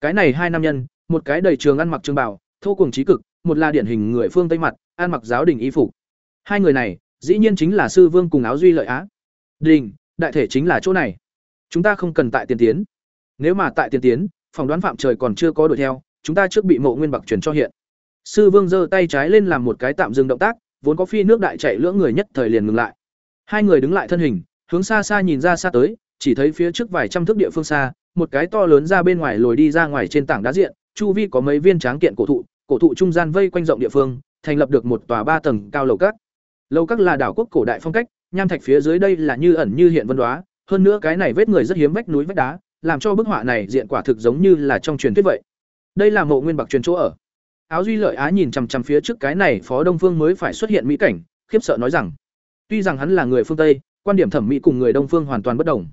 cái này hai nam nhân, một cái đầy trường ăn mặc trường bảo thô cùng trí cực, một là điển hình người phương tây mặt, ăn mặc giáo đình y phục. Hai người này, dĩ nhiên chính là sư vương cùng áo duy lợi á. Đình, đại thể chính là chỗ này. Chúng ta không cần tại tiền tiến. Nếu mà tại tiền tiến, phỏng đoán phạm trời còn chưa có đuổi theo, chúng ta trước bị mộ nguyên bạc truyền cho hiện. Sư vương giơ tay trái lên làm một cái tạm dừng động tác, vốn có phi nước đại chạy lưỡng người nhất thời liền ngừng lại. Hai người đứng lại thân hình, hướng xa xa nhìn ra xa tới, chỉ thấy phía trước vài trăm thước địa phương xa một cái to lớn ra bên ngoài lồi đi ra ngoài trên tảng đá diện, chu vi có mấy viên tráng kiện cổ thụ cổ thụ trung gian vây quanh rộng địa phương, thành lập được một tòa ba tầng cao lầu các. Lầu các là đảo quốc cổ đại phong cách, nham thạch phía dưới đây là như ẩn như hiện vân đoá, hơn nữa cái này vết người rất hiếm vách núi vách đá, làm cho bức họa này diện quả thực giống như là trong truyền thuyết vậy. Đây là mộ nguyên bạc truyền chỗ ở. Áo duy lợi á nhìn chằm chằm phía trước cái này phó đông phương mới phải xuất hiện mỹ cảnh, khiếp sợ nói rằng, tuy rằng hắn là người phương tây, quan điểm thẩm mỹ cùng người đông phương hoàn toàn bất đồng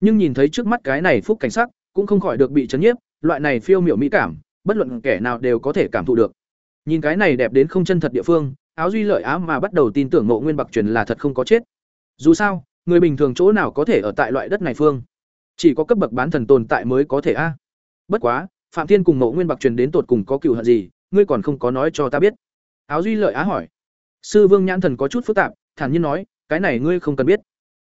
nhưng nhìn thấy trước mắt cái này phúc cảnh sắc, cũng không khỏi được bị chấn nhiếp, loại này phiêu miểu mỹ cảm, bất luận kẻ nào đều có thể cảm thụ được. Nhìn cái này đẹp đến không chân thật địa phương, áo duy lợi á mà bắt đầu tin tưởng mộ nguyên bạc truyền là thật không có chết. Dù sao, người bình thường chỗ nào có thể ở tại loại đất này phương? Chỉ có cấp bậc bán thần tồn tại mới có thể a. Bất quá, phạm thiên cùng mộ nguyên bạc truyền đến tột cùng có cựu hận gì, ngươi còn không có nói cho ta biết. Áo duy lợi á hỏi. Sư vương nhãn thần có chút phức tạp, thản nhiên nói, cái này ngươi không cần biết.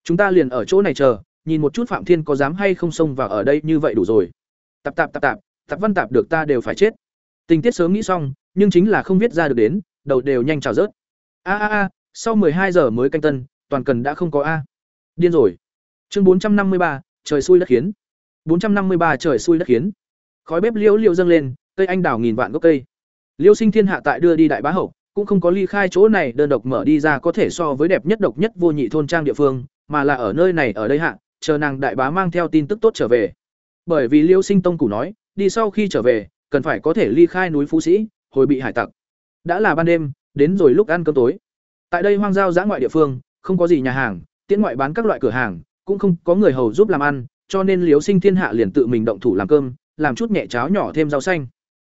Chúng ta liền ở chỗ này chờ nhìn một chút phạm thiên có dám hay không xông vào ở đây như vậy đủ rồi. Tạp tạp tạp tạp tạp văn tạp được ta đều phải chết. Tình tiết sớm nghĩ xong, nhưng chính là không viết ra được đến, đầu đều nhanh trào rớt. A a a, sau hai giờ mới canh tân, toàn cần đã không có a. Điên rồi. Chương bốn trăm năm mươi ba, trời xui đất khiến. bốn trăm năm mươi ba, trời xui đất khiến. Khói bếp liễu liễu dâng lên, cây anh đào nghìn vạn gốc cây. Liễu sinh thiên hạ tại đưa đi đại bá hậu, cũng không có ly khai chỗ này, đơn độc mở đi ra có thể so với đẹp nhất độc nhất vô nhị thôn trang địa phương, mà là ở nơi này ở đây hạ chờ nàng đại bá mang theo tin tức tốt trở về. Bởi vì liêu sinh tông củ nói, đi sau khi trở về, cần phải có thể ly khai núi phú sĩ, hồi bị hải tặc. Đã là ban đêm, đến rồi lúc ăn cơm tối. Tại đây hoang giao giã ngoại địa phương, không có gì nhà hàng, tiễn ngoại bán các loại cửa hàng, cũng không có người hầu giúp làm ăn, cho nên liêu sinh thiên hạ liền tự mình động thủ làm cơm, làm chút nhẹ cháo nhỏ thêm rau xanh.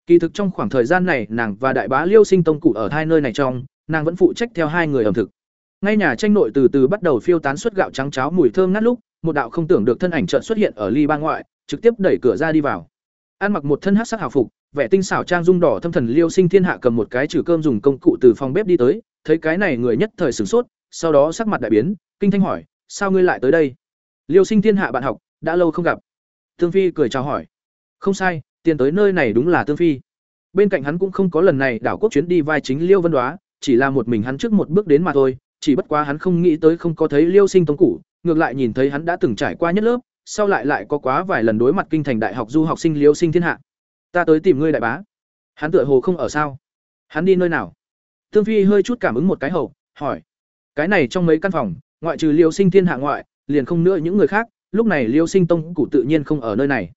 Kỳ thực trong khoảng thời gian này, nàng và đại bá liêu sinh tông cụ ở hai nơi này trong, nàng vẫn phụ trách theo hai người ẩm thực. Ngay nhà tranh nội từ từ bắt đầu phiêu tán suất gạo trắng cháo mùi thơm ngát lúc một đạo không tưởng được thân ảnh trợn xuất hiện ở ly ba ngoại, trực tiếp đẩy cửa ra đi vào. An mặc một thân hắc sắc hào phục, vẻ tinh xảo trang dung đỏ thâm thần liêu sinh thiên hạ cầm một cái trừ cơm dùng công cụ từ phòng bếp đi tới, thấy cái này người nhất thời sửng sốt, sau đó sắc mặt đại biến, kinh thanh hỏi, sao ngươi lại tới đây? Liêu sinh thiên hạ bạn học, đã lâu không gặp. Tương phi cười chào hỏi. Không sai, tiền tới nơi này đúng là tương phi. Bên cạnh hắn cũng không có lần này đảo quốc chuyến đi vai chính liêu vân đoá, chỉ là một mình hắn trước một bước đến mà thôi, chỉ bất quá hắn không nghĩ tới không có thấy liêu sinh tống cũ ngược lại nhìn thấy hắn đã từng trải qua nhất lớp sau lại lại có quá vài lần đối mặt kinh thành đại học du học sinh liêu sinh thiên hạ. Ta tới tìm ngươi đại bá. Hắn tựa hồ không ở sao? Hắn đi nơi nào? Tương phi hơi chút cảm ứng một cái hầu, hỏi. Cái này trong mấy căn phòng ngoại trừ liêu sinh thiên hạ ngoại liền không nữa những người khác lúc này liêu sinh tông cụ tự nhiên không ở nơi này.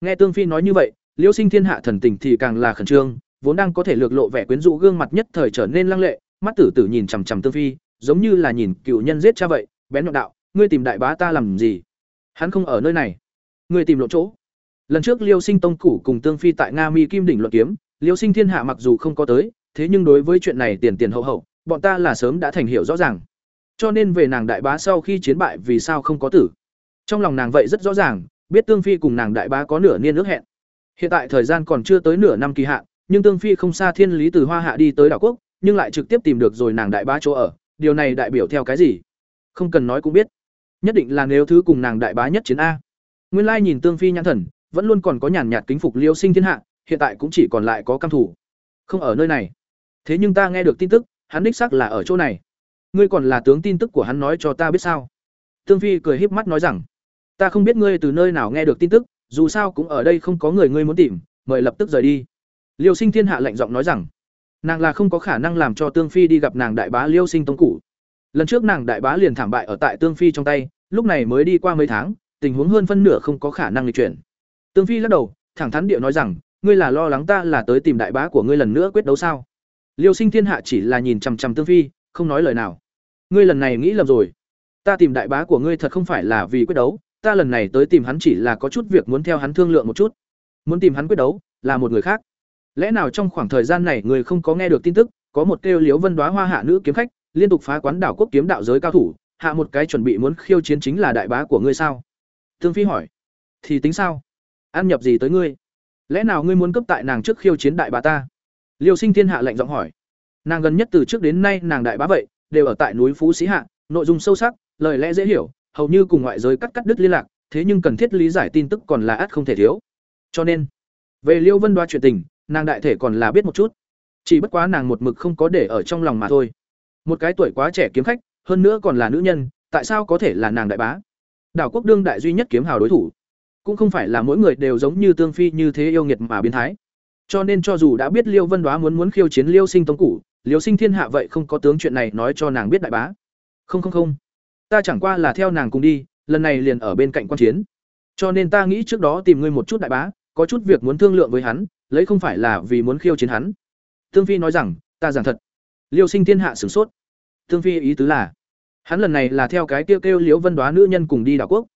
Nghe tương phi nói như vậy liêu sinh thiên hạ thần tình thì càng là khẩn trương vốn đang có thể lược lộ vẻ quyến rũ gương mặt nhất thời trở nên lăng lệ mắt tử tử nhìn chằm chằm tương phi giống như là nhìn cựu nhân giết cha vậy bén nhọn đạo ngươi tìm đại bá ta làm gì? Hắn không ở nơi này. Ngươi tìm lộ chỗ. Lần trước liêu sinh tông cử cùng tương phi tại nga mi kim đỉnh luận kiếm, liêu sinh thiên hạ mặc dù không có tới, thế nhưng đối với chuyện này tiền tiền hậu hậu, bọn ta là sớm đã thành hiểu rõ ràng. Cho nên về nàng đại bá sau khi chiến bại vì sao không có tử? Trong lòng nàng vậy rất rõ ràng, biết tương phi cùng nàng đại bá có nửa niên ước hẹn. Hiện tại thời gian còn chưa tới nửa năm kỳ hạn, nhưng tương phi không xa thiên lý từ hoa hạ đi tới đảo quốc, nhưng lại trực tiếp tìm được rồi nàng đại bá chỗ ở. Điều này đại biểu theo cái gì? Không cần nói cũng biết nhất định là nếu thứ cùng nàng đại bá nhất chiến a. Nguyên lai nhìn tương phi nhãn thần, vẫn luôn còn có nhàn nhạt kính phục liêu sinh thiên hạ, hiện tại cũng chỉ còn lại có căm thủ không ở nơi này. Thế nhưng ta nghe được tin tức, hắn đích xác là ở chỗ này. Ngươi còn là tướng tin tức của hắn nói cho ta biết sao? Tương phi cười híp mắt nói rằng, ta không biết ngươi từ nơi nào nghe được tin tức, dù sao cũng ở đây không có người ngươi muốn tìm, mời lập tức rời đi. Liêu sinh thiên hạ lạnh giọng nói rằng, nàng là không có khả năng làm cho tương phi đi gặp nàng đại bá liêu sinh tông cụ. Lần trước nàng đại bá liền thảm bại ở tại tương phi trong tay lúc này mới đi qua mấy tháng, tình huống hơn phân nửa không có khả năng lịch chuyển. Tương phi lắc đầu, thẳng thắn địa nói rằng, ngươi là lo lắng ta là tới tìm đại bá của ngươi lần nữa quyết đấu sao? Liêu sinh thiên hạ chỉ là nhìn chằm chằm tương phi, không nói lời nào. Ngươi lần này nghĩ lầm rồi. Ta tìm đại bá của ngươi thật không phải là vì quyết đấu, ta lần này tới tìm hắn chỉ là có chút việc muốn theo hắn thương lượng một chút. Muốn tìm hắn quyết đấu là một người khác. Lẽ nào trong khoảng thời gian này người không có nghe được tin tức, có một kêu liếu vân đoá hoa hạ nữ kiếm khách, liên tục phá quán đảo quốc kiếm đạo giới cao thủ hạ một cái chuẩn bị muốn khiêu chiến chính là đại bá của ngươi sao? Thương phi hỏi. Thì tính sao? Ăn nhập gì tới ngươi? Lẽ nào ngươi muốn cấp tại nàng trước khiêu chiến đại bá ta? Liêu sinh thiên hạ lệnh giọng hỏi. Nàng gần nhất từ trước đến nay nàng đại bá vậy, đều ở tại núi phú sĩ hạ, nội dung sâu sắc, lời lẽ dễ hiểu, hầu như cùng ngoại giới cắt cắt đứt liên lạc, thế nhưng cần thiết lý giải tin tức còn là ắt không thể thiếu. Cho nên, về liêu vân đoa chuyện tình, nàng đại thể còn là biết một chút. Chỉ bất quá nàng một mực không có để ở trong lòng mà thôi. Một cái tuổi quá trẻ kiếm khách hơn nữa còn là nữ nhân, tại sao có thể là nàng đại bá? Đảo quốc đương đại duy nhất kiếm hào đối thủ, cũng không phải là mỗi người đều giống như tương phi như thế yêu nghiệt mà biến thái. Cho nên cho dù đã biết liêu vân đoá muốn muốn khiêu chiến liêu sinh tống cũ liêu sinh thiên hạ vậy không có tướng chuyện này nói cho nàng biết đại bá. Không không không. Ta chẳng qua là theo nàng cùng đi, lần này liền ở bên cạnh quan chiến. Cho nên ta nghĩ trước đó tìm ngươi một chút đại bá, có chút việc muốn thương lượng với hắn, lấy không phải là vì muốn khiêu chiến hắn. Tương phi nói rằng, ta giảng thật. Liêu sinh thiên hạ sửng sốt tương phi ý tứ là, hắn lần này là theo cái kêu kêu liễu vân đoá nữ nhân cùng đi đảo quốc.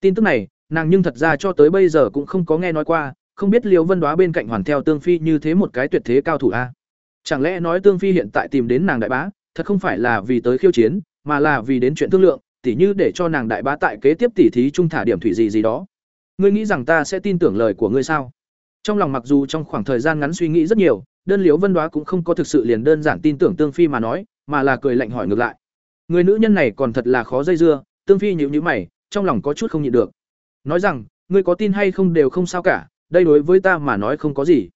Tin tức này, nàng nhưng thật ra cho tới bây giờ cũng không có nghe nói qua, không biết liễu vân đoá bên cạnh hoàn theo tương phi như thế một cái tuyệt thế cao thủ a. Chẳng lẽ nói tương phi hiện tại tìm đến nàng đại bá, thật không phải là vì tới khiêu chiến, mà là vì đến chuyện thương lượng, tỉ như để cho nàng đại bá tại kế tiếp tỉ thí trung thả điểm thủy gì gì đó. Ngươi nghĩ rằng ta sẽ tin tưởng lời của ngươi sao? Trong lòng mặc dù trong khoảng thời gian ngắn suy nghĩ rất nhiều, đơn liễu vân đoá cũng không có thực sự liền đơn giản tin tưởng tương phi mà nói mà là cười lạnh hỏi ngược lại. Người nữ nhân này còn thật là khó dây dưa, tương phi nhịu nhữ mày, trong lòng có chút không nhịn được. Nói rằng, ngươi có tin hay không đều không sao cả, đây đối với ta mà nói không có gì.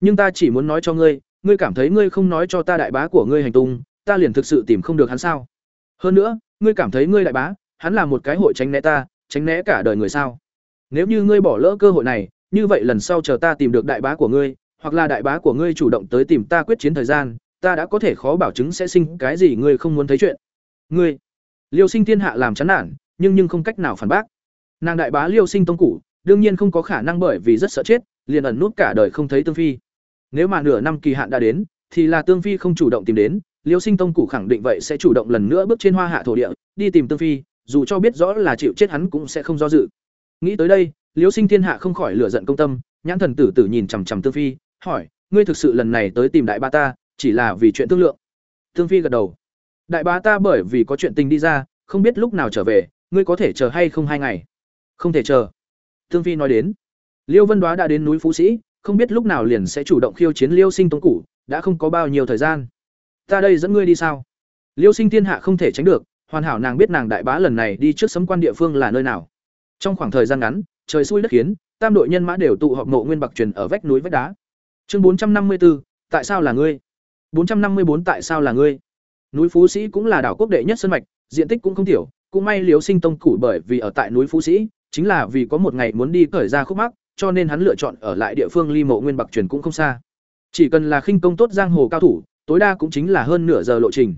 Nhưng ta chỉ muốn nói cho ngươi ngươi cảm thấy ngươi không nói cho ta đại bá của ngươi hành tung, ta liền thực sự tìm không được hắn sao? Hơn nữa, ngươi cảm thấy ngươi đại bá, hắn là một cái hội tránh né ta, tránh né cả đời người sao? Nếu như ngươi bỏ lỡ cơ hội này, như vậy lần sau chờ ta tìm được đại bá của ngươi, hoặc là đại bá của ngươi chủ động tới tìm ta quyết chiến thời gian ta đã có thể khó bảo chứng sẽ sinh cái gì ngươi không muốn thấy chuyện. Ngươi liêu sinh thiên hạ làm chán nản nhưng nhưng không cách nào phản bác. Nàng đại bá liêu sinh tông cũ, đương nhiên không có khả năng bởi vì rất sợ chết liền ẩn nút cả đời không thấy tương phi. Nếu mà nửa năm kỳ hạn đã đến thì là tương phi không chủ động tìm đến liêu sinh tông cũ khẳng định vậy sẽ chủ động lần nữa bước trên hoa hạ thổ địa đi tìm tương phi dù cho biết rõ là chịu chết hắn cũng sẽ không do dự. Nghĩ tới đây liêu sinh thiên hạ không khỏi lửa giận công tâm nhãn thần tử tử nhìn chằm chằm tương phi hỏi ngươi thực sự lần này tới tìm đại ba ta chỉ là vì chuyện thương lượng. Thương phi gật đầu. Đại bá ta bởi vì có chuyện tình đi ra không biết lúc nào trở về ngươi có thể chờ hay không hai ngày? Không thể chờ. Thương phi nói đến. Liêu vân đoá đã đến núi phú sĩ không biết lúc nào liền sẽ chủ động khiêu chiến liêu sinh tống cũ đã không có bao nhiêu thời gian. Ta đây dẫn ngươi đi sao? Liêu sinh thiên hạ không thể tránh được hoàn hảo nàng biết nàng đại bá lần này đi trước sấm quan địa phương là nơi nào. Trong khoảng thời gian ngắn trời xui đất khiến tam đội nhân mã đều tụ họp mộ nguyên bạc truyền ở vách núi vách đá. Chương bốn trăm năm mươi 454, tại sao là ngươi? Bốn trăm năm mươi bốn tại sao là ngươi? Núi phú sĩ cũng là đảo quốc đệ nhất sơn mạch, diện tích cũng không tiểu, cũng may Liễu sinh tông củ bởi vì ở tại núi phú sĩ, chính là vì có một ngày muốn đi khởi ra khúc mắc, cho nên hắn lựa chọn ở lại địa phương ly mộ nguyên bạc truyền cũng không xa. Chỉ cần là khinh công tốt giang hồ cao thủ, tối đa cũng chính là hơn nửa giờ lộ trình.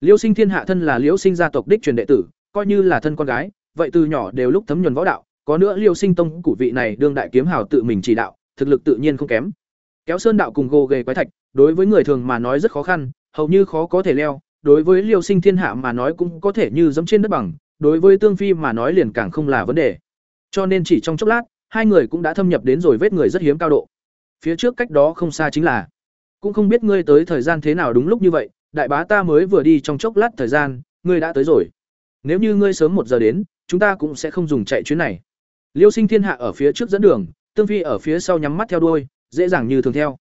Liễu sinh thiên hạ thân là liễu sinh gia tộc đích truyền đệ tử, coi như là thân con gái, vậy từ nhỏ đều lúc thấm nhuần võ đạo, có nữa Liễu sinh tông củ vị này đương đại kiếm hào tự mình chỉ đạo, thực lực tự nhiên không kém kéo sơn đạo cùng gồ ghề quái thạch, đối với người thường mà nói rất khó khăn, hầu như khó có thể leo, đối với liêu sinh thiên hạ mà nói cũng có thể như dẫm trên đất bằng, đối với tương phi mà nói liền càng không là vấn đề. Cho nên chỉ trong chốc lát, hai người cũng đã thâm nhập đến rồi vết người rất hiếm cao độ. Phía trước cách đó không xa chính là, cũng không biết ngươi tới thời gian thế nào đúng lúc như vậy, đại bá ta mới vừa đi trong chốc lát thời gian, ngươi đã tới rồi. Nếu như ngươi sớm một giờ đến, chúng ta cũng sẽ không dùng chạy chuyến này. Liêu sinh thiên hạ ở phía trước dẫn đường, tương phi ở phía sau nhắm mắt theo đuôi dễ dàng như thường theo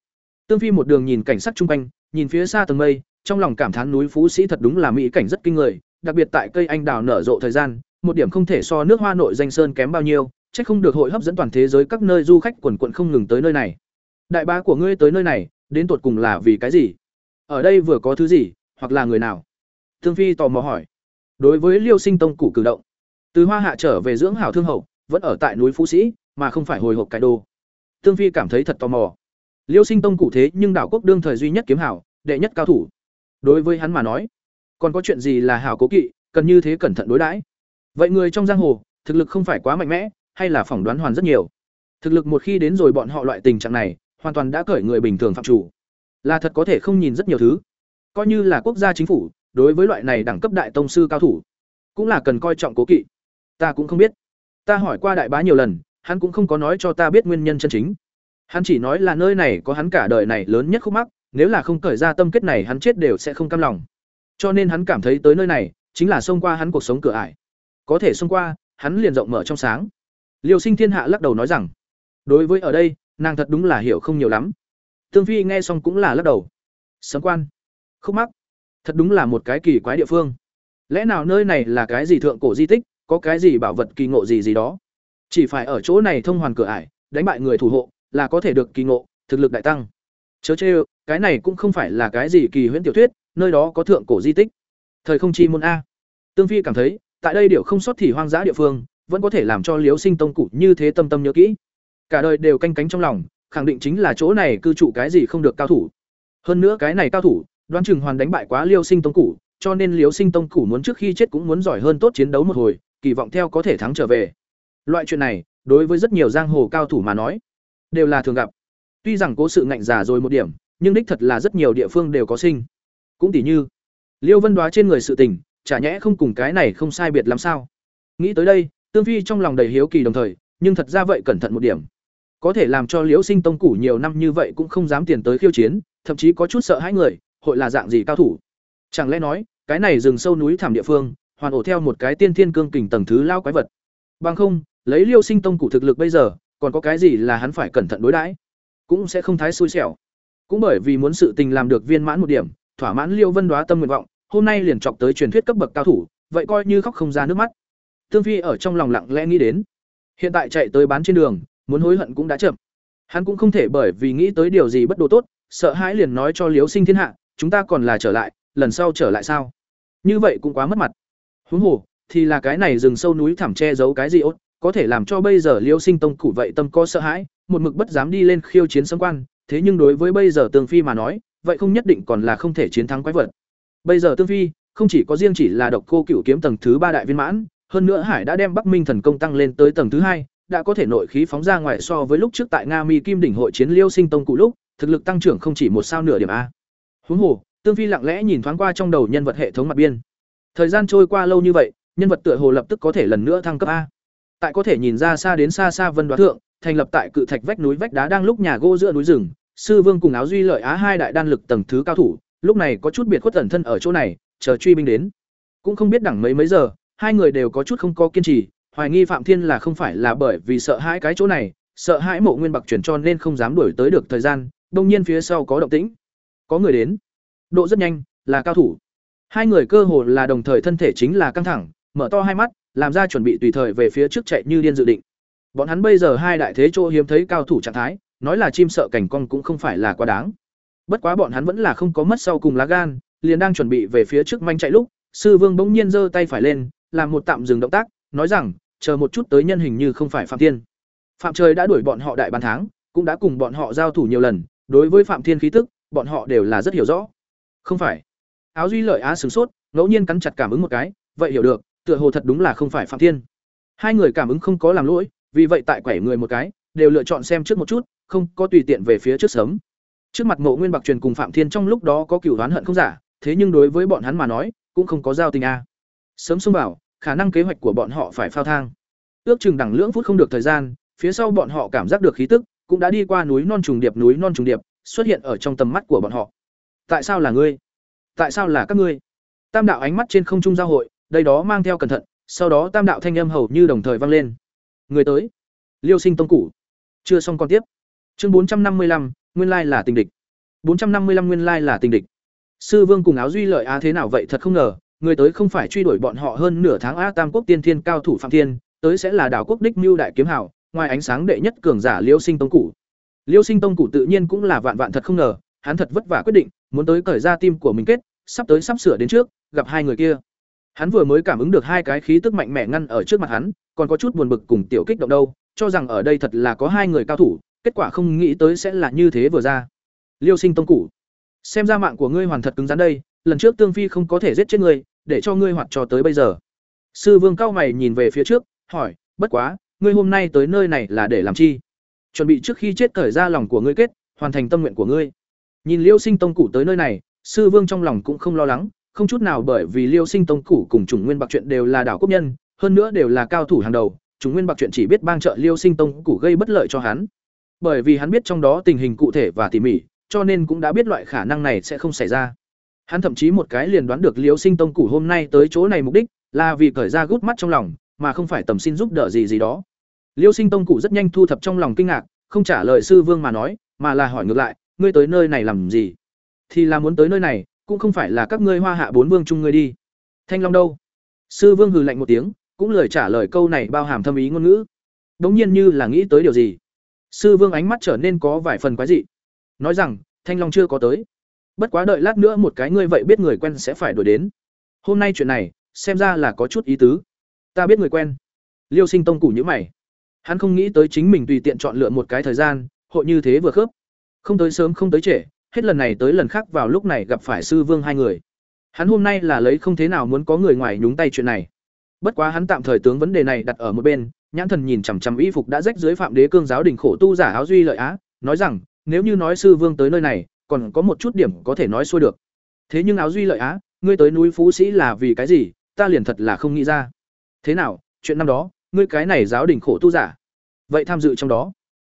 tương phi một đường nhìn cảnh sắc chung quanh nhìn phía xa tầng mây trong lòng cảm thán núi Phú Sĩ thật đúng là mỹ cảnh rất kinh người, đặc biệt tại cây anh đào nở rộ thời gian, một điểm không thể so nước hoa nội danh sơn kém bao nhiêu, chắc không được hội hấp dẫn toàn thế giới các nơi du khách quần quần không ngừng tới nơi này. Đại bá của ngươi tới nơi này, đến tột cùng là vì cái gì? Ở đây vừa có thứ gì, hoặc là người nào? Thương Phi tò mò hỏi. Đối với Liêu Sinh Tông cụ cử động, từ Hoa Hạ trở về dưỡng hảo thương hậu, vẫn ở tại núi Phú Sĩ, mà không phải hồi hộp cái đô. Tương Phi cảm thấy thật tò mò. Liêu Sinh Tông cụ thế nhưng đảo quốc đương thời duy nhất kiếm hảo, đệ nhất cao thủ. Đối với hắn mà nói còn có chuyện gì là hảo cố kỵ cần như thế cẩn thận đối đãi? Vậy người trong giang hồ thực lực không phải quá mạnh mẽ hay là phỏng đoán hoàn rất nhiều? Thực lực một khi đến rồi bọn họ loại tình trạng này hoàn toàn đã cởi người bình thường phạm chủ. Là thật có thể không nhìn rất nhiều thứ. Coi như là quốc gia chính phủ đối với loại này đẳng cấp đại tông sư cao thủ cũng là cần coi trọng cố kỵ. Ta cũng không biết. Ta hỏi qua đại bá nhiều lần hắn cũng không có nói cho ta biết nguyên nhân chân chính. Hắn chỉ nói là nơi này có hắn cả đời này lớn nhất khúc mắc, nếu là không cởi ra tâm kết này hắn chết đều sẽ không cam lòng. Cho nên hắn cảm thấy tới nơi này, chính là xông qua hắn cuộc sống cửa ải. Có thể xông qua, hắn liền rộng mở trong sáng. Liêu sinh thiên hạ lắc đầu nói rằng, đối với ở đây, nàng thật đúng là hiểu không nhiều lắm. Tương phi nghe xong cũng là lắc đầu. Sấm quan, khúc mắc, thật đúng là một cái kỳ quái địa phương. Lẽ nào nơi này là cái gì thượng cổ di tích, có cái gì bảo vật kỳ ngộ gì gì đó? Chỉ phải ở chỗ này thông hoàn cửa ải, đánh bại người thủ hộ, là có thể được kỳ ngộ, thực lực đại tăng. Chớ chê, cái này cũng không phải là cái gì kỳ huyễn tiểu thuyết, nơi đó có thượng cổ di tích. Thời không chi môn a. Tương phi cảm thấy, tại đây điều không sót thì hoang dã địa phương, vẫn có thể làm cho liếu sinh tông cụ như thế tâm tâm nhớ kỹ. Cả đời đều canh cánh trong lòng, khẳng định chính là chỗ này cư trụ cái gì không được cao thủ. Hơn nữa cái này cao thủ, đoán chừng hoàn đánh bại quá liêu sinh tông cụ, cho nên liếu sinh tông cụ muốn trước khi chết cũng muốn giỏi hơn tốt chiến đấu một hồi, kỳ vọng theo có thể thắng trở về loại chuyện này, đối với rất nhiều giang hồ cao thủ mà nói, đều là thường gặp. Tuy rằng cố sự ngạnh giả rồi một điểm, nhưng đích thật là rất nhiều địa phương đều có sinh. Cũng tỉ như, liêu vân đoá trên người sự tình, chả nhẽ không cùng cái này không sai biệt làm sao? Nghĩ tới đây, tương phi trong lòng đầy hiếu kỳ đồng thời, nhưng thật ra vậy cẩn thận một điểm. Có thể làm cho liễu sinh tông củ nhiều năm như vậy cũng không dám tiền tới khiêu chiến, thậm chí có chút sợ hãi người, hội là dạng gì cao thủ? Chẳng lẽ nói, cái này rừng sâu núi thảm địa phương, hoàn ổ theo một cái tiên thiên cương kình tầng thứ lao quái vật? Bằng không lấy liêu sinh tông cụ thực lực bây giờ, còn có cái gì là hắn phải cẩn thận đối đãi? Cũng sẽ không thái xui xẻo. Cũng bởi vì muốn sự tình làm được viên mãn một điểm, thỏa mãn liêu vân đoá tâm nguyện vọng, hôm nay liền chọc tới truyền thuyết cấp bậc cao thủ, vậy coi như khóc không ra nước mắt. Tương phi ở trong lòng lặng lẽ nghĩ đến. Hiện tại chạy tới bán trên đường, muốn hối hận cũng đã chậm. Hắn cũng không thể bởi vì nghĩ tới điều gì bất đồ tốt, sợ hãi liền nói cho liếu sinh thiên hạ, chúng ta còn là trở lại, lần sau trở lại sao? Như vậy cũng quá mất mặt. Huống hồ, thì là cái này rừng sâu núi thẳm che giấu cái gì ốt có thể làm cho bây giờ liêu sinh tông cụ vậy tâm có sợ hãi, một mực bất dám đi lên khiêu chiến xâm quan, thế nhưng đối với bây giờ tương phi mà nói, vậy không nhất định còn là không thể chiến thắng quái vật. Bây giờ tương phi, không chỉ có riêng chỉ là độc cô cựu kiếm tầng thứ ba đại viên mãn, hơn nữa hải đã đem bắc minh thần công tăng lên tới tầng thứ hai, đã có thể nội khí phóng ra ngoài so với lúc trước tại nga mi kim đỉnh hội chiến liêu sinh tông cụ lúc, thực lực tăng trưởng không chỉ một sao nửa điểm a. Huống hồ, tương phi lặng lẽ nhìn thoáng qua trong đầu nhân vật hệ thống mặt biên. Thời gian trôi qua lâu như vậy, nhân vật tựa hồ lập tức có thể lần nữa thăng cấp a tại có thể nhìn ra xa đến xa xa vân đoá thượng, thành lập tại cự thạch vách núi vách đá đang lúc nhà gỗ giữa núi rừng, sư vương cùng áo duy lợi á hai đại đan lực tầng thứ cao thủ, lúc này có chút biệt khuất tẩn thân ở chỗ này, chờ truy binh đến. Cũng không biết đẳng mấy mấy giờ, hai người đều có chút không có kiên trì, hoài nghi phạm thiên là không phải là bởi vì sợ hãi cái chỗ này, sợ hãi mộ nguyên bạc chuyển cho nên không dám đuổi tới được thời gian, đông nhiên phía sau có động tĩnh. Có người đến. Độ rất nhanh, là cao thủ. Hai người cơ hồ là đồng thời thân thể chính là căng thẳng, mở to hai mắt làm ra chuẩn bị tùy thời về phía trước chạy như điên dự định. Bọn hắn bây giờ hai đại thế chỗ hiếm thấy cao thủ trạng thái, nói là chim sợ cảnh con cũng không phải là quá đáng. Bất quá bọn hắn vẫn là không có mất sau cùng lá gan, liền đang chuẩn bị về phía trước manh chạy lúc, sư vương bỗng nhiên giơ tay phải lên, làm một tạm dừng động tác, nói rằng, chờ một chút tới nhân hình như không phải phạm thiên. Phạm trời đã đuổi bọn họ đại ban tháng cũng đã cùng bọn họ giao thủ nhiều lần, đối với phạm thiên khí tức, bọn họ đều là rất hiểu rõ. Không phải. Áo duy lợi á sửng sốt, ngẫu nhiên cắn chặt cảm ứng một cái, vậy hiểu được tựa hồ thật đúng là không phải phạm thiên. Hai người cảm ứng không có làm lỗi, vì vậy tại quẩy người một cái, đều lựa chọn xem trước một chút, không có tùy tiện về phía trước sớm. Trước mặt mộ nguyên bạc truyền cùng phạm thiên trong lúc đó có cựu đoán hận không giả, thế nhưng đối với bọn hắn mà nói, cũng không có giao tình a. Sớm xông vào, khả năng kế hoạch của bọn họ phải phao thang. Ước chừng đẳng lưỡng phút không được thời gian, phía sau bọn họ cảm giác được khí tức, cũng đã đi qua núi non trùng điệp, núi non trùng điệp, xuất hiện ở trong tầm mắt của bọn họ. Tại sao là ngươi? Tại sao là các ngươi? Tam đạo ánh mắt trên không trung giao hội đây đó mang theo cẩn thận, sau đó tam đạo thanh âm hầu như đồng thời vang lên. Người tới. Liêu sinh tông cũ. Chưa xong còn tiếp. Chương bốn trăm năm mươi lăm, nguyên lai là tình địch. bốn trăm năm mươi lăm nguyên lai là tình địch. Sư vương cùng áo duy lợi á thế nào vậy thật không ngờ, người tới không phải truy đuổi bọn họ hơn nửa tháng a tam quốc tiên thiên cao thủ phạm thiên, tới sẽ là đảo quốc đích mưu đại kiếm hảo ngoài ánh sáng đệ nhất cường giả liêu sinh tông cụ liêu sinh tông cụ tự nhiên cũng là vạn vạn thật không ngờ, hắn thật vất vả quyết định, muốn tới cởi ra tim của mình kết, sắp tới sắp sửa đến trước, gặp hai người kia hắn vừa mới cảm ứng được hai cái khí tức mạnh mẽ ngăn ở trước mặt hắn, còn có chút buồn bực cùng tiểu kích động đâu, cho rằng ở đây thật là có hai người cao thủ, kết quả không nghĩ tới sẽ là như thế vừa ra. Liêu sinh tông cụ xem ra mạng của ngươi hoàn thật cứng rắn đây, lần trước tương phi không có thể giết chết ngươi, để cho ngươi hoạt cho tới bây giờ. Sư vương cao mày nhìn về phía trước, hỏi, bất quá, ngươi hôm nay tới nơi này là để làm chi? Chuẩn bị trước khi chết cởi ra lòng của ngươi kết, hoàn thành tâm nguyện của ngươi. Nhìn liêu sinh tông cụ tới nơi này, sư vương trong lòng cũng không lo lắng không chút nào bởi vì liêu sinh tông cũ cùng chủng nguyên bạc chuyện đều là đảo quốc nhân, hơn nữa đều là cao thủ hàng đầu chủng nguyên bạc chuyện chỉ biết bang trợ liêu sinh tông cũ gây bất lợi cho hắn. Bởi vì hắn biết trong đó tình hình cụ thể và tỉ mỉ, cho nên cũng đã biết loại khả năng này sẽ không xảy ra. Hắn thậm chí một cái liền đoán được liêu sinh tông cũ hôm nay tới chỗ này mục đích là vì cởi ra gút mắt trong lòng, mà không phải tầm xin giúp đỡ gì gì đó. Liêu sinh tông cũ rất nhanh thu thập trong lòng kinh ngạc, không trả lời sư vương mà nói, mà là hỏi ngược lại, ngươi tới nơi này làm gì? Thì là muốn tới nơi này cũng không phải là các ngươi hoa hạ bốn vương chung ngươi đi. Thanh long đâu? Sư vương hừ lạnh một tiếng, cũng lời trả lời câu này bao hàm thâm ý ngôn ngữ. Đống nhiên như là nghĩ tới điều gì? Sư vương ánh mắt trở nên có vài phần quái dị. Nói rằng, thanh long chưa có tới. Bất quá đợi lát nữa một cái ngươi vậy biết người quen sẽ phải đuổi đến. Hôm nay chuyện này, xem ra là có chút ý tứ. Ta biết người quen. Liêu sinh tông củ nhữ mày. Hắn không nghĩ tới chính mình tùy tiện chọn lựa một cái thời gian, hội như thế vừa khớp. Không tới sớm không tới trễ hết lần này tới lần khác vào lúc này gặp phải sư vương hai người. Hắn hôm nay là lấy không thế nào muốn có người ngoài nhúng tay chuyện này. Bất quá hắn tạm thời tướng vấn đề này đặt ở một bên, nhãn thần nhìn chằm chằm y phục đã rách dưới phạm đế cương giáo đình khổ tu giả áo duy lợi á, nói rằng, nếu như nói sư vương tới nơi này, còn có một chút điểm có thể nói xuôi được. Thế nhưng áo duy lợi á, ngươi tới núi phú sĩ là vì cái gì, ta liền thật là không nghĩ ra. Thế nào, chuyện năm đó, ngươi cái này giáo đình khổ tu giả, vậy tham dự trong đó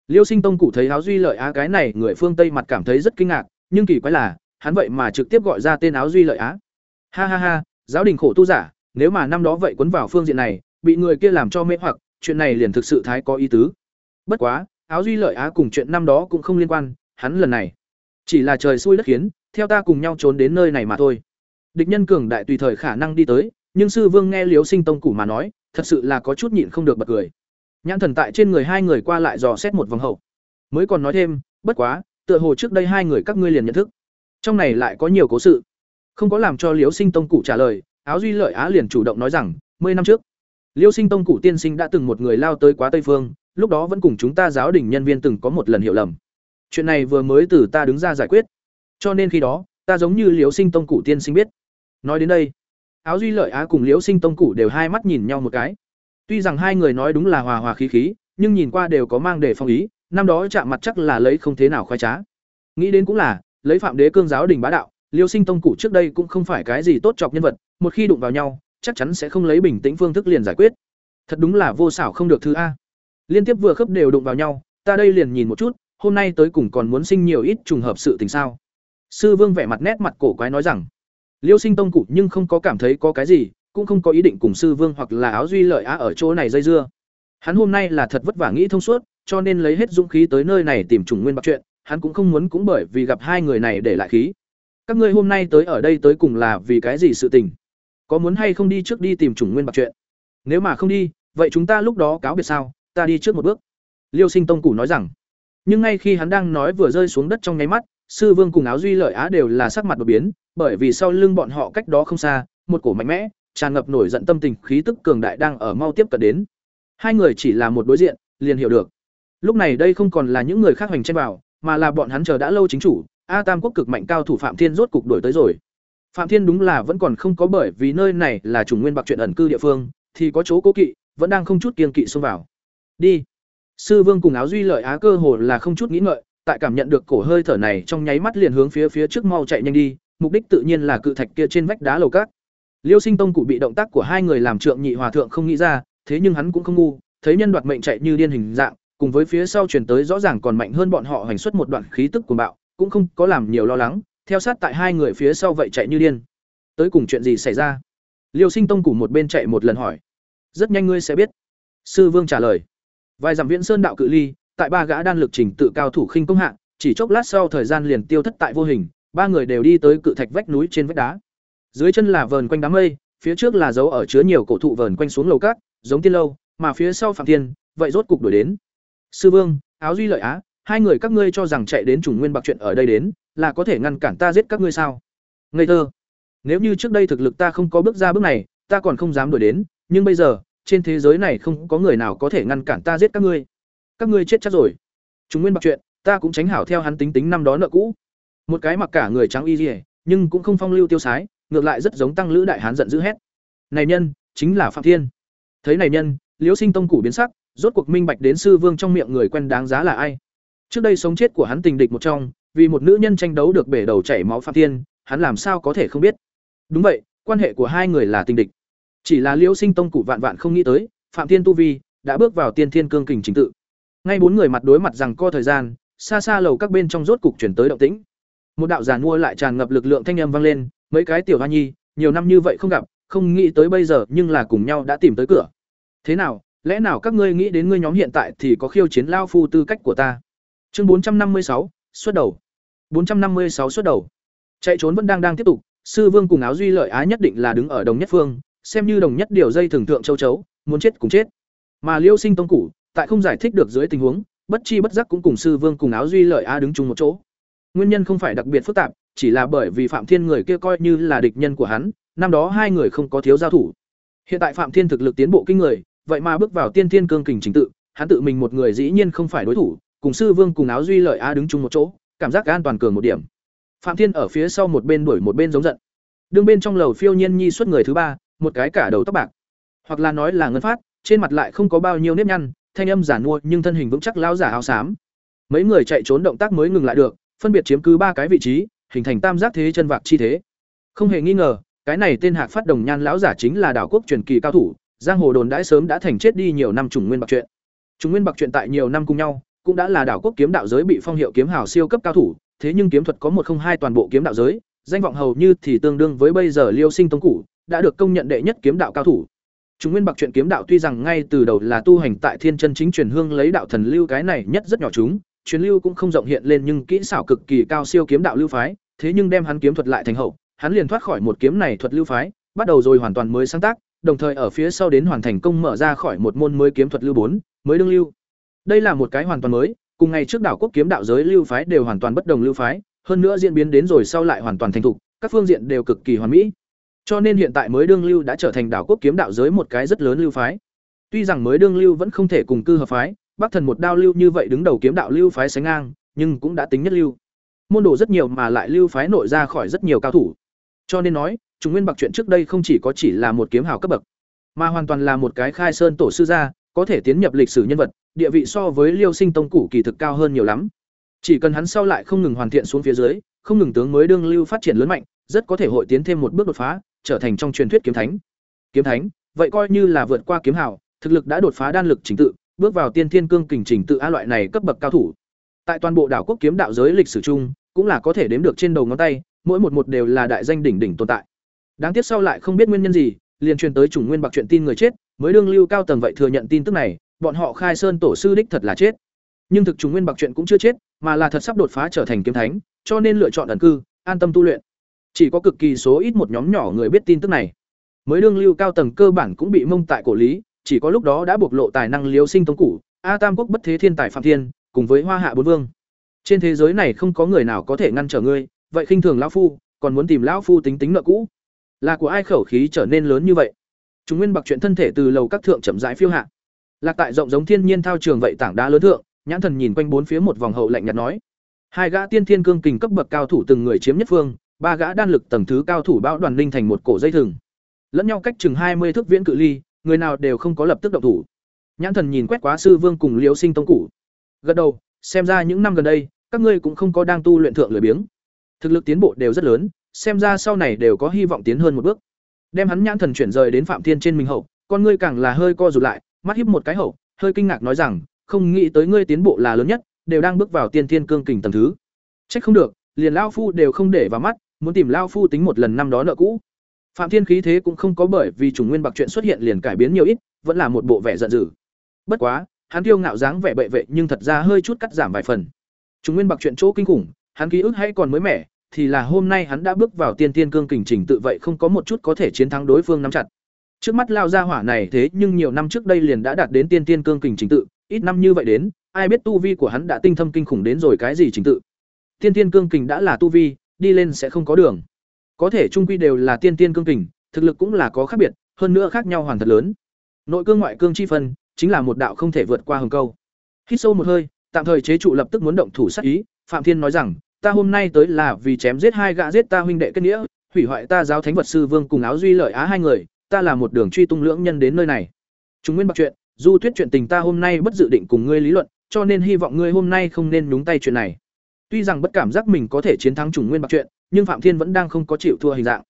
liêu sinh tông cụ thấy áo duy lợi á cái này, người phương tây mặt cảm thấy rất kinh ngạc, nhưng kỳ quái là, hắn vậy mà trực tiếp gọi ra tên áo duy lợi á. Ha ha ha, giáo đình khổ tu giả, nếu mà năm đó vậy quấn vào phương diện này, bị người kia làm cho mê hoặc, chuyện này liền thực sự thái có ý tứ. Bất quá, áo duy lợi á cùng chuyện năm đó cũng không liên quan, hắn lần này chỉ là trời xui đất khiến, theo ta cùng nhau trốn đến nơi này mà thôi. Địch nhân cường đại tùy thời khả năng đi tới, nhưng sư vương nghe Liêu sinh tông cụ mà nói, thật sự là có chút nhịn không được bật cười nhãn thần tại trên người hai người qua lại dò xét một vòng hậu. Mới còn nói thêm, bất quá, tựa hồ trước đây hai người các ngươi liền nhận thức. Trong này lại có nhiều cố sự. Không có làm cho liếu sinh tông cụ trả lời, áo duy lợi á liền chủ động nói rằng, mười năm trước liêu sinh tông cụ tiên sinh đã từng một người lao tới quá tây phương, lúc đó vẫn cùng chúng ta giáo đình nhân viên từng có một lần hiểu lầm. Chuyện này vừa mới từ ta đứng ra giải quyết. Cho nên khi đó, ta giống như liếu sinh tông cụ tiên sinh biết. Nói đến đây, áo duy lợi á cùng liễu sinh tông cụ đều hai mắt nhìn nhau một cái tuy rằng hai người nói đúng là hòa hòa khí khí, nhưng nhìn qua đều có mang đề phong ý, năm đó chạm mặt chắc là lấy không thế nào khoái trá. Nghĩ đến cũng là, lấy phạm đế cương giáo đình bá đạo, liêu sinh tông cụ trước đây cũng không phải cái gì tốt chọc nhân vật, một khi đụng vào nhau, chắc chắn sẽ không lấy bình tĩnh phương thức liền giải quyết. Thật đúng là vô xảo không được thứ a. Liên tiếp vừa khớp đều đụng vào nhau, ta đây liền nhìn một chút, hôm nay tới cùng còn muốn sinh nhiều ít trùng hợp sự tình sao? Sư vương vẻ mặt nét mặt cổ quái nói rằng, liêu sinh tông cụ nhưng không có cảm thấy có cái gì cũng không có ý định cùng sư vương hoặc là áo duy lợi á ở chỗ này dây dưa. Hắn hôm nay là thật vất vả nghĩ thông suốt, cho nên lấy hết dũng khí tới nơi này tìm chủng nguyên bạc chuyện, hắn cũng không muốn cũng bởi vì gặp hai người này để lại khí. Các ngươi hôm nay tới ở đây tới cùng là vì cái gì sự tình? Có muốn hay không đi trước đi tìm chủng nguyên bạc chuyện? Nếu mà không đi, vậy chúng ta lúc đó cáo biệt sao? Ta đi trước một bước. Liêu sinh tông cụ nói rằng. Nhưng ngay khi hắn đang nói vừa rơi xuống đất trong nháy mắt, sư vương cùng áo duy lợi á đều là sắc mặt đột biến, bởi vì sau lưng bọn họ cách đó không xa, một cổ mạnh mẽ tràn ngập nổi giận tâm tình, khí tức cường đại đang ở mau tiếp cận đến. Hai người chỉ là một đối diện, liền hiểu được. Lúc này đây không còn là những người khác hoành trên vào, mà là bọn hắn chờ đã lâu chính chủ, a tam quốc cực mạnh cao thủ phạm thiên rốt cục đổi tới rồi. Phạm thiên đúng là vẫn còn không có bởi vì nơi này là chủng nguyên bạc chuyện ẩn cư địa phương, thì có chỗ cố kỵ, vẫn đang không chút kiên kỵ xông vào. Đi. Sư vương cùng áo duy lợi á cơ hồ là không chút nghĩ ngợi, tại cảm nhận được cổ hơi thở này trong nháy mắt liền hướng phía phía trước mau chạy nhanh đi, mục đích tự nhiên là cự thạch kia trên vách đá lầu cát liêu sinh tông cụ bị động tác của hai người làm trượng nhị hòa thượng không nghĩ ra, thế nhưng hắn cũng không ngu, thấy nhân đoạt mệnh chạy như điên hình dạng, cùng với phía sau truyền tới rõ ràng còn mạnh hơn bọn họ hành xuất một đoạn khí tức cuồng bạo, cũng không có làm nhiều lo lắng, theo sát tại hai người phía sau vậy chạy như điên. Tới cùng chuyện gì xảy ra? Liêu sinh tông cụ một bên chạy một lần hỏi. Rất nhanh ngươi sẽ biết. Sư vương trả lời. Vài dặm viễn sơn đạo cự ly, tại ba gã đan lực trình tự cao thủ khinh công hạng chỉ chốc lát sau thời gian liền tiêu thất tại vô hình, ba người đều đi tới cự thạch vách núi trên vách đá dưới chân là vờn quanh đám mây, phía trước là dấu ở chứa nhiều cổ thụ vờn quanh xuống lầu cát giống tiên lâu, mà phía sau phạm thiên, vậy rốt cục đuổi đến. Sư vương, áo duy lợi á, hai người các ngươi cho rằng chạy đến chủng nguyên bạc chuyện ở đây đến, là có thể ngăn cản ta giết các ngươi sao? Ngây thơ. Nếu như trước đây thực lực ta không có bước ra bước này, ta còn không dám đuổi đến, nhưng bây giờ, trên thế giới này không có người nào có thể ngăn cản ta giết các ngươi. Các ngươi chết chắc rồi. Chúng nguyên bạc chuyện, ta cũng tránh hảo theo hắn tính tính năm đó nợ cũ. Một cái mặc cả người trắng y dỉa nhưng cũng không phong lưu tiêu sái ngược lại rất giống tăng lữ đại hán giận dữ hét. Này nhân, chính là phạm thiên. Thấy này nhân, liễu sinh tông củ biến sắc, rốt cuộc minh bạch đến sư vương trong miệng người quen đáng giá là ai. Trước đây sống chết của hắn tình địch một trong, vì một nữ nhân tranh đấu được bể đầu chảy máu phạm thiên, hắn làm sao có thể không biết. Đúng vậy, quan hệ của hai người là tình địch. Chỉ là liễu sinh tông cụ vạn vạn không nghĩ tới, phạm thiên tu vi đã bước vào tiên thiên cương kình chính tự. Ngay bốn người mặt đối mặt rằng co thời gian, xa xa lầu các bên trong rốt cục chuyển tới động tĩnh. Một đạo giàn mua lại tràn ngập lực lượng thanh âm vang lên mấy cái tiểu hoa nhi nhiều năm như vậy không gặp không nghĩ tới bây giờ nhưng là cùng nhau đã tìm tới cửa thế nào lẽ nào các ngươi nghĩ đến ngươi nhóm hiện tại thì có khiêu chiến lao phu tư cách của ta Chương 456, xuất đầu. 456 xuất đầu. Chạy trốn vẫn đang đang tiếp tục, sư vương cùng áo duy lợi á nhất định là đứng ở đồng nhất phương, xem như đồng nhất điều dây thường thượng châu chấu, muốn chết cùng chết. Mà Liêu Sinh tông củ, tại không giải thích được dưới tình huống, bất chi bất giác cũng cùng sư vương cùng áo duy lợi á đứng chung một chỗ. Nguyên nhân không phải đặc biệt phức tạp, chỉ là bởi vì Phạm Thiên người kia coi như là địch nhân của hắn, năm đó hai người không có thiếu giao thủ. Hiện tại Phạm Thiên thực lực tiến bộ kinh người, vậy mà bước vào tiên thiên cương kình trình tự, hắn tự mình một người dĩ nhiên không phải đối thủ, cùng sư vương cùng áo duy lợi á đứng chung một chỗ, cảm giác an toàn cường một điểm. Phạm Thiên ở phía sau một bên đuổi một bên giống giận. Đương bên trong lầu phiêu nhiên nhi xuất người thứ ba, một cái cả đầu tóc bạc, hoặc là nói là ngân phát, trên mặt lại không có bao nhiêu nếp nhăn, thanh âm giản mua nhưng thân hình vững chắc lão giả áo xám. Mấy người chạy trốn động tác mới ngừng lại được, phân biệt chiếm cứ ba cái vị trí, hình thành tam giác thế chân vạc chi thế. Không hề nghi ngờ, cái này tên Hạc Phát Đồng Nhan lão giả chính là đảo quốc truyền kỳ cao thủ, giang hồ đồn đãi sớm đã thành chết đi nhiều năm trùng nguyên bạc chuyện. Trùng nguyên bạc chuyện tại nhiều năm cùng nhau, cũng đã là đảo quốc kiếm đạo giới bị phong hiệu kiếm hào siêu cấp cao thủ, thế nhưng kiếm thuật có một không hai toàn bộ kiếm đạo giới, danh vọng hầu như thì tương đương với bây giờ Liêu Sinh Tông cũ, đã được công nhận đệ nhất kiếm đạo cao thủ. trùng nguyên bạc chuyện kiếm đạo tuy rằng ngay từ đầu là tu hành tại Thiên Chân Chính truyền hương lấy đạo thần lưu cái này nhất rất nhỏ chúng, truyền lưu cũng không rộng hiện lên nhưng kỹ xảo cực kỳ cao siêu kiếm đạo lưu phái, thế nhưng đem hắn kiếm thuật lại thành hậu, hắn liền thoát khỏi một kiếm này thuật lưu phái, bắt đầu rồi hoàn toàn mới sáng tác, đồng thời ở phía sau đến hoàn thành công mở ra khỏi một môn mới kiếm thuật lưu bốn, mới đương lưu. Đây là một cái hoàn toàn mới, cùng ngày trước đảo quốc kiếm đạo giới lưu phái đều hoàn toàn bất đồng lưu phái, hơn nữa diễn biến đến rồi sau lại hoàn toàn thành thục, các phương diện đều cực kỳ hoàn mỹ. Cho nên hiện tại mới đương lưu đã trở thành đảo quốc kiếm đạo giới một cái rất lớn lưu phái. Tuy rằng mới đương lưu vẫn không thể cùng cư hợp phái, Bắc Thần một đao lưu như vậy đứng đầu kiếm đạo lưu phái sánh ngang, nhưng cũng đã tính nhất lưu. Môn đồ rất nhiều mà lại lưu phái nội ra khỏi rất nhiều cao thủ. Cho nên nói, chúng nguyên bạc chuyện trước đây không chỉ có chỉ là một kiếm hào cấp bậc, mà hoàn toàn là một cái khai sơn tổ sư gia, có thể tiến nhập lịch sử nhân vật, địa vị so với Liêu Sinh Tông cũ kỳ thực cao hơn nhiều lắm. Chỉ cần hắn sau lại không ngừng hoàn thiện xuống phía dưới, không ngừng tướng mới đương lưu phát triển lớn mạnh, rất có thể hội tiến thêm một bước đột phá, trở thành trong truyền thuyết kiếm thánh. Kiếm thánh, vậy coi như là vượt qua kiếm hào, thực lực đã đột phá đan lực chính tự, bước vào tiên thiên cương kình trình tự a loại này cấp bậc cao thủ. Tại toàn bộ đảo quốc kiếm đạo giới lịch sử chung, cũng là có thể đếm được trên đầu ngón tay, mỗi một một đều là đại danh đỉnh đỉnh tồn tại. Đáng tiếc sau lại không biết nguyên nhân gì, liền truyền tới chủng nguyên bạc chuyện tin người chết, mới đương lưu cao tầng vậy thừa nhận tin tức này, bọn họ khai sơn tổ sư đích thật là chết. Nhưng thực chủng nguyên bạc chuyện cũng chưa chết, mà là thật sắp đột phá trở thành kiếm thánh, cho nên lựa chọn ẩn cư, an tâm tu luyện. Chỉ có cực kỳ số ít một nhóm nhỏ người biết tin tức này. Mới đương lưu cao tầng cơ bản cũng bị mông tại cổ lý, chỉ có lúc đó đã bộc lộ tài năng liếu sinh tông cũ, A Tam quốc bất thế thiên tài phạm thiên, cùng với Hoa Hạ bốn vương. Trên thế giới này không có người nào có thể ngăn trở ngươi, vậy khinh thường lão phu, còn muốn tìm lão phu tính tính nợ cũ. Là của ai khẩu khí trở nên lớn như vậy? Chúng nguyên bạc chuyện thân thể từ lầu các thượng chậm rãi phiêu hạ. Lạc tại rộng giống thiên nhiên thao trường vậy tảng đá lớn thượng, nhãn thần nhìn quanh bốn phía một vòng hậu lạnh nhạt nói: Hai gã tiên thiên cương kình cấp bậc cao thủ từng người chiếm nhất phương, ba gã đan lực tầng thứ cao thủ bão đoàn linh thành một cổ dây thừng. Lẫn nhau cách chừng hai mươi thước viễn cự ly, người nào đều không có lập tức động thủ. Nhãn thần nhìn quét quá sư vương cùng Liễu Sinh tông cũ Gật đầu, xem ra những năm gần đây, các ngươi cũng không có đang tu luyện thượng lười biếng. Thực lực tiến bộ đều rất lớn, xem ra sau này đều có hy vọng tiến hơn một bước. Đem hắn nhãn thần chuyển rời đến Phạm Thiên trên mình hậu, con ngươi càng là hơi co rụt lại, mắt híp một cái hậu, hơi kinh ngạc nói rằng, không nghĩ tới ngươi tiến bộ là lớn nhất, đều đang bước vào tiên thiên cương kình tầng thứ. Trách không được, liền lão phu đều không để vào mắt, muốn tìm lão phu tính một lần năm đó nợ cũ. Phạm Thiên khí thế cũng không có bởi vì chủng nguyên bạc chuyện xuất hiện liền cải biến nhiều ít, vẫn là một bộ vẻ giận dữ. Bất quá, hắn kiêu ngạo dáng vẻ bệ vệ nhưng thật ra hơi chút cắt giảm vài phần. Chủng nguyên bạc chuyện chỗ kinh khủng, hắn ký ức hay còn mới mẻ, thì là hôm nay hắn đã bước vào tiên tiên cương kình trình tự vậy không có một chút có thể chiến thắng đối phương nắm chặt. Trước mắt lao ra hỏa này thế nhưng nhiều năm trước đây liền đã đạt đến tiên tiên cương kình trình tự, ít năm như vậy đến, ai biết tu vi của hắn đã tinh thâm kinh khủng đến rồi cái gì trình tự. Tiên tiên cương kình đã là tu vi, đi lên sẽ không có đường. Có thể trung quy đều là tiên tiên cương kình, thực lực cũng là có khác biệt, hơn nữa khác nhau hoàn thật lớn. Nội cương ngoại cương chi phân, chính là một đạo không thể vượt qua hừng câu. Hít sâu một hơi, tạm thời chế trụ lập tức muốn động thủ sát ý, Phạm Thiên nói rằng, ta hôm nay tới là vì chém giết hai gã giết ta huynh đệ kết nghĩa, hủy hoại ta giáo thánh vật sư vương cùng áo duy lợi á hai người, ta là một đường truy tung lưỡng nhân đến nơi này. Chúng nguyên bạc chuyện, du thuyết chuyện tình ta hôm nay bất dự định cùng ngươi lý luận, cho nên hy vọng ngươi hôm nay không nên nhúng tay chuyện này. Tuy rằng bất cảm giác mình có thể chiến thắng trùng nguyên bạc chuyện, nhưng Phạm Thiên vẫn đang không có chịu thua hình dạng.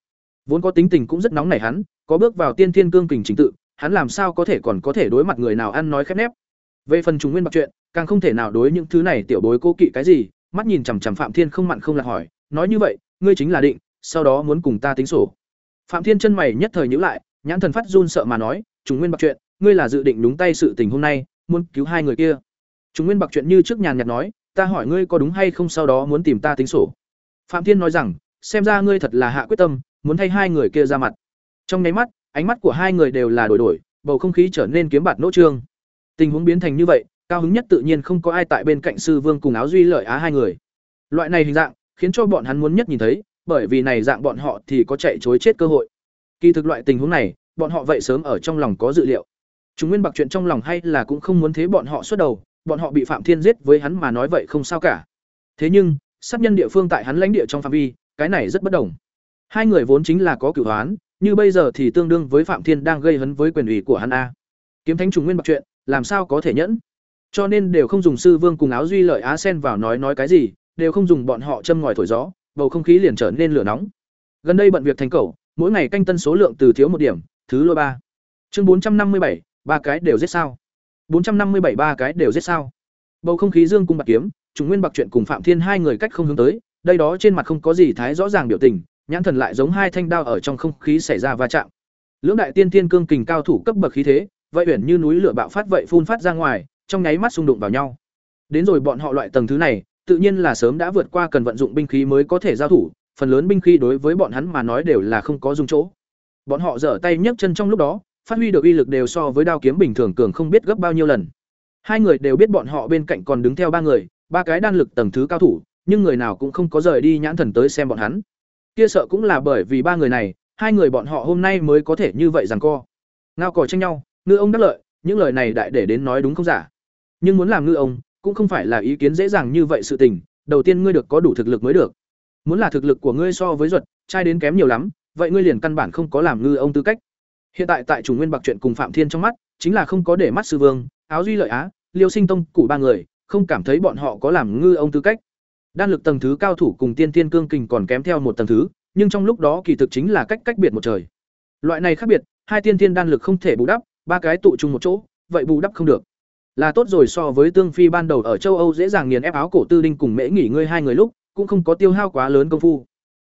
Vốn có tính tình cũng rất nóng nảy hắn, có bước vào tiên thiên cương kình chính tự, hắn làm sao có thể còn có thể đối mặt người nào ăn nói khép nép. Về phần trùng nguyên bạc chuyện, càng không thể nào đối những thứ này tiểu bối cố kỵ cái gì, mắt nhìn chằm chằm Phạm Thiên không mặn không lạc hỏi, nói như vậy, ngươi chính là định, sau đó muốn cùng ta tính sổ. Phạm Thiên chân mày nhất thời nhíu lại, nhãn thần phát run sợ mà nói, trùng nguyên bạc chuyện, ngươi là dự định đúng tay sự tình hôm nay, muốn cứu hai người kia. Trùng nguyên bạc chuyện như trước nhàn nhạt nói, ta hỏi ngươi có đúng hay không sau đó muốn tìm ta tính sổ phạm thiên nói rằng, xem ra ngươi thật là hạ quyết tâm, muốn thay hai người kia ra mặt. Trong nháy mắt, ánh mắt của hai người đều là đổi đổi, bầu không khí trở nên kiếm bạt nỗ trương. Tình huống biến thành như vậy, cao hứng nhất tự nhiên không có ai tại bên cạnh sư vương cùng áo duy lợi á hai người. Loại này hình dạng, khiến cho bọn hắn muốn nhất nhìn thấy, bởi vì này dạng bọn họ thì có chạy chối chết cơ hội. Kỳ thực loại tình huống này, bọn họ vậy sớm ở trong lòng có dự liệu. Chúng nguyên bạc chuyện trong lòng hay là cũng không muốn thế bọn họ xuất đầu, bọn họ bị phạm thiên giết với hắn mà nói vậy không sao cả. Thế nhưng sát nhân địa phương tại hắn lãnh địa trong phạm vi, cái này rất bất đồng. Hai người vốn chính là có cửu hoán, như bây giờ thì tương đương với phạm thiên đang gây hấn với quyền ủy của hắn a. Kiếm thánh trùng nguyên bạc chuyện, làm sao có thể nhẫn? Cho nên đều không dùng sư vương cùng áo duy lợi á sen vào nói nói cái gì, đều không dùng bọn họ châm ngòi thổi gió, bầu không khí liền trở nên lửa nóng. Gần đây bận việc thành cầu mỗi ngày canh tân số lượng từ thiếu một điểm, thứ lôi ba. Chương bốn trăm năm mươi bảy, ba cái đều giết sao? Bốn trăm năm mươi bảy, ba cái đều giết sao? Bầu không khí dương cung bạc kiếm trùng nguyên bạc chuyện cùng phạm thiên hai người cách không hướng tới, đây đó trên mặt không có gì thái rõ ràng biểu tình, nhãn thần lại giống hai thanh đao ở trong không khí xảy ra va chạm. Lưỡng đại tiên tiên cương kình cao thủ cấp bậc khí thế, vậy uyển như núi lửa bạo phát vậy phun phát ra ngoài, trong nháy mắt xung đụng vào nhau. Đến rồi bọn họ loại tầng thứ này, tự nhiên là sớm đã vượt qua cần vận dụng binh khí mới có thể giao thủ, phần lớn binh khí đối với bọn hắn mà nói đều là không có dùng chỗ. Bọn họ giở tay nhấc chân trong lúc đó, phát huy được uy lực đều so với đao kiếm bình thường cường không biết gấp bao nhiêu lần. Hai người đều biết bọn họ bên cạnh còn đứng theo ba người ba cái đan lực tầng thứ cao thủ nhưng người nào cũng không có rời đi nhãn thần tới xem bọn hắn. Kia sợ cũng là bởi vì ba người này hai người bọn họ hôm nay mới có thể như vậy rằng co. Ngao cỏ tranh nhau ngư ông đắc lợi những lời này đại để đến nói đúng không giả? Nhưng muốn làm ngư ông cũng không phải là ý kiến dễ dàng như vậy sự tình đầu tiên ngươi được có đủ thực lực mới được. Muốn là thực lực của ngươi so với ruột, trai đến kém nhiều lắm vậy ngươi liền căn bản không có làm ngư ông tư cách. Hiện tại tại chủ nguyên bạc chuyện cùng phạm thiên trong mắt chính là không có để mắt sư vương áo duy lợi á liêu sinh tông củ ba người không cảm thấy bọn họ có làm ngư ông tư cách. Đan lực tầng thứ cao thủ cùng tiên tiên cương kình còn kém theo một tầng thứ, nhưng trong lúc đó kỳ thực chính là cách cách biệt một trời. Loại này khác biệt, hai tiên tiên đan lực không thể bù đắp, ba cái tụ chung một chỗ, vậy bù đắp không được. Là tốt rồi so với tương phi ban đầu ở châu âu dễ dàng nghiền ép áo cổ tư đinh cùng mễ nghỉ ngơi hai người lúc, cũng không có tiêu hao quá lớn công phu.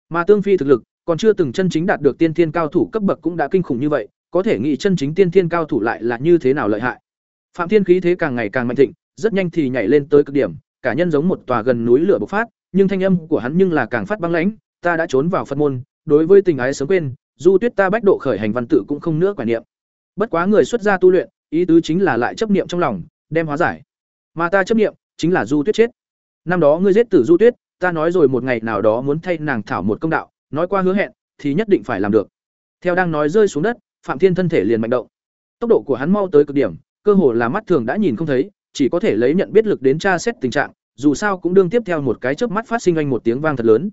Mà tương phi thực lực, còn chưa từng chân chính đạt được tiên thiên cao thủ cấp bậc cũng đã kinh khủng như vậy, có thể nghĩ chân chính tiên thiên cao thủ lại là như thế nào lợi hại. Phạm thiên khí thế càng ngày càng mạnh thịnh rất nhanh thì nhảy lên tới cực điểm, cả nhân giống một tòa gần núi lửa bộc phát, nhưng thanh âm của hắn nhưng là càng phát băng lãnh, ta đã trốn vào phật môn, đối với tình ái sớm quên, du tuyết ta bách độ khởi hành văn tự cũng không nữa quả niệm. Bất quá người xuất gia tu luyện, ý tứ chính là lại chấp niệm trong lòng, đem hóa giải. Mà ta chấp niệm, chính là du tuyết chết. Năm đó ngươi giết tử du tuyết, ta nói rồi một ngày nào đó muốn thay nàng thảo một công đạo, nói qua hứa hẹn, thì nhất định phải làm được. Theo đang nói rơi xuống đất, phạm thiên thân thể liền mạnh động. Tốc độ của hắn mau tới cực điểm, cơ hồ là mắt thường đã nhìn không thấy chỉ có thể lấy nhận biết lực đến tra xét tình trạng, dù sao cũng đương tiếp theo một cái chớp mắt phát sinh anh một tiếng vang thật lớn.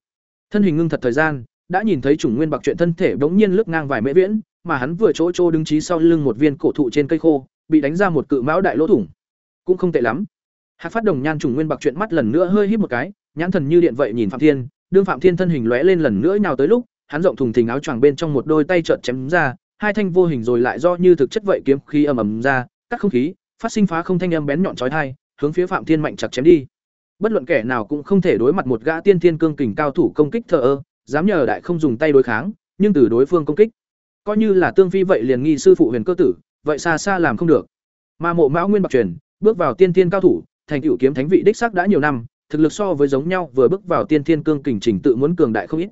Thân hình ngưng thật thời gian, đã nhìn thấy chủng nguyên bạc chuyện thân thể bỗng nhiên lướt ngang vài mễ viễn, mà hắn vừa chỗ chỗ đứng trí sau lưng một viên cổ thụ trên cây khô, bị đánh ra một cự mão đại lỗ thủng. Cũng không tệ lắm. Hạc phát đồng nhan chủng nguyên bạc chuyện mắt lần nữa hơi hít một cái, nhãn thần như điện vậy nhìn phạm thiên, đương phạm thiên thân hình lóe lên lần nữa nhào tới lúc, hắn rộng thùng thình áo choàng bên trong một đôi tay trợn chém ra, hai thanh vô hình rồi lại do như thực chất vậy kiếm khí ầm ầm ra, cắt không khí phát sinh phá không thanh âm bén nhọn chói tai hướng phía phạm thiên mạnh chặt chém đi. Bất luận kẻ nào cũng không thể đối mặt một gã tiên thiên cương kình cao thủ công kích thờ ơ, dám nhờ đại không dùng tay đối kháng, nhưng từ đối phương công kích, coi như là tương phi vậy liền nghi sư phụ huyền cơ tử, vậy xa xa làm không được. Mà mộ mão nguyên bạc truyền, bước vào tiên thiên cao thủ, thành tựu kiếm thánh vị đích xác đã nhiều năm, thực lực so với giống nhau vừa bước vào tiên thiên cương kình trình tự muốn cường đại không ít.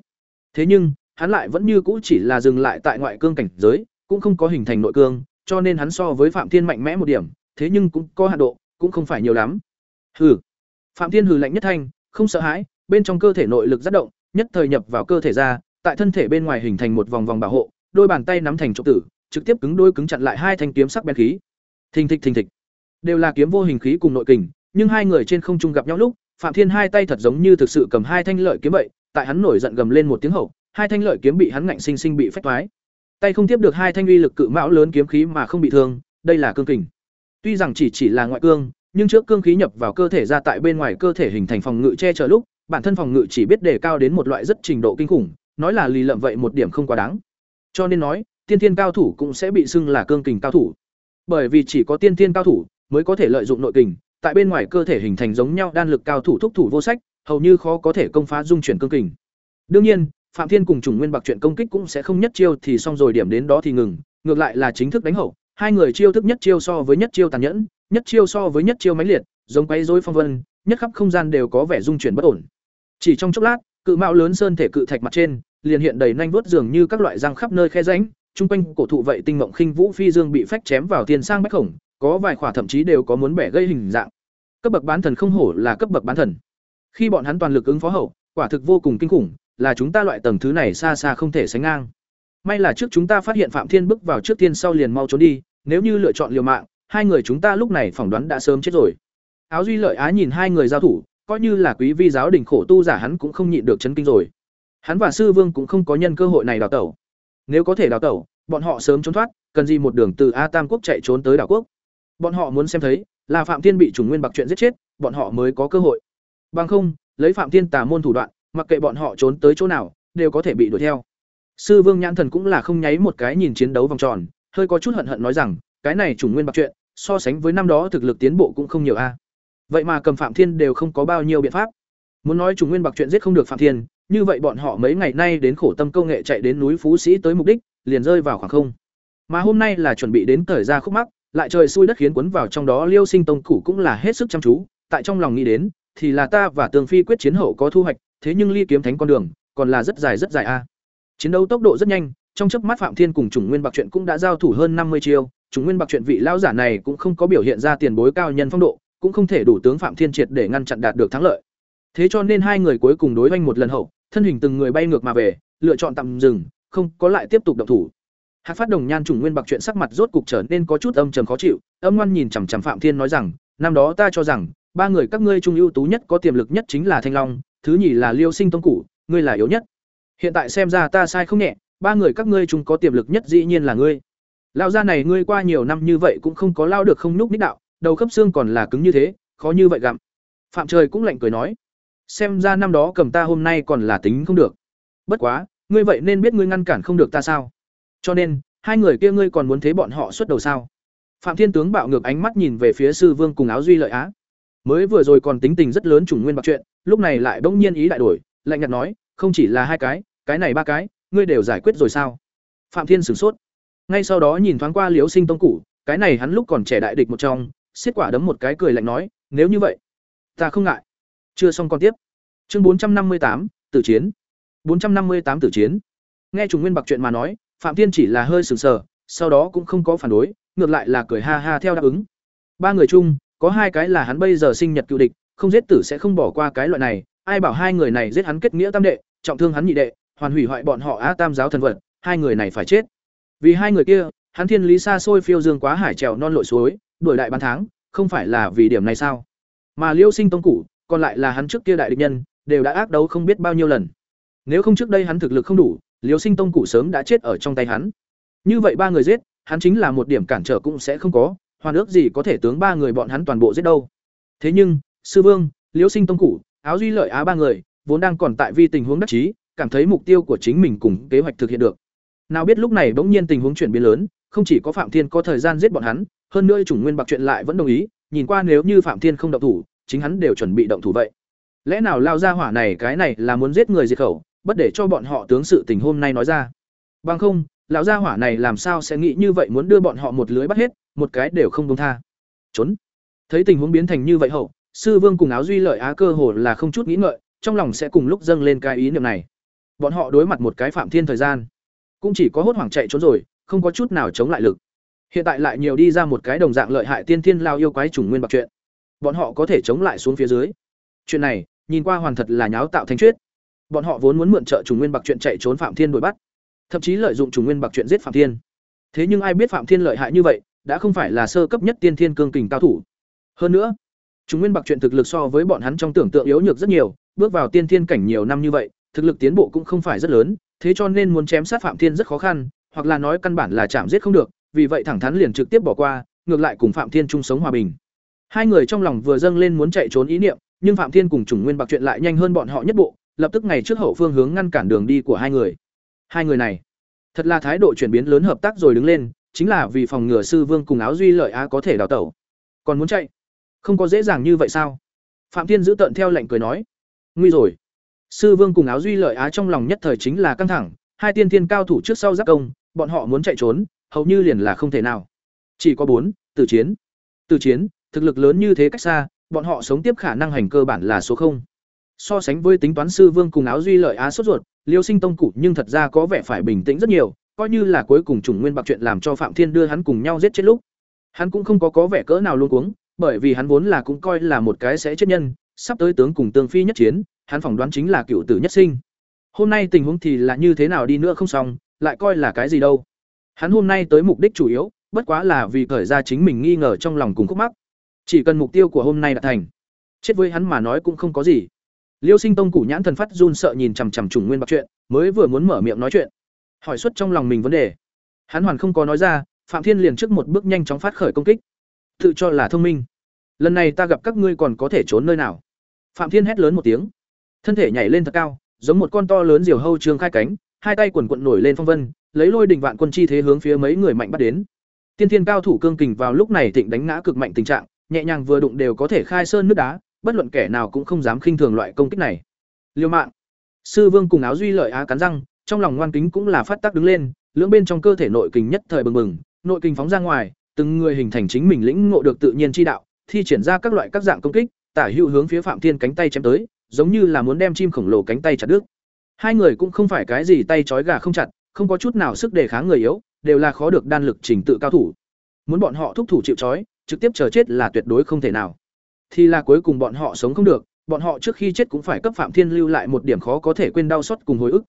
Thế nhưng, hắn lại vẫn như cũ chỉ là dừng lại tại ngoại cương cảnh giới, cũng không có hình thành nội cương, cho nên hắn so với phạm thiên mạnh mẽ một điểm thế nhưng cũng có hạn độ, cũng không phải nhiều lắm. Hừ. Phạm thiên hừ lạnh nhất thanh, không sợ hãi, bên trong cơ thể nội lực rất động, nhất thời nhập vào cơ thể ra, tại thân thể bên ngoài hình thành một vòng vòng bảo hộ, đôi bàn tay nắm thành trục tử, trực tiếp cứng đôi cứng chặn lại hai thanh kiếm sắc bén khí. Thình thịch thình thịch. Đều là kiếm vô hình khí cùng nội kình, nhưng hai người trên không trung gặp nhau lúc, phạm thiên hai tay thật giống như thực sự cầm hai thanh lợi kiếm vậy, tại hắn nổi giận gầm lên một tiếng hậu, hai thanh lợi kiếm bị hắn ngạnh sinh sinh bị phách toái. tay không tiếp được hai thanh uy lực cự mão lớn kiếm khí mà không bị thương, đây là cương kình tuy rằng chỉ chỉ là ngoại cương, nhưng trước cương khí nhập vào cơ thể ra tại bên ngoài cơ thể hình thành phòng ngự che chở lúc, bản thân phòng ngự chỉ biết đề cao đến một loại rất trình độ kinh khủng, nói là lì lợm vậy một điểm không quá đáng. Cho nên nói, tiên thiên cao thủ cũng sẽ bị xưng là cương kình cao thủ. Bởi vì chỉ có tiên thiên cao thủ mới có thể lợi dụng nội kình, tại bên ngoài cơ thể hình thành giống nhau đan lực cao thủ thúc thủ vô sách, hầu như khó có thể công phá dung chuyển cương kình. Đương nhiên, phạm thiên cùng chủng nguyên bạc chuyện công kích cũng sẽ không nhất chiêu thì xong rồi điểm đến đó thì ngừng, ngược lại là chính thức đánh hậu hai người chiêu thức nhất chiêu so với nhất chiêu tàn nhẫn nhất chiêu so với nhất chiêu máy liệt giống quấy dối phong vân nhất khắp không gian đều có vẻ dung chuyển bất ổn. Chỉ trong chốc lát, cự mạo lớn sơn thể cự thạch mặt trên, liền hiện đầy nhanh vuốt dường như các loại răng khắp nơi khe rãnh, trung quanh cổ thụ vậy tinh mộng khinh vũ phi dương bị phách chém vào tiền sang bách khổng, có vài khỏa thậm chí đều có muốn bẻ gây hình dạng. Cấp bậc bán thần không hổ là cấp bậc bán thần. Khi bọn hắn toàn lực ứng phó hậu, quả thực vô cùng kinh khủng, là chúng ta loại tầng thứ này xa xa không thể sánh ngang. May là trước chúng ta phát hiện Phạm Thiên bước vào trước tiên sau liền mau trốn đi, nếu như lựa chọn liều mạng, hai người chúng ta lúc này phỏng đoán đã sớm chết rồi. Áo Duy Lợi Á nhìn hai người giao thủ, coi như là quý vi giáo đình khổ tu giả hắn cũng không nhịn được chấn kinh rồi. Hắn và sư vương cũng không có nhân cơ hội này đào tẩu. Nếu có thể đào tẩu, bọn họ sớm trốn thoát, cần gì một đường từ A Tam quốc chạy trốn tới đảo quốc. Bọn họ muốn xem thấy, là Phạm Thiên bị trùng nguyên bạc chuyện giết chết, bọn họ mới có cơ hội. Bằng không, lấy Phạm Thiên tà môn thủ đoạn, mặc kệ bọn họ trốn tới chỗ nào, đều có thể bị đuổi theo. Sư Vương Nhãn Thần cũng là không nháy một cái nhìn chiến đấu vòng tròn, hơi có chút hận hận nói rằng, cái này trùng nguyên bạc chuyện, so sánh với năm đó thực lực tiến bộ cũng không nhiều a. Vậy mà cầm Phạm Thiên đều không có bao nhiêu biện pháp. Muốn nói trùng nguyên bạc chuyện giết không được Phạm Thiên, như vậy bọn họ mấy ngày nay đến khổ tâm công nghệ chạy đến núi Phú Sĩ tới mục đích, liền rơi vào khoảng không. Mà hôm nay là chuẩn bị đến thời ra khúc mắc, lại trời xui đất khiến cuốn vào trong đó Liêu Sinh Tông cũ cũng là hết sức chăm chú, tại trong lòng nghĩ đến, thì là ta và Tường Phi quyết chiến hậu có thu hoạch, thế nhưng ly kiếm thánh con đường, còn là rất dài rất dài a. Chiến đấu tốc độ rất nhanh, trong chớp mắt Phạm Thiên cùng Trùng Nguyên Bạc truyện cũng đã giao thủ hơn năm mươi chiêu, Trùng Nguyên Bạc truyện vị lão giả này cũng không có biểu hiện ra tiền bối cao nhân phong độ, cũng không thể đủ tướng Phạm Thiên triệt để ngăn chặn đạt được thắng lợi. Thế cho nên hai người cuối cùng đối hoành một lần hậu, thân hình từng người bay ngược mà về, lựa chọn tạm dừng, không có lại tiếp tục động thủ. Hạc Phát Đồng Nhan Trùng Nguyên Bạc chuyện sắc mặt rốt cục trở nên có chút âm trầm khó chịu, âm ngoan nhìn chằm chằm Phạm Thiên nói rằng, năm đó ta cho rằng, ba người các ngươi trung ưu tú nhất có tiềm lực nhất chính là Thanh Long, thứ nhì là Liêu Sinh Tông Củ, ngươi là yếu nhất. Hiện tại xem ra ta sai không nhẹ, ba người các ngươi chúng có tiềm lực nhất dĩ nhiên là ngươi. Lão gia này ngươi qua nhiều năm như vậy cũng không có lao được không núc đích đạo, đầu khớp xương còn là cứng như thế, khó như vậy gặm. Phạm Trời cũng lạnh cười nói, xem ra năm đó cầm ta hôm nay còn là tính không được. Bất quá, ngươi vậy nên biết ngươi ngăn cản không được ta sao? Cho nên, hai người kia ngươi còn muốn thế bọn họ xuất đầu sao? Phạm Thiên tướng bạo ngược ánh mắt nhìn về phía sư vương cùng áo duy lợi á. Mới vừa rồi còn tính tình rất lớn chủng nguyên bạc chuyện, lúc này lại bỗng nhiên ý đại đổi, lạnh nhạt nói, không chỉ là hai cái, cái này ba cái, ngươi đều giải quyết rồi sao? Phạm Thiên sửng sốt. Ngay sau đó nhìn thoáng qua Liễu Sinh Tông cũ, cái này hắn lúc còn trẻ đại địch một trong, xiết quả đấm một cái cười lạnh nói, nếu như vậy, ta không ngại. Chưa xong con tiếp. Chương bốn trăm năm mươi tám, tử chiến. bốn trăm năm mươi tám tử chiến. Nghe trùng nguyên bạc chuyện mà nói, Phạm Thiên chỉ là hơi sừng sờ, sau đó cũng không có phản đối, ngược lại là cười ha ha theo đáp ứng. Ba người chung, có hai cái là hắn bây giờ sinh nhật cựu địch, không giết tử sẽ không bỏ qua cái loại này, ai bảo hai người này giết hắn kết nghĩa tam đệ, trọng thương hắn nhị đệ, hoàn hủy hoại bọn họ Á Tam giáo thần vật, hai người này phải chết. Vì hai người kia, hắn thiên lý xa xôi phiêu dương quá hải trèo non lội suối, đuổi đại bán tháng, không phải là vì điểm này sao? Mà Liêu Sinh tông cũ, còn lại là hắn trước kia đại địch nhân, đều đã ác đấu không biết bao nhiêu lần. Nếu không trước đây hắn thực lực không đủ, Liêu Sinh tông cũ sớm đã chết ở trong tay hắn. Như vậy ba người giết, hắn chính là một điểm cản trở cũng sẽ không có, hoàn ước gì có thể tướng ba người bọn hắn toàn bộ giết đâu. Thế nhưng, Sư Vương, Liêu Sinh tông cũ, Áo Duy Lợi Á ba người, vốn đang còn tại vi tình huống đắc chí, cảm thấy mục tiêu của chính mình cùng kế hoạch thực hiện được. Nào biết lúc này bỗng nhiên tình huống chuyển biến lớn, không chỉ có Phạm Thiên có thời gian giết bọn hắn, hơn nữa chủng nguyên bạc chuyện lại vẫn đồng ý, nhìn qua nếu như Phạm Thiên không động thủ, chính hắn đều chuẩn bị động thủ vậy. Lẽ nào lao ra hỏa này cái này là muốn giết người diệt khẩu, bất để cho bọn họ tướng sự tình hôm nay nói ra. Bằng không, lão gia hỏa này làm sao sẽ nghĩ như vậy muốn đưa bọn họ một lưới bắt hết, một cái đều không buông tha. Trốn. Thấy tình huống biến thành như vậy hậu, sư vương cùng áo duy lợi á cơ hồ là không chút nghĩ ngợi, trong lòng sẽ cùng lúc dâng lên cái ý niệm này. Bọn họ đối mặt một cái phạm thiên thời gian, cũng chỉ có hốt hoảng chạy trốn rồi, không có chút nào chống lại lực. Hiện tại lại nhiều đi ra một cái đồng dạng lợi hại tiên thiên lao yêu quái trùng nguyên bạc chuyện. Bọn họ có thể chống lại xuống phía dưới. Chuyện này, nhìn qua hoàn thật là nháo tạo thành chuyết. Bọn họ vốn muốn mượn trợ trùng nguyên bạc chuyện chạy trốn Phạm Thiên đuổi bắt, thậm chí lợi dụng trùng nguyên bạc chuyện giết Phạm Thiên. Thế nhưng ai biết Phạm Thiên lợi hại như vậy, đã không phải là sơ cấp nhất tiên thiên cương kình cao thủ. Hơn nữa, trùng nguyên bạc chuyện thực lực so với bọn hắn trong tưởng tượng yếu nhược rất nhiều, bước vào tiên thiên cảnh nhiều năm như vậy, thực lực tiến bộ cũng không phải rất lớn, thế cho nên muốn chém sát Phạm Thiên rất khó khăn, hoặc là nói căn bản là chạm giết không được, vì vậy thẳng thắn liền trực tiếp bỏ qua, ngược lại cùng Phạm Thiên chung sống hòa bình. Hai người trong lòng vừa dâng lên muốn chạy trốn ý niệm, nhưng Phạm Thiên cùng Trùng Nguyên Bạc chuyện lại nhanh hơn bọn họ nhất bộ, lập tức ngày trước hậu phương hướng ngăn cản đường đi của hai người. Hai người này, thật là thái độ chuyển biến lớn hợp tác rồi đứng lên, chính là vì phòng ngừa sư vương cùng áo duy lợi á có thể đào tẩu. Còn muốn chạy, không có dễ dàng như vậy sao? Phạm Thiên giữ tận theo lệnh cười nói, nguy rồi. Sư vương cùng áo duy lợi á trong lòng nhất thời chính là căng thẳng, hai tiên thiên cao thủ trước sau giáp công, bọn họ muốn chạy trốn, hầu như liền là không thể nào. Chỉ có bốn, tử chiến. Tử chiến, thực lực lớn như thế cách xa, bọn họ sống tiếp khả năng hành cơ bản là số không. So sánh với tính toán sư Vương cùng áo duy lợi á sốt ruột, Liêu Sinh Tông cụ nhưng thật ra có vẻ phải bình tĩnh rất nhiều, coi như là cuối cùng trùng nguyên bạc chuyện làm cho Phạm Thiên đưa hắn cùng nhau giết chết lúc. Hắn cũng không có có vẻ cỡ nào luôn cuống, bởi vì hắn vốn là cũng coi là một cái sẽ chết nhân, sắp tới tướng cùng tương phi nhất chiến, hắn phỏng đoán chính là cựu tử nhất sinh. Hôm nay tình huống thì là như thế nào đi nữa không xong, lại coi là cái gì đâu. Hắn hôm nay tới mục đích chủ yếu, bất quá là vì cởi ra chính mình nghi ngờ trong lòng cùng khúc mắc. Chỉ cần mục tiêu của hôm nay đã thành, chết với hắn mà nói cũng không có gì. Liêu Sinh Tông củ nhãn thần phát run sợ nhìn chằm chằm trùng nguyên bạc chuyện, mới vừa muốn mở miệng nói chuyện, hỏi xuất trong lòng mình vấn đề. Hắn hoàn không có nói ra, Phạm Thiên liền trước một bước nhanh chóng phát khởi công kích. Tự cho là thông minh. Lần này ta gặp các ngươi còn có thể trốn nơi nào? Phạm Thiên hét lớn một tiếng, thân thể nhảy lên thật cao, giống một con to lớn diều hâu trường khai cánh, hai tay quần quận nổi lên phong vân, lấy lôi đỉnh vạn quân chi thế hướng phía mấy người mạnh bắt đến. Tiên thiên cao thủ cương kình vào lúc này thịnh đánh ngã cực mạnh tình trạng, nhẹ nhàng vừa đụng đều có thể khai sơn nước đá, bất luận kẻ nào cũng không dám khinh thường loại công kích này. Liêu mạng. Sư Vương cùng áo duy lợi á cắn răng, trong lòng ngoan kính cũng là phát tác đứng lên, lưỡng bên trong cơ thể nội kình nhất thời bừng bừng, nội kình phóng ra ngoài, từng người hình thành chính mình lĩnh ngộ được tự nhiên chi đạo, thi triển ra các loại các dạng công kích, tả hữu hướng phía Phạm Thiên cánh tay chém tới, giống như là muốn đem chim khổng lồ cánh tay chặt đứt. Hai người cũng không phải cái gì tay trói gà không chặt, không có chút nào sức đề kháng người yếu, đều là khó được đan lực trình tự cao thủ. Muốn bọn họ thúc thủ chịu trói, trực tiếp chờ chết là tuyệt đối không thể nào. Thì là cuối cùng bọn họ sống không được, bọn họ trước khi chết cũng phải cấp Phạm Thiên lưu lại một điểm khó có thể quên đau xót cùng hồi ức.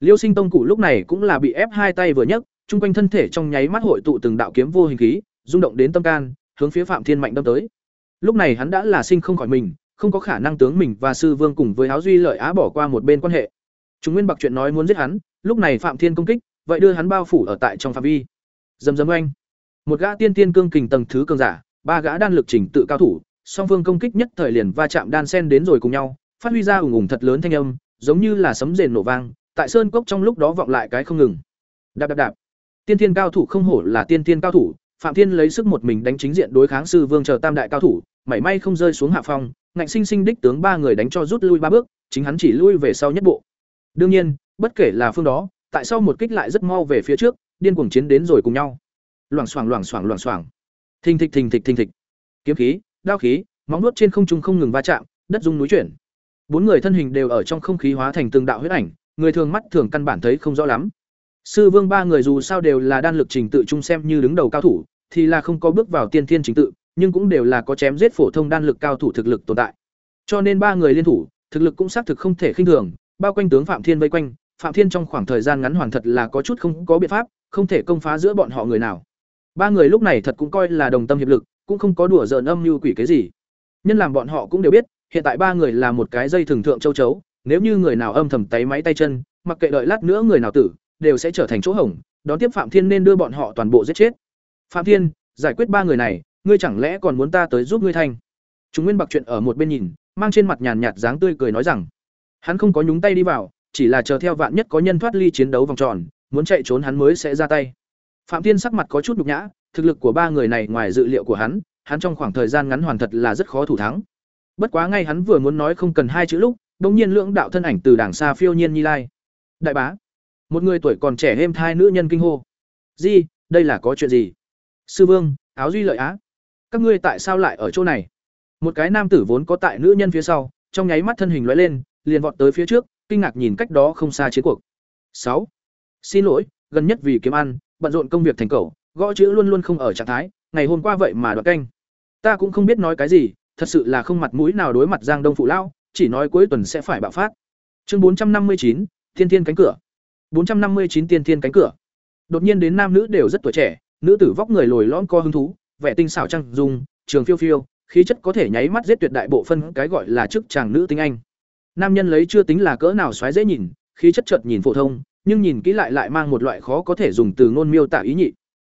Liêu Sinh Tông cụ lúc này cũng là bị ép hai tay vừa nhấc, chung quanh thân thể trong nháy mắt hội tụ từng đạo kiếm vô hình khí, rung động đến tâm can, hướng phía Phạm Thiên mạnh đâm tới. Lúc này hắn đã là sinh không khỏi mình, không có khả năng tướng mình và sư vương cùng với áo duy lợi á bỏ qua một bên quan hệ. Chúng Nguyên Bạc chuyện nói muốn giết hắn, lúc này Phạm Thiên công kích, vậy đưa hắn bao phủ ở tại trong phạm vi. Dầm dầm oanh. Một gã tiên tiên cương kình tầng thứ cường giả, ba gã đan lực chỉnh tự cao thủ, song phương công kích nhất thời liền va chạm đan sen đến rồi cùng nhau, phát huy ra ủng ủng thật lớn thanh âm, giống như là sấm rền nổ vang, tại sơn cốc trong lúc đó vọng lại cái không ngừng. Đạp đạp đạp. Tiên Thiên cao thủ không hổ là tiên Thiên cao thủ, Phạm Thiên lấy sức một mình đánh chính diện đối kháng sư vương chờ tam đại cao thủ, mảy may không rơi xuống hạ phong, ngạnh sinh sinh đích tướng ba người đánh cho rút lui ba bước, chính hắn chỉ lui về sau nhất bộ. Đương nhiên, bất kể là phương đó, tại sao một kích lại rất mau về phía trước, điên cuồng chiến đến rồi cùng nhau. Loảng xoảng loảng xoảng loảng xoảng. Thình thịch thình thịch thình thịch. Kiếm khí, đao khí, móng nuốt trên không trung không ngừng va chạm, đất rung núi chuyển. Bốn người thân hình đều ở trong không khí hóa thành từng đạo huyết ảnh, người thường mắt thường căn bản thấy không rõ lắm. Sư Vương ba người dù sao đều là đan lực trình tự chung xem như đứng đầu cao thủ, thì là không có bước vào tiên thiên trình tự, nhưng cũng đều là có chém giết phổ thông đan lực cao thủ thực lực tồn tại. Cho nên ba người liên thủ, thực lực cũng xác thực không thể khinh thường, bao quanh tướng Phạm Thiên vây quanh, Phạm Thiên trong khoảng thời gian ngắn hoàn thật là có chút không có biện pháp, không thể công phá giữa bọn họ người nào. Ba người lúc này thật cũng coi là đồng tâm hiệp lực, cũng không có đùa giỡn âm mưu quỷ cái gì. Nhân làm bọn họ cũng đều biết, hiện tại ba người là một cái dây thường thượng châu chấu, nếu như người nào âm thầm tay máy tay chân, mặc kệ đợi lát nữa người nào tử, đều sẽ trở thành chỗ hổng, đón tiếp Phạm Thiên nên đưa bọn họ toàn bộ giết chết. Phạm Thiên, giải quyết ba người này, ngươi chẳng lẽ còn muốn ta tới giúp ngươi thành? Chúng Nguyên Bạc chuyện ở một bên nhìn, mang trên mặt nhàn nhạt dáng tươi cười nói rằng, hắn không có nhúng tay đi vào, chỉ là chờ theo vạn nhất có nhân thoát ly chiến đấu vòng tròn, muốn chạy trốn hắn mới sẽ ra tay. Phạm Thiên sắc mặt có chút nhục nhã, thực lực của ba người này ngoài dự liệu của hắn, hắn trong khoảng thời gian ngắn hoàn thật là rất khó thủ thắng. Bất quá ngay hắn vừa muốn nói không cần hai chữ lúc, đột nhiên lưỡng đạo thân ảnh từ đằng xa phiêu nhiên nhi lai. Đại bá, một người tuổi còn trẻ êm thai nữ nhân kinh hô. di, đây là có chuyện gì?" "Sư vương, áo duy lợi á, các ngươi tại sao lại ở chỗ này?" Một cái nam tử vốn có tại nữ nhân phía sau, trong nháy mắt thân hình lóe lên, liền vọt tới phía trước, kinh ngạc nhìn cách đó không xa chiến cuộc. Sáu, Xin lỗi, gần nhất vì kiếm ăn, bận rộn công việc thành cầu, gõ chữ luôn luôn không ở trạng thái, ngày hôm qua vậy mà đoạt canh. Ta cũng không biết nói cái gì, thật sự là không mặt mũi nào đối mặt Giang Đông phụ lão, chỉ nói cuối tuần sẽ phải bạo phát. Chương bốn trăm năm mươi chín, Thiên Thiên cánh cửa bốn trăm năm mươi chín Tiên Thiên cánh cửa. Đột nhiên đến nam nữ đều rất tuổi trẻ, nữ tử vóc người lồi lõm co hứng thú, vẻ tinh xảo trăng dung, trường phiêu phiêu, khí chất có thể nháy mắt giết tuyệt đại bộ phân cái gọi là chức chàng nữ tinh anh. Nam nhân lấy chưa tính là cỡ nào xoáy dễ nhìn, khí chất chợt nhìn phổ thông, nhưng nhìn kỹ lại lại mang một loại khó có thể dùng từ ngôn miêu tả ý nhị.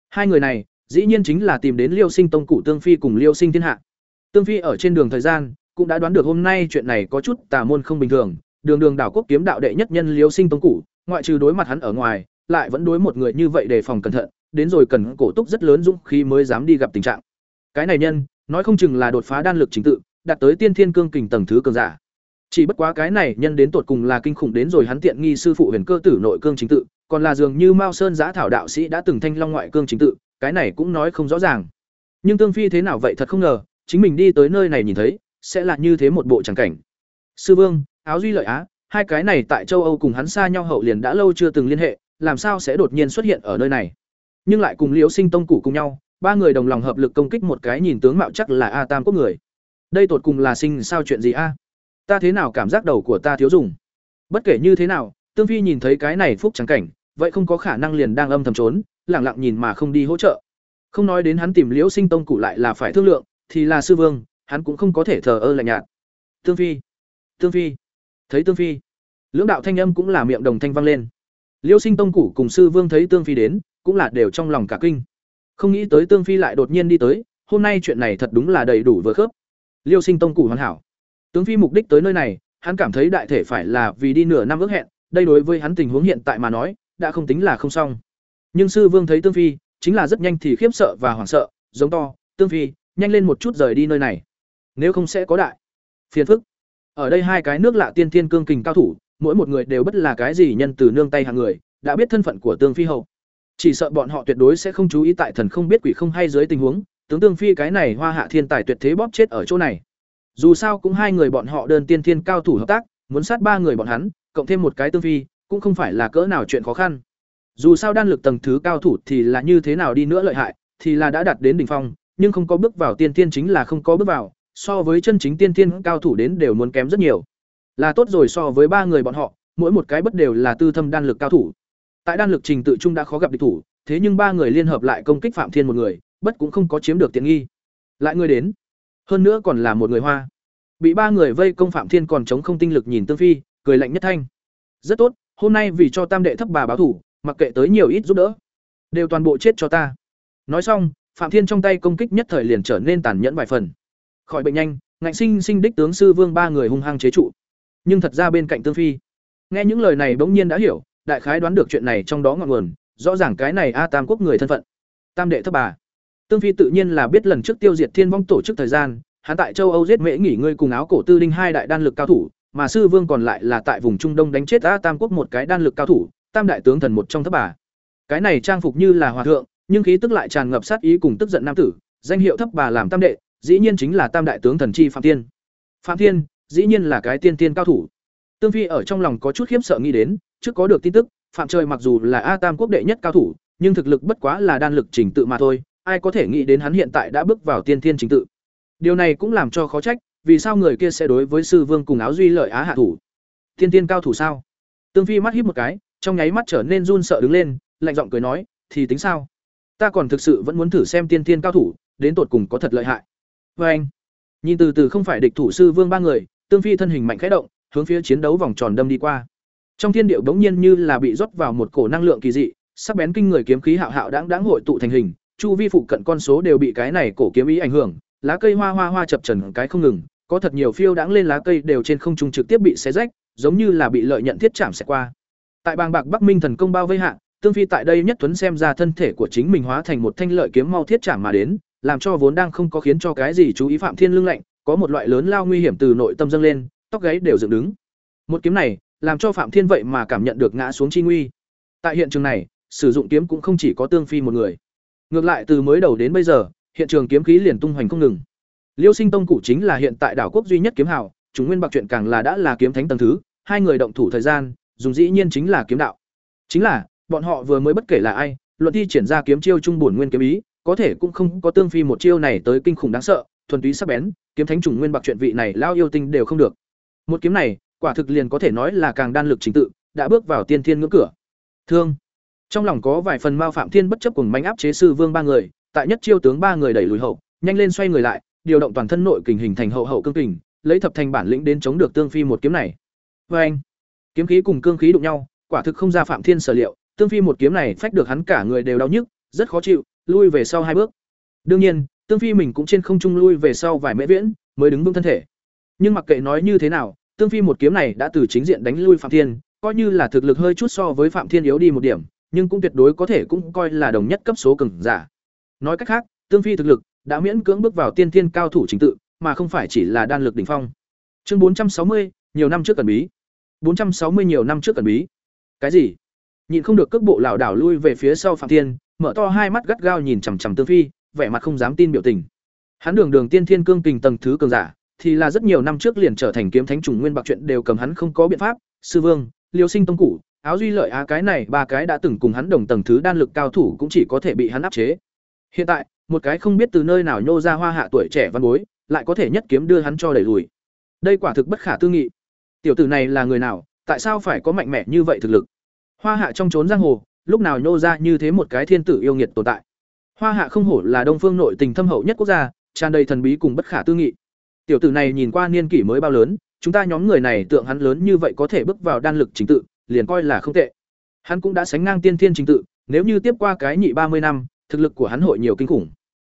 Hai người này, dĩ nhiên chính là tìm đến Liêu Sinh Tông cụ Tương Phi cùng Liêu Sinh Thiên Hạ. Tương Phi ở trên đường thời gian, cũng đã đoán được hôm nay chuyện này có chút tà môn không bình thường, đường đường đảo quốc kiếm đạo đệ nhất nhân Liêu Sinh Tông cụ, ngoại trừ đối mặt hắn ở ngoài, lại vẫn đối một người như vậy đề phòng cẩn thận, đến rồi cần cổ túc rất lớn dũng khi mới dám đi gặp tình trạng. Cái này nhân, nói không chừng là đột phá đan lực chính tự, đạt tới tiên thiên cương kình tầng thứ cường giả. Chỉ bất quá cái này nhân đến tột cùng là kinh khủng đến rồi hắn tiện nghi sư phụ huyền cơ tử nội cương chính tự, còn là dường như Mao Sơn Giá Thảo đạo sĩ đã từng thanh long ngoại cương chính tự, cái này cũng nói không rõ ràng. Nhưng Tương Phi thế nào vậy thật không ngờ, chính mình đi tới nơi này nhìn thấy, sẽ là như thế một bộ chẳng cảnh. Sư Vương, Áo Duy Lợi Á, hai cái này tại châu Âu cùng hắn xa nhau hậu liền đã lâu chưa từng liên hệ, làm sao sẽ đột nhiên xuất hiện ở nơi này? Nhưng lại cùng Liễu Sinh Tông cụ cùng nhau, ba người đồng lòng hợp lực công kích một cái nhìn tướng mạo chắc là A Tam quốc người. Đây tột cùng là sinh sao chuyện gì a? Ta thế nào cảm giác đầu của ta thiếu dùng? Bất kể như thế nào, Tương Phi nhìn thấy cái này phúc trắng cảnh, vậy không có khả năng liền đang âm thầm trốn, lặng lặng nhìn mà không đi hỗ trợ. Không nói đến hắn tìm Liễu Sinh Tông cụ lại là phải thương lượng, thì là sư vương, hắn cũng không có thể thờ ơ lạnh nhạt. Tương Phi, Tương Phi, thấy Tương Phi, lưỡng đạo thanh âm cũng là miệng đồng thanh vang lên. liêu Sinh Tông củ cùng sư vương thấy Tương Phi đến, cũng là đều trong lòng cả kinh. Không nghĩ tới Tương Phi lại đột nhiên đi tới, hôm nay chuyện này thật đúng là đầy đủ vừa khớp. Liêu Sinh Tông củ hoàn hảo. Tướng Phi mục đích tới nơi này, hắn cảm thấy đại thể phải là vì đi nửa năm ước hẹn, đây đối với hắn tình huống hiện tại mà nói, đã không tính là không xong. Nhưng sư vương thấy Tương Phi, chính là rất nhanh thì khiếp sợ và hoảng sợ, giống to, "Tương Phi, nhanh lên một chút rời đi nơi này, nếu không sẽ có đại phiền phức." Ở đây hai cái nước lạ tiên tiên cương kình cao thủ, mỗi một người đều bất là cái gì nhân từ nương tay hàng người, đã biết thân phận của Tương Phi hậu. Chỉ sợ bọn họ tuyệt đối sẽ không chú ý tại thần không biết quỷ không hay dưới tình huống, tướng Tương Phi cái này hoa hạ thiên tài tuyệt thế bóp chết ở chỗ này. Dù sao cũng hai người bọn họ đơn tiên thiên cao thủ hợp tác, muốn sát ba người bọn hắn, cộng thêm một cái Tương Phi, cũng không phải là cỡ nào chuyện khó khăn. Dù sao đan lực tầng thứ cao thủ thì là như thế nào đi nữa lợi hại, thì là đã đạt đến đỉnh phong, nhưng không có bước vào tiên thiên chính là không có bước vào, so với chân chính tiên thiên cao thủ đến đều muốn kém rất nhiều. Là tốt rồi so với ba người bọn họ, mỗi một cái bất đều là tư thâm đan lực cao thủ. Tại đan lực trình tự trung đã khó gặp địch thủ, thế nhưng ba người liên hợp lại công kích Phạm Thiên một người, bất cũng không có chiếm được tiện nghi. Lại người đến, hơn nữa còn là một người hoa. Bị ba người vây công Phạm Thiên còn chống không tinh lực nhìn Tương Phi, cười lạnh nhất thanh. Rất tốt, hôm nay vì cho Tam đệ thấp bà báo thủ, mặc kệ tới nhiều ít giúp đỡ, đều toàn bộ chết cho ta. Nói xong, Phạm Thiên trong tay công kích nhất thời liền trở nên tàn nhẫn vài phần. Khỏi bệnh nhanh, ngạnh sinh sinh đích tướng sư vương ba người hung hăng chế trụ. Nhưng thật ra bên cạnh Tương Phi, nghe những lời này bỗng nhiên đã hiểu, đại khái đoán được chuyện này trong đó ngọn nguồn, rõ ràng cái này a tam quốc người thân phận. Tam đệ thất bà. Tương phi tự nhiên là biết lần trước tiêu diệt thiên vong tổ chức thời gian hắn tại châu âu giết mễ nghỉ ngơi cùng áo cổ tư đinh hai đại đan lực cao thủ mà sư vương còn lại là tại vùng trung đông đánh chết a tam quốc một cái đan lực cao thủ tam đại tướng thần một trong thất bà. Cái này trang phục như là hòa thượng nhưng khí tức lại tràn ngập sát ý cùng tức giận nam tử danh hiệu thấp bà làm tam đệ dĩ nhiên chính là tam đại tướng thần chi phạm tiên phạm thiên, dĩ nhiên là cái tiên tiên cao thủ. Tương phi ở trong lòng có chút khiếp sợ nghĩ đến, trước có được tin tức, phạm trời mặc dù là a tam quốc đệ nhất cao thủ, nhưng thực lực bất quá là đan lực trình tự mà thôi, ai có thể nghĩ đến hắn hiện tại đã bước vào tiên thiên trình tự. Điều này cũng làm cho khó trách, vì sao người kia sẽ đối với sư vương cùng áo duy lợi á hạ thủ? Tiên tiên cao thủ sao? Tương phi mắt híp một cái, trong nháy mắt trở nên run sợ đứng lên, lạnh giọng cười nói, thì tính sao? Ta còn thực sự vẫn muốn thử xem tiên tiên cao thủ, đến tột cùng có thật lợi hại vê anh, nhìn từ từ không phải địch thủ sư vương ba người, tương phi thân hình mạnh khẽ động, hướng phía chiến đấu vòng tròn đâm đi qua. Trong thiên điệu bỗng nhiên như là bị rót vào một cổ năng lượng kỳ dị, sắc bén kinh người kiếm khí hạo hạo đãng đãng hội tụ thành hình, chu vi phụ cận con số đều bị cái này cổ kiếm ý ảnh hưởng, lá cây hoa hoa hoa chập chờn cái không ngừng, có thật nhiều phiêu đãng lên lá cây đều trên không trung trực tiếp bị xé rách, giống như là bị lợi nhận thiết chạm xẻ qua. Tại bàng bạc bắc minh thần công bao vây hạ, tương phi tại đây nhất tuấn xem ra thân thể của chính mình hóa thành một thanh lợi kiếm mau thiết chạm mà đến làm cho vốn đang không có khiến cho cái gì chú ý phạm thiên lưng lạnh có một loại lớn lao nguy hiểm từ nội tâm dâng lên tóc gáy đều dựng đứng một kiếm này làm cho Phạm Thiên vậy mà cảm nhận được ngã xuống chi nguy. Tại hiện trường này, sử dụng kiếm cũng không chỉ có Tương Phi một người. Ngược lại từ mới đầu đến bây giờ, hiện trường kiếm khí liền tung hoành không ngừng. Liêu Sinh Tông cụ chính là hiện tại đảo quốc duy nhất kiếm hào, chúng nguyên bạc chuyện càng là đã là kiếm thánh tầng thứ, hai người động thủ thời gian, dùng dĩ nhiên chính là kiếm đạo. Chính là, bọn họ vừa mới bất kể là ai, luận thi triển ra kiếm chiêu trung bổn nguyên kiếm ý, có thể cũng không có Tương Phi một chiêu này tới kinh khủng đáng sợ, thuần túy sắc bén, kiếm thánh trùng nguyên bạc chuyện vị này lao yêu tinh đều không được. Một kiếm này, quả thực liền có thể nói là càng đan lực chính tự, đã bước vào tiên thiên ngưỡng cửa. Thương. Trong lòng có vài phần Mao Phạm Thiên bất chấp cùng manh áp chế sư vương ba người, tại nhất chiêu tướng ba người đẩy lùi hậu, nhanh lên xoay người lại, điều động toàn thân nội kình hình thành hậu hậu cương kình, lấy thập thành bản lĩnh đến chống được tương phi một kiếm này. Oeng. Kiếm khí cùng cương khí đụng nhau, quả thực không ra Phạm Thiên sở liệu, tương phi một kiếm này phách được hắn cả người đều đau nhức, rất khó chịu, lui về sau hai bước. Đương nhiên, tương phi mình cũng trên không trung lui về sau vài mễ viễn, mới đứng vững thân thể. Nhưng mặc kệ nói như thế nào, Tương Phi một kiếm này đã từ chính diện đánh lui Phạm Thiên, coi như là thực lực hơi chút so với Phạm Thiên yếu đi một điểm, nhưng cũng tuyệt đối có thể cũng coi là đồng nhất cấp số cường giả. Nói cách khác, Tương Phi thực lực đã miễn cưỡng bước vào tiên thiên cao thủ chính tự, mà không phải chỉ là đan lực đỉnh phong. Chương 460, nhiều năm trước cần bí. 460 nhiều năm trước cần bí. Cái gì? Nhìn không được cước bộ lảo đảo lui về phía sau Phạm Thiên, mở to hai mắt gắt gao nhìn chằm chằm Tương Phi, vẻ mặt không dám tin biểu tình. Hắn đường đường tiên thiên cương kình tầng thứ cường giả, thì là rất nhiều năm trước liền trở thành kiếm thánh trùng nguyên bạc chuyện đều cầm hắn không có biện pháp, sư vương, Liêu Sinh tông cũ, áo duy lợi á cái này ba cái đã từng cùng hắn đồng tầng thứ đan lực cao thủ cũng chỉ có thể bị hắn áp chế. Hiện tại, một cái không biết từ nơi nào nhô ra hoa hạ tuổi trẻ văn bối, lại có thể nhất kiếm đưa hắn cho đẩy lùi. Đây quả thực bất khả tư nghị. Tiểu tử này là người nào, tại sao phải có mạnh mẽ như vậy thực lực? Hoa hạ trong trốn giang hồ, lúc nào nhô ra như thế một cái thiên tử yêu nghiệt tồn tại. Hoa hạ không hổ là Đông Phương nội tình thâm hậu nhất quốc gia, tràn đầy thần bí cùng bất khả tư nghị. Tiểu tử này nhìn qua niên kỷ mới bao lớn, chúng ta nhóm người này tượng hắn lớn như vậy có thể bước vào đan lực chính tự, liền coi là không tệ. Hắn cũng đã sánh ngang tiên thiên chính tự, nếu như tiếp qua cái nhị ba mươi năm, thực lực của hắn hội nhiều kinh khủng.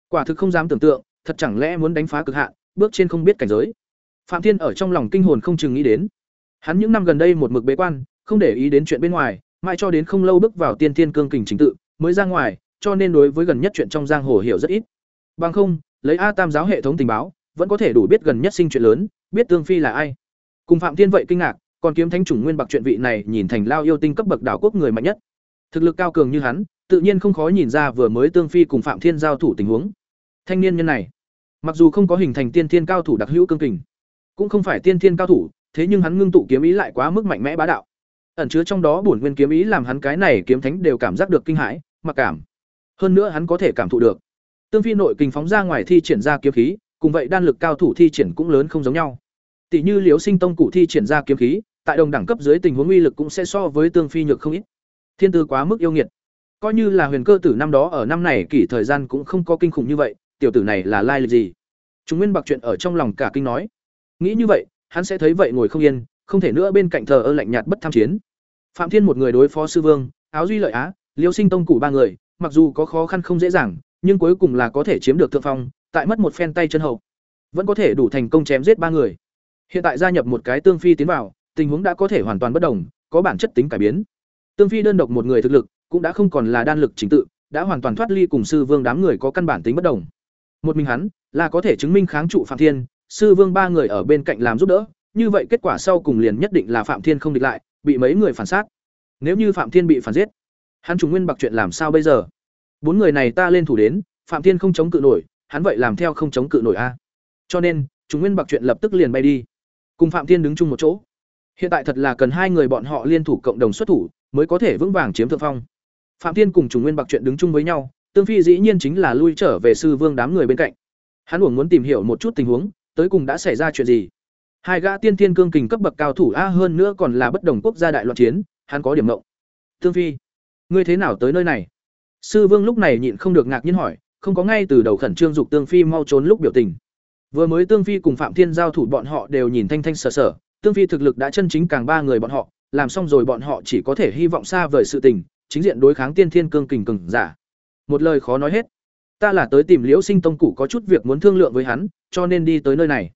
Quả thực không dám tưởng tượng, thật chẳng lẽ muốn đánh phá cực hạn, bước trên không biết cảnh giới. Phạm Thiên ở trong lòng kinh hồn không chừng nghĩ đến. Hắn những năm gần đây một mực bế quan, không để ý đến chuyện bên ngoài, mãi cho đến không lâu bước vào tiên thiên cương kình chính tự, mới ra ngoài, cho nên đối với gần nhất chuyện trong giang hồ hiểu rất ít. Bằng không, lấy A Tam giáo hệ thống tình báo, vẫn có thể đủ biết gần nhất sinh chuyện lớn, biết Tương Phi là ai. Cùng Phạm Thiên vậy kinh ngạc, còn kiếm thánh chủng nguyên bạc chuyện vị này nhìn thành lao yêu tinh cấp bậc đảo quốc người mạnh nhất. Thực lực cao cường như hắn, tự nhiên không khó nhìn ra vừa mới Tương Phi cùng Phạm Thiên giao thủ tình huống. Thanh niên nhân này, mặc dù không có hình thành tiên thiên cao thủ đặc hữu cương kình, cũng không phải tiên thiên cao thủ, thế nhưng hắn ngưng tụ kiếm ý lại quá mức mạnh mẽ bá đạo. Ẩn chứa trong đó bổn nguyên kiếm ý làm hắn cái này kiếm thánh đều cảm giác được kinh hãi, mặc cảm. Hơn nữa hắn có thể cảm thụ được. Tương phi nội kình phóng ra ngoài thi triển ra kiếm khí, cùng vậy đan lực cao thủ thi triển cũng lớn không giống nhau. Tỷ như liếu Sinh Tông cụ thi triển ra kiếm khí, tại đồng đẳng cấp dưới tình huống uy lực cũng sẽ so với Tương phi nhược không ít. Thiên tư quá mức yêu nghiệt. Coi như là huyền cơ tử năm đó ở năm này kỷ thời gian cũng không có kinh khủng như vậy, tiểu tử này là lai lịch gì? Chúng Nguyên Bạc chuyện ở trong lòng cả kinh nói. Nghĩ như vậy, hắn sẽ thấy vậy ngồi không yên, không thể nữa bên cạnh thờ ơ lạnh nhạt bất tham chiến. Phạm Thiên một người đối phó sư vương, áo duy lợi á, Liêu Sinh Tông cụ ba người, mặc dù có khó khăn không dễ dàng, nhưng cuối cùng là có thể chiếm được thượng phong, tại mất một phen tay chân hậu, vẫn có thể đủ thành công chém giết ba người. Hiện tại gia nhập một cái tương phi tiến vào, tình huống đã có thể hoàn toàn bất đồng, có bản chất tính cải biến. Tương phi đơn độc một người thực lực, cũng đã không còn là đan lực chính tự, đã hoàn toàn thoát ly cùng sư vương đám người có căn bản tính bất đồng. Một mình hắn là có thể chứng minh kháng trụ Phạm Thiên, sư vương ba người ở bên cạnh làm giúp đỡ, như vậy kết quả sau cùng liền nhất định là Phạm Thiên không địch lại, bị mấy người phản sát. Nếu như Phạm Thiên bị phản giết, hắn trùng nguyên bạc chuyện làm sao bây giờ? Bốn người này ta lên thủ đến, Phạm Thiên không chống cự nổi, hắn vậy làm theo không chống cự nổi a. Cho nên, trùng nguyên bạc chuyện lập tức liền bay đi, cùng Phạm Thiên đứng chung một chỗ. Hiện tại thật là cần hai người bọn họ liên thủ cộng đồng xuất thủ, mới có thể vững vàng chiếm thượng phong. Phạm Thiên cùng trùng nguyên bạc chuyện đứng chung với nhau, Tương Phi dĩ nhiên chính là lui trở về sư vương đám người bên cạnh. Hắn uổng muốn tìm hiểu một chút tình huống, tới cùng đã xảy ra chuyện gì. Hai gã tiên thiên cương kình cấp bậc cao thủ a hơn nữa còn là bất đồng quốc gia đại loạn chiến, hắn có điểm ngộng. Tương Phi, ngươi thế nào tới nơi này? Sư Vương lúc này nhịn không được ngạc nhiên hỏi, không có ngay từ đầu khẩn trương dục Tương Phi mau trốn lúc biểu tình. Vừa mới Tương Phi cùng Phạm Thiên giao thủ bọn họ đều nhìn thanh thanh sở sở, Tương Phi thực lực đã chân chính càng ba người bọn họ, làm xong rồi bọn họ chỉ có thể hy vọng xa vời sự tình, chính diện đối kháng tiên thiên cương kình cường giả. Một lời khó nói hết. Ta là tới tìm Liễu Sinh tông cụ có chút việc muốn thương lượng với hắn, cho nên đi tới nơi này.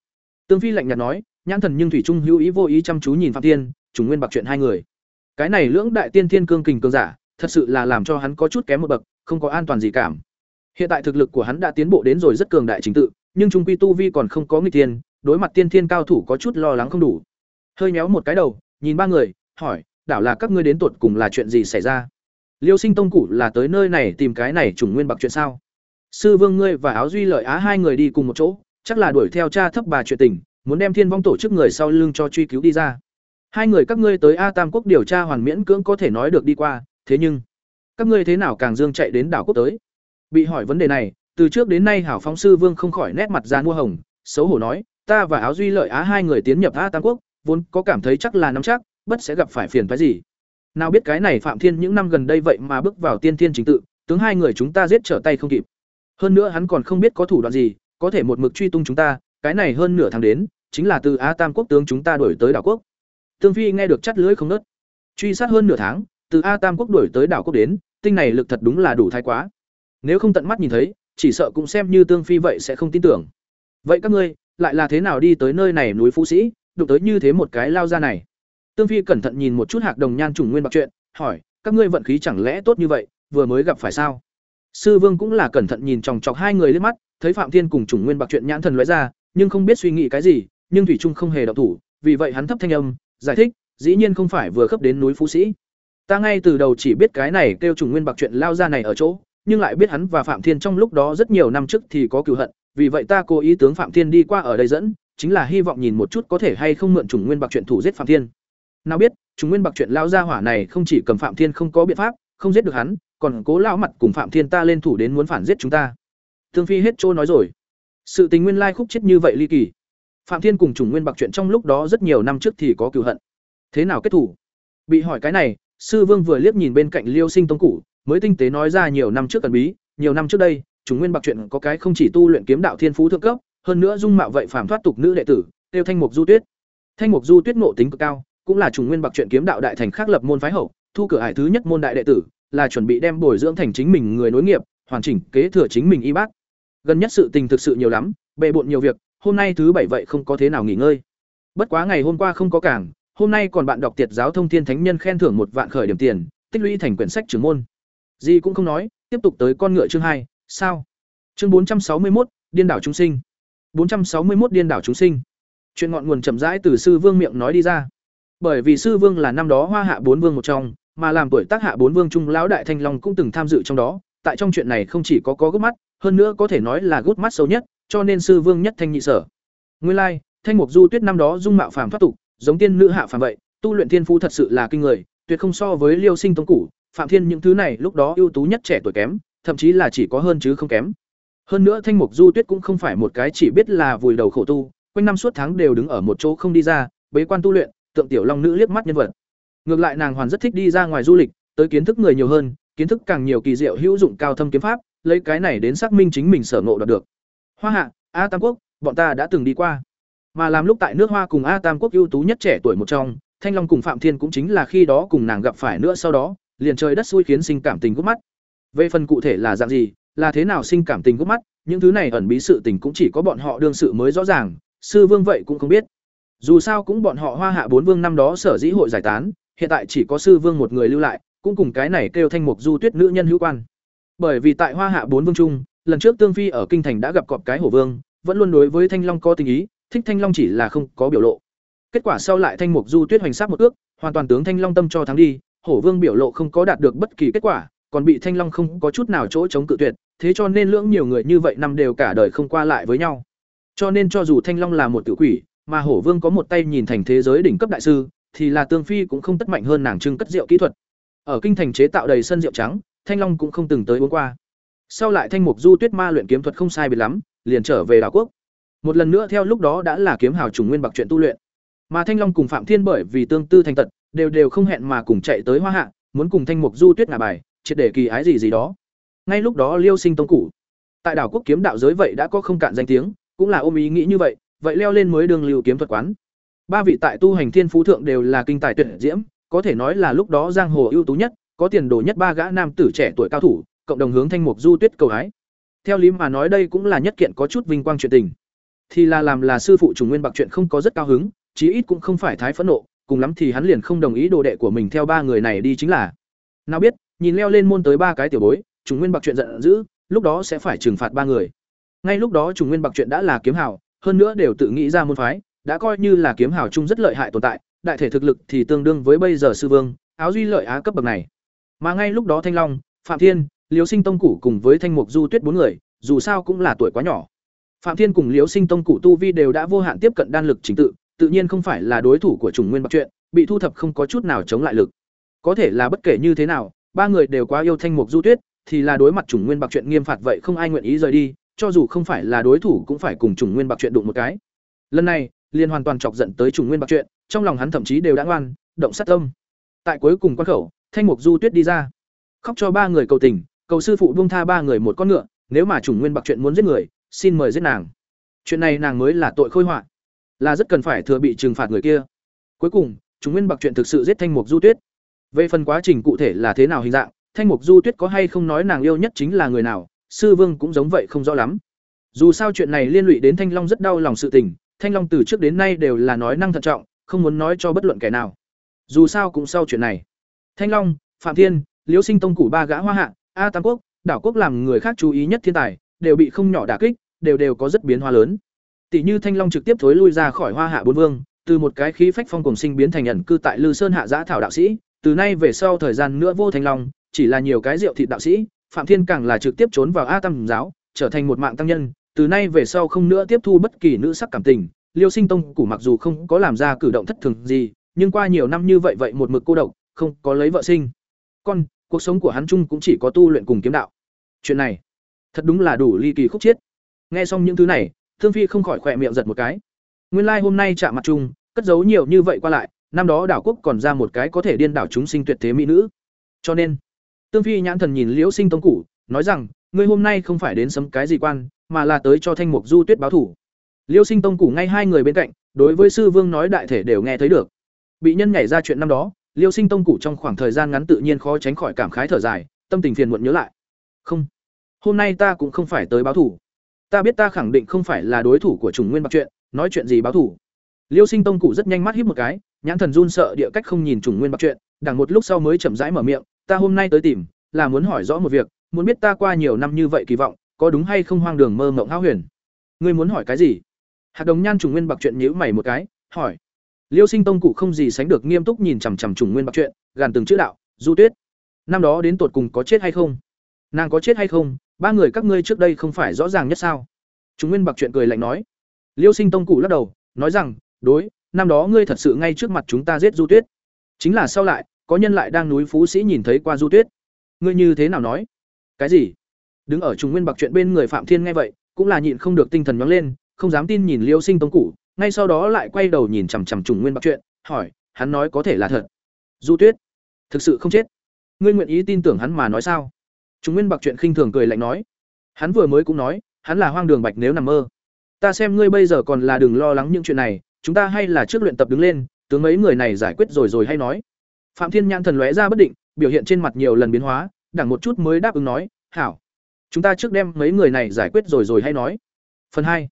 Tương Phi lạnh nhạt nói, nhãn thần nhưng thủy trung hữu ý vô ý chăm chú nhìn Phạm Thiên, trùng nguyên bạc chuyện hai người. Cái này lưỡng đại tiên thiên cương kình cường giả, thật sự là làm cho hắn có chút kém một bậc, không có an toàn gì cảm. Hiện tại thực lực của hắn đã tiến bộ đến rồi rất cường đại chính tự, nhưng trung quy tu vi còn không có nghịch tiên, đối mặt tiên thiên cao thủ có chút lo lắng không đủ. Hơi méo một cái đầu, nhìn ba người, hỏi, đảo là các ngươi đến tuột cùng là chuyện gì xảy ra? Liêu Sinh Tông cụ là tới nơi này tìm cái này trùng nguyên bạc chuyện sao? Sư Vương ngươi và Áo Duy Lợi Á hai người đi cùng một chỗ, chắc là đuổi theo cha thấp bà chuyện tình, muốn đem Thiên Vong tổ chức người sau lưng cho truy cứu đi ra. Hai người các ngươi tới A Tam quốc điều tra hoàn miễn cưỡng có thể nói được đi qua, thế nhưng các ngươi thế nào càng dương chạy đến đảo quốc tới? Bị hỏi vấn đề này, từ trước đến nay hảo phóng sư Vương không khỏi nét mặt ra mua hồng, xấu hổ nói, ta và Áo Duy Lợi Á hai người tiến nhập A Tam quốc, vốn có cảm thấy chắc là nắm chắc, bất sẽ gặp phải phiền phái gì. Nào biết cái này Phạm Thiên những năm gần đây vậy mà bước vào tiên thiên chính tự, tướng hai người chúng ta giết trở tay không kịp. Hơn nữa hắn còn không biết có thủ đoạn gì, có thể một mực truy tung chúng ta, cái này hơn nửa tháng đến, chính là từ Á Tam quốc tướng chúng ta đuổi tới đảo quốc. Tương Phi nghe được chắt lưỡi không nớt. Truy sát hơn nửa tháng, từ A Tam quốc đuổi tới đảo quốc đến, tinh này lực thật đúng là đủ thái quá. Nếu không tận mắt nhìn thấy, chỉ sợ cũng xem như Tương Phi vậy sẽ không tin tưởng. Vậy các ngươi, lại là thế nào đi tới nơi này núi Phú Sĩ, đụng tới như thế một cái lao ra này? Tương Phi cẩn thận nhìn một chút hạc đồng nhan trùng nguyên bạc chuyện, hỏi, các ngươi vận khí chẳng lẽ tốt như vậy, vừa mới gặp phải sao? Sư Vương cũng là cẩn thận nhìn chòng chọc hai người lên mắt, thấy Phạm Thiên cùng trùng nguyên bạc chuyện nhãn thần lóe ra, nhưng không biết suy nghĩ cái gì, nhưng thủy trung không hề động thủ, vì vậy hắn thấp thanh âm, giải thích, dĩ nhiên không phải vừa khớp đến núi Phú Sĩ. Ta ngay từ đầu chỉ biết cái này kêu trùng nguyên bạc chuyện lao ra này ở chỗ, nhưng lại biết hắn và Phạm Thiên trong lúc đó rất nhiều năm trước thì có cừu hận, vì vậy ta cố ý tướng Phạm Thiên đi qua ở đây dẫn, chính là hy vọng nhìn một chút có thể hay không mượn trùng nguyên bạc chuyện thủ giết Phạm Thiên. Nào biết, trùng nguyên bạc chuyện lao ra hỏa này không chỉ cầm Phạm Thiên không có biện pháp, không giết được hắn, còn cố lao mặt cùng Phạm Thiên ta lên thủ đến muốn phản giết chúng ta. Tương Phi hết trôi nói rồi. Sự tình nguyên lai khúc chết như vậy ly kỳ. Phạm Thiên cùng trùng nguyên bạc chuyện trong lúc đó rất nhiều năm trước thì có cừu hận. Thế nào kết thủ? Bị hỏi cái này, sư vương vừa liếc nhìn bên cạnh Liêu Sinh Tông cử mới tinh tế nói ra nhiều năm trước cần bí, nhiều năm trước đây, Trùng nguyên bạc chuyện có cái không chỉ tu luyện kiếm đạo thiên phú thượng cấp, hơn nữa dung mạo vậy phàm thoát tục nữ đệ tử, tiêu Thanh Mục Du Tuyết. Thanh Mục Du Tuyết ngộ tính cực cao, cũng là Trùng nguyên bạc chuyện kiếm đạo đại thành khác lập môn phái hậu, thu cửa hải thứ nhất môn đại đệ tử, là chuẩn bị đem bồi dưỡng thành chính mình người nối nghiệp, hoàn chỉnh kế thừa chính mình y bác. Gần nhất sự tình thực sự nhiều lắm, bệ bộn nhiều việc, hôm nay thứ bảy vậy không có thế nào nghỉ ngơi. Bất quá ngày hôm qua không có cảng, hôm nay còn bạn đọc tiệt giáo thông thiên thánh nhân khen thưởng một vạn khởi điểm tiền, tích lũy thành quyển sách trưởng môn. Gì cũng không nói, tiếp tục tới con ngựa chương hai, sao? Chương bốn trăm sáu mươi một điên đảo chúng sinh. bốn trăm sáu mươi một điên đảo chúng sinh. Chuyện ngọn nguồn chậm rãi từ sư vương miệng nói đi ra. Bởi vì sư vương là năm đó Hoa Hạ bốn vương một trong, mà làm tuổi tác hạ bốn vương trung lão đại thanh long cũng từng tham dự trong đó, tại trong chuyện này không chỉ có có gút mắt, hơn nữa có thể nói là gút mắt sâu nhất, cho nên sư vương nhất thanh nhị sở. Nguyên lai, like, Thanh Mục Du Tuyết năm đó dung mạo phàm thoát tục, giống tiên nữ hạ phàm vậy, tu luyện thiên phú thật sự là kinh người, tuyệt không so với Liêu Sinh Tông cũ, Phạm Thiên những thứ này lúc đó ưu tú nhất trẻ tuổi kém, thậm chí là chỉ có hơn chứ không kém. Hơn nữa Thanh Mục Du Tuyết cũng không phải một cái chỉ biết là vùi đầu khổ tu, quanh năm suốt tháng đều đứng ở một chỗ không đi ra, bế quan tu luyện, tượng tiểu long nữ liếc mắt nhân vật. Ngược lại nàng hoàn rất thích đi ra ngoài du lịch, tới kiến thức người nhiều hơn, kiến thức càng nhiều kỳ diệu hữu dụng cao thâm kiếm pháp, lấy cái này đến xác minh chính mình sở ngộ đạt được. Hoa Hạ, A Tam Quốc, bọn ta đã từng đi qua. Mà làm lúc tại nước Hoa cùng A Tam Quốc ưu tú nhất trẻ tuổi một trong, Thanh Long cùng Phạm Thiên cũng chính là khi đó cùng nàng gặp phải nữa sau đó, liền trời đất xui khiến sinh cảm tình gút mắt. Về phần cụ thể là dạng gì, là thế nào sinh cảm tình gút mắt, những thứ này ẩn bí sự tình cũng chỉ có bọn họ đương sự mới rõ ràng, sư vương vậy cũng không biết. Dù sao cũng bọn họ Hoa Hạ bốn vương năm đó sở dĩ hội giải tán, hiện tại chỉ có sư vương một người lưu lại, cũng cùng cái này kêu thanh mục du tuyết nữ nhân hữu quan. Bởi vì tại Hoa Hạ bốn vương trung, lần trước Tương Phi ở kinh thành đã gặp cọp cái hổ vương, vẫn luôn đối với Thanh Long có tình ý, thích Thanh Long chỉ là không có biểu lộ. Kết quả sau lại Thanh Mục Du Tuyết hoành sát một ước, hoàn toàn tướng Thanh Long tâm cho thắng đi, Hổ Vương biểu lộ không có đạt được bất kỳ kết quả, còn bị Thanh Long không có chút nào chỗ chống cự tuyệt, thế cho nên lưỡng nhiều người như vậy năm đều cả đời không qua lại với nhau. Cho nên cho dù Thanh Long là một tiểu quỷ, mà Hổ Vương có một tay nhìn thành thế giới đỉnh cấp đại sư, thì là Tương Phi cũng không tất mạnh hơn nàng trưng cất rượu kỹ thuật. Ở kinh thành chế tạo đầy sân rượu trắng, Thanh Long cũng không từng tới uống qua. Sau lại Thanh Mục Du Tuyết Ma luyện kiếm thuật không sai biệt lắm, liền trở về đảo quốc. Một lần nữa theo lúc đó đã là kiếm hào trùng nguyên bạc chuyện tu luyện. Mà Thanh Long cùng Phạm Thiên bởi vì tương tư thành tật, đều đều không hẹn mà cùng chạy tới Hoa Hạ, muốn cùng Thanh Mục Du Tuyết ngả bài, triệt để kỳ ái gì gì đó. Ngay lúc đó Liêu Sinh Tông cụ, tại đảo quốc kiếm đạo giới vậy đã có không cạn danh tiếng, cũng là ôm ý nghĩ như vậy, vậy leo lên mới đường lưu kiếm thuật quán. Ba vị tại tu hành thiên phú thượng đều là kinh tài tuyệt diễm, có thể nói là lúc đó giang hồ ưu tú nhất, có tiền đồ nhất ba gã nam tử trẻ tuổi cao thủ, cộng đồng hướng Thanh Mục Du Tuyết cầu hái. Theo lý mà nói đây cũng là nhất kiện có chút vinh quang chuyện tình. Thì là làm là sư phụ trùng nguyên bạc chuyện không có rất cao hứng, chí ít cũng không phải thái phẫn nộ, cùng lắm thì hắn liền không đồng ý đồ đệ của mình theo ba người này đi chính là. Nào biết, nhìn leo lên môn tới ba cái tiểu bối, trùng nguyên bạc chuyện giận dữ, lúc đó sẽ phải trừng phạt ba người. Ngay lúc đó trùng nguyên bạc chuyện đã là kiếm hào, hơn nữa đều tự nghĩ ra môn phái, đã coi như là kiếm hào chung rất lợi hại tồn tại, đại thể thực lực thì tương đương với bây giờ sư vương, áo duy lợi á cấp bậc này. Mà ngay lúc đó Thanh Long, Phạm Thiên, Liễu Sinh Tông Củ cùng với Thanh Mục Du Tuyết bốn người, dù sao cũng là tuổi quá nhỏ. Phạm Thiên cùng Liễu Sinh Tông Củ tu vi đều đã vô hạn tiếp cận đan lực chính tự, tự nhiên không phải là đối thủ của Trùng Nguyên Bạc Truyện, bị thu thập không có chút nào chống lại lực. Có thể là bất kể như thế nào, ba người đều quá yêu Thanh Mục Du Tuyết, thì là đối mặt Trùng Nguyên Bạc Truyện nghiêm phạt vậy không ai nguyện ý rời đi, cho dù không phải là đối thủ cũng phải cùng Trùng Nguyên Bạc Truyện đụng một cái. Lần này, liên hoàn toàn chọc giận tới Trùng Nguyên Bạc Truyện, trong lòng hắn thậm chí đều đã ngoan, động sát tâm. Tại cuối cùng quan khẩu, Thanh Mục Du Tuyết đi ra, khóc cho ba người cầu tình, cầu sư phụ buông tha ba người một con ngựa, nếu mà chủng Nguyên Bạc chuyện muốn giết người, xin mời giết nàng. Chuyện này nàng mới là tội khôi họa là rất cần phải thừa bị trừng phạt người kia. Cuối cùng chủng nguyên bạc chuyện thực sự giết thanh mục du tuyết. Về phần quá trình cụ thể là thế nào hình dạng thanh mục du tuyết có hay không nói nàng yêu nhất chính là người nào sư vương cũng giống vậy không rõ lắm. Dù sao chuyện này liên lụy đến thanh long rất đau lòng sự tình thanh long từ trước đến nay đều là nói năng thận trọng không muốn nói cho bất luận kẻ nào. Dù sao cũng sau chuyện này. Thanh long phạm thiên liễu sinh tông củ ba gã hoa hạ a tam quốc đảo quốc làm người khác chú ý nhất thiên tài đều bị không nhỏ đả kích đều đều có rất biến hóa lớn. Tỷ như Thanh Long trực tiếp thối lui ra khỏi Hoa Hạ bốn vương, từ một cái khí phách phong cùng sinh biến thành ẩn cư tại Lư Sơn hạ giã thảo đạo sĩ, từ nay về sau thời gian nữa vô Thanh Long, chỉ là nhiều cái rượu thịt đạo sĩ, Phạm Thiên càng là trực tiếp trốn vào A Tam giáo, trở thành một mạng tăng nhân, từ nay về sau không nữa tiếp thu bất kỳ nữ sắc cảm tình. Liêu sinh tông cũ mặc dù không có làm ra cử động thất thường gì nhưng qua nhiều năm như vậy vậy một mực cô độc không có lấy vợ sinh. Con cuộc sống của hắn chung cũng chỉ có tu luyện cùng kiếm đạo. Chuyện này, thật đúng là đủ ly kỳ khúc chiết. Nghe xong những thứ này, thương phi không khỏi khỏe miệng giật một cái. Nguyên lai hôm nay chạm mặt chung, cất giấu nhiều như vậy qua lại, năm đó đảo quốc còn ra một cái có thể điên đảo chúng sinh tuyệt thế mỹ nữ. Cho nên tương phi nhãn thần nhìn liễu sinh tông cử nói rằng, ngươi hôm nay không phải đến sấm cái gì quan, mà là tới cho thanh mục du tuyết báo thủ. Liễu sinh tông cử ngay hai người bên cạnh, đối với sư vương nói đại thể đều nghe thấy được. Bị nhân nhảy ra chuyện năm đó Liêu sinh tông cụ trong khoảng thời gian ngắn tự nhiên khó tránh khỏi cảm khái thở dài, tâm tình phiền muộn nhớ lại. Không, hôm nay ta cũng không phải tới báo thủ. Ta biết ta khẳng định không phải là đối thủ của Trùng nguyên bạc chuyện, nói chuyện gì báo thủ. Liêu sinh tông cụ rất nhanh mắt hít một cái, nhãn thần run sợ địa cách không nhìn Trùng nguyên bạc chuyện, đằng một lúc sau mới chậm rãi mở miệng, ta hôm nay tới tìm, là muốn hỏi rõ một việc, muốn biết ta qua nhiều năm như vậy kỳ vọng, có đúng hay không hoang đường mơ mộng hão huyền? Ngươi muốn hỏi cái gì? Hạt đồng nhan Trùng nguyên bạc chuyện nhíu mày một cái, hỏi liêu sinh tông cụ không gì sánh được nghiêm túc nhìn chằm chằm chủng nguyên bạc chuyện, gàn từng chữ đạo, du tuyết, năm đó đến tột cùng có chết hay không? Nàng có chết hay không? Ba người các ngươi trước đây không phải rõ ràng nhất sao? Trùng nguyên bạc chuyện cười lạnh nói. Liêu sinh tông cụ lắc đầu, nói rằng, đối, năm đó ngươi thật sự ngay trước mặt chúng ta giết du tuyết. Chính là sau lại, có nhân lại đang núi phú sĩ nhìn thấy qua du tuyết. Ngươi như thế nào nói? Cái gì? Đứng ở trùng nguyên bạc chuyện bên người phạm thiên nghe vậy, cũng là nhịn không được tinh thần nhóng lên, không dám tin nhìn liêu sinh tông cụ ngay sau đó lại quay đầu nhìn chằm chằm trùng nguyên bạc chuyện hỏi, hắn nói có thể là thật. Du tuyết, thực sự không chết. Ngươi nguyện ý tin tưởng hắn mà nói sao? Chúng nguyên bạc chuyện khinh thường cười lạnh nói. Hắn vừa mới cũng nói, hắn là hoang đường bạch nếu nằm mơ. Ta xem ngươi bây giờ còn là đừng lo lắng những chuyện này, chúng ta hay là trước luyện tập đứng lên, tướng mấy người này giải quyết rồi rồi hay nói. Phạm thiên nhãn thần lóe ra bất định, biểu hiện trên mặt nhiều lần biến hóa, đẳng một chút mới đáp ứng nói, hảo, chúng ta trước đem mấy người này giải quyết rồi rồi hay nói. Phần hai,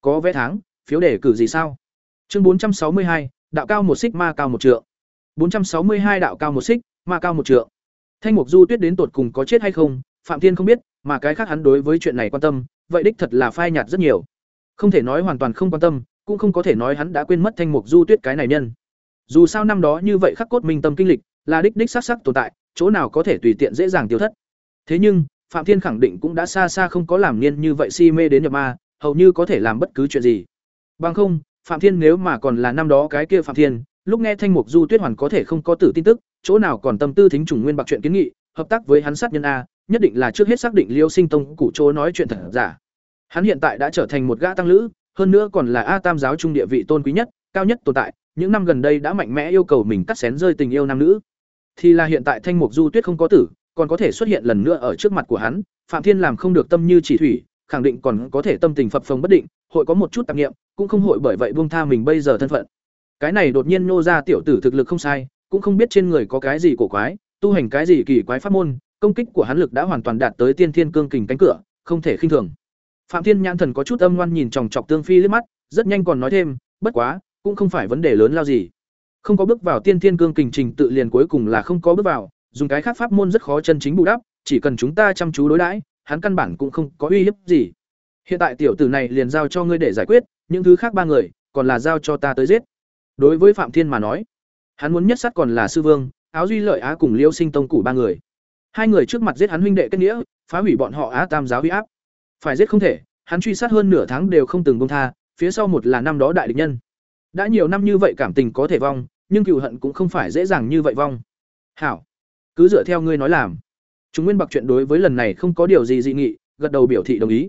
có vé tháng phiếu đề cử gì sao? Chương bốn trăm sáu mươi hai, đạo cao một xích, ma cao một trượng. bốn trăm sáu mươi hai, đạo cao một xích, ma cao một trượng. Thanh mục du tuyết đến tột cùng có chết hay không, phạm thiên không biết, mà cái khác hắn đối với chuyện này quan tâm, vậy đích thật là phai nhạt rất nhiều. Không thể nói hoàn toàn không quan tâm, cũng không có thể nói hắn đã quên mất thanh mục du tuyết cái này nhân. Dù sao năm đó như vậy khắc cốt minh tâm kinh lịch, là đích đích sắc sắc tồn tại, chỗ nào có thể tùy tiện dễ dàng tiêu thất. Thế nhưng, phạm thiên khẳng định cũng đã xa xa không có làm niên như vậy si mê đến nhập ma, hầu như có thể làm bất cứ chuyện gì bằng không, phạm thiên nếu mà còn là năm đó cái kia phạm thiên, lúc nghe thanh mục du tuyết hoàn có thể không có tử tin tức, chỗ nào còn tâm tư thính trùng nguyên bạc chuyện kiến nghị, hợp tác với hắn sát nhân a, nhất định là trước hết xác định liêu sinh tông cụ chỗ nói chuyện thật giả hắn hiện tại đã trở thành một gã tăng lữ, hơn nữa còn là a tam giáo trung địa vị tôn quý nhất, cao nhất tồn tại, những năm gần đây đã mạnh mẽ yêu cầu mình cắt xén rơi tình yêu nam nữ thì là hiện tại thanh mục du tuyết không có tử, còn có thể xuất hiện lần nữa ở trước mặt của hắn, phạm thiên làm không được tâm như chỉ thủy, khẳng định còn có thể tâm tình phập phồng bất định, hội có một chút tạp niệm cũng không hội bởi vậy buông tha mình bây giờ thân phận. Cái này đột nhiên nô ra tiểu tử thực lực không sai, cũng không biết trên người có cái gì cổ quái, tu hành cái gì kỳ quái pháp môn, công kích của hắn lực đã hoàn toàn đạt tới tiên thiên cương kình cánh cửa, không thể khinh thường. Phạm thiên nhãn thần có chút âm ngoan nhìn chòng chọc tương phi liếc mắt, rất nhanh còn nói thêm, bất quá, cũng không phải vấn đề lớn lao gì. Không có bước vào tiên thiên cương kình trình tự liền cuối cùng là không có bước vào, dùng cái khác pháp môn rất khó chân chính bù đắp, chỉ cần chúng ta chăm chú đối đãi, hắn căn bản cũng không có uy hiếp gì hiện tại tiểu tử này liền giao cho ngươi để giải quyết, những thứ khác ba người, còn là giao cho ta tới giết. Đối với phạm thiên mà nói, hắn muốn nhất sát còn là sư vương, áo duy lợi á cùng liêu sinh tông củ ba người. Hai người trước mặt giết hắn huynh đệ kết nghĩa, phá hủy bọn họ á tam giáo huy áp. Phải giết không thể, hắn truy sát hơn nửa tháng đều không từng bông tha, phía sau một là năm đó đại địch nhân. Đã nhiều năm như vậy cảm tình có thể vong, nhưng cựu hận cũng không phải dễ dàng như vậy vong. Hảo, cứ dựa theo ngươi nói làm. Chúng nguyên bạc chuyện đối với lần này không có điều gì dị nghị, gật đầu biểu thị đồng ý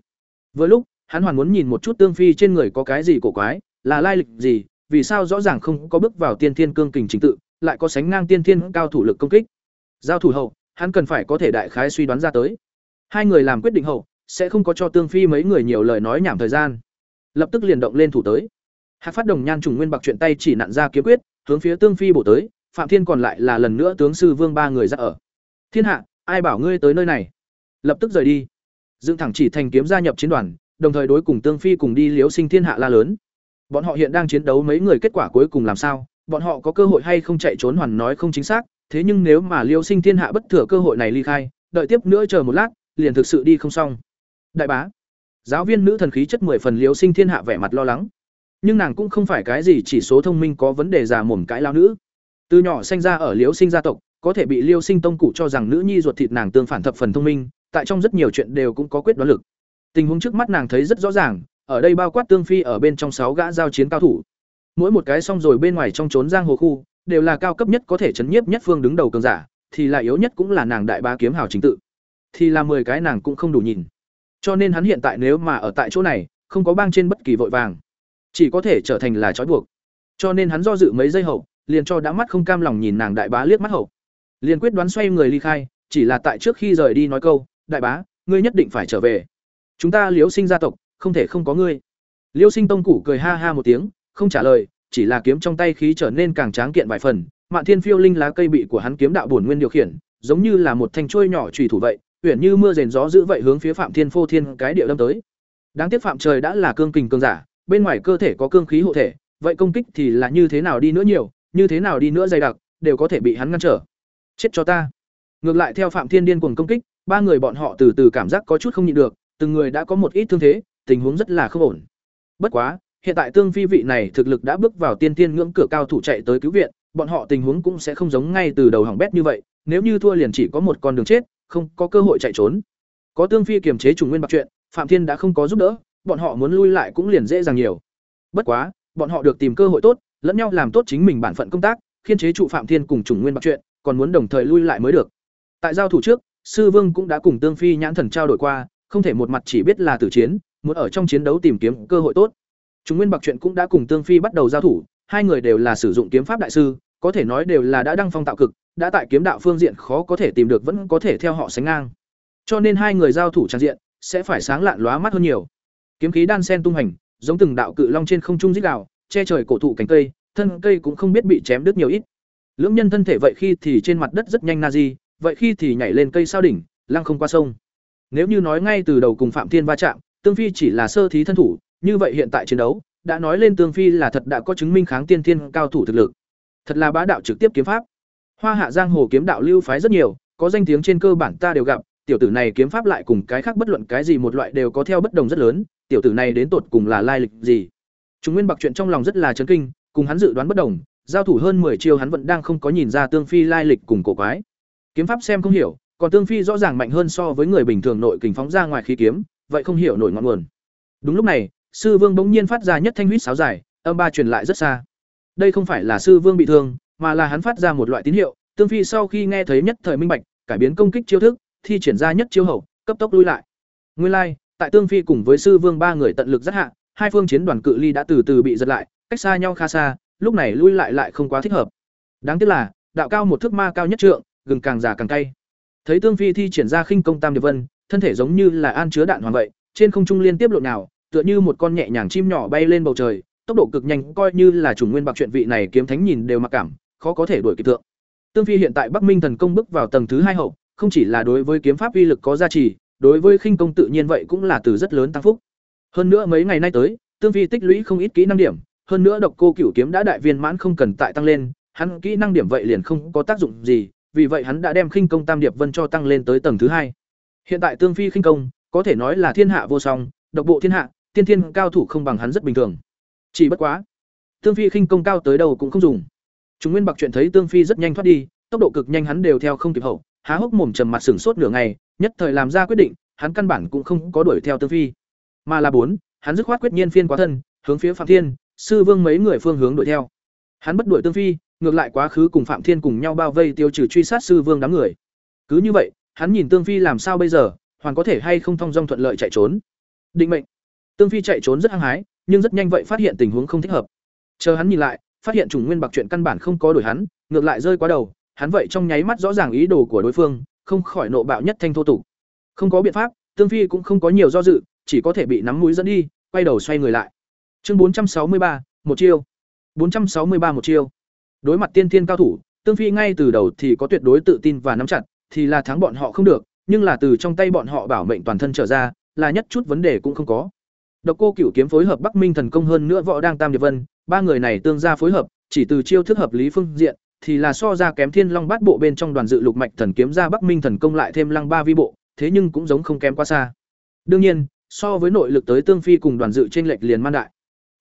vừa lúc, hắn hoàn muốn nhìn một chút tương phi trên người có cái gì cổ quái, là lai lịch gì, vì sao rõ ràng không có bước vào tiên thiên cương kình chính tự, lại có sánh ngang tiên thiên cao thủ lực công kích. Giao thủ hậu, hắn cần phải có thể đại khái suy đoán ra tới. Hai người làm quyết định hậu, sẽ không có cho tương phi mấy người nhiều lời nói nhảm thời gian. Lập tức liền động lên thủ tới. Hạc phát đồng nhan trùng nguyên bạc chuyện tay chỉ nặn ra kiếm quyết, hướng phía tương phi bổ tới, phạm thiên còn lại là lần nữa tướng sư vương ba người ra ở. Thiên hạ, ai bảo ngươi tới nơi này? Lập tức rời đi dựng thẳng chỉ thành kiếm gia nhập chiến đoàn, đồng thời đối cùng tương phi cùng đi liếu sinh thiên hạ la lớn. Bọn họ hiện đang chiến đấu mấy người kết quả cuối cùng làm sao, bọn họ có cơ hội hay không chạy trốn hoàn nói không chính xác, thế nhưng nếu mà liêu sinh thiên hạ bất thừa cơ hội này ly khai, đợi tiếp nữa chờ một lát, liền thực sự đi không xong. Đại bá, giáo viên nữ thần khí chất mười phần liêu sinh thiên hạ vẻ mặt lo lắng. Nhưng nàng cũng không phải cái gì chỉ số thông minh có vấn đề già mồm cãi lao nữ. Từ nhỏ sinh ra ở liêu sinh gia tộc, có thể bị liêu sinh tông cụ cho rằng nữ nhi ruột thịt nàng tương phản thập phần thông minh tại trong rất nhiều chuyện đều cũng có quyết đoán lực Tình huống trước mắt nàng thấy rất rõ ràng, ở đây bao quát Tương Phi ở bên trong sáu gã giao chiến cao thủ. Mỗi một cái xong rồi bên ngoài trong trốn giang hồ khu, đều là cao cấp nhất có thể chấn nhiếp nhất phương đứng đầu cường giả, thì là yếu nhất cũng là nàng đại bá kiếm hào chính tự. Thì là 10 cái nàng cũng không đủ nhìn. Cho nên hắn hiện tại nếu mà ở tại chỗ này, không có bang trên bất kỳ vội vàng, chỉ có thể trở thành là trói buộc. Cho nên hắn do dự mấy giây hậu, liền cho đã mắt không cam lòng nhìn nàng đại bá liếc mắt hậu. Liền quyết đoán xoay người ly khai, chỉ là tại trước khi rời đi nói câu, "Đại bá, ngươi nhất định phải trở về. Chúng ta liếu Sinh gia tộc, không thể không có ngươi." Liêu Sinh tông củ cười ha ha một tiếng, không trả lời, chỉ là kiếm trong tay khí trở nên càng tráng kiện vài phần, Mạn Thiên Phiêu linh lá cây bị của hắn kiếm đạo bổn nguyên điều khiển, giống như là một thanh chuôi nhỏ trùy thủ vậy, uyển như mưa rền gió dữ vậy hướng phía Phạm Thiên Phô Thiên cái địa đâm tới. Đáng tiếc Phạm Trời đã là cương kình cương giả, bên ngoài cơ thể có cương khí hộ thể, vậy công kích thì là như thế nào đi nữa nhiều, như thế nào đi nữa dày đặc, đều có thể bị hắn ngăn trở. Chết cho ta. Ngược lại theo Phạm Thiên điên cuồng công kích, ba người bọn họ từ từ cảm giác có chút không nhịn được, từng người đã có một ít thương thế, tình huống rất là không ổn. Bất quá, hiện tại Tương Phi vị này thực lực đã bước vào tiên tiên ngưỡng cửa cao thủ chạy tới cứu viện, bọn họ tình huống cũng sẽ không giống ngay từ đầu hỏng bét như vậy, nếu như thua liền chỉ có một con đường chết, không có cơ hội chạy trốn. Có Tương Phi kiềm chế trùng nguyên bạc chuyện, Phạm Thiên đã không có giúp đỡ, bọn họ muốn lui lại cũng liền dễ dàng nhiều. Bất quá, bọn họ được tìm cơ hội tốt, lẫn nhau làm tốt chính mình bản phận công tác, khiên chế trụ Phạm Thiên cùng trùng nguyên bạc chuyện, còn muốn đồng thời lui lại mới được. Tại giao thủ trước, Sư Vương cũng đã cùng Tương Phi nhãn thần trao đổi qua, không thể một mặt chỉ biết là tử chiến, muốn ở trong chiến đấu tìm kiếm cơ hội tốt. Chúng Nguyên Bạc chuyện cũng đã cùng Tương Phi bắt đầu giao thủ, hai người đều là sử dụng kiếm pháp đại sư, có thể nói đều là đã đăng phong tạo cực, đã tại kiếm đạo phương diện khó có thể tìm được vẫn có thể theo họ sánh ngang. Cho nên hai người giao thủ trang diện sẽ phải sáng lạn lóa mắt hơn nhiều. Kiếm khí đan sen tung hành, giống từng đạo cự long trên không trung rít đạo che trời cổ thụ cánh cây, thân cây cũng không biết bị chém đứt nhiều ít. Lưỡng nhân thân thể vậy khi thì trên mặt đất rất nhanh na di, vậy khi thì nhảy lên cây sao đỉnh, lăng không qua sông. Nếu như nói ngay từ đầu cùng Phạm Thiên va chạm, Tương Phi chỉ là sơ thí thân thủ, như vậy hiện tại chiến đấu, đã nói lên Tương Phi là thật đã có chứng minh kháng tiên thiên cao thủ thực lực. Thật là bá đạo trực tiếp kiếm pháp. Hoa Hạ Giang Hồ kiếm đạo lưu phái rất nhiều, có danh tiếng trên cơ bản ta đều gặp, tiểu tử này kiếm pháp lại cùng cái khác bất luận cái gì một loại đều có theo bất đồng rất lớn, tiểu tử này đến tột cùng là lai lịch gì. Trung Nguyên Bạc chuyện trong lòng rất là chấn kinh, cùng hắn dự đoán bất đồng, giao thủ hơn 10 chiêu hắn vẫn đang không có nhìn ra Tương Phi lai lịch cùng cổ quái. Kiếm pháp xem không hiểu, còn Tương Phi rõ ràng mạnh hơn so với người bình thường nội kình phóng ra ngoài khí kiếm, vậy không hiểu nổi ngọn nguồn. Đúng lúc này, sư vương bỗng nhiên phát ra nhất thanh huýt sáo dài, âm ba truyền lại rất xa. Đây không phải là sư vương bị thương, mà là hắn phát ra một loại tín hiệu, Tương Phi sau khi nghe thấy nhất thời minh bạch, cải biến công kích chiêu thức, thi triển ra nhất chiêu hậu, cấp tốc lui lại. Nguyên lai, like, tại Tương Phi cùng với sư vương ba người tận lực rất hạ, hai phương chiến đoàn cự ly đã từ từ bị giật lại, cách xa nhau khá xa, lúc này lui lại lại không quá thích hợp. Đáng tiếc là, đạo cao một thước ma cao nhất trượng, gừng càng già càng cay. Thấy Tương Phi thi triển ra khinh công tam điệp vân, thân thể giống như là an chứa đạn hoàng vậy, trên không trung liên tiếp lộn nào, tựa như một con nhẹ nhàng chim nhỏ bay lên bầu trời, tốc độ cực nhanh, coi như là chủ nguyên bạc chuyện vị này kiếm thánh nhìn đều mặc cảm, khó có thể đuổi kịp tượng. Tương Phi hiện tại Bắc Minh thần công bước vào tầng thứ hai hậu, không chỉ là đối với kiếm pháp uy lực có giá trị, đối với khinh công tự nhiên vậy cũng là từ rất lớn tăng phúc. Hơn nữa mấy ngày nay tới, Tương Phi tích lũy không ít kỹ năng điểm, hơn nữa độc cô cửu kiếm đã đại viên mãn không cần tại tăng lên, hắn kỹ năng điểm vậy liền không có tác dụng gì, vì vậy hắn đã đem khinh công tam điệp vân cho tăng lên tới tầng thứ hai. Hiện tại Tương Phi khinh công có thể nói là thiên hạ vô song, độc bộ thiên hạ, tiên thiên cao thủ không bằng hắn rất bình thường. Chỉ bất quá, Tương Phi khinh công cao tới đâu cũng không dùng. Chúng Nguyên Bạc chuyện thấy Tương Phi rất nhanh thoát đi, tốc độ cực nhanh hắn đều theo không kịp hậu, há hốc mồm trầm mặt sửng sốt nửa ngày, nhất thời làm ra quyết định, hắn căn bản cũng không có đuổi theo Tương Phi, mà là bốn, hắn dứt khoát quyết nhiên phiên quá thân, hướng phía Phạm Thiên, Sư Vương mấy người phương hướng đuổi theo. Hắn bất đuổi Tương Phi, ngược lại quá khứ cùng Phạm Thiên cùng nhau bao vây tiêu trừ truy sát Sư Vương đám người. Cứ như vậy, hắn nhìn Tương Phi làm sao bây giờ, hoàn có thể hay không thông dong thuận lợi chạy trốn. Định mệnh. Tương Phi chạy trốn rất hăng hái, nhưng rất nhanh vậy phát hiện tình huống không thích hợp. Chờ hắn nhìn lại, phát hiện trùng nguyên bạc chuyện căn bản không có đổi hắn, ngược lại rơi quá đầu, hắn vậy trong nháy mắt rõ ràng ý đồ của đối phương, không khỏi nộ bạo nhất thanh thô tục. Không có biện pháp, Tương Phi cũng không có nhiều do dự, chỉ có thể bị nắm mũi dẫn đi, quay đầu xoay người lại. Chương bốn trăm sáu mươi ba, một chiêu. bốn trăm sáu mươi ba một chiêu. Đối mặt tiên thiên cao thủ, Tương Phi ngay từ đầu thì có tuyệt đối tự tin và nắm chặt, thì là thắng bọn họ không được, nhưng là từ trong tay bọn họ bảo mệnh toàn thân trở ra, là nhất chút vấn đề cũng không có. Độc Cô Cửu kiếm phối hợp Bắc Minh thần công hơn nữa võ đang Tam Điệp Vân, ba người này tương gia phối hợp, chỉ từ chiêu thức hợp lý phương diện, thì là so ra kém Thiên Long Bát Bộ bên trong đoàn dự lục mạch thần kiếm ra Bắc Minh thần công lại thêm Lăng Ba Vi Bộ, thế nhưng cũng giống không kém quá xa. Đương nhiên, so với nội lực tới Tương Phi cùng đoàn dự trên lệch liền man đại.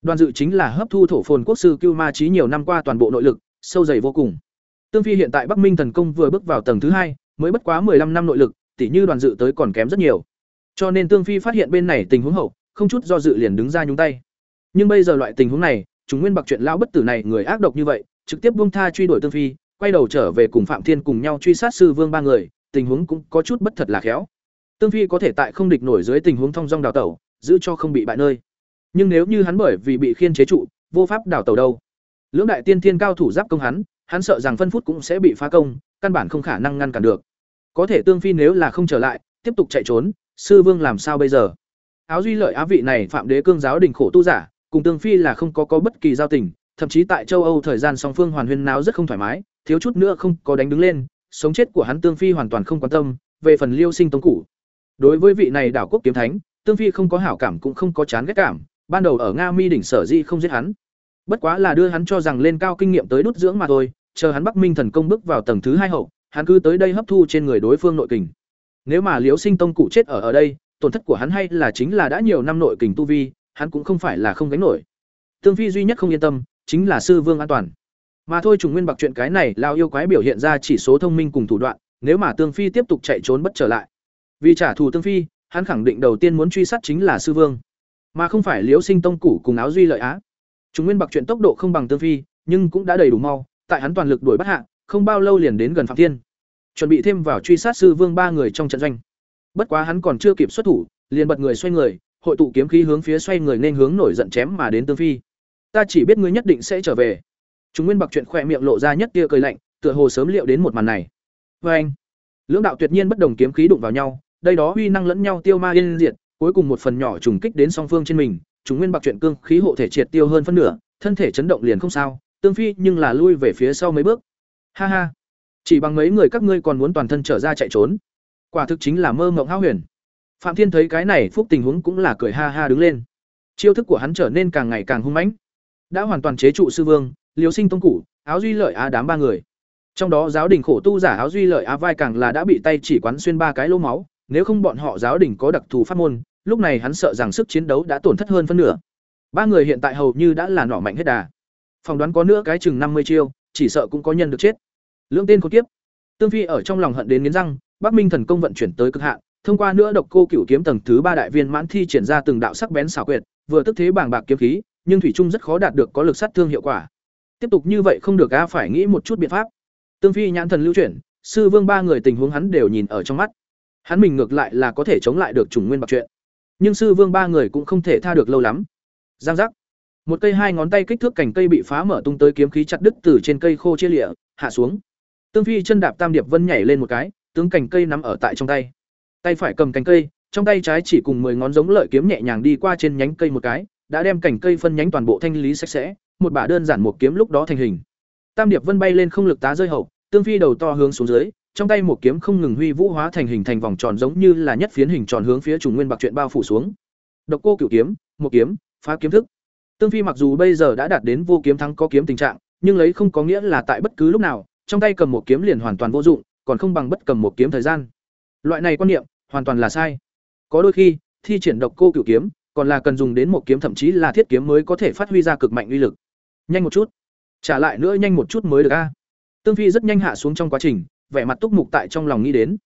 Đoàn dự chính là hấp thu thổ phồn quốc sư Cưu Ma Chí nhiều năm qua toàn bộ nội lực, sâu dày vô cùng. Tương Phi hiện tại Bắc Minh thần công vừa bước vào tầng thứ hai, mới bất quá 15 năm nội lực, tỉ như đoàn dự tới còn kém rất nhiều. Cho nên Tương Phi phát hiện bên này tình huống hậu, không chút do dự liền đứng ra nhúng tay. Nhưng bây giờ loại tình huống này, chúng nguyên bạc chuyện lão bất tử này người ác độc như vậy, trực tiếp buông tha truy đuổi Tương Phi, quay đầu trở về cùng Phạm Thiên cùng nhau truy sát sư vương ba người, tình huống cũng có chút bất thật là khéo. Tương Phi có thể tại không địch nổi dưới tình huống thông dong đào tẩu, giữ cho không bị bại nơi. Nhưng nếu như hắn bởi vì bị khiên chế trụ, vô pháp đào tẩu đâu. Lưỡng đại tiên thiên cao thủ giáp công hắn, hắn sợ rằng phân phút cũng sẽ bị phá công, căn bản không khả năng ngăn cản được. Có thể Tương Phi nếu là không trở lại, tiếp tục chạy trốn, sư vương làm sao bây giờ? Áo duy lợi á vị này phạm đế cương giáo đình khổ tu giả, cùng Tương Phi là không có có bất kỳ giao tình, thậm chí tại châu Âu thời gian song phương hoàn huyên náo rất không thoải mái, thiếu chút nữa không có đánh đứng lên, sống chết của hắn Tương Phi hoàn toàn không quan tâm, về phần Liêu Sinh Tông cũ. Đối với vị này đảo quốc kiếm thánh, Tương Phi không có hảo cảm cũng không có chán ghét cảm, ban đầu ở Nga Mi đỉnh sở di không giết hắn. Bất quá là đưa hắn cho rằng lên cao kinh nghiệm tới đút dưỡng mà thôi, chờ hắn Bắc Minh thần công bước vào tầng thứ hai hậu, hắn cứ tới đây hấp thu trên người đối phương nội kình. Nếu mà Liễu Sinh Tông cụ chết ở ở đây, tổn thất của hắn hay là chính là đã nhiều năm nội kình tu vi, hắn cũng không phải là không gánh nổi. Tương Phi duy nhất không yên tâm, chính là sư vương an toàn. Mà thôi trùng nguyên bạc chuyện cái này lao yêu quái biểu hiện ra chỉ số thông minh cùng thủ đoạn, nếu mà Tương Phi tiếp tục chạy trốn bất trở lại. Vì trả thù Tương Phi, hắn khẳng định đầu tiên muốn truy sát chính là sư vương, mà không phải Liễu Sinh Tông cụ cùng áo duy lợi á. Trùng nguyên bạc chuyện tốc độ không bằng Tương Phi, nhưng cũng đã đầy đủ mau, tại hắn toàn lực đuổi bắt hạ, không bao lâu liền đến gần Phạm Thiên. Chuẩn bị thêm vào truy sát sư vương ba người trong trận doanh. Bất quá hắn còn chưa kịp xuất thủ, liền bật người xoay người, hội tụ kiếm khí hướng phía xoay người nên hướng nổi giận chém mà đến Tương Phi. Ta chỉ biết ngươi nhất định sẽ trở về. Chúng Nguyên Bạc chuyện khỏe miệng lộ ra nhất tia cười lạnh, tựa hồ sớm liệu đến một màn này. Và anh, lưỡng đạo tuyệt nhiên bất đồng kiếm khí đụng vào nhau, đây đó uy năng lẫn nhau tiêu ma yên diệt, cuối cùng một phần nhỏ trùng kích đến song phương trên mình, chúng Nguyên Bạc chuyện cương khí hộ thể triệt tiêu hơn phân nửa, thân thể chấn động liền không sao, Tương Phi nhưng là lui về phía sau mấy bước. Ha ha, chỉ bằng mấy người các ngươi còn muốn toàn thân trở ra chạy trốn, quả thực chính là mơ mộng hão huyền. Phạm Thiên thấy cái này phúc tình huống cũng là cười ha ha đứng lên. Chiêu thức của hắn trở nên càng ngày càng hung mãnh. Đã hoàn toàn chế trụ sư vương, Liêu Sinh Tông Củ, áo duy lợi á đám ba người. Trong đó giáo đình khổ tu giả áo duy lợi á vai càng là đã bị tay chỉ quán xuyên ba cái lỗ máu, nếu không bọn họ giáo đình có đặc thù pháp môn, lúc này hắn sợ rằng sức chiến đấu đã tổn thất hơn phân nửa. Ba người hiện tại hầu như đã là nỏ mạnh hết đà. Phòng đoán có nữa cái chừng năm mươi chiêu, chỉ sợ cũng có nhân được chết. Lưỡng tên khốn kiếp. Tương Phi ở trong lòng hận đến nghiến răng, Bắc Minh thần công vận chuyển tới cực hạn, thông qua nữa độc cô cửu kiếm tầng thứ ba đại viên mãn thi triển ra từng đạo sắc bén xảo quyệt, vừa tức thế bảng bạc kiếm khí, nhưng thủy trung rất khó đạt được có lực sát thương hiệu quả. Tiếp tục như vậy không được a phải nghĩ một chút biện pháp. Tương Phi nhãn thần lưu chuyển, sư vương ba người tình huống hắn đều nhìn ở trong mắt. Hắn mình ngược lại là có thể chống lại được chủng nguyên bạc chuyện. Nhưng sư vương ba người cũng không thể tha được lâu lắm. Giang giác. Một cây hai ngón tay kích thước cành cây bị phá mở tung tới kiếm khí chặt đứt từ trên cây khô chia lịa, hạ xuống. Tương Phi chân đạp tam điệp vân nhảy lên một cái, tướng cành cây nắm ở tại trong tay. Tay phải cầm cành cây, trong tay trái chỉ cùng 10 ngón giống lợi kiếm nhẹ nhàng đi qua trên nhánh cây một cái, đã đem cành cây phân nhánh toàn bộ thanh lý sạch sẽ, một bả đơn giản một kiếm lúc đó thành hình. Tam điệp vân bay lên không lực tá rơi hậu, tương phi đầu to hướng xuống dưới, trong tay một kiếm không ngừng huy vũ hóa thành hình thành vòng tròn giống như là nhất phiến hình tròn hướng phía trùng nguyên bạc chuyện bao phủ xuống. Độc cô cửu kiếm, một kiếm, phá kiếm thức. Tương phi mặc dù bây giờ đã đạt đến vô kiếm thắng có kiếm tình trạng, nhưng lấy không có nghĩa là tại bất cứ lúc nào, trong tay cầm một kiếm liền hoàn toàn vô dụng, còn không bằng bất cầm một kiếm thời gian. Loại này quan niệm hoàn toàn là sai. Có đôi khi, thi triển độc cô cửu kiếm, còn là cần dùng đến một kiếm thậm chí là thiết kiếm mới có thể phát huy ra cực mạnh uy lực. Nhanh một chút, trả lại nữa nhanh một chút mới được a. Tương Phi rất nhanh hạ xuống trong quá trình, vẻ mặt túc mục tại trong lòng nghĩ đến.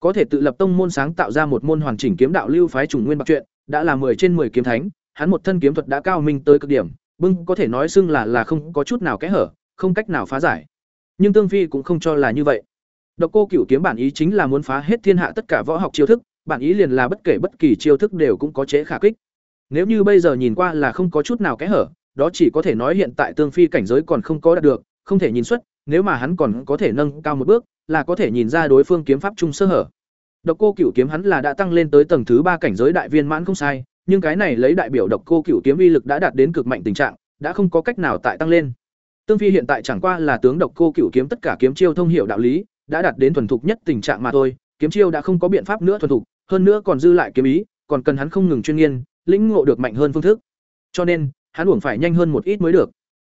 Có thể tự lập tông môn sáng tạo ra một môn hoàn chỉnh kiếm đạo lưu phái chủng nguyên bạc truyện, đã là 10 trên 10 kiếm thánh, hắn một thân kiếm thuật đã cao minh tới cực điểm, bưng có thể nói xưng là là không có chút nào kẽ hở, không cách nào phá giải. Nhưng Tương Phi cũng không cho là như vậy. Độc Cô Cửu kiếm bản ý chính là muốn phá hết thiên hạ tất cả võ học chiêu thức, bản ý liền là bất kể bất kỳ chiêu thức đều cũng có chế khả kích. Nếu như bây giờ nhìn qua là không có chút nào kẽ hở, đó chỉ có thể nói hiện tại Tương Phi cảnh giới còn không có đạt được, không thể nhìn xuất, nếu mà hắn còn có thể nâng cao một bước, là có thể nhìn ra đối phương kiếm pháp trung sơ hở. Độc Cô Cửu kiếm hắn là đã tăng lên tới tầng thứ ba cảnh giới đại viên mãn không sai, nhưng cái này lấy đại biểu Độc Cô Cửu kiếm uy lực đã đạt đến cực mạnh tình trạng, đã không có cách nào tại tăng lên. Tương Phi hiện tại chẳng qua là tướng Độc Cô Cửu kiếm tất cả kiếm chiêu thông hiểu đạo lý, đã đạt đến thuần thục nhất tình trạng mà thôi, kiếm chiêu đã không có biện pháp nữa thuần thục, hơn nữa còn dư lại kiếm ý, còn cần hắn không ngừng chuyên nghiên, lĩnh ngộ được mạnh hơn phương thức. Cho nên, hắn uổng phải nhanh hơn một ít mới được.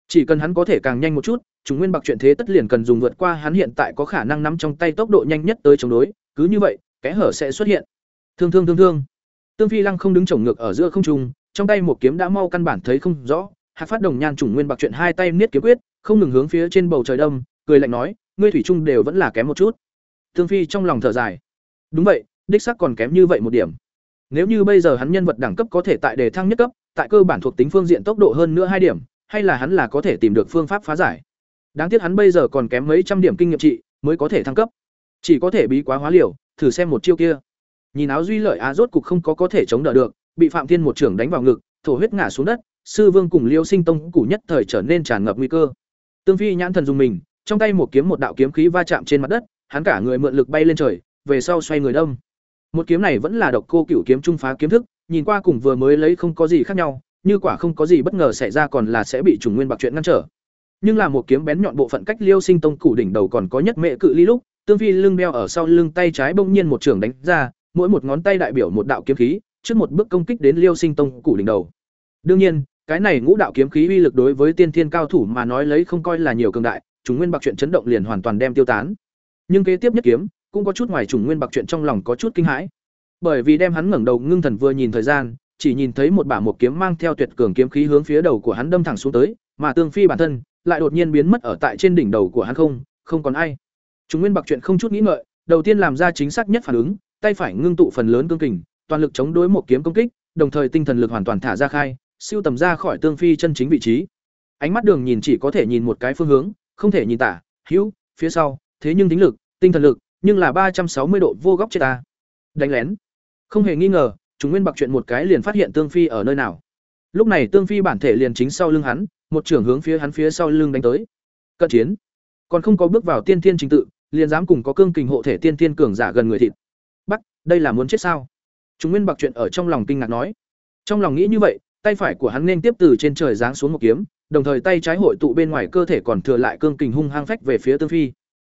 Chỉ cần hắn có thể càng nhanh một chút, chúng nguyên bạc chuyện thế tất liền cần dùng vượt qua hắn hiện tại có khả năng nắm trong tay tốc độ nhanh nhất tới chống đối, cứ như vậy, kẽ hở sẽ xuất hiện. Thương thương thương thương. Tương Phi Lăng không đứng chổng ngược ở giữa không trung, trong tay một kiếm đã mau căn bản thấy không rõ, Hạc Phát Đồng Nhan chủng nguyên bạc chuyện hai tay niết kiếm quyết, không ngừng hướng phía trên bầu trời đâm, cười lạnh nói, ngươi thủy trung đều vẫn là kém một chút. Tương Phi trong lòng thở dài. Đúng vậy, đích xác còn kém như vậy một điểm. Nếu như bây giờ hắn nhân vật đẳng cấp có thể tại đề thăng nhất cấp, tại cơ bản thuộc tính phương diện tốc độ hơn nữa hai điểm, hay là hắn là có thể tìm được phương pháp phá giải. Đáng tiếc hắn bây giờ còn kém mấy trăm điểm kinh nghiệm trị mới có thể thăng cấp. Chỉ có thể bí quá hóa liều, thử xem một chiêu kia. Nhìn áo duy lợi á rốt cục không có có thể chống đỡ được, bị Phạm Thiên một trưởng đánh vào ngực, thổ huyết ngã xuống đất, sư vương cùng Liêu Sinh Tông củ nhất thời trở nên tràn ngập nguy cơ. Tương Phi nhãn thần dùng mình, trong tay một kiếm một đạo kiếm khí va chạm trên mặt đất, hắn cả người mượn lực bay lên trời, về sau xoay người đông Một kiếm này vẫn là độc cô cửu kiếm trung phá kiếm thức, nhìn qua cùng vừa mới lấy không có gì khác nhau, như quả không có gì bất ngờ xảy ra còn là sẽ bị trùng nguyên bạc chuyện ngăn trở. Nhưng là một kiếm bén nhọn bộ phận cách Liêu Sinh Tông củ đỉnh đầu còn có nhất mẹ cự ly lúc, Tương Phi lưng đeo ở sau lưng tay trái bỗng nhiên một trường đánh ra, mỗi một ngón tay đại biểu một đạo kiếm khí, trước một bước công kích đến Liêu Sinh Tông củ đỉnh đầu. Đương nhiên, cái này ngũ đạo kiếm khí uy lực đối với tiên thiên cao thủ mà nói lấy không coi là nhiều cường đại, chúng nguyên bạc chuyện chấn động liền hoàn toàn đem tiêu tán. Nhưng kế tiếp nhất kiếm, cũng có chút ngoài trùng nguyên bạc chuyện trong lòng có chút kinh hãi. Bởi vì đem hắn ngẩng đầu ngưng thần vừa nhìn thời gian, chỉ nhìn thấy một bả một kiếm mang theo tuyệt cường kiếm khí hướng phía đầu của hắn đâm thẳng xuống tới, mà Tương Phi bản thân lại đột nhiên biến mất ở tại trên đỉnh đầu của hắn không, không còn ai. Chúng nguyên bạc chuyện không chút nghĩ ngợi, đầu tiên làm ra chính xác nhất phản ứng, tay phải ngưng tụ phần lớn cương kình, toàn lực chống đối một kiếm công kích, đồng thời tinh thần lực hoàn toàn thả ra khai, siêu tầm ra khỏi Tương Phi chân chính vị trí. Ánh mắt Đường nhìn chỉ có thể nhìn một cái phương hướng, không thể nhìn tả, hữu, phía sau, thế nhưng tính lực, tinh thần lực, nhưng là ba trăm sáu mươi độ vô góc chết ta. Đánh lén. Không hề nghi ngờ, chúng nguyên bạc chuyện một cái liền phát hiện Tương Phi ở nơi nào. Lúc này Tương Phi bản thể liền chính sau lưng hắn, một trưởng hướng phía hắn phía sau lưng đánh tới. Cận chiến. Còn không có bước vào tiên thiên trình tự, liền dám cùng có cương kình hộ thể tiên thiên cường giả gần người thịt. Bắc, đây là muốn chết sao? Chúng nguyên bạc chuyện ở trong lòng kinh ngạc nói. Trong lòng nghĩ như vậy, tay phải của hắn nên tiếp từ trên trời giáng xuống một kiếm, đồng thời tay trái hội tụ bên ngoài cơ thể còn thừa lại cương kình hung hăng phách về phía Tương Phi.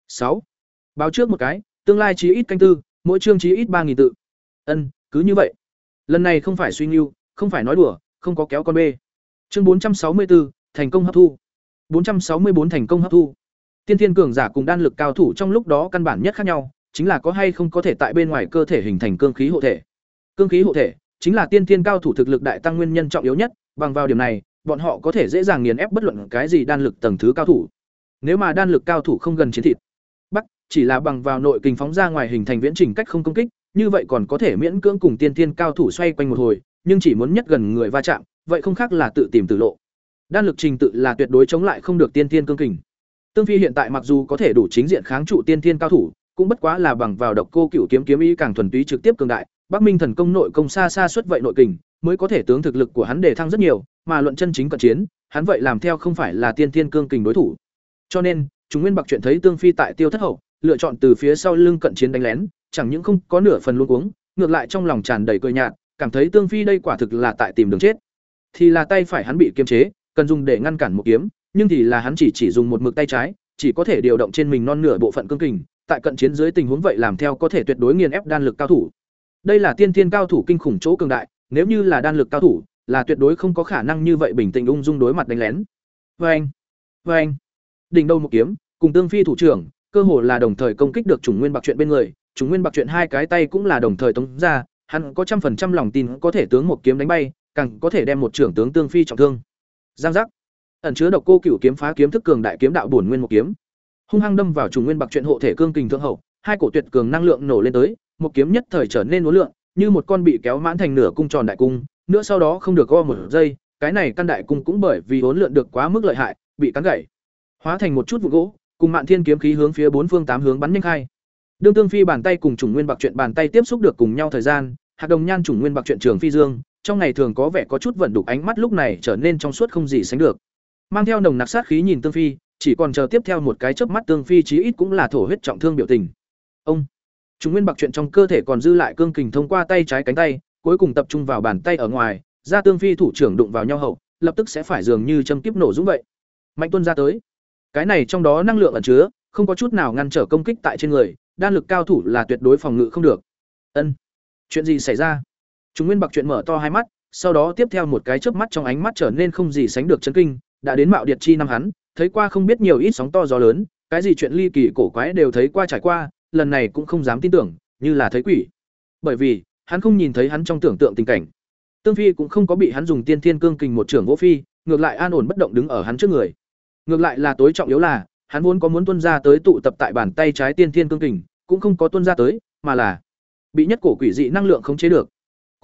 sáu Báo trước một cái, tương lai chí ít canh tư, mỗi chương chí ít ba nghìn tự. Ân, cứ như vậy. Lần này không phải suy nghiêu, không phải nói đùa, không có kéo con bê. Chương bốn trăm sáu mươi 464, thành công hấp thu. bốn trăm sáu mươi bốn thành công hấp thu. Tiên thiên cường giả cùng đan lực cao thủ trong lúc đó căn bản nhất khác nhau, chính là có hay không có thể tại bên ngoài cơ thể hình thành cương khí hộ thể. Cương khí hộ thể chính là tiên thiên cao thủ thực lực đại tăng nguyên nhân trọng yếu nhất, bằng vào điểm này, bọn họ có thể dễ dàng nghiền ép bất luận cái gì đan lực tầng thứ cao thủ. Nếu mà đan lực cao thủ không gần chiến thịt, bắt chỉ là bằng vào nội kình phóng ra ngoài hình thành viễn trình cách không công kích, như vậy còn có thể miễn cưỡng cùng tiên thiên cao thủ xoay quanh một hồi, nhưng chỉ muốn nhất gần người va chạm, vậy không khác là tự tìm tử lộ. Đan lực trình tự là tuyệt đối chống lại không được tiên thiên cương kình. Tương Phi hiện tại mặc dù có thể đủ chính diện kháng trụ tiên thiên cao thủ, cũng bất quá là bằng vào độc cô cửu kiếm kiếm ý càng thuần túy trực tiếp cường đại, Bắc Minh thần công nội công xa xa xuất vậy nội kình, mới có thể tướng thực lực của hắn đề thăng rất nhiều, mà luận chân chính cận chiến, hắn vậy làm theo không phải là tiên thiên cương kình đối thủ. Cho nên, chúng nguyên bạc chuyện thấy Tương Phi tại tiêu thất hậu, lựa chọn từ phía sau lưng cận chiến đánh lén, chẳng những không có nửa phần luống cuống, ngược lại trong lòng tràn đầy cười nhạt, cảm thấy Tương Phi đây quả thực là tại tìm đường chết. Thì là tay phải hắn bị kiềm chế, cần dùng để ngăn cản một kiếm, nhưng thì là hắn chỉ chỉ dùng một mực tay trái, chỉ có thể điều động trên mình non nửa bộ phận cương kình, tại cận chiến dưới tình huống vậy làm theo có thể tuyệt đối nghiền ép đan lực cao thủ. Đây là tiên thiên cao thủ kinh khủng chỗ cường đại, nếu như là đan lực cao thủ, là tuyệt đối không có khả năng như vậy bình tĩnh ung dung đối mặt đánh lén. Oeng, oeng. Đỉnh đầu một kiếm, cùng Tương Phi thủ trưởng, cơ hồ là đồng thời công kích được chủng nguyên bạc chuyện bên người, chủng nguyên bạc chuyện hai cái tay cũng là đồng thời tống ra, hắn có trăm phần trăm lòng tin có thể tướng một kiếm đánh bay, càng có thể đem một trưởng tướng Tương Phi trọng thương. Giang giác. Ẩn chứa độc cô cửu kiếm phá kiếm thức cường đại kiếm đạo bổn nguyên một kiếm. Hung hăng đâm vào trùng nguyên bạc truyện hộ thể cương kình thượng hậu, hai cổ tuyệt cường năng lượng nổ lên tới, một kiếm nhất thời trở nên uốn lượng, như một con bị kéo mãn thành nửa cung tròn đại cung, nữa sau đó không được go một giây, cái này căn đại cung cũng bởi vì uốn lượn được quá mức lợi hại, bị cắn gãy. Hóa thành một chút vụ gỗ, cùng Mạn Thiên kiếm khí hướng phía bốn phương tám hướng bắn nhanh khai. Đương Tương Phi bàn tay cùng Trùng Nguyên Bạc truyện bàn tay tiếp xúc được cùng nhau thời gian, hạt đồng nhan Trùng Nguyên Bạc truyện trường phi dương, trong ngày thường có vẻ có chút vận đục ánh mắt lúc này trở nên trong suốt không gì sánh được. Mang theo nồng nặc sát khí nhìn Tương Phi, chỉ còn chờ tiếp theo một cái chớp mắt Tương Phi chí ít cũng là thổ huyết trọng thương biểu tình. Ông Chúng nguyên bạc chuyện trong cơ thể còn dư lại cương kình thông qua tay trái cánh tay, cuối cùng tập trung vào bàn tay ở ngoài, ra tương phi thủ trưởng đụng vào nhau hậu, lập tức sẽ phải dường như châm kiếp nổ dũng vậy. Mạnh tuân ra tới. Cái này trong đó năng lượng ẩn chứa, không có chút nào ngăn trở công kích tại trên người, đan lực cao thủ là tuyệt đối phòng ngự không được. Ân, chuyện gì xảy ra? Chúng nguyên bạc chuyện mở to hai mắt, sau đó tiếp theo một cái chớp mắt trong ánh mắt trở nên không gì sánh được chấn kinh, đã đến mạo điệt chi năm hắn, thấy qua không biết nhiều ít sóng to gió lớn, cái gì chuyện ly kỳ cổ quái đều thấy qua trải qua, lần này cũng không dám tin tưởng, như là thấy quỷ. Bởi vì, hắn không nhìn thấy hắn trong tưởng tượng tình cảnh. Tương Phi cũng không có bị hắn dùng Tiên Thiên Cương Kình một trưởng vỗ phi, ngược lại an ổn bất động đứng ở hắn trước người. Ngược lại là tối trọng yếu là, hắn vốn có muốn tuân ra tới tụ tập tại bàn tay trái Tiên Thiên Cương Kình, cũng không có tuân ra tới, mà là bị nhất cổ quỷ dị năng lượng khống chế được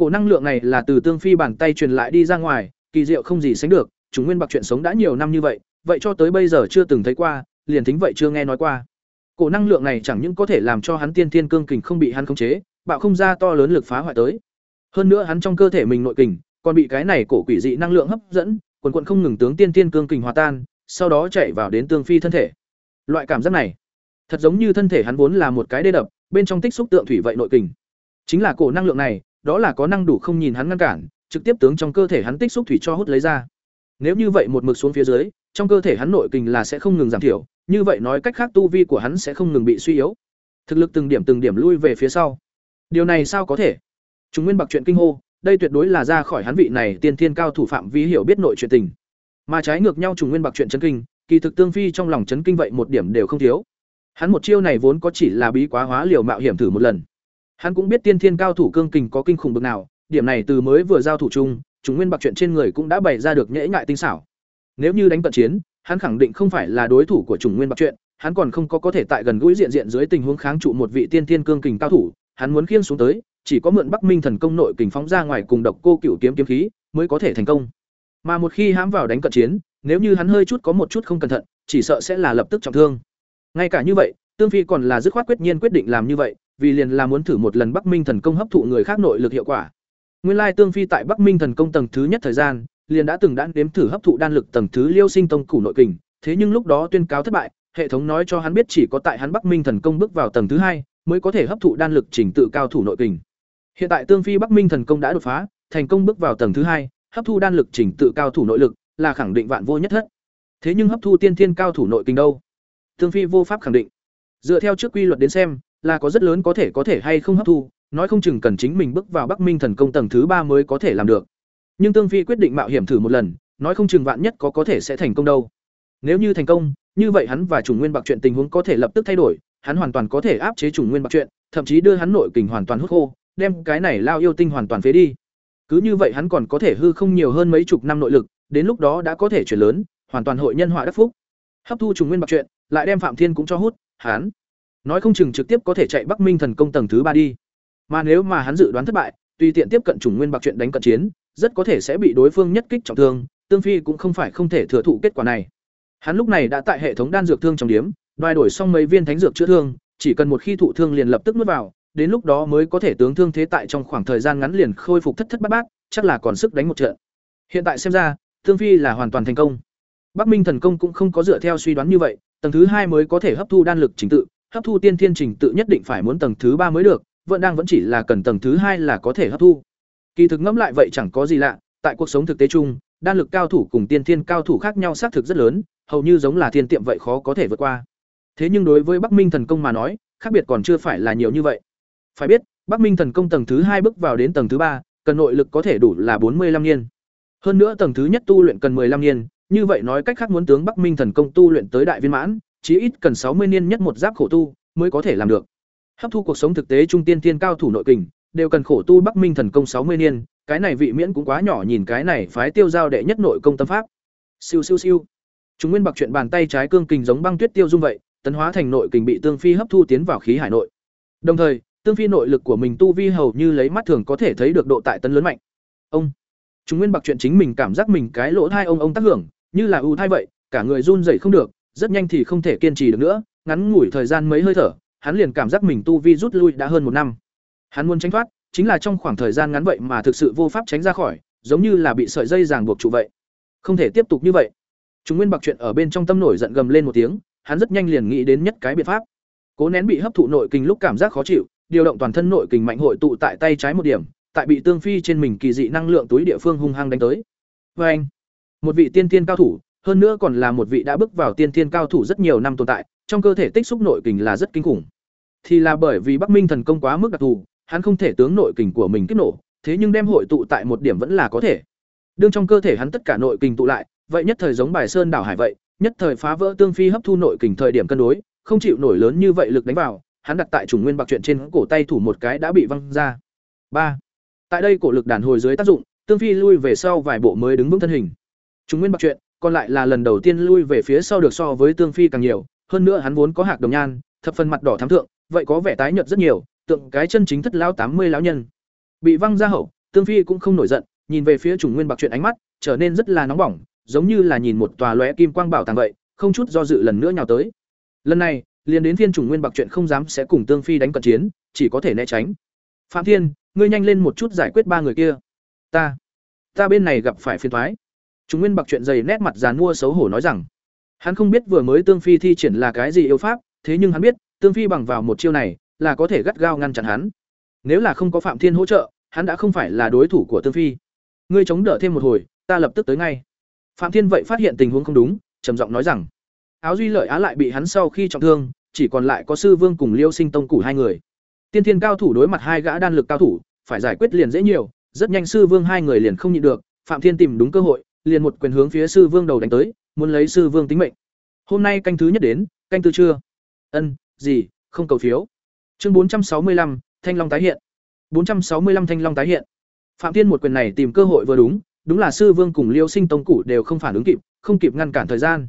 cổ năng lượng này là từ tương phi bàn tay truyền lại đi ra ngoài, kỳ diệu không gì sánh được, chúng nguyên bạc chuyện sống đã nhiều năm như vậy vậy cho tới bây giờ chưa từng thấy qua, liền thính vậy chưa nghe nói qua. Cổ năng lượng này chẳng những có thể làm cho hắn tiên thiên cương kình không bị hắn khống chế, bạo không ra to lớn lực phá hoại tới. Hơn nữa hắn trong cơ thể mình nội kình, còn bị cái này cổ quỷ dị năng lượng hấp dẫn, quần quận không ngừng tướng tiên thiên cương kình hòa tan, sau đó chạy vào đến tương phi thân thể. Loại cảm giác này, thật giống như thân thể hắn vốn là một cái đê đập, bên trong tích xúc tượng thủy vậy nội kình. Chính là cổ năng lượng này đó là có năng đủ không nhìn hắn ngăn cản, trực tiếp tướng trong cơ thể hắn tích xúc thủy cho hút lấy ra. Nếu như vậy một mực xuống phía dưới, trong cơ thể hắn nội kình là sẽ không ngừng giảm thiểu, như vậy nói cách khác tu vi của hắn sẽ không ngừng bị suy yếu. Thực lực từng điểm từng điểm lui về phía sau. Điều này sao có thể? Chúng nguyên bạc chuyện kinh hô, đây tuyệt đối là ra khỏi hắn vị này tiên thiên cao thủ phạm vi hiểu biết nội chuyện tình. Mà trái ngược nhau trùng nguyên bạc chuyện chấn kinh, kỳ thực tương phi trong lòng chấn kinh vậy một điểm đều không thiếu. Hắn một chiêu này vốn có chỉ là bí quá hóa liều mạo hiểm thử một lần hắn cũng biết tiên thiên cao thủ cương kình có kinh khủng bực nào điểm này từ mới vừa giao thủ chung trùng nguyên bạc chuyện trên người cũng đã bày ra được nhễ ngại tinh xảo nếu như đánh cận chiến hắn khẳng định không phải là đối thủ của trùng nguyên bạc chuyện hắn còn không có có thể tại gần gũi diện diện dưới tình huống kháng trụ một vị tiên thiên cương kình cao thủ hắn muốn khiêng xuống tới chỉ có mượn Bắc Minh thần công nội kình phóng ra ngoài cùng độc cô cựu kiếm kiếm khí mới có thể thành công. Mà một khi hãm vào đánh cận chiến, nếu như hắn hơi chút có một chút không cẩn thận, chỉ sợ sẽ là lập tức trọng thương. Ngay cả như vậy, Tương Phi còn là dứt khoát quyết nhiên quyết định làm như vậy, vì liền là muốn thử một lần Bắc Minh thần công hấp thụ người khác nội lực hiệu quả. Nguyên lai Tương Phi tại Bắc Minh thần công tầng thứ nhất thời gian, liền đã từng đã đếm thử hấp thụ đan lực tầng thứ Liêu Sinh tông củ nội kình, thế nhưng lúc đó tuyên cáo thất bại, hệ thống nói cho hắn biết chỉ có tại hắn Bắc Minh thần công bước vào tầng thứ hai mới có thể hấp thụ đan lực trình tự cao thủ nội kình. Hiện tại Tương Phi Bắc Minh thần công đã đột phá, thành công bước vào tầng thứ hai, hấp thu đan lực trình tự cao thủ nội lực, là khẳng định vạn vô nhất thất. Thế nhưng hấp thu tiên thiên cao thủ nội kình đâu? Tương Phi vô pháp khẳng định. Dựa theo trước quy luật đến xem, là có rất lớn có thể có thể hay không hấp thu, nói không chừng cần chính mình bước vào Bắc Minh thần công tầng thứ ba mới có thể làm được. Nhưng Tương Phi quyết định mạo hiểm thử một lần, nói không chừng vạn nhất có có thể sẽ thành công đâu. Nếu như thành công, như vậy hắn và trùng nguyên bạc chuyện tình huống có thể lập tức thay đổi, hắn hoàn toàn có thể áp chế trùng nguyên bạc chuyện, thậm chí đưa hắn nội kình hoàn toàn hút khô, đem cái này lao yêu tinh hoàn toàn phế đi. Cứ như vậy hắn còn có thể hư không nhiều hơn mấy chục năm nội lực, đến lúc đó đã có thể chuyển lớn, hoàn toàn hội nhân họa đắc phúc. Hấp thu trùng nguyên bạc chuyện, lại đem Phạm Thiên cũng cho hút, hắn nói không chừng trực tiếp có thể chạy Bắc Minh thần công tầng thứ ba đi. Mà nếu mà hắn dự đoán thất bại, tùy tiện tiếp cận chủng nguyên bạc chuyện đánh cận chiến, rất có thể sẽ bị đối phương nhất kích trọng thương, Tương Phi cũng không phải không thể thừa thụ kết quả này. Hắn lúc này đã tại hệ thống đan dược thương trong điếm, đoài đổi xong mấy viên thánh dược chữa thương, chỉ cần một khi thụ thương liền lập tức nuốt vào, đến lúc đó mới có thể tướng thương thế tại trong khoảng thời gian ngắn liền khôi phục thất thất bát bát, chắc là còn sức đánh một trận. Hiện tại xem ra, Thương Phi là hoàn toàn thành công. Bắc Minh thần công cũng không có dựa theo suy đoán như vậy, tầng thứ hai mới có thể hấp thu đan lực trình tự, hấp thu tiên thiên trình tự nhất định phải muốn tầng thứ ba mới được, vẫn đang vẫn chỉ là cần tầng thứ hai là có thể hấp thu. Kỳ thực ngẫm lại vậy chẳng có gì lạ, tại cuộc sống thực tế chung, đan lực cao thủ cùng tiên thiên cao thủ khác nhau xác thực rất lớn, hầu như giống là thiên tiệm vậy khó có thể vượt qua. Thế nhưng đối với Bắc Minh thần công mà nói, khác biệt còn chưa phải là nhiều như vậy. Phải biết, Bắc Minh thần công tầng thứ hai bước vào đến tầng thứ ba, cần nội lực có thể đủ là bốn mươi 45 niên. Hơn nữa tầng thứ nhất tu luyện cần 15 niên, như vậy nói cách khác muốn tướng Bắc Minh thần công tu luyện tới đại viên mãn, chí ít cần sáu mươi niên nhất một giáp khổ tu mới có thể làm được. Hấp thu cuộc sống thực tế trung tiên tiên cao thủ nội kình, đều cần khổ tu Bắc Minh thần công sáu mươi niên, cái này vị miễn cũng quá nhỏ nhìn cái này phái tiêu giao đệ nhất nội công tâm pháp. Siêu siêu siêu. Chúng nguyên bạc chuyện bàn tay trái cương kình giống băng tuyết tiêu dung vậy, tấn hóa thành nội kình bị tương phi hấp thu tiến vào khí hải nội. Đồng thời, tương phi nội lực của mình tu vi hầu như lấy mắt thường có thể thấy được độ tại tấn lớn mạnh ông chúng nguyên bạc chuyện chính mình cảm giác mình cái lỗ thai ông ông tác hưởng như là ưu thai vậy cả người run rẩy không được rất nhanh thì không thể kiên trì được nữa ngắn ngủi thời gian mấy hơi thở hắn liền cảm giác mình tu vi rút lui đã hơn một năm. Hắn muốn tránh thoát chính là trong khoảng thời gian ngắn vậy mà thực sự vô pháp tránh ra khỏi giống như là bị sợi dây ràng buộc trụ vậy. Không thể tiếp tục như vậy. Chúng nguyên bạc chuyện ở bên trong tâm nổi giận gầm lên một tiếng hắn rất nhanh liền nghĩ đến nhất cái biện pháp. Cố nén bị hấp thụ nội kinh lúc cảm giác khó chịu điều động toàn thân nội kinh mạnh hội tụ tại tay trái một điểm, tại bị tương phi trên mình kỳ dị năng lượng túi địa phương hung hăng đánh tới. Và anh, một vị tiên tiên cao thủ, hơn nữa còn là một vị đã bước vào tiên thiên cao thủ rất nhiều năm tồn tại, trong cơ thể tích xúc nội kình là rất kinh khủng. Thì là bởi vì Bắc Minh thần công quá mức đặc thù, hắn không thể tướng nội kình của mình kích nổ, thế nhưng đem hội tụ tại một điểm vẫn là có thể. Đương trong cơ thể hắn tất cả nội kình tụ lại, vậy nhất thời giống bài sơn đảo hải vậy, nhất thời phá vỡ tương phi hấp thu nội kình thời điểm cân đối, không chịu nổi lớn như vậy lực đánh vào, hắn đặt tại trùng nguyên bạc chuyện trên cổ tay thủ một cái đã bị văng ra. ba Tại đây cổ lực đàn hồi dưới tác dụng, Tương Phi lui về sau vài bộ mới đứng vững thân hình. Trùng nguyên bạc chuyện, còn lại là lần đầu tiên lui về phía sau được so với Tương Phi càng nhiều, hơn nữa hắn vốn có hạc đồng nhan, thập phần mặt đỏ thắm thượng, vậy có vẻ tái nhợt rất nhiều, tượng cái chân chính thất lão tám mươi lão nhân. Bị văng ra hậu, Tương Phi cũng không nổi giận, nhìn về phía Trùng Nguyên Bạc chuyện ánh mắt trở nên rất là nóng bỏng, giống như là nhìn một tòa lóe kim quang bảo tàng vậy, không chút do dự lần nữa nhào tới. Lần này, liền đến phiên Trùng Nguyên Bạc chuyện không dám sẽ cùng Tương Phi đánh cận chiến, chỉ có thể né tránh. Phạm Thiên, ngươi nhanh lên một chút giải quyết ba người kia. Ta, ta bên này gặp phải phiền toái. Trùng Nguyên Bạc chuyện dày nét mặt giàn mua xấu hổ nói rằng, hắn không biết vừa mới Tương Phi thi triển là cái gì yêu pháp, thế nhưng hắn biết, Tương Phi bằng vào một chiêu này, là có thể gắt gao ngăn chặn hắn. Nếu là không có Phạm Thiên hỗ trợ, hắn đã không phải là đối thủ của Tương Phi. Ngươi chống đỡ thêm một hồi, ta lập tức tới ngay. Phạm Thiên vậy phát hiện tình huống không đúng, trầm giọng nói rằng, áo duy lợi á lại bị hắn sau khi trọng thương, chỉ còn lại có sư vương cùng Liêu Sinh Tông củ hai người. Tiên thiên cao thủ đối mặt hai gã đan lực cao thủ, phải giải quyết liền dễ nhiều, rất nhanh sư vương hai người liền không nhịn được, Phạm Thiên tìm đúng cơ hội, liền một quyền hướng phía sư vương đầu đánh tới, muốn lấy sư vương tính mệnh. Hôm nay canh thứ nhất đến, canh tư chưa? Ân, gì, không cầu phiếu. Chương bốn trăm sáu mươi lăm Thanh Long tái hiện. bốn trăm sáu mươi lăm Thanh Long tái hiện. Phạm Thiên một quyền này tìm cơ hội vừa đúng, đúng là sư vương cùng Liêu Sinh Tông cụ đều không phản ứng kịp, không kịp ngăn cản thời gian.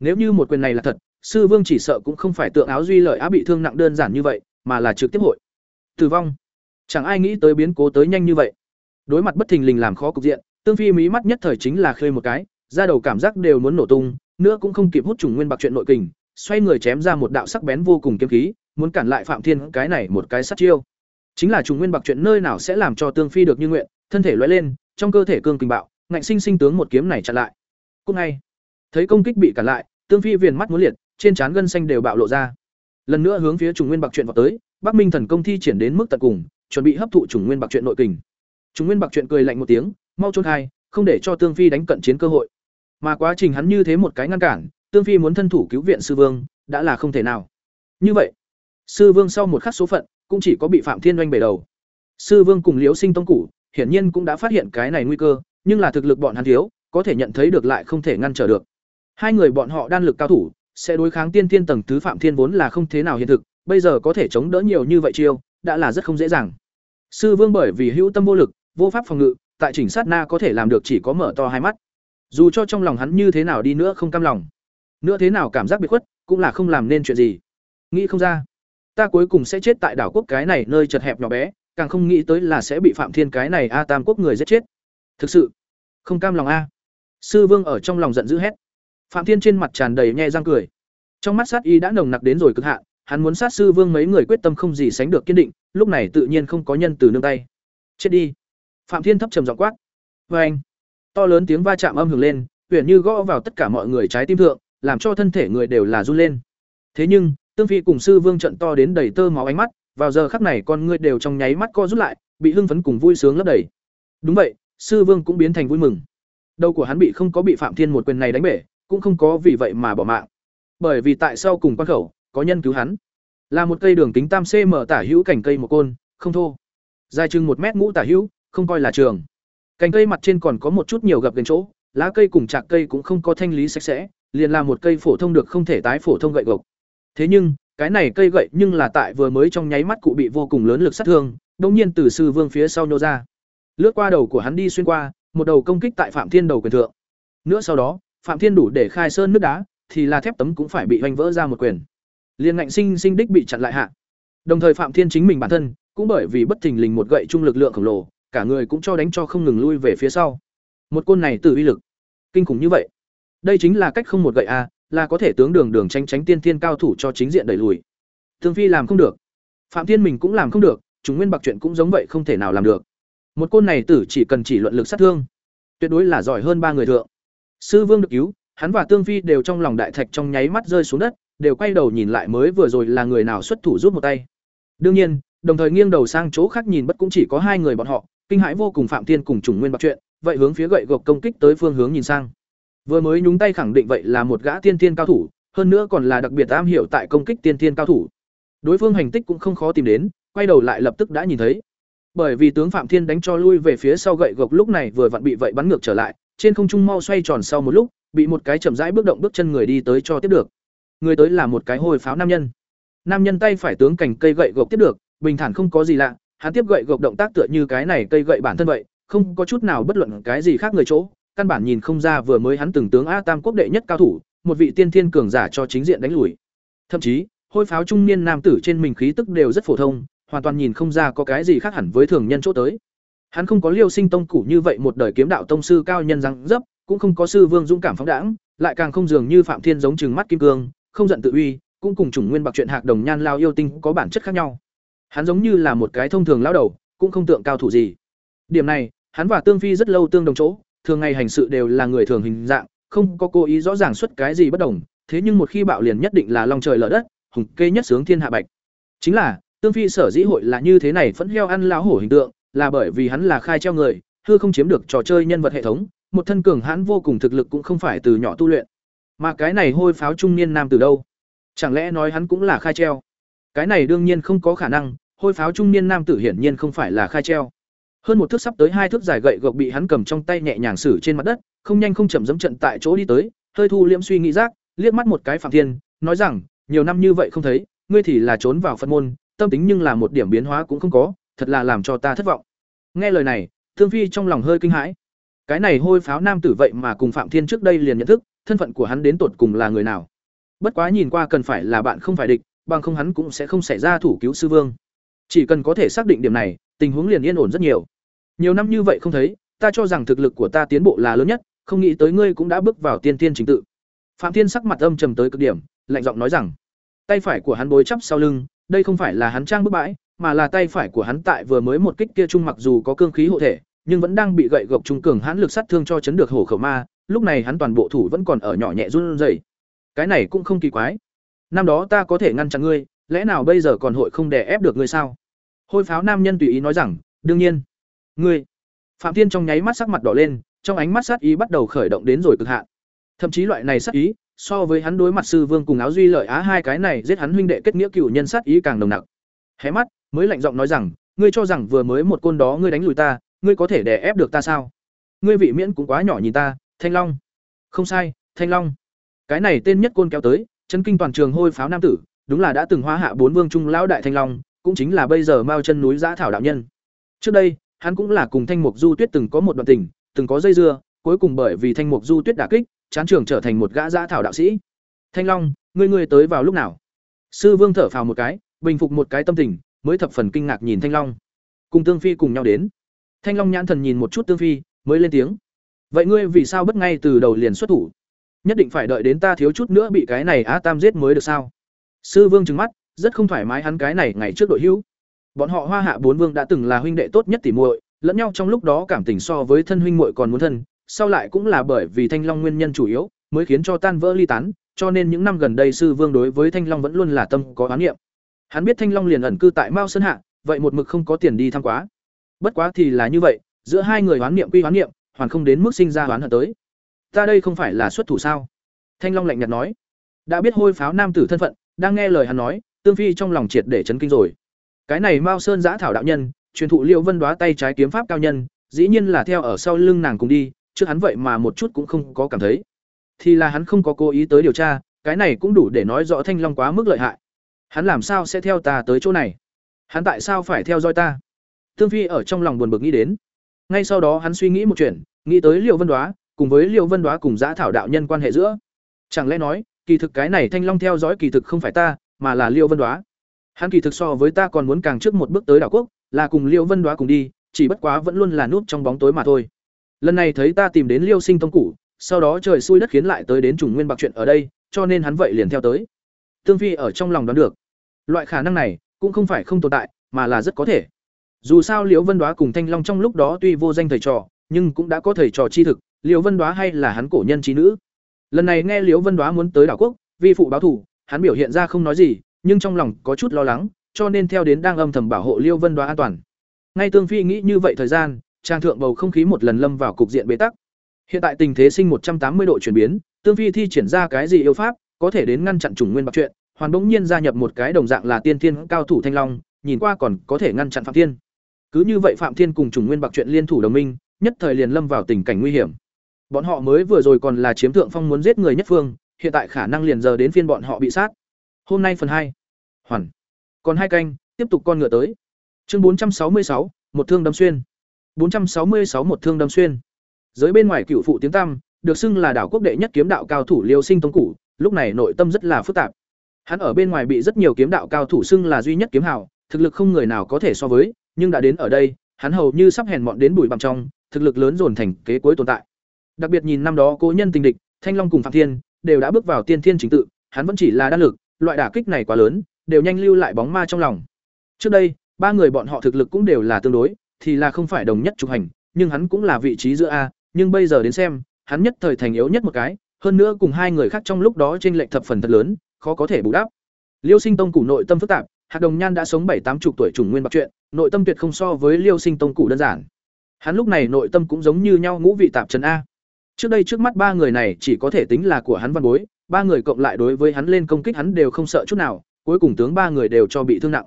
Nếu như một quyền này là thật, sư vương chỉ sợ cũng không phải tượng áo duy lợi á bị thương nặng đơn giản như vậy, mà là trực tiếp hội tử vong. Chẳng ai nghĩ tới biến cố tới nhanh như vậy. Đối mặt bất thình lình làm khó cục diện, Tương Phi mí mắt nhất thời chính là khơi một cái, ra đầu cảm giác đều muốn nổ tung, nữa cũng không kịp hút trùng nguyên bạc chuyện nội kình, xoay người chém ra một đạo sắc bén vô cùng kiếm khí, muốn cản lại Phạm Thiên cái này một cái sát chiêu. Chính là trùng nguyên bạc chuyện nơi nào sẽ làm cho Tương Phi được như nguyện, thân thể lóe lên, trong cơ thể cương kình bạo, ngạnh sinh sinh tướng một kiếm này chặn lại. Cũng ngay, thấy công kích bị cản lại, Tương Phi viền mắt muốn liệt, trên trán gân xanh đều bạo lộ ra. Lần nữa hướng phía trùng nguyên bạc chuyện vào tới, Bắc Minh thần công thi triển đến mức tận cùng, chuẩn bị hấp thụ trùng nguyên bạc chuyện nội kình. Trùng nguyên bạc chuyện cười lạnh một tiếng, mau trốn khai, không để cho Tương Phi đánh cận chiến cơ hội. Mà quá trình hắn như thế một cái ngăn cản, Tương Phi muốn thân thủ cứu viện sư vương, đã là không thể nào. Như vậy, sư vương sau một khắc số phận, cũng chỉ có bị Phạm Thiên Oanh bể đầu. Sư vương cùng Liễu Sinh tông Cử, hiển nhiên cũng đã phát hiện cái này nguy cơ, nhưng là thực lực bọn hắn thiếu, có thể nhận thấy được lại không thể ngăn trở được. Hai người bọn họ đan lực cao thủ, sẽ đối kháng tiên tiên tầng tứ Phạm Thiên vốn là không thế nào hiện thực, bây giờ có thể chống đỡ nhiều như vậy chiêu, đã là rất không dễ dàng. Sư Vương bởi vì hữu tâm vô lực, vô pháp phòng ngự, tại chỉnh sát na có thể làm được chỉ có mở to hai mắt. Dù cho trong lòng hắn như thế nào đi nữa không cam lòng, nữa thế nào cảm giác biệt khuất, cũng là không làm nên chuyện gì. Nghĩ không ra, ta cuối cùng sẽ chết tại đảo quốc cái này nơi chật hẹp nhỏ bé, càng không nghĩ tới là sẽ bị Phạm Thiên cái này A Tam quốc người giết chết. Thực sự, không cam lòng a. Sư Vương ở trong lòng giận dữ hét. Phạm Thiên trên mặt tràn đầy nhe răng cười. Trong mắt sát y đã nồng nặc đến rồi cực hạn, hắn muốn sát sư Vương mấy người quyết tâm không gì sánh được kiên định, lúc này tự nhiên không có nhân từ nương tay. Chết đi. Phạm Thiên thấp trầm giọng quát. Và anh. To lớn tiếng va chạm âm hưởng lên, huyền như gõ vào tất cả mọi người trái tim thượng, làm cho thân thể người đều là run lên. Thế nhưng, Tương Phi cùng sư Vương trận to đến đầy tơ máu ánh mắt, vào giờ khắc này con người đều trong nháy mắt co rút lại, bị hưng phấn cùng vui sướng lấp đầy. Đúng vậy, sư Vương cũng biến thành vui mừng. Đầu của hắn bị không có bị Phạm Thiên một quyền này đánh bể, cũng không có vì vậy mà bỏ mạng. Bởi vì tại sau cùng quan khẩu, có nhân cứu hắn. Là một cây đường kính tam cm tả hữu cảnh cây một côn, không thô. Dài chừng một mét ngũ tả hữu, không coi là trường. Cành cây mặt trên còn có một chút nhiều gập gần chỗ, lá cây cùng chạc cây cũng không có thanh lý sạch sẽ, liền là một cây phổ thông được không thể tái phổ thông gậy gộc. Thế nhưng, cái này cây gậy nhưng là tại vừa mới trong nháy mắt cụ bị vô cùng lớn lực sát thương, đột nhiên từ sư vương phía sau nhô ra. Lướt qua đầu của hắn đi xuyên qua, một đầu công kích tại Phạm Thiên đầu quyền thượng. Nữa sau đó, Phạm Thiên đủ để khai sơn nước đá, thì là thép tấm cũng phải bị hoành vỡ ra một quyền. Liên ngạnh sinh sinh đích bị chặn lại hạ. Đồng thời Phạm Thiên chính mình bản thân, cũng bởi vì bất thình lình một gậy trung lực lượng khổng lồ, cả người cũng cho đánh cho không ngừng lui về phía sau. Một côn này từ uy lực kinh khủng như vậy. Đây chính là cách không một gậy a, là có thể tướng đường đường tránh tránh tiên tiên cao thủ cho chính diện đẩy lùi. Thương Phi làm không được, Phạm Thiên mình cũng làm không được, chúng nguyên bạc chuyện cũng giống vậy không thể nào làm được. Một côn này tử chỉ cần chỉ luận lực sát thương, tuyệt đối là giỏi hơn ba người thượng. Sư Vương được cứu, hắn và Tương Phi đều trong lòng đại thạch trong nháy mắt rơi xuống đất, đều quay đầu nhìn lại mới vừa rồi là người nào xuất thủ giúp một tay. Đương nhiên, đồng thời nghiêng đầu sang chỗ khác nhìn bất cũng chỉ có hai người bọn họ, kinh hãi vô cùng Phạm Thiên cùng Trùng Nguyên bạc chuyện, vậy hướng phía gậy gộc công kích tới phương hướng nhìn sang. Vừa mới nhúng tay khẳng định vậy là một gã tiên tiên cao thủ, hơn nữa còn là đặc biệt am hiểu tại công kích tiên tiên cao thủ. Đối phương hành tích cũng không khó tìm đến, quay đầu lại lập tức đã nhìn thấy. Bởi vì tướng Phạm Thiên đánh cho lui về phía sau gậy gộc lúc này vừa vặn bị vậy bắn ngược trở lại, trên không trung mau xoay tròn sau một lúc, bị một cái chậm rãi bước động bước chân người đi tới cho tiếp được. Người tới là một cái hồi pháo nam nhân. Nam nhân tay phải tướng cành cây gậy gộc tiếp được, bình thản không có gì lạ, hắn tiếp gậy gộc động tác tựa như cái này cây gậy bản thân vậy, không có chút nào bất luận cái gì khác người chỗ, căn bản nhìn không ra vừa mới hắn từng tướng A Tam quốc đệ nhất cao thủ, một vị tiên thiên cường giả cho chính diện đánh lùi. Thậm chí, hôi pháo trung niên nam tử trên mình khí tức đều rất phổ thông, hoàn toàn nhìn không ra có cái gì khác hẳn với thường nhân chỗ tới. Hắn không có Liêu Sinh tông cũ như vậy một đời kiếm đạo tông sư cao nhân răng dấp, cũng không có sư vương dũng cảm phóng đãng, lại càng không dường như Phạm Thiên giống trừng mắt kim cương, không giận tự uy, cũng cùng chủng nguyên bạc chuyện hạc đồng nhan lao yêu tinh có bản chất khác nhau. Hắn giống như là một cái thông thường lão đầu, cũng không tượng cao thủ gì. Điểm này, hắn và Tương Phi rất lâu tương đồng chỗ, thường ngày hành sự đều là người thường hình dạng, không có cố ý rõ ràng xuất cái gì bất đồng, thế nhưng một khi bạo liền nhất định là long trời lở đất, hùng kê nhất sướng thiên hạ bạch. Chính là, Tương Phi sở dĩ hội là như thế này phẫn heo ăn lão hổ hình tượng, là bởi vì hắn là khai treo người, hư không chiếm được trò chơi nhân vật hệ thống, một thân cường hãn vô cùng thực lực cũng không phải từ nhỏ tu luyện. Mà cái này hôi pháo trung niên nam từ đâu? Chẳng lẽ nói hắn cũng là khai treo? Cái này đương nhiên không có khả năng, hôi pháo trung niên nam tử hiển nhiên không phải là khai treo. Hơn một thước sắp tới hai thước dài gậy gộc bị hắn cầm trong tay nhẹ nhàng xử trên mặt đất, không nhanh không chậm dẫm trận tại chỗ đi tới, hơi thu liễm suy nghĩ giác, liếc mắt một cái Phạm Thiên, nói rằng, nhiều năm như vậy không thấy, ngươi thì là trốn vào Phật môn, tâm tính nhưng là một điểm biến hóa cũng không có, thật là làm cho ta thất vọng. Nghe lời này, Thương Phi trong lòng hơi kinh hãi. Cái này hôi pháo nam tử vậy mà cùng Phạm Thiên trước đây liền nhận thức, thân phận của hắn đến tột cùng là người nào. Bất quá nhìn qua cần phải là bạn không phải địch, bằng không hắn cũng sẽ không xảy ra thủ cứu sư vương. Chỉ cần có thể xác định điểm này, tình huống liền yên ổn rất nhiều. Nhiều năm như vậy không thấy, ta cho rằng thực lực của ta tiến bộ là lớn nhất, không nghĩ tới ngươi cũng đã bước vào tiên tiên chính tự. Phạm Thiên sắc mặt âm trầm tới cực điểm, lạnh giọng nói rằng, tay phải của hắn bối chắp sau lưng, đây không phải là hắn trang bức bãi, mà là tay phải của hắn tại vừa mới một kích kia trung mặc dù có cương khí hộ thể, nhưng vẫn đang bị gậy gộc trung cường hãn lực sát thương cho chấn được hổ khẩu ma, lúc này hắn toàn bộ thủ vẫn còn ở nhỏ nhẹ run rẩy. Cái này cũng không kỳ quái. Năm đó ta có thể ngăn chặn ngươi, lẽ nào bây giờ còn hội không đè ép được ngươi sao? Hôi pháo nam nhân tùy ý nói rằng, đương nhiên. Ngươi. Phạm Thiên trong nháy mắt sắc mặt đỏ lên, trong ánh mắt sát ý bắt đầu khởi động đến rồi cực hạn. Thậm chí loại này sát ý, so với hắn đối mặt sư vương cùng áo duy lợi á hai cái này giết hắn huynh đệ kết nghĩa cựu nhân sát ý càng nồng nặc. Hé mắt, mới lạnh giọng nói rằng, ngươi cho rằng vừa mới một côn đó ngươi đánh lùi ta, ngươi có thể đè ép được ta sao? Ngươi vị miễn cũng quá nhỏ nhìn ta, Thanh Long. Không sai, Thanh Long. Cái này tên nhất côn kéo tới, chân kinh toàn trường hôi pháo nam tử, đúng là đã từng hóa hạ bốn vương trung lão đại Thanh Long, cũng chính là bây giờ Mao chân núi Giã thảo đạo nhân. Trước đây, hắn cũng là cùng Thanh Mục Du Tuyết từng có một đoạn tình, từng có dây dưa, cuối cùng bởi vì Thanh Mục Du Tuyết đả kích, chán trường trở thành một gã Giã thảo đạo sĩ. Thanh Long, ngươi ngươi tới vào lúc nào? Sư Vương thở phào một cái, bình phục một cái tâm tình, mới thập phần kinh ngạc nhìn Thanh Long. Cùng Tương Phi cùng nhau đến. Thanh Long nhãn thần nhìn một chút Tương Phi, mới lên tiếng. Vậy ngươi vì sao bất ngay từ đầu liền xuất thủ? Nhất định phải đợi đến ta thiếu chút nữa bị cái này Á Tam giết mới được sao? Sư Vương trừng mắt, rất không thoải mái hắn cái này ngày trước đội hữu. Bọn họ Hoa Hạ bốn vương đã từng là huynh đệ tốt nhất tỉ muội, lẫn nhau trong lúc đó cảm tình so với thân huynh muội còn muốn thân, sau lại cũng là bởi vì Thanh Long nguyên nhân chủ yếu, mới khiến cho tan vỡ ly tán, cho nên những năm gần đây sư vương đối với Thanh Long vẫn luôn là tâm có oán niệm. Hắn biết Thanh Long liền ẩn cư tại Mao Sơn Hạ, vậy một mực không có tiền đi thăm quá. Bất quá thì là như vậy, giữa hai người oán niệm quy oán niệm, hoàn không đến mức sinh ra oán hận tới. Ta đây không phải là xuất thủ sao? Thanh Long lạnh nhạt nói. Đã biết hôi pháo nam tử thân phận, đang nghe lời hắn nói, Tương Phi trong lòng triệt để chấn kinh rồi. Cái này Mao Sơn Giã thảo đạo nhân, truyền thụ Liễu Vân Đóa tay trái kiếm pháp cao nhân, dĩ nhiên là theo ở sau lưng nàng cùng đi, trước hắn vậy mà một chút cũng không có cảm thấy. Thì là hắn không có cố ý tới điều tra, cái này cũng đủ để nói rõ Thanh Long quá mức lợi hại. Hắn làm sao sẽ theo ta tới chỗ này? Hắn tại sao phải theo dõi ta? Tương Phi ở trong lòng buồn bực nghĩ đến. Ngay sau đó hắn suy nghĩ một chuyện, nghĩ tới Liễu Vân Đóa, cùng với Liễu Vân Đóa cùng Giã thảo đạo nhân quan hệ giữa. Chẳng lẽ nói, kỳ thực cái này Thanh Long theo dõi kỳ thực không phải ta, mà là Liễu Vân Đóa. Hắn kỳ thực so với ta còn muốn càng trước một bước tới đảo quốc, là cùng Liễu Vân Đóa cùng đi, chỉ bất quá vẫn luôn là núp trong bóng tối mà thôi. Lần này thấy ta tìm đến Liêu Sinh tông cũ, sau đó trời xui đất khiến lại tới đến trùng nguyên bạc chuyện ở đây, cho nên hắn vậy liền theo tới. Tương Phi ở trong lòng đoán được, loại khả năng này cũng không phải không tồn tại, mà là rất có thể. Dù sao Liễu Vân Đóa cùng Thanh Long trong lúc đó tuy vô danh thầy trò, nhưng cũng đã có thầy trò chi thực, Liễu Vân Đóa hay là hắn cổ nhân trí nữ. Lần này nghe Liễu Vân Đóa muốn tới đảo quốc, vi phụ báo thủ, hắn biểu hiện ra không nói gì, nhưng trong lòng có chút lo lắng, cho nên theo đến đang âm thầm bảo hộ Liêu Vân Đoá an toàn. Ngay Tương Phi nghĩ như vậy thời gian, trang thượng bầu không khí một lần lâm vào cục diện bế tắc. Hiện tại tình thế sinh một trăm tám mươi độ chuyển biến, Tương Phi thi triển ra cái gì yêu pháp, có thể đến ngăn chặn chủng nguyên bạc chuyện, hoàn bỗng nhiên gia nhập một cái đồng dạng là tiên thiên cao thủ thanh long, nhìn qua còn có thể ngăn chặn Phạm Thiên. Cứ như vậy Phạm Thiên cùng chủng nguyên bạc chuyện liên thủ đồng minh, nhất thời liền lâm vào tình cảnh nguy hiểm. Bọn họ mới vừa rồi còn là chiếm thượng phong muốn giết người nhất phương, hiện tại khả năng liền giờ đến phiên bọn họ bị sát. Hôm nay phần hai Hoàn. Còn hai canh, tiếp tục con ngựa tới. Chương bốn trăm sáu mươi sáu một thương đâm xuyên. bốn trăm sáu mươi sáu một thương đâm xuyên. Giới bên ngoài cựu phụ tiếng tăm, được xưng là đảo quốc đệ nhất kiếm đạo cao thủ Liêu Sinh Tông Củ, lúc này nội tâm rất là phức tạp. Hắn ở bên ngoài bị rất nhiều kiếm đạo cao thủ xưng là duy nhất kiếm hào, thực lực không người nào có thể so với, nhưng đã đến ở đây, hắn hầu như sắp hèn mọn đến bụi bặm trong thực lực lớn dồn thành kế cuối tồn tại đặc biệt nhìn năm đó cố nhân tình địch, thanh long cùng phạm thiên, đều đã bước vào tiên thiên chính tự, hắn vẫn chỉ là đan lực, loại đả kích này quá lớn, đều nhanh lưu lại bóng ma trong lòng. Trước đây, ba người bọn họ thực lực cũng đều là tương đối, thì là không phải đồng nhất trục hành, nhưng hắn cũng là vị trí giữa a, nhưng bây giờ đến xem, hắn nhất thời thành yếu nhất một cái, hơn nữa cùng hai người khác trong lúc đó trên lệnh thập phần thật lớn, khó có thể bù đắp. Liêu sinh tông củ nội tâm phức tạp hạt đồng nhan đã sống bảy tám chục tuổi trùng nguyên bạc chuyện nội tâm tuyệt không so với liêu sinh tông củ đơn giản. Hắn lúc này nội tâm cũng giống như nhau ngũ vị tạp trần a trước đây trước mắt ba người này chỉ có thể tính là của hắn văn bối, ba người cộng lại đối với hắn lên công kích hắn đều không sợ chút nào, cuối cùng tướng ba người đều cho bị thương nặng.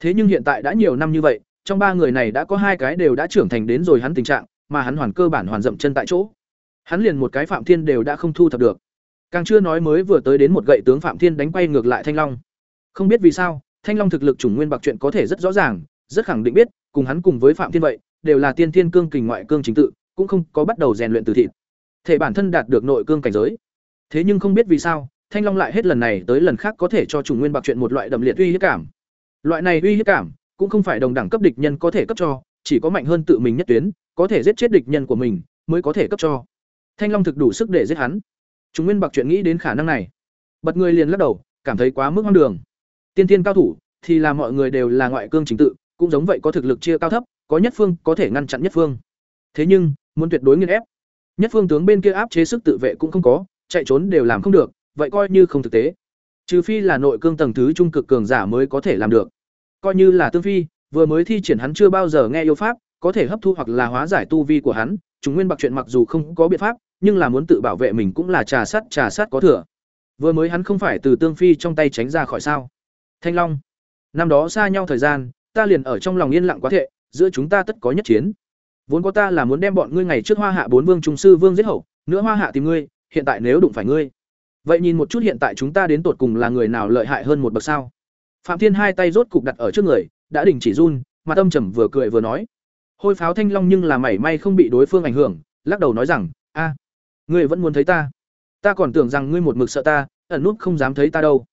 Thế nhưng hiện tại đã nhiều năm như vậy, trong ba người này đã có hai cái đều đã trưởng thành đến rồi hắn tình trạng, mà hắn hoàn cơ bản hoàn dậm chân tại chỗ. Hắn liền một cái phạm thiên đều đã không thu thập được. Càng chưa nói mới vừa tới đến một gậy tướng phạm thiên đánh quay ngược lại thanh long. Không biết vì sao, thanh long thực lực chủng nguyên bạc chuyện có thể rất rõ ràng, rất khẳng định biết, cùng hắn cùng với phạm thiên vậy, đều là tiên thiên cương kình ngoại cương chính tự, cũng không có bắt đầu rèn luyện từ thịt thể bản thân đạt được nội cương cảnh giới. Thế nhưng không biết vì sao, thanh long lại hết lần này tới lần khác có thể cho chủ nguyên bạc chuyện một loại đậm liệt uy hiếp cảm. Loại này uy hiếp cảm, cũng không phải đồng đẳng cấp địch nhân có thể cấp cho, chỉ có mạnh hơn tự mình nhất tuyến, có thể giết chết địch nhân của mình, mới có thể cấp cho. Thanh long thực đủ sức để giết hắn. Chủ nguyên bạc chuyện nghĩ đến khả năng này. Bật người liền lắc đầu, cảm thấy quá mức hoang đường. Tiên tiên cao thủ, thì là mọi người đều là ngoại cương chính tự, cũng giống vậy có thực lực chia cao thấp, có nhất phương, có thể ngăn chặn nhất phương. Thế nhưng, muốn tuyệt đối nghiên ép nhất phương tướng bên kia áp chế sức tự vệ cũng không có, chạy trốn đều làm không được, vậy coi như không thực tế. Trừ phi là nội cương tầng thứ trung cực cường giả mới có thể làm được. Coi như là tương phi, vừa mới thi triển hắn chưa bao giờ nghe yêu pháp, có thể hấp thu hoặc là hóa giải tu vi của hắn chúng nguyên bạc chuyện mặc dù không có biện pháp, nhưng là muốn tự bảo vệ mình cũng là trà sát trà sát có thừa. Vừa mới hắn không phải từ tương phi trong tay tránh ra khỏi sao? Thanh long, năm đó xa nhau thời gian, ta liền ở trong lòng yên lặng quá thệ, giữa chúng ta tất có nhất chiến vốn có ta là muốn đem bọn ngươi ngày trước hoa hạ bốn vương trung sư vương giết hậu, nữa hoa hạ tìm ngươi, hiện tại nếu đụng phải ngươi. Vậy nhìn một chút hiện tại chúng ta đến tột cùng là người nào lợi hại hơn một bậc sao? Phạm thiên hai tay rốt cục đặt ở trước người, đã đình chỉ run mà tâm trầm vừa cười vừa nói. Hôi pháo thanh long nhưng là mảy may không bị đối phương ảnh hưởng, lắc đầu nói rằng, a, ngươi vẫn muốn thấy ta? Ta còn tưởng rằng ngươi một mực sợ ta, ẩn nút không dám thấy ta đâu.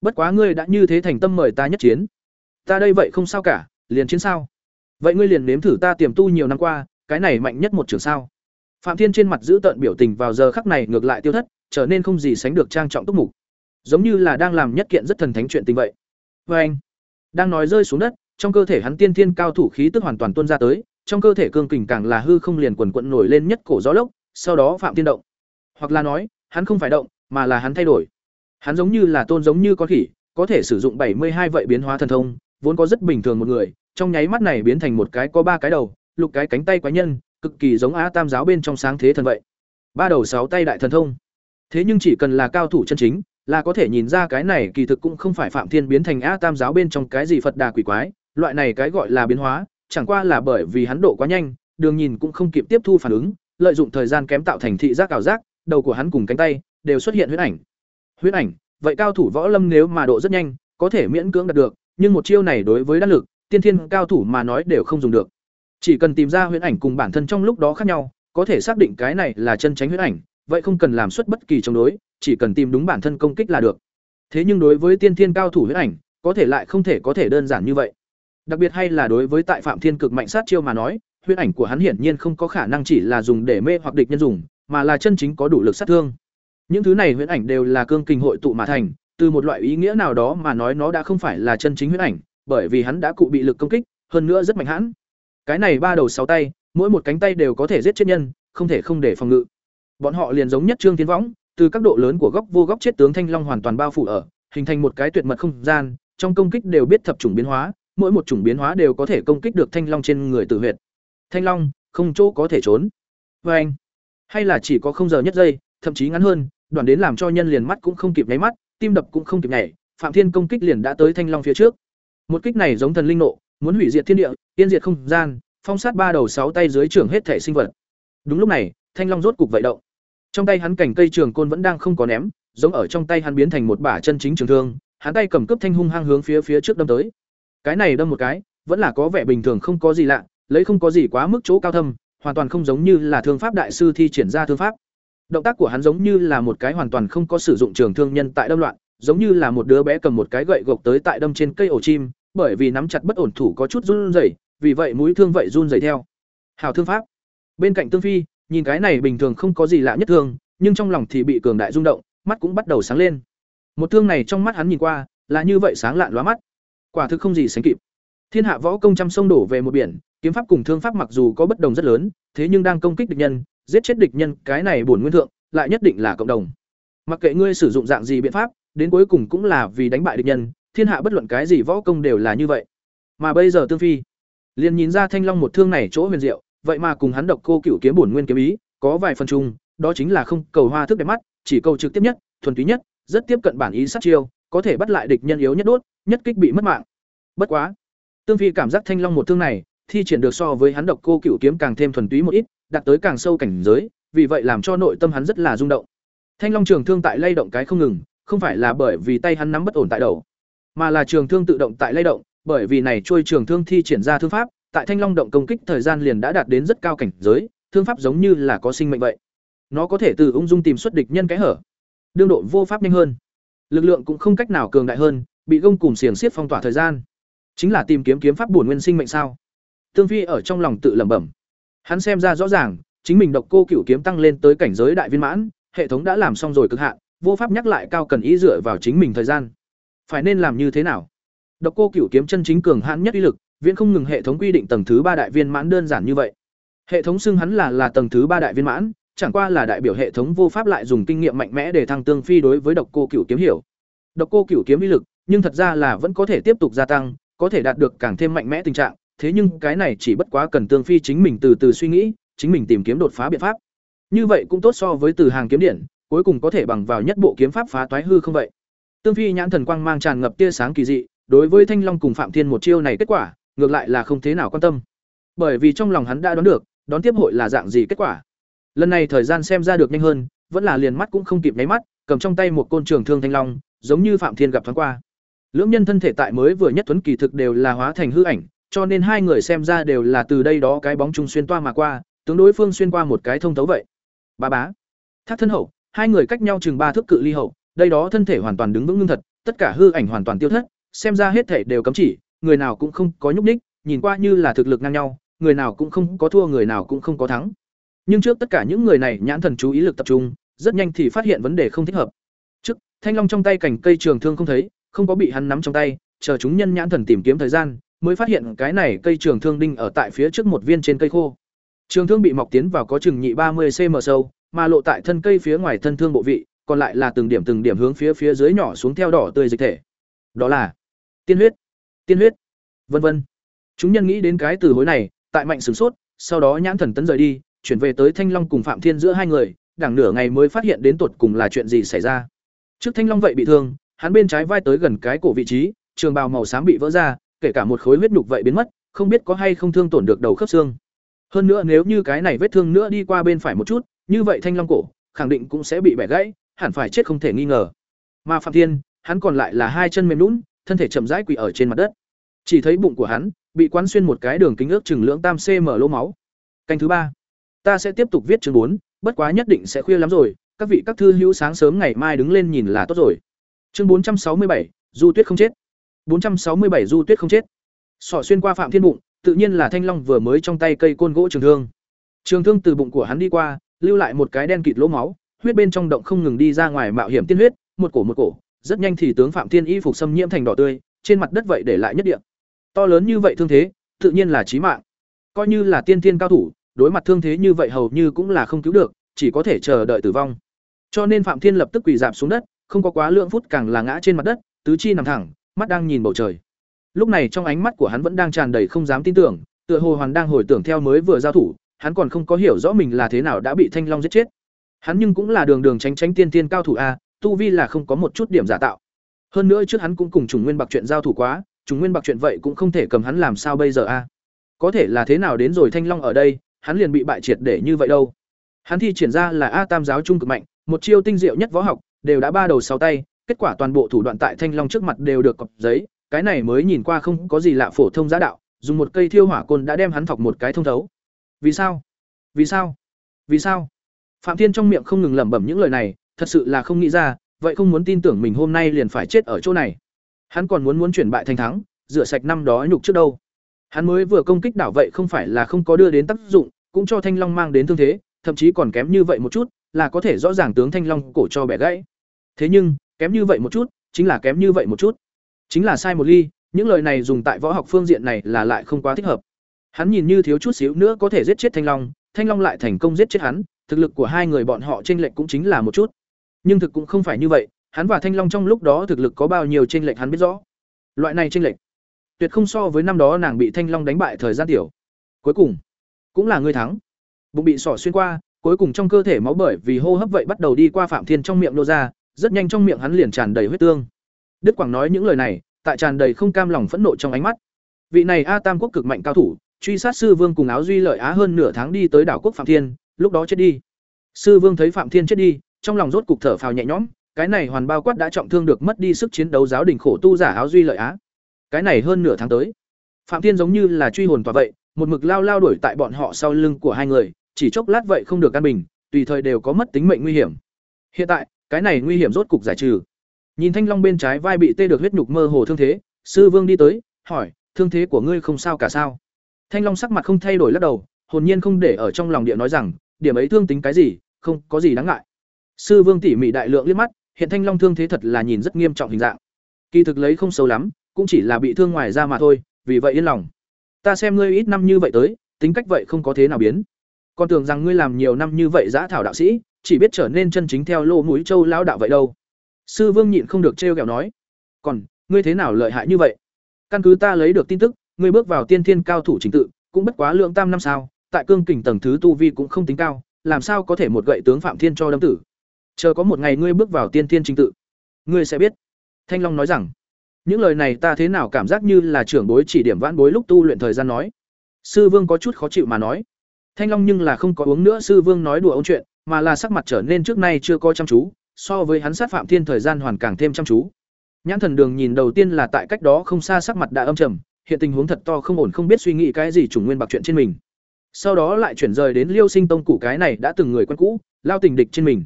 Bất quá ngươi đã như thế thành tâm mời ta nhất chiến. Ta đây vậy không sao cả, liền chiến sao? Vậy ngươi liền nếm thử ta tiềm tu nhiều năm qua, cái này mạnh nhất một trường sao? Phạm thiên trên mặt giữ tợn biểu tình vào giờ khắc này ngược lại tiêu thất, trở nên không gì sánh được trang trọng túc mục. Giống như là đang làm nhất kiện rất thần thánh chuyện tình vậy. Vê anh, đang nói rơi xuống đất, trong cơ thể hắn tiên thiên cao thủ khí tức hoàn toàn tuôn ra tới, trong cơ thể cương kình càng là hư không liền quần quận nổi lên nhất cổ gió lốc, sau đó phạm thiên động. Hoặc là nói, hắn không phải động, mà là hắn thay đổi. Hắn giống như là tôn giống như con khỉ, có thể sử dụng bảy mươi hai vậy biến hóa thần thông vốn có rất bình thường một người, trong nháy mắt này biến thành một cái có ba cái đầu, lục cái cánh tay quái nhân, cực kỳ giống á tam giáo bên trong sáng thế thần vậy. Ba đầu sáu tay đại thần thông. Thế nhưng chỉ cần là cao thủ chân chính, là có thể nhìn ra cái này kỳ thực cũng không phải phạm thiên biến thành á tam giáo bên trong cái gì phật đà quỷ quái, loại này cái gọi là biến hóa, chẳng qua là bởi vì hắn độ quá nhanh, đường nhìn cũng không kịp tiếp thu phản ứng, lợi dụng thời gian kém tạo thành thị giác ảo giác, đầu của hắn cùng cánh tay đều xuất hiện huyết ảnh. Huyết ảnh, vậy cao thủ võ lâm nếu mà độ rất nhanh, có thể miễn cưỡng đạt được nhưng một chiêu này đối với đắc lực, tiên thiên cao thủ mà nói đều không dùng được. Chỉ cần tìm ra huyễn ảnh cùng bản thân trong lúc đó khác nhau, có thể xác định cái này là chân tránh huyễn ảnh, vậy không cần làm xuất bất kỳ chống đối, chỉ cần tìm đúng bản thân công kích là được. Thế nhưng đối với tiên thiên cao thủ huyễn ảnh, có thể lại không thể có thể đơn giản như vậy. Đặc biệt hay là đối với tại phạm thiên cực mạnh sát chiêu mà nói, huyễn ảnh của hắn hiển nhiên không có khả năng chỉ là dùng để mê hoặc địch nhân dùng, mà là chân chính có đủ lực sát thương. Những thứ này huyễn ảnh đều là cương kình hội tụ mà thành từ một loại ý nghĩa nào đó mà nói nó đã không phải là chân chính huyễn ảnh, bởi vì hắn đã cụ bị lực công kích, hơn nữa rất mạnh hãn. Cái này ba đầu sáu tay, mỗi một cánh tay đều có thể giết chết nhân, không thể không để phòng ngự. Bọn họ liền giống nhất trương tiến võng, từ các độ lớn của góc vô góc chết tướng thanh long hoàn toàn bao phủ ở, hình thành một cái tuyệt mật không gian, trong công kích đều biết thập chủng biến hóa, mỗi một chủng biến hóa đều có thể công kích được thanh long trên người tự huyệt. Thanh long, không chỗ có thể trốn. Vê anh, hay là chỉ có không giờ nhất giây, thậm chí ngắn hơn, đoạn đến làm cho nhân liền mắt cũng không kịp nháy mắt tim đập cũng không kịp nhảy, phạm thiên công kích liền đã tới thanh long phía trước. Một kích này giống thần linh nộ, muốn hủy diệt thiên địa tiên diệt không gian, phong sát ba đầu sáu tay dưới trưởng hết thể sinh vật. Đúng lúc này, thanh long rốt cục vậy động. Trong tay hắn cảnh cây trường côn vẫn đang không có ném, giống ở trong tay hắn biến thành một bả chân chính trường thương, hắn tay cầm cướp thanh hung hăng hướng phía phía trước đâm tới. Cái này đâm một cái, vẫn là có vẻ bình thường không có gì lạ, lấy không có gì quá mức chỗ cao thâm, hoàn toàn không giống như là thương pháp đại sư thi triển ra thương pháp động tác của hắn giống như là một cái hoàn toàn không có sử dụng trường thương nhân tại đâm loạn giống như là một đứa bé cầm một cái gậy gộc tới tại đâm trên cây ổ chim bởi vì nắm chặt bất ổn thủ có chút run rẩy vì vậy mũi thương vậy run rẩy theo. Hảo thương pháp. Bên cạnh Tương Phi, nhìn cái này bình thường không có gì lạ nhất thương, nhưng trong lòng thì bị cường đại rung động, mắt cũng bắt đầu sáng lên. Một thương này trong mắt hắn nhìn qua, là như vậy sáng lạn lóa mắt. Quả thực không gì sánh kịp. Thiên hạ võ công trăm sông đổ về một biển, kiếm pháp cùng thương pháp mặc dù có bất đồng rất lớn, thế nhưng đang công kích địch nhân, giết chết địch nhân, cái này bổn nguyên thượng, lại nhất định là cộng đồng. Mặc kệ ngươi sử dụng dạng gì biện pháp, đến cuối cùng cũng là vì đánh bại địch nhân, thiên hạ bất luận cái gì võ công đều là như vậy. Mà bây giờ Tương Phi, liền nhìn ra Thanh Long một thương này chỗ huyền diệu, vậy mà cùng hắn độc cô cửu kiếm bổn nguyên kiếm ý, có vài phần chung, đó chính là không cầu hoa thức đẹp mắt, chỉ cầu trực tiếp nhất, thuần túy nhất, rất tiếp cận bản ý sát chiêu, có thể bắt lại địch nhân yếu nhất đốt, nhất kích bị mất mạng. Bất quá, Tương Phi cảm giác Thanh Long một thương này, thi triển được so với hắn độc cô cửu kiếm càng thêm thuần túy một ít, đạt tới càng sâu cảnh giới, vì vậy làm cho nội tâm hắn rất là rung động. Thanh Long trường thương tại lay động cái không ngừng, không phải là bởi vì tay hắn nắm bất ổn tại đầu, mà là trường thương tự động tại lay động, bởi vì này trôi trường thương thi triển ra thương pháp, tại Thanh Long động công kích thời gian liền đã đạt đến rất cao cảnh giới, thương pháp giống như là có sinh mệnh vậy. Nó có thể từ ung dung tìm xuất địch nhân cái hở. Đương độ vô pháp nhanh hơn, lực lượng cũng không cách nào cường đại hơn, bị gông cùng xiềng xiết phong tỏa thời gian. Chính là tìm kiếm kiếm pháp bổn nguyên sinh mệnh sao? Tương Phi ở trong lòng tự lẩm bẩm. Hắn xem ra rõ ràng, chính mình độc cô cửu kiếm tăng lên tới cảnh giới đại viên mãn, hệ thống đã làm xong rồi cực hạn, vô pháp nhắc lại cao cần ý dựa vào chính mình thời gian. Phải nên làm như thế nào? Độc cô cửu kiếm chân chính cường hãn nhất uy lực, viễn không ngừng hệ thống quy định tầng thứ ba đại viên mãn đơn giản như vậy. Hệ thống xưng hắn là là tầng thứ ba đại viên mãn, chẳng qua là đại biểu hệ thống vô pháp lại dùng kinh nghiệm mạnh mẽ để thăng tương phi đối với độc cô cửu kiếm hiểu. Độc cô cửu kiếm uy lực, nhưng thật ra là vẫn có thể tiếp tục gia tăng, có thể đạt được càng thêm mạnh mẽ tình trạng, thế nhưng cái này chỉ bất quá cần tương phi chính mình từ từ suy nghĩ, chính mình tìm kiếm đột phá biện pháp. Như vậy cũng tốt so với từ hàng kiếm điện, cuối cùng có thể bằng vào nhất bộ kiếm pháp phá toái hư không vậy. Tương Phi nhãn thần quang mang tràn ngập tia sáng kỳ dị, đối với Thanh Long cùng Phạm Thiên một chiêu này kết quả, ngược lại là không thế nào quan tâm. Bởi vì trong lòng hắn đã đoán được, đón tiếp hội là dạng gì kết quả. Lần này thời gian xem ra được nhanh hơn, vẫn là liền mắt cũng không kịp nháy mắt, cầm trong tay một côn trường thương thanh long, giống như Phạm Thiên gặp thoáng qua. Lưỡng nhân thân thể tại mới vừa nhất thuấn kỳ thực đều là hóa thành hư ảnh, cho nên hai người xem ra đều là từ đây đó cái bóng Chung xuyên toa mà qua, tướng đối phương xuyên qua một cái thông thấu vậy. Ba bá. Thác thân hậu, hai người cách nhau chừng ba thước cự ly hậu, đây đó thân thể hoàn toàn đứng vững ngưng thật, tất cả hư ảnh hoàn toàn tiêu thất, xem ra hết thể đều cấm chỉ, người nào cũng không có nhúc nhích, nhìn qua như là thực lực ngang nhau, người nào cũng không có thua người nào cũng không có thắng. Nhưng trước tất cả những người này nhãn thần chú ý lực tập trung, rất nhanh thì phát hiện vấn đề không thích hợp. Trước, thanh long trong tay cành cây trường thương không thấy, không có bị hắn nắm trong tay, chờ chúng nhân nhãn thần tìm kiếm thời gian, mới phát hiện cái này cây trường thương đinh ở tại phía trước một viên trên cây khô. Trường thương bị mọc tiến vào có chừng nhị ba mươi cm sâu, mà lộ tại thân cây phía ngoài thân thương bộ vị, còn lại là từng điểm từng điểm hướng phía phía dưới nhỏ xuống theo đỏ tươi dịch thể. Đó là tiên huyết, tiên huyết, vân vân. Chúng nhân nghĩ đến cái từ hối này, tại mạnh sửng sốt, sau đó nhãn thần tấn rời đi, chuyển về tới Thanh Long cùng Phạm Thiên giữa hai người, đằng nửa ngày mới phát hiện đến tột cùng là chuyện gì xảy ra. Trước Thanh Long vậy bị thương, hắn bên trái vai tới gần cái cổ vị trí, trường bào màu xám bị vỡ ra, kể cả một khối huyết nhục vậy biến mất, không biết có hay không thương tổn được đầu khớp xương. Hơn nữa nếu như cái này vết thương nữa đi qua bên phải một chút, như vậy thanh long cổ khẳng định cũng sẽ bị bẻ gãy, hẳn phải chết không thể nghi ngờ. Mà Phạm Thiên, hắn còn lại là hai chân mềm nhũn, thân thể chậm rãi quỳ ở trên mặt đất. Chỉ thấy bụng của hắn bị quán xuyên một cái đường kính ước chừng lưỡng tam cm lỗ máu. Canh thứ ba, ta sẽ tiếp tục viết chương bốn, bất quá nhất định sẽ khuya lắm rồi, các vị các thư hữu sáng sớm ngày mai đứng lên nhìn là tốt rồi. Chương bốn trăm sáu mươi bảy, Du Tuyết không chết bốn trăm sáu mươi bảy Du Tuyết không chết. Sọ xuyên qua Phạm Thiên bụng, tự nhiên là thanh long vừa mới trong tay cây côn gỗ trường thương. Trường thương từ bụng của hắn đi qua, lưu lại một cái đen kịt lỗ máu, huyết bên trong động không ngừng đi ra ngoài mạo hiểm tiên huyết, một cổ một cổ, rất nhanh thì tướng Phạm Thiên y phục xâm nhiễm thành đỏ tươi, trên mặt đất vậy để lại nhất địa. To lớn như vậy thương thế, tự nhiên là chí mạng. Coi như là tiên tiên cao thủ, đối mặt thương thế như vậy hầu như cũng là không cứu được, chỉ có thể chờ đợi tử vong. Cho nên Phạm Thiên lập tức quỳ rạp xuống đất, không có quá lượng phút càng là ngã trên mặt đất, tứ chi nằm thẳng, mắt đang nhìn bầu trời. Lúc này trong ánh mắt của hắn vẫn đang tràn đầy không dám tin tưởng, tựa hồ hoàn đang hồi tưởng theo mới vừa giao thủ, hắn còn không có hiểu rõ mình là thế nào đã bị Thanh Long giết chết. Hắn nhưng cũng là đường đường tránh tránh tiên tiên cao thủ a, tu vi là không có một chút điểm giả tạo. Hơn nữa trước hắn cũng cùng Trùng Nguyên Bạc chuyện giao thủ quá, Trùng Nguyên Bạc chuyện vậy cũng không thể cầm hắn làm sao bây giờ a. Có thể là thế nào đến rồi Thanh Long ở đây, hắn liền bị bại triệt để như vậy đâu. Hắn thi triển ra là A Tam giáo trung cực mạnh, một chiêu tinh diệu nhất võ học, đều đã ba đầu sáu tay, kết quả toàn bộ thủ đoạn tại Thanh Long trước mặt đều được cọc giấy, cái này mới nhìn qua không có gì lạ phổ thông giá đạo, dùng một cây thiêu hỏa côn đã đem hắn thọc một cái thông thấu. Vì sao? Vì sao? Vì sao? Phạm Thiên trong miệng không ngừng lẩm bẩm những lời này, thật sự là không nghĩ ra, vậy không muốn tin tưởng mình hôm nay liền phải chết ở chỗ này. Hắn còn muốn muốn chuyển bại thành thắng, rửa sạch năm đó nhục trước đâu. Hắn mới vừa công kích đảo vậy không phải là không có đưa đến tác dụng, cũng cho Thanh Long mang đến thương thế, thậm chí còn kém như vậy một chút, là có thể rõ ràng tướng Thanh Long cổ cho bẻ gãy. Thế nhưng, kém như vậy một chút, chính là kém như vậy một chút. Chính là sai một ly, những lời này dùng tại võ học phương diện này là lại không quá thích hợp. Hắn nhìn như thiếu chút xíu nữa có thể giết chết Thanh Long, Thanh Long lại thành công giết chết hắn, thực lực của hai người bọn họ chênh lệch cũng chính là một chút. Nhưng thực cũng không phải như vậy, hắn và Thanh Long trong lúc đó thực lực có bao nhiêu chênh lệch hắn biết rõ. Loại này chênh lệch, tuyệt không so với năm đó nàng bị Thanh Long đánh bại thời gian tiểu. Cuối cùng, cũng là người thắng. Bụng bị sỏ xuyên qua, cuối cùng trong cơ thể máu bởi vì hô hấp vậy bắt đầu đi qua Phạm Thiên trong miệng nô ra, rất nhanh trong miệng hắn liền tràn đầy huyết tương. Đức Quảng nói những lời này, tại tràn đầy không cam lòng phẫn nộ trong ánh mắt. Vị này A Tam quốc cực mạnh cao thủ, truy sát sư vương cùng áo duy lợi á hơn nửa tháng đi tới đảo quốc Phạm Thiên, lúc đó chết đi. Sư vương thấy Phạm Thiên chết đi, trong lòng rốt cục thở phào nhẹ nhõm, cái này hoàn bao quát đã trọng thương được mất đi sức chiến đấu giáo đình khổ tu giả áo duy lợi á. Cái này hơn nửa tháng tới, Phạm Thiên giống như là truy hồn tỏa vậy, một mực lao lao đuổi tại bọn họ sau lưng của hai người, chỉ chốc lát vậy không được căn bình, tùy thời đều có mất tính mệnh nguy hiểm. Hiện tại, cái này nguy hiểm rốt cục giải trừ. Nhìn Thanh Long bên trái vai bị tê được huyết nhục mơ hồ thương thế, sư vương đi tới, hỏi: "Thương thế của ngươi không sao cả sao?" Thanh Long sắc mặt không thay đổi lắc đầu, hồn nhiên không để ở trong lòng địa nói rằng, điểm ấy thương tính cái gì, không có gì đáng ngại. Sư Vương tỉ mỉ đại lượng liếc mắt, hiện Thanh Long thương thế thật là nhìn rất nghiêm trọng hình dạng. Kỳ thực lấy không xấu lắm, cũng chỉ là bị thương ngoài da mà thôi, vì vậy yên lòng. Ta xem ngươi ít năm như vậy tới, tính cách vậy không có thế nào biến. Con tưởng rằng ngươi làm nhiều năm như vậy giã thảo đạo sĩ, chỉ biết trở nên chân chính theo lô mũi châu lão đạo vậy đâu. Sư Vương nhịn không được trêu ghẹo nói, "Còn, ngươi thế nào lợi hại như vậy? Căn cứ ta lấy được tin tức, ngươi bước vào tiên thiên cao thủ trình tự, cũng bất quá lượng tam năm sao, tại cương kình tầng thứ tu vi cũng không tính cao, làm sao có thể một gậy tướng Phạm Thiên cho đâm tử. Chờ có một ngày ngươi bước vào tiên thiên trình tự, ngươi sẽ biết." Thanh Long nói rằng, những lời này ta thế nào cảm giác như là trưởng bối chỉ điểm vãn bối lúc tu luyện thời gian nói. Sư Vương có chút khó chịu mà nói. Thanh Long nhưng là không có uống nữa sư Vương nói đùa ông chuyện, mà là sắc mặt trở nên trước nay chưa có chăm chú, so với hắn sát Phạm Thiên thời gian hoàn càng thêm chăm chú. Nhãn Thần Đường nhìn đầu tiên là tại cách đó không xa sắc mặt đã âm trầm, hiện tình huống thật to không ổn không biết suy nghĩ cái gì trùng nguyên bạc chuyện trên mình. Sau đó lại chuyển rời đến Liêu Sinh Tông cũ cái này đã từng người quen cũ, lao tình địch trên mình.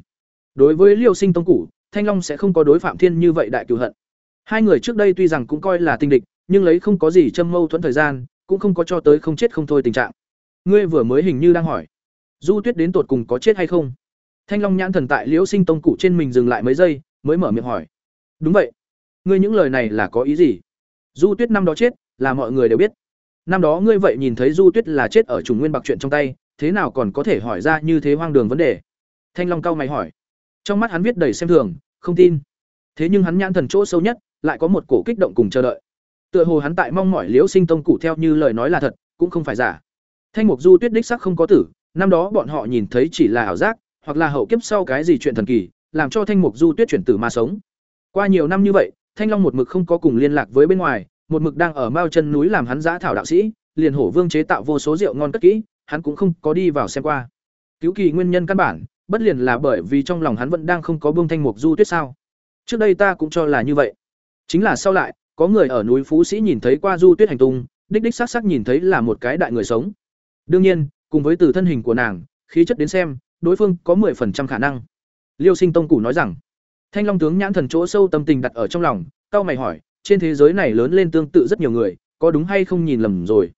Đối với Liêu Sinh Tông cũ, Thanh Long sẽ không có đối Phạm Thiên như vậy đại cừu hận. Hai người trước đây tuy rằng cũng coi là tình địch, nhưng lấy không có gì châm mâu thuẫn thời gian, cũng không có cho tới không chết không thôi tình trạng. Ngươi vừa mới hình như đang hỏi, Du Tuyết đến tột cùng có chết hay không? Thanh Long nhãn thần tại Liễu Sinh Tông cụ trên mình dừng lại mấy giây, mới mở miệng hỏi. Đúng vậy. Ngươi những lời này là có ý gì? Du Tuyết năm đó chết, là mọi người đều biết. Năm đó ngươi vậy nhìn thấy Du Tuyết là chết ở trùng nguyên bạc chuyện trong tay, thế nào còn có thể hỏi ra như thế hoang đường vấn đề? Thanh Long cao mày hỏi. Trong mắt hắn viết đầy xem thường, không tin. Thế nhưng hắn nhãn thần chỗ sâu nhất, lại có một cổ kích động cùng chờ đợi. Tựa hồ hắn tại mong mỏi Liễu Sinh Tông cụ theo như lời nói là thật, cũng không phải giả. Thanh Mục Du Tuyết đích sắc không có tử, năm đó bọn họ nhìn thấy chỉ là ảo giác, hoặc là hậu kiếp sau cái gì chuyện thần kỳ, làm cho Thanh Mục Du Tuyết chuyển tử mà sống. Qua nhiều năm như vậy, Thanh Long một mực không có cùng liên lạc với bên ngoài, một mực đang ở Mao chân núi làm hắn giã thảo đạo sĩ, liền hổ vương chế tạo vô số rượu ngon cất kỹ, hắn cũng không có đi vào xem qua. Cứu kỳ nguyên nhân căn bản, bất liền là bởi vì trong lòng hắn vẫn đang không có buông Thanh Mục Du Tuyết sao? Trước đây ta cũng cho là như vậy. Chính là sau lại, có người ở núi Phú Sĩ nhìn thấy qua Du Tuyết hành tung, đích đích xác xác nhìn thấy là một cái đại người sống. Đương nhiên, cùng với từ thân hình của nàng, khí chất đến xem, đối phương có 10% khả năng. Liêu Sinh Tông cụ nói rằng, Thanh Long tướng nhãn thần chỗ sâu tâm tình đặt ở trong lòng, cao mày hỏi, trên thế giới này lớn lên tương tự rất nhiều người, có đúng hay không nhìn lầm rồi?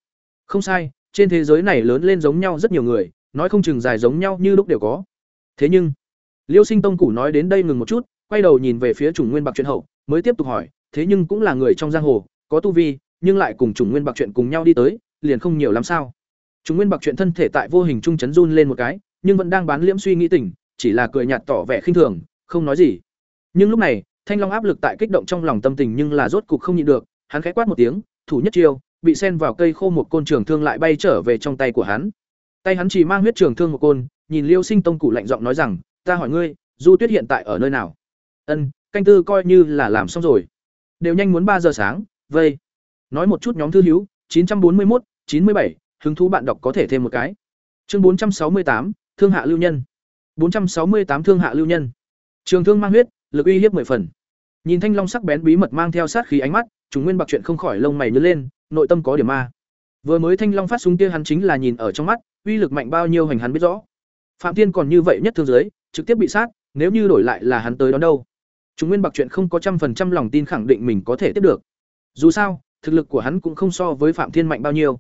Không sai, trên thế giới này lớn lên giống nhau rất nhiều người, nói không chừng dài giống nhau như lúc đều có. Thế nhưng, Liêu Sinh Tông cụ nói đến đây ngừng một chút, quay đầu nhìn về phía Trùng Nguyên Bạc chuyện hậu, mới tiếp tục hỏi, thế nhưng cũng là người trong giang hồ, có tu vi, nhưng lại cùng Trùng Nguyên Bạc chuyện cùng nhau đi tới, liền không nhiều lắm sao? Trùng Nguyên Bạc chuyện thân thể tại vô hình trung chấn run lên một cái, nhưng vẫn đang bán liễm suy nghĩ tỉnh, chỉ là cười nhạt tỏ vẻ khinh thường, không nói gì. Nhưng lúc này, Thanh Long áp lực tại kích động trong lòng tâm tình nhưng là rốt cục không nhịn được, hắn khẽ quát một tiếng, thủ nhất chiêu, bị sen vào cây khô một côn trường thương lại bay trở về trong tay của hắn. Tay hắn chỉ mang huyết trường thương một côn, nhìn Liêu Sinh Tông cụ lạnh giọng nói rằng, "Ta hỏi ngươi, Du Tuyết hiện tại ở nơi nào?" Ân, canh tư coi như là làm xong rồi. Đều nhanh muốn ba giờ sáng, vây. Nói một chút nhóm thư hiếu, 941, 97, hứng thú bạn đọc có thể thêm một cái. Chương 468, Thương hạ lưu nhân. 468 Thương hạ lưu nhân. Trường thương mang huyết, lực uy hiếp mười phần. Nhìn Thanh Long sắc bén bí mật mang theo sát khí ánh mắt, trùng nguyên bạc chuyện không khỏi lông mày nhướng lên, nội tâm có điểm ma. Vừa mới Thanh Long phát súng kia hắn chính là nhìn ở trong mắt, uy lực mạnh bao nhiêu hành hắn biết rõ. Phạm thiên còn như vậy nhất thương dưới trực tiếp bị sát, nếu như đổi lại là hắn tới đón đâu. trùng nguyên bạc chuyện không có trăm phần trăm lòng tin khẳng định mình có thể tiếp được. Dù sao, thực lực của hắn cũng không so với Phạm Thiên mạnh bao nhiêu.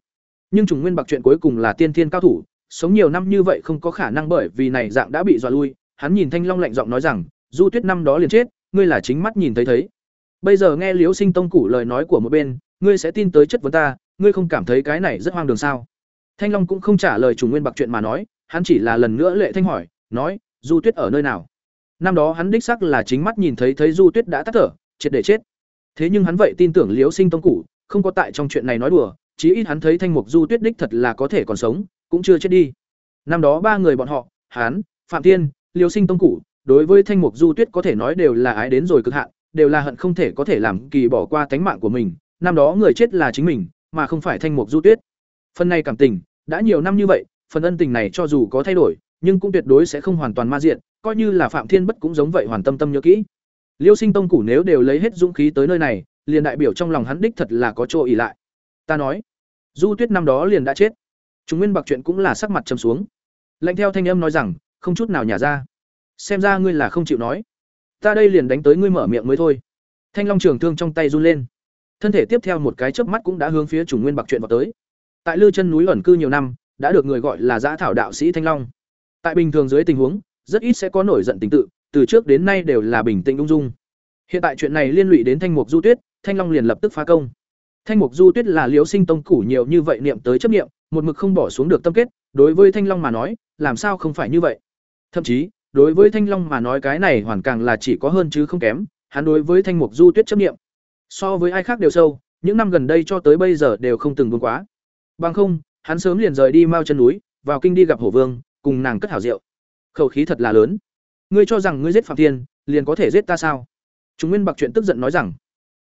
Nhưng trùng nguyên bạc chuyện cuối cùng là tiên thiên cao thủ, sống nhiều năm như vậy không có khả năng bởi vì này dạng đã bị dọa lui, hắn nhìn Thanh Long lạnh giọng nói rằng, Du Tuyết năm đó liền chết, ngươi là chính mắt nhìn thấy thấy. Bây giờ nghe Liễu Sinh Tông củ lời nói của một bên, ngươi sẽ tin tới chất vấn ta, ngươi không cảm thấy cái này rất hoang đường sao? Thanh Long cũng không trả lời trùng nguyên bạc chuyện mà nói, hắn chỉ là lần nữa lệ thanh hỏi, nói, Du Tuyết ở nơi nào? Năm đó hắn đích xác là chính mắt nhìn thấy thấy Du Tuyết đã tắt thở, triệt để chết. Thế nhưng hắn vậy tin tưởng Liễu Sinh Tông củ, không có tại trong chuyện này nói đùa, chí ít hắn thấy Thanh Mục Du Tuyết đích thật là có thể còn sống, cũng chưa chết đi. Năm đó ba người bọn họ, hắn, Phạm Thiên, liêu Sinh Tông củ, đối với Thanh Mục Du Tuyết có thể nói đều là ái đến rồi cực hạn, đều là hận không thể có thể làm kỳ bỏ qua tánh mạng của mình, năm đó người chết là chính mình, mà không phải Thanh Mục Du Tuyết. Phần này cảm tình, đã nhiều năm như vậy, phần ân tình này cho dù có thay đổi, nhưng cũng tuyệt đối sẽ không hoàn toàn ma diện, coi như là Phạm Thiên Bất cũng giống vậy hoàn tâm tâm nhớ kỹ. Liêu Sinh Tông củ nếu đều lấy hết dũng khí tới nơi này, liền đại biểu trong lòng hắn đích thật là có chỗ ỉ lại. Ta nói, Du Tuyết năm đó liền đã chết. Chúng Nguyên Bạc chuyện cũng là sắc mặt trầm xuống. Lệnh theo thanh âm nói rằng, không chút nào nhả ra. Xem ra ngươi là không chịu nói. Ta đây liền đánh tới ngươi mở miệng mới thôi. Thanh Long trường thương trong tay run lên. Thân thể tiếp theo một cái chớp mắt cũng đã hướng phía Trùng Nguyên Bạc chuyện vào tới. Tại Lư chân núi ẩn cư nhiều năm, đã được người gọi là Giã thảo đạo sĩ Thanh Long. Tại bình thường dưới tình huống, rất ít sẽ có nổi giận tình tự, từ trước đến nay đều là bình tĩnh ung dung. Hiện tại chuyện này liên lụy đến Thanh Mục Du Tuyết, Thanh Long liền lập tức phá công. Thanh Mục Du Tuyết là Liễu Sinh Tông củ nhiều như vậy niệm tới chấp niệm, một mực không bỏ xuống được tâm kết, đối với Thanh Long mà nói, làm sao không phải như vậy? Thậm chí, đối với Thanh Long mà nói cái này hoàn càng là chỉ có hơn chứ không kém, hắn đối với Thanh Mục Du Tuyết chấp niệm, so với ai khác đều sâu, những năm gần đây cho tới bây giờ đều không từng buông quá. Bằng không, hắn sớm liền rời đi Mao chân núi, vào kinh đi gặp Hổ Vương, cùng nàng cất hảo rượu. Khẩu khí thật là lớn. Ngươi cho rằng ngươi giết Phạm Thiên, liền có thể giết ta sao? Trung Nguyên Bạc chuyện tức giận nói rằng,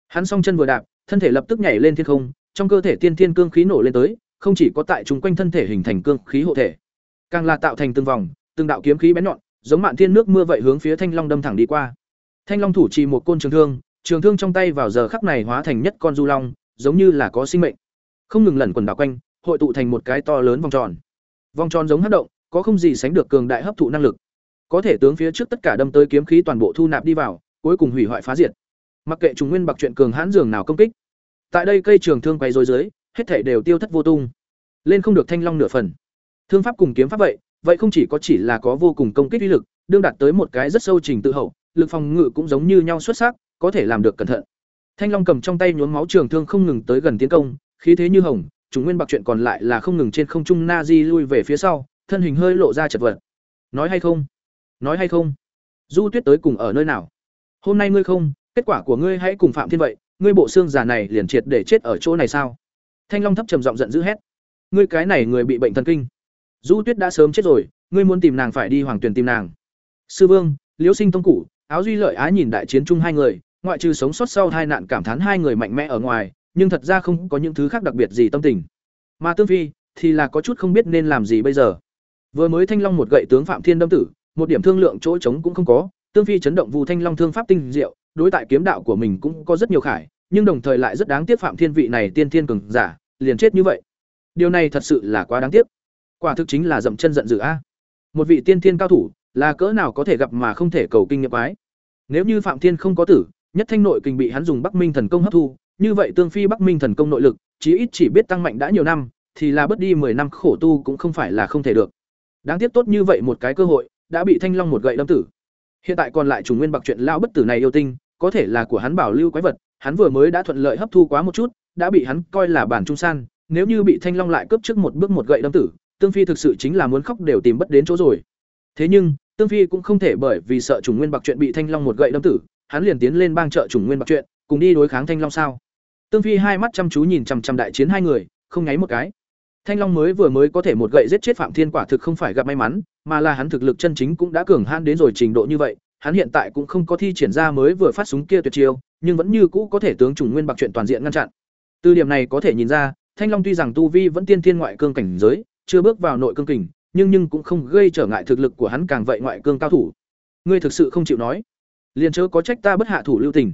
hắn song chân vừa đạp, thân thể lập tức nhảy lên thiên không, trong cơ thể tiên thiên cương khí nổ lên tới, không chỉ có tại chúng quanh thân thể hình thành cương khí hộ thể, càng là tạo thành từng vòng, từng đạo kiếm khí bén nhọn, giống mạn thiên nước mưa vậy hướng phía Thanh Long đâm thẳng đi qua. Thanh Long thủ trì một côn trường thương, trường thương trong tay vào giờ khắc này hóa thành nhất con du long, giống như là có sinh mệnh, không ngừng lẩn quẩn đảo quanh, hội tụ thành một cái to lớn vòng tròn. Vòng tròn giống hấp động, có không gì sánh được cường đại hấp thụ năng lực. Có thể tướng phía trước tất cả đâm tới kiếm khí toàn bộ thu nạp đi vào, cuối cùng hủy hoại phá diệt. Mặc kệ trùng nguyên bạc chuyện cường hãn dường nào công kích, tại đây cây trường thương quay rối dưới, hết thể đều tiêu thất vô tung. Lên không được thanh long nửa phần. Thương pháp cùng kiếm pháp vậy, vậy không chỉ có chỉ là có vô cùng công kích uy lực, đương đạt tới một cái rất sâu trình tự hậu, lực phòng ngự cũng giống như nhau xuất sắc, có thể làm được cẩn thận. Thanh Long cầm trong tay nhuốm máu trường thương không ngừng tới gần tiến công, khí thế như hồng, chúng nguyên bạc chuyện còn lại là không ngừng trên không trung na di lui về phía sau, thân hình hơi lộ ra chật vật. Nói hay không? Nói hay không? Du Tuyết tới cùng ở nơi nào? Hôm nay ngươi không, kết quả của ngươi hãy cùng Phạm Thiên vậy, ngươi bộ xương già này liền triệt để chết ở chỗ này sao? Thanh Long thấp trầm giọng giận dữ hét. Ngươi cái này người bị bệnh thần kinh. Du Tuyết đã sớm chết rồi, ngươi muốn tìm nàng phải đi hoàng tuyển tìm nàng. Sư Vương, Liễu Sinh tông cụ Áo Duy Lợi Á nhìn đại chiến chung hai người, ngoại trừ sống sót sau hai nạn cảm thán hai người mạnh mẽ ở ngoài, nhưng thật ra không có những thứ khác đặc biệt gì tâm tình. Mà Tương Phi thì là có chút không biết nên làm gì bây giờ. Vừa mới Thanh Long một gậy tướng Phạm Thiên đâm tử, một điểm thương lượng chỗ trống cũng không có, Tương Phi chấn động Vu Thanh Long thương pháp tinh diệu, đối tại kiếm đạo của mình cũng có rất nhiều khải, nhưng đồng thời lại rất đáng tiếc Phạm Thiên vị này tiên thiên cường giả, liền chết như vậy. Điều này thật sự là quá đáng tiếc. Quả thực chính là dậm chân giận dữ a. Một vị tiên thiên cao thủ, là cỡ nào có thể gặp mà không thể cầu kinh nghiệm bái. Nếu như Phạm Thiên không có tử, nhất thanh nội kinh bị hắn dùng Bắc Minh thần công hấp thu, như vậy tương phi Bắc Minh thần công nội lực, chí ít chỉ biết tăng mạnh đã nhiều năm, thì là bất đi 10 năm khổ tu cũng không phải là không thể được. Đáng tiếc tốt như vậy một cái cơ hội, đã bị Thanh Long một gậy đâm tử. Hiện tại còn lại trùng nguyên bạc chuyện lao bất tử này yêu tinh, có thể là của hắn bảo lưu quái vật, hắn vừa mới đã thuận lợi hấp thu quá một chút, đã bị hắn coi là bản trung san, nếu như bị Thanh Long lại cướp trước một bước một gậy đâm tử, Tương Phi thực sự chính là muốn khóc đều tìm bất đến chỗ rồi. Thế nhưng, Tương Phi cũng không thể bởi vì sợ Trùng Nguyên Bạc chuyện bị Thanh Long một gậy đâm tử, hắn liền tiến lên bang trợ Trùng Nguyên Bạc chuyện, cùng đi đối kháng Thanh Long sao? Tương Phi hai mắt chăm chú nhìn chằm chằm đại chiến hai người, không nháy một cái. Thanh Long mới vừa mới có thể một gậy giết chết Phạm Thiên quả thực không phải gặp may mắn, mà là hắn thực lực chân chính cũng đã cường hãn đến rồi trình độ như vậy, hắn hiện tại cũng không có thi triển ra mới vừa phát súng kia tuyệt chiêu, nhưng vẫn như cũ có thể tướng Trùng Nguyên Bạc chuyện toàn diện ngăn chặn. Từ điểm này có thể nhìn ra, Thanh Long tuy rằng tu vi vẫn tiên thiên ngoại cương cảnh giới, chưa bước vào nội cương kình, nhưng nhưng cũng không gây trở ngại thực lực của hắn càng vậy ngoại cương cao thủ. Ngươi thực sự không chịu nói, liền chớ có trách ta bất hạ thủ lưu tình.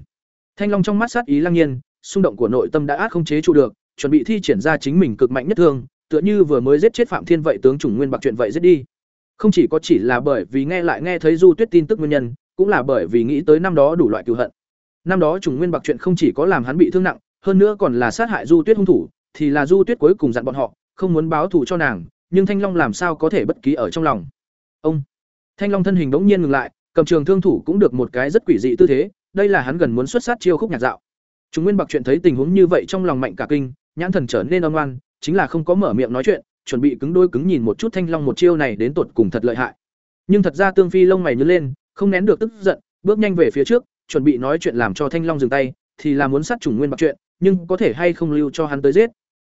Thanh Long trong mắt sát ý lăng nhiên, xung động của nội tâm đã át không chế trụ được, chuẩn bị thi triển ra chính mình cực mạnh nhất thương, tựa như vừa mới giết chết Phạm Thiên vậy tướng chủng nguyên bạc chuyện vậy giết đi. Không chỉ có chỉ là bởi vì nghe lại nghe thấy Du Tuyết tin tức nguyên nhân, cũng là bởi vì nghĩ tới năm đó đủ loại cừu hận. Năm đó chủng nguyên bạc chuyện không chỉ có làm hắn bị thương nặng, hơn nữa còn là sát hại Du Tuyết hung thủ, thì là Du Tuyết cuối cùng dặn bọn họ, không muốn báo thù cho nàng, nhưng Thanh Long làm sao có thể bất ký ở trong lòng. Ông Thanh Long thân hình bỗng nhiên ngừng lại, cầm trường thương thủ cũng được một cái rất quỷ dị tư thế, đây là hắn gần muốn xuất sát chiêu khúc nhạc dạo. Chúng Nguyên Bạc chuyện thấy tình huống như vậy trong lòng mạnh cả kinh, nhãn thần trở nên oan ngoan, chính là không có mở miệng nói chuyện, chuẩn bị cứng đôi cứng nhìn một chút Thanh Long một chiêu này đến tột cùng thật lợi hại. Nhưng thật ra Tương Phi lông mày nhớ lên, không nén được tức giận, bước nhanh về phía trước, chuẩn bị nói chuyện làm cho Thanh Long dừng tay, thì là muốn sát trùng Nguyên Bạc chuyện, nhưng có thể hay không lưu cho hắn tới giết.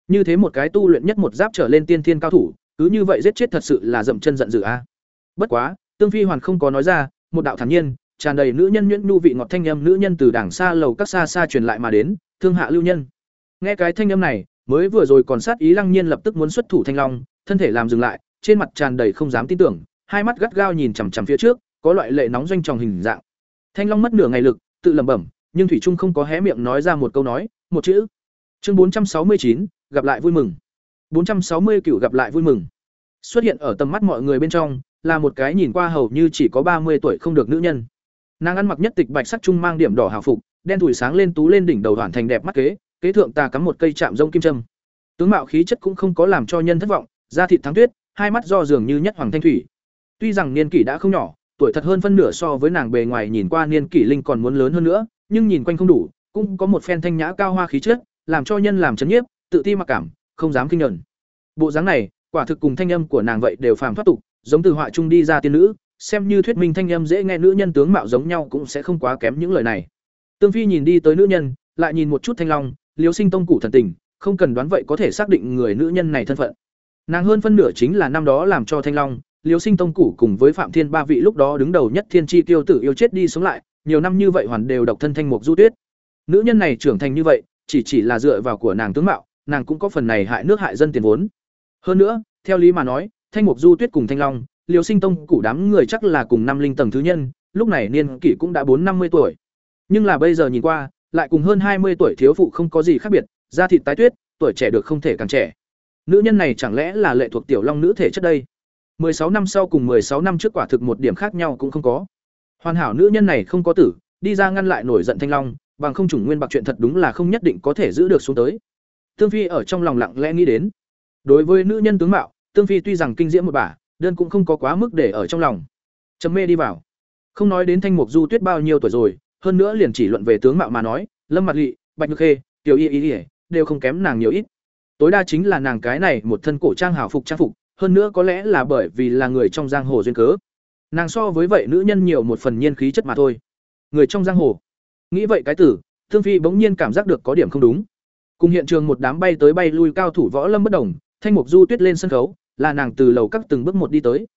Như thế một cái tu luyện nhất một giáp trở lên tiên thiên cao thủ, cứ như vậy giết chết thật sự là dậm chân giận dữ a. Bất quá, Tương Phi hoàn không có nói ra, một đạo thản nhiên, tràn đầy nữ nhân nhuyễn nhu vị ngọt thanh âm nữ nhân từ đảng xa lầu các xa xa truyền lại mà đến, thương hạ lưu nhân. Nghe cái thanh âm này, mới vừa rồi còn sát ý lăng nhiên lập tức muốn xuất thủ thanh long, thân thể làm dừng lại, trên mặt tràn đầy không dám tin tưởng, hai mắt gắt gao nhìn chằm chằm phía trước, có loại lệ nóng doanh tròng hình dạng. Thanh long mất nửa ngày lực, tự lẩm bẩm, nhưng thủy trung không có hé miệng nói ra một câu nói, một chữ. Chương bốn trăm sáu mươi chín gặp lại vui mừng. bốn trăm sáu mươi cựu gặp lại vui mừng. Xuất hiện ở tầm mắt mọi người bên trong, là một cái nhìn qua hầu như chỉ có ba mươi tuổi không được nữ nhân. Nàng ăn mặc nhất tịch bạch sắc trung mang điểm đỏ hào phục, đen thủi sáng lên tú lên đỉnh đầu hoàn thành đẹp mắt kế, kế thượng tà cắm một cây chạm rông kim châm. Tướng mạo khí chất cũng không có làm cho nhân thất vọng, da thịt thắng tuyết, hai mắt do dường như nhất hoàng thanh thủy. Tuy rằng niên kỷ đã không nhỏ, tuổi thật hơn phân nửa so với nàng bề ngoài nhìn qua niên kỷ linh còn muốn lớn hơn nữa, nhưng nhìn quanh không đủ, cũng có một phen thanh nhã cao hoa khí chất, làm cho nhân làm chấn nhiếp, tự ti mặc cảm, không dám kinh nhẫn. Bộ dáng này, quả thực cùng thanh âm của nàng vậy đều phàm thoát tục, giống từ họa trung đi ra tiên nữ, xem như thuyết minh thanh âm dễ nghe nữ nhân tướng mạo giống nhau cũng sẽ không quá kém những lời này. Tương Phi nhìn đi tới nữ nhân, lại nhìn một chút Thanh Long, Liêu Sinh tông cụ thần tình, không cần đoán vậy có thể xác định người nữ nhân này thân phận. Nàng hơn phân nửa chính là năm đó làm cho Thanh Long, Liêu Sinh tông cụ cùng với Phạm Thiên ba vị lúc đó đứng đầu nhất thiên chi tiêu tử yêu chết đi sống lại, nhiều năm như vậy hoàn đều độc thân thanh mục du tuyết. Nữ nhân này trưởng thành như vậy, chỉ chỉ là dựa vào của nàng tướng mạo, nàng cũng có phần này hại nước hại dân tiền vốn. Hơn nữa, theo lý mà nói, thanh mục du tuyết cùng thanh long, liều sinh tông cụ đám người chắc là cùng năm linh tầng thứ nhân, lúc này niên kỷ cũng đã bốn năm mươi tuổi. Nhưng là bây giờ nhìn qua, lại cùng hơn hai mươi tuổi thiếu phụ không có gì khác biệt, da thịt tái tuyết, tuổi trẻ được không thể càng trẻ. Nữ nhân này chẳng lẽ là lệ thuộc tiểu long nữ thể chất đây? sáu năm sau cùng sáu năm trước quả thực một điểm khác nhau cũng không có. Hoàn hảo nữ nhân này không có tử, đi ra ngăn lại nổi giận thanh long, bằng không chủng nguyên bạc chuyện thật đúng là không nhất định có thể giữ được xuống tới. Tương Phi ở trong lòng lặng lẽ nghĩ đến. Đối với nữ nhân tướng mạo, Tương Phi tuy rằng kinh diễm một bả, đơn cũng không có quá mức để ở trong lòng. Trầm mê đi vào. Không nói đến Thanh Mục Du Tuyết bao nhiêu tuổi rồi, hơn nữa liền chỉ luận về tướng mạo mà nói, Lâm mặt lỵ Bạch Nhược Khê, Tiểu Y Y đều không kém nàng nhiều ít. Tối đa chính là nàng cái này một thân cổ trang hào phục trang phục, hơn nữa có lẽ là bởi vì là người trong giang hồ duyên cớ. Nàng so với vậy nữ nhân nhiều một phần nhiên khí chất mà thôi. Người trong giang hồ. Nghĩ vậy cái tử, Thương Phi bỗng nhiên cảm giác được có điểm không đúng. Cùng hiện trường một đám bay tới bay lui cao thủ võ lâm bất đồng, Thanh Mục Du Tuyết lên sân khấu, là nàng từ lầu các từng bước một đi tới.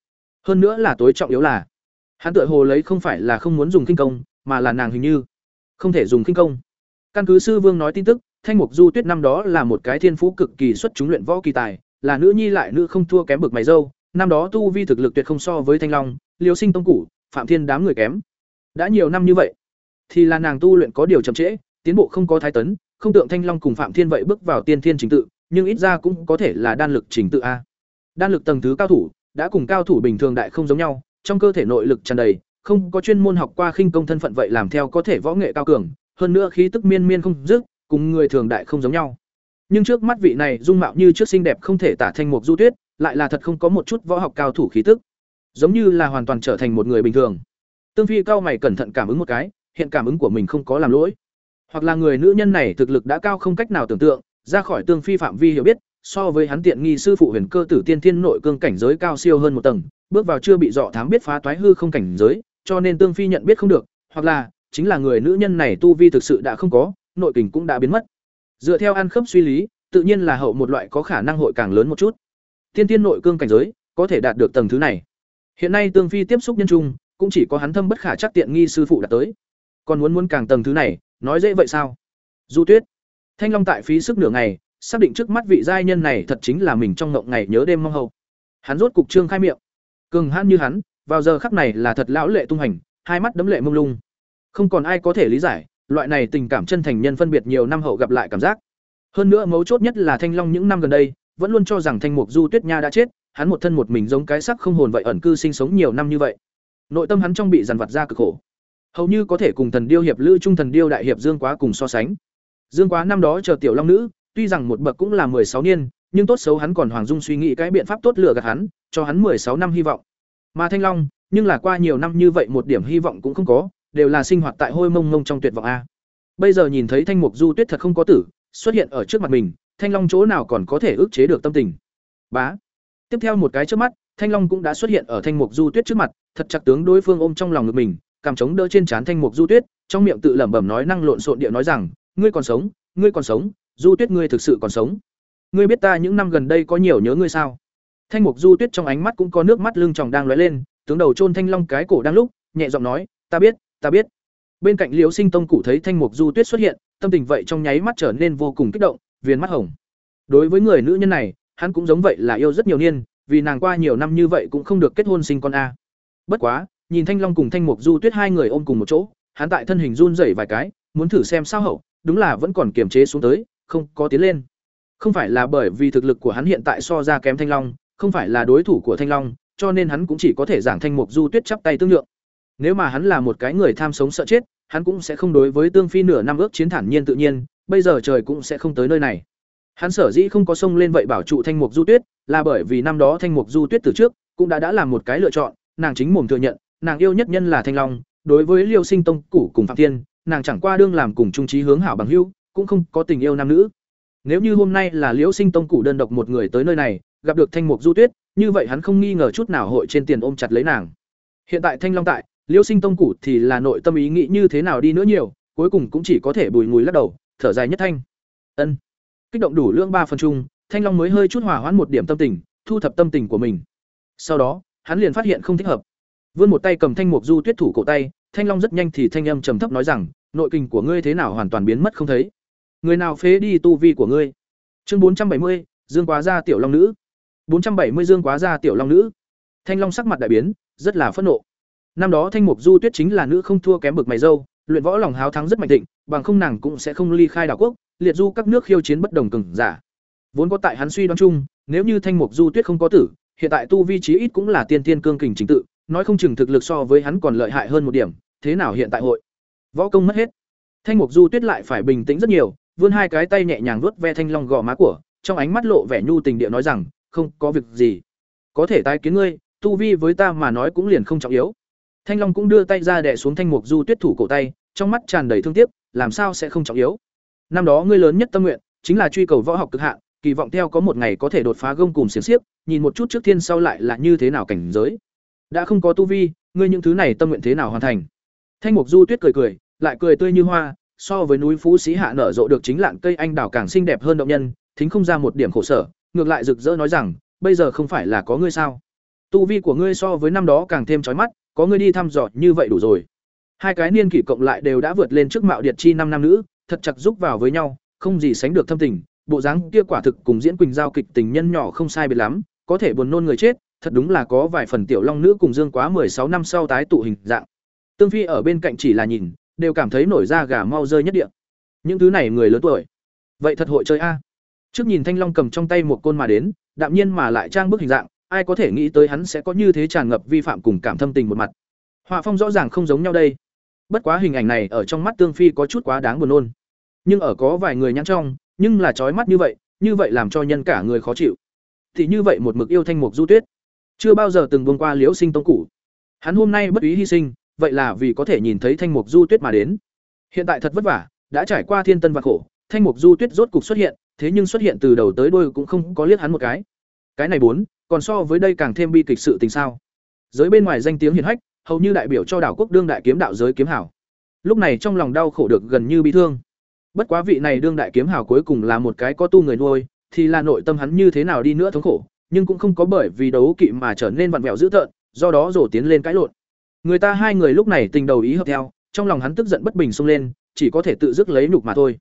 Hơn nữa là tối trọng yếu là, hắn tựa hồ lấy không phải là không muốn dùng kinh công, mà là nàng hình như không thể dùng kinh công. Căn cứ sư Vương nói tin tức, Thanh Mục Du Tuyết năm đó là một cái thiên phú cực kỳ xuất chúng luyện võ kỳ tài, là nữ nhi lại nữ không thua kém bực mày dâu, năm đó tu vi thực lực tuyệt không so với Thanh Long, Liêu Sinh tông cũ, Phạm Thiên đám người kém. Đã nhiều năm như vậy, thì là nàng tu luyện có điều chậm trễ, tiến bộ không có thái tấn, không tượng Thanh Long cùng Phạm Thiên vậy bước vào tiên thiên trình tự, nhưng ít ra cũng có thể là đan lực trình tự a. Đan lực tầng thứ cao thủ, đã cùng cao thủ bình thường đại không giống nhau, trong cơ thể nội lực tràn đầy, không có chuyên môn học qua khinh công thân phận vậy làm theo có thể võ nghệ cao cường, hơn nữa khí tức miên miên không dứt, cùng người thường đại không giống nhau. Nhưng trước mắt vị này dung mạo như trước xinh đẹp không thể tả thành một du tuyết, lại là thật không có một chút võ học cao thủ khí tức, giống như là hoàn toàn trở thành một người bình thường. Tương Phi cao mày cẩn thận cảm ứng một cái, hiện cảm ứng của mình không có làm lỗi, hoặc là người nữ nhân này thực lực đã cao không cách nào tưởng tượng, ra khỏi Tương Phi phạm vi hiểu biết, so với hắn tiện nghi sư phụ huyền cơ tử tiên thiên nội cương cảnh giới cao siêu hơn một tầng bước vào chưa bị dọ thám biết phá toái hư không cảnh giới cho nên tương phi nhận biết không được hoặc là chính là người nữ nhân này tu vi thực sự đã không có nội kình cũng đã biến mất. Dựa theo ăn khớp suy lý tự nhiên là hậu một loại có khả năng hội càng lớn một chút. Tiên thiên nội cương cảnh giới có thể đạt được tầng thứ này. Hiện nay tương phi tiếp xúc nhân trung cũng chỉ có hắn thâm bất khả chắc tiện nghi sư phụ đạt tới. Còn muốn muốn càng tầng thứ này nói dễ vậy sao? Du tuyết thanh long tại phí sức nửa ngày xác định trước mắt vị giai nhân này thật chính là mình trong ngộng ngày nhớ đêm mong hậu. Hắn rốt cục trương khai miệng. Cường hãn như hắn, vào giờ khắc này là thật lão lệ tung hành, hai mắt đấm lệ mông lung. Không còn ai có thể lý giải, loại này tình cảm chân thành nhân phân biệt nhiều năm hậu gặp lại cảm giác. Hơn nữa mấu chốt nhất là Thanh Long những năm gần đây, vẫn luôn cho rằng Thanh Mục Du Tuyết Nha đã chết, hắn một thân một mình giống cái sắc không hồn vậy ẩn cư sinh sống nhiều năm như vậy. Nội tâm hắn trong bị dằn vặt ra cực khổ. Hầu như có thể cùng thần điêu hiệp lữ trung thần điêu đại hiệp Dương Quá cùng so sánh. Dương Quá năm đó chờ tiểu long nữ, tuy rằng một bậc cũng là sáu niên, nhưng tốt xấu hắn còn Hoàng Dung suy nghĩ cái biện pháp tốt lừa gạt hắn, cho hắn sáu năm hy vọng. Mà Thanh Long, nhưng là qua nhiều năm như vậy một điểm hy vọng cũng không có, đều là sinh hoạt tại hôi mông mông trong tuyệt vọng a. Bây giờ nhìn thấy Thanh Mục Du Tuyết thật không có tử, xuất hiện ở trước mặt mình, Thanh Long chỗ nào còn có thể ức chế được tâm tình. Bá. Tiếp theo một cái trước mắt, Thanh Long cũng đã xuất hiện ở Thanh Mục Du Tuyết trước mặt, thật chặt tướng đối phương ôm trong lòng ngực mình, cảm chống đỡ trên trán Thanh Mục Du Tuyết, trong miệng tự lẩm bẩm nói năng lộn xộn địa nói rằng, ngươi còn sống, ngươi còn sống, Du Tuyết ngươi thực sự còn sống. Ngươi biết ta những năm gần đây có nhiều nhớ ngươi sao? Thanh Mục Du Tuyết trong ánh mắt cũng có nước mắt lưng tròng đang lóe lên, tướng đầu chôn Thanh Long cái cổ đang lúc, nhẹ giọng nói, "Ta biết, ta biết." Bên cạnh Liễu Sinh Tông cụ thấy Thanh Mục Du Tuyết xuất hiện, tâm tình vậy trong nháy mắt trở nên vô cùng kích động, viền mắt hồng. Đối với người nữ nhân này, hắn cũng giống vậy là yêu rất nhiều niên, vì nàng qua nhiều năm như vậy cũng không được kết hôn sinh con a. Bất quá, nhìn Thanh Long cùng Thanh Mục Du Tuyết hai người ôm cùng một chỗ, hắn tại thân hình run rẩy vài cái, muốn thử xem sao hậu, đúng là vẫn còn kiềm chế xuống tới, không có tiến lên. Không phải là bởi vì thực lực của hắn hiện tại so ra kém Thanh Long, không phải là đối thủ của Thanh Long, cho nên hắn cũng chỉ có thể giảng Thanh Mục Du Tuyết chắp tay tương lượng. Nếu mà hắn là một cái người tham sống sợ chết, hắn cũng sẽ không đối với Tương Phi nửa năm ước chiến thản nhiên tự nhiên, bây giờ trời cũng sẽ không tới nơi này. Hắn sở dĩ không có sông lên vậy bảo trụ Thanh Mục Du Tuyết, là bởi vì năm đó Thanh Mục Du Tuyết từ trước cũng đã đã làm một cái lựa chọn, nàng chính mồm thừa nhận, nàng yêu nhất nhân là Thanh Long, đối với Liêu Sinh Tông củ cùng Phạm Thiên, nàng chẳng qua đương làm cùng trung trí hướng hảo bằng hữu, cũng không có tình yêu nam nữ. Nếu như hôm nay là Liễu Sinh Tông củ đơn độc một người tới nơi này, gặp được Thanh Mục Du Tuyết, như vậy hắn không nghi ngờ chút nào hội trên tiền ôm chặt lấy nàng. Hiện tại Thanh Long tại, Liễu Sinh Tông củ thì là nội tâm ý nghĩ như thế nào đi nữa nhiều, cuối cùng cũng chỉ có thể bùi ngùi lắc đầu, thở dài nhất thanh. Ân. Kích động đủ lương ba phần chung, Thanh Long mới hơi chút hòa hoãn một điểm tâm tình, thu thập tâm tình của mình. Sau đó, hắn liền phát hiện không thích hợp. Vươn một tay cầm Thanh Mục Du Tuyết thủ cổ tay, Thanh Long rất nhanh thì thanh âm trầm thấp nói rằng, nội kinh của ngươi thế nào hoàn toàn biến mất không thấy? Người nào phế đi tu vi của ngươi? Chương bốn trăm bảy mươi, Dương Quá gia tiểu long nữ bốn trăm bảy mươi Dương Quá gia tiểu long nữ. Thanh Long sắc mặt đại biến, rất là phẫn nộ. Năm đó Thanh Mục Du Tuyết chính là nữ không thua kém bực mày dâu, luyện võ lòng háo thắng rất mạnh định, bằng không nàng cũng sẽ không ly khai đảo quốc, liệt du các nước khiêu chiến bất đồng cường giả. Vốn có tại hắn suy đoán chung, nếu như Thanh Mục Du Tuyết không có tử, hiện tại tu vi chí ít cũng là tiên tiên cương kình chính tự, nói không chừng thực lực so với hắn còn lợi hại hơn một điểm, thế nào hiện tại hội? Võ công mất hết. Thanh Mục Du Tuyết lại phải bình tĩnh rất nhiều, vươn hai cái tay nhẹ nhàng vuốt ve thanh long gò má của, trong ánh mắt lộ vẻ nhu tình địa nói rằng, "Không, có việc gì. Có thể tái kiến ngươi, tu vi với ta mà nói cũng liền không trọng yếu." Thanh Long cũng đưa tay ra đẻ xuống Thanh Mục Du Tuyết thủ cổ tay, trong mắt tràn đầy thương tiếc, làm sao sẽ không trọng yếu? Năm đó ngươi lớn nhất tâm nguyện chính là truy cầu võ học cực hạn, kỳ vọng theo có một ngày có thể đột phá gông cùm xiềng xiếc, nhìn một chút trước thiên sau lại là như thế nào cảnh giới. Đã không có tu vi, ngươi những thứ này tâm nguyện thế nào hoàn thành? Thanh Mục Du Tuyết cười cười, lại cười tươi như hoa, so với núi Phú Sĩ Hạ nở rộ được chính lạng cây anh đào càng xinh đẹp hơn động nhân, thính không ra một điểm khổ sở, ngược lại rực rỡ nói rằng, bây giờ không phải là có ngươi sao? Tu vi của ngươi so với năm đó càng thêm chói mắt, có ngươi đi thăm dò như vậy đủ rồi. Hai cái niên kỷ cộng lại đều đã vượt lên trước mạo điệt chi năm nam nữ, thật chặt giúp vào với nhau, không gì sánh được thâm tình, bộ dáng kia quả thực cùng diễn quỳnh giao kịch tình nhân nhỏ không sai biệt lắm, có thể buồn nôn người chết, thật đúng là có vài phần tiểu long nữ cùng Dương Quá sáu năm sau tái tụ hình dạng. Tương Phi ở bên cạnh chỉ là nhìn, đều cảm thấy nổi da gà mau rơi nhất địa. Những thứ này người lớn tuổi, vậy thật hội chơi a. Trước nhìn Thanh Long cầm trong tay một côn mà đến, đạm nhiên mà lại trang bức hình dạng, ai có thể nghĩ tới hắn sẽ có như thế tràn ngập vi phạm cùng cảm thâm tình một mặt. Họa phong rõ ràng không giống nhau đây. Bất quá hình ảnh này ở trong mắt Tương Phi có chút quá đáng buồn nôn. Nhưng ở có vài người nhãn trong, nhưng là chói mắt như vậy, như vậy làm cho nhân cả người khó chịu. Thì như vậy một mực yêu thanh mục du tuyết, chưa bao giờ từng buông qua liễu sinh tông cũ. Hắn hôm nay bất ý hy sinh, vậy là vì có thể nhìn thấy thanh mục du tuyết mà đến. Hiện tại thật vất vả, đã trải qua thiên tân và khổ, thanh mục du tuyết rốt cục xuất hiện, thế nhưng xuất hiện từ đầu tới đuôi cũng không có liếc hắn một cái. Cái này bốn, còn so với đây càng thêm bi kịch sự tình sao? Giới bên ngoài danh tiếng hiển hách, hầu như đại biểu cho đảo quốc đương đại kiếm đạo giới kiếm hảo. Lúc này trong lòng đau khổ được gần như bị thương. Bất quá vị này đương đại kiếm hảo cuối cùng là một cái có tu người nuôi, thì là nội tâm hắn như thế nào đi nữa thống khổ, nhưng cũng không có bởi vì đấu kỵ mà trở nên vặn vẹo dữ tợn, do đó rổ tiến lên cãi lộn. Người ta hai người lúc này tình đầu ý hợp theo, trong lòng hắn tức giận bất bình xông lên, chỉ có thể tự dứt lấy nhục mà thôi.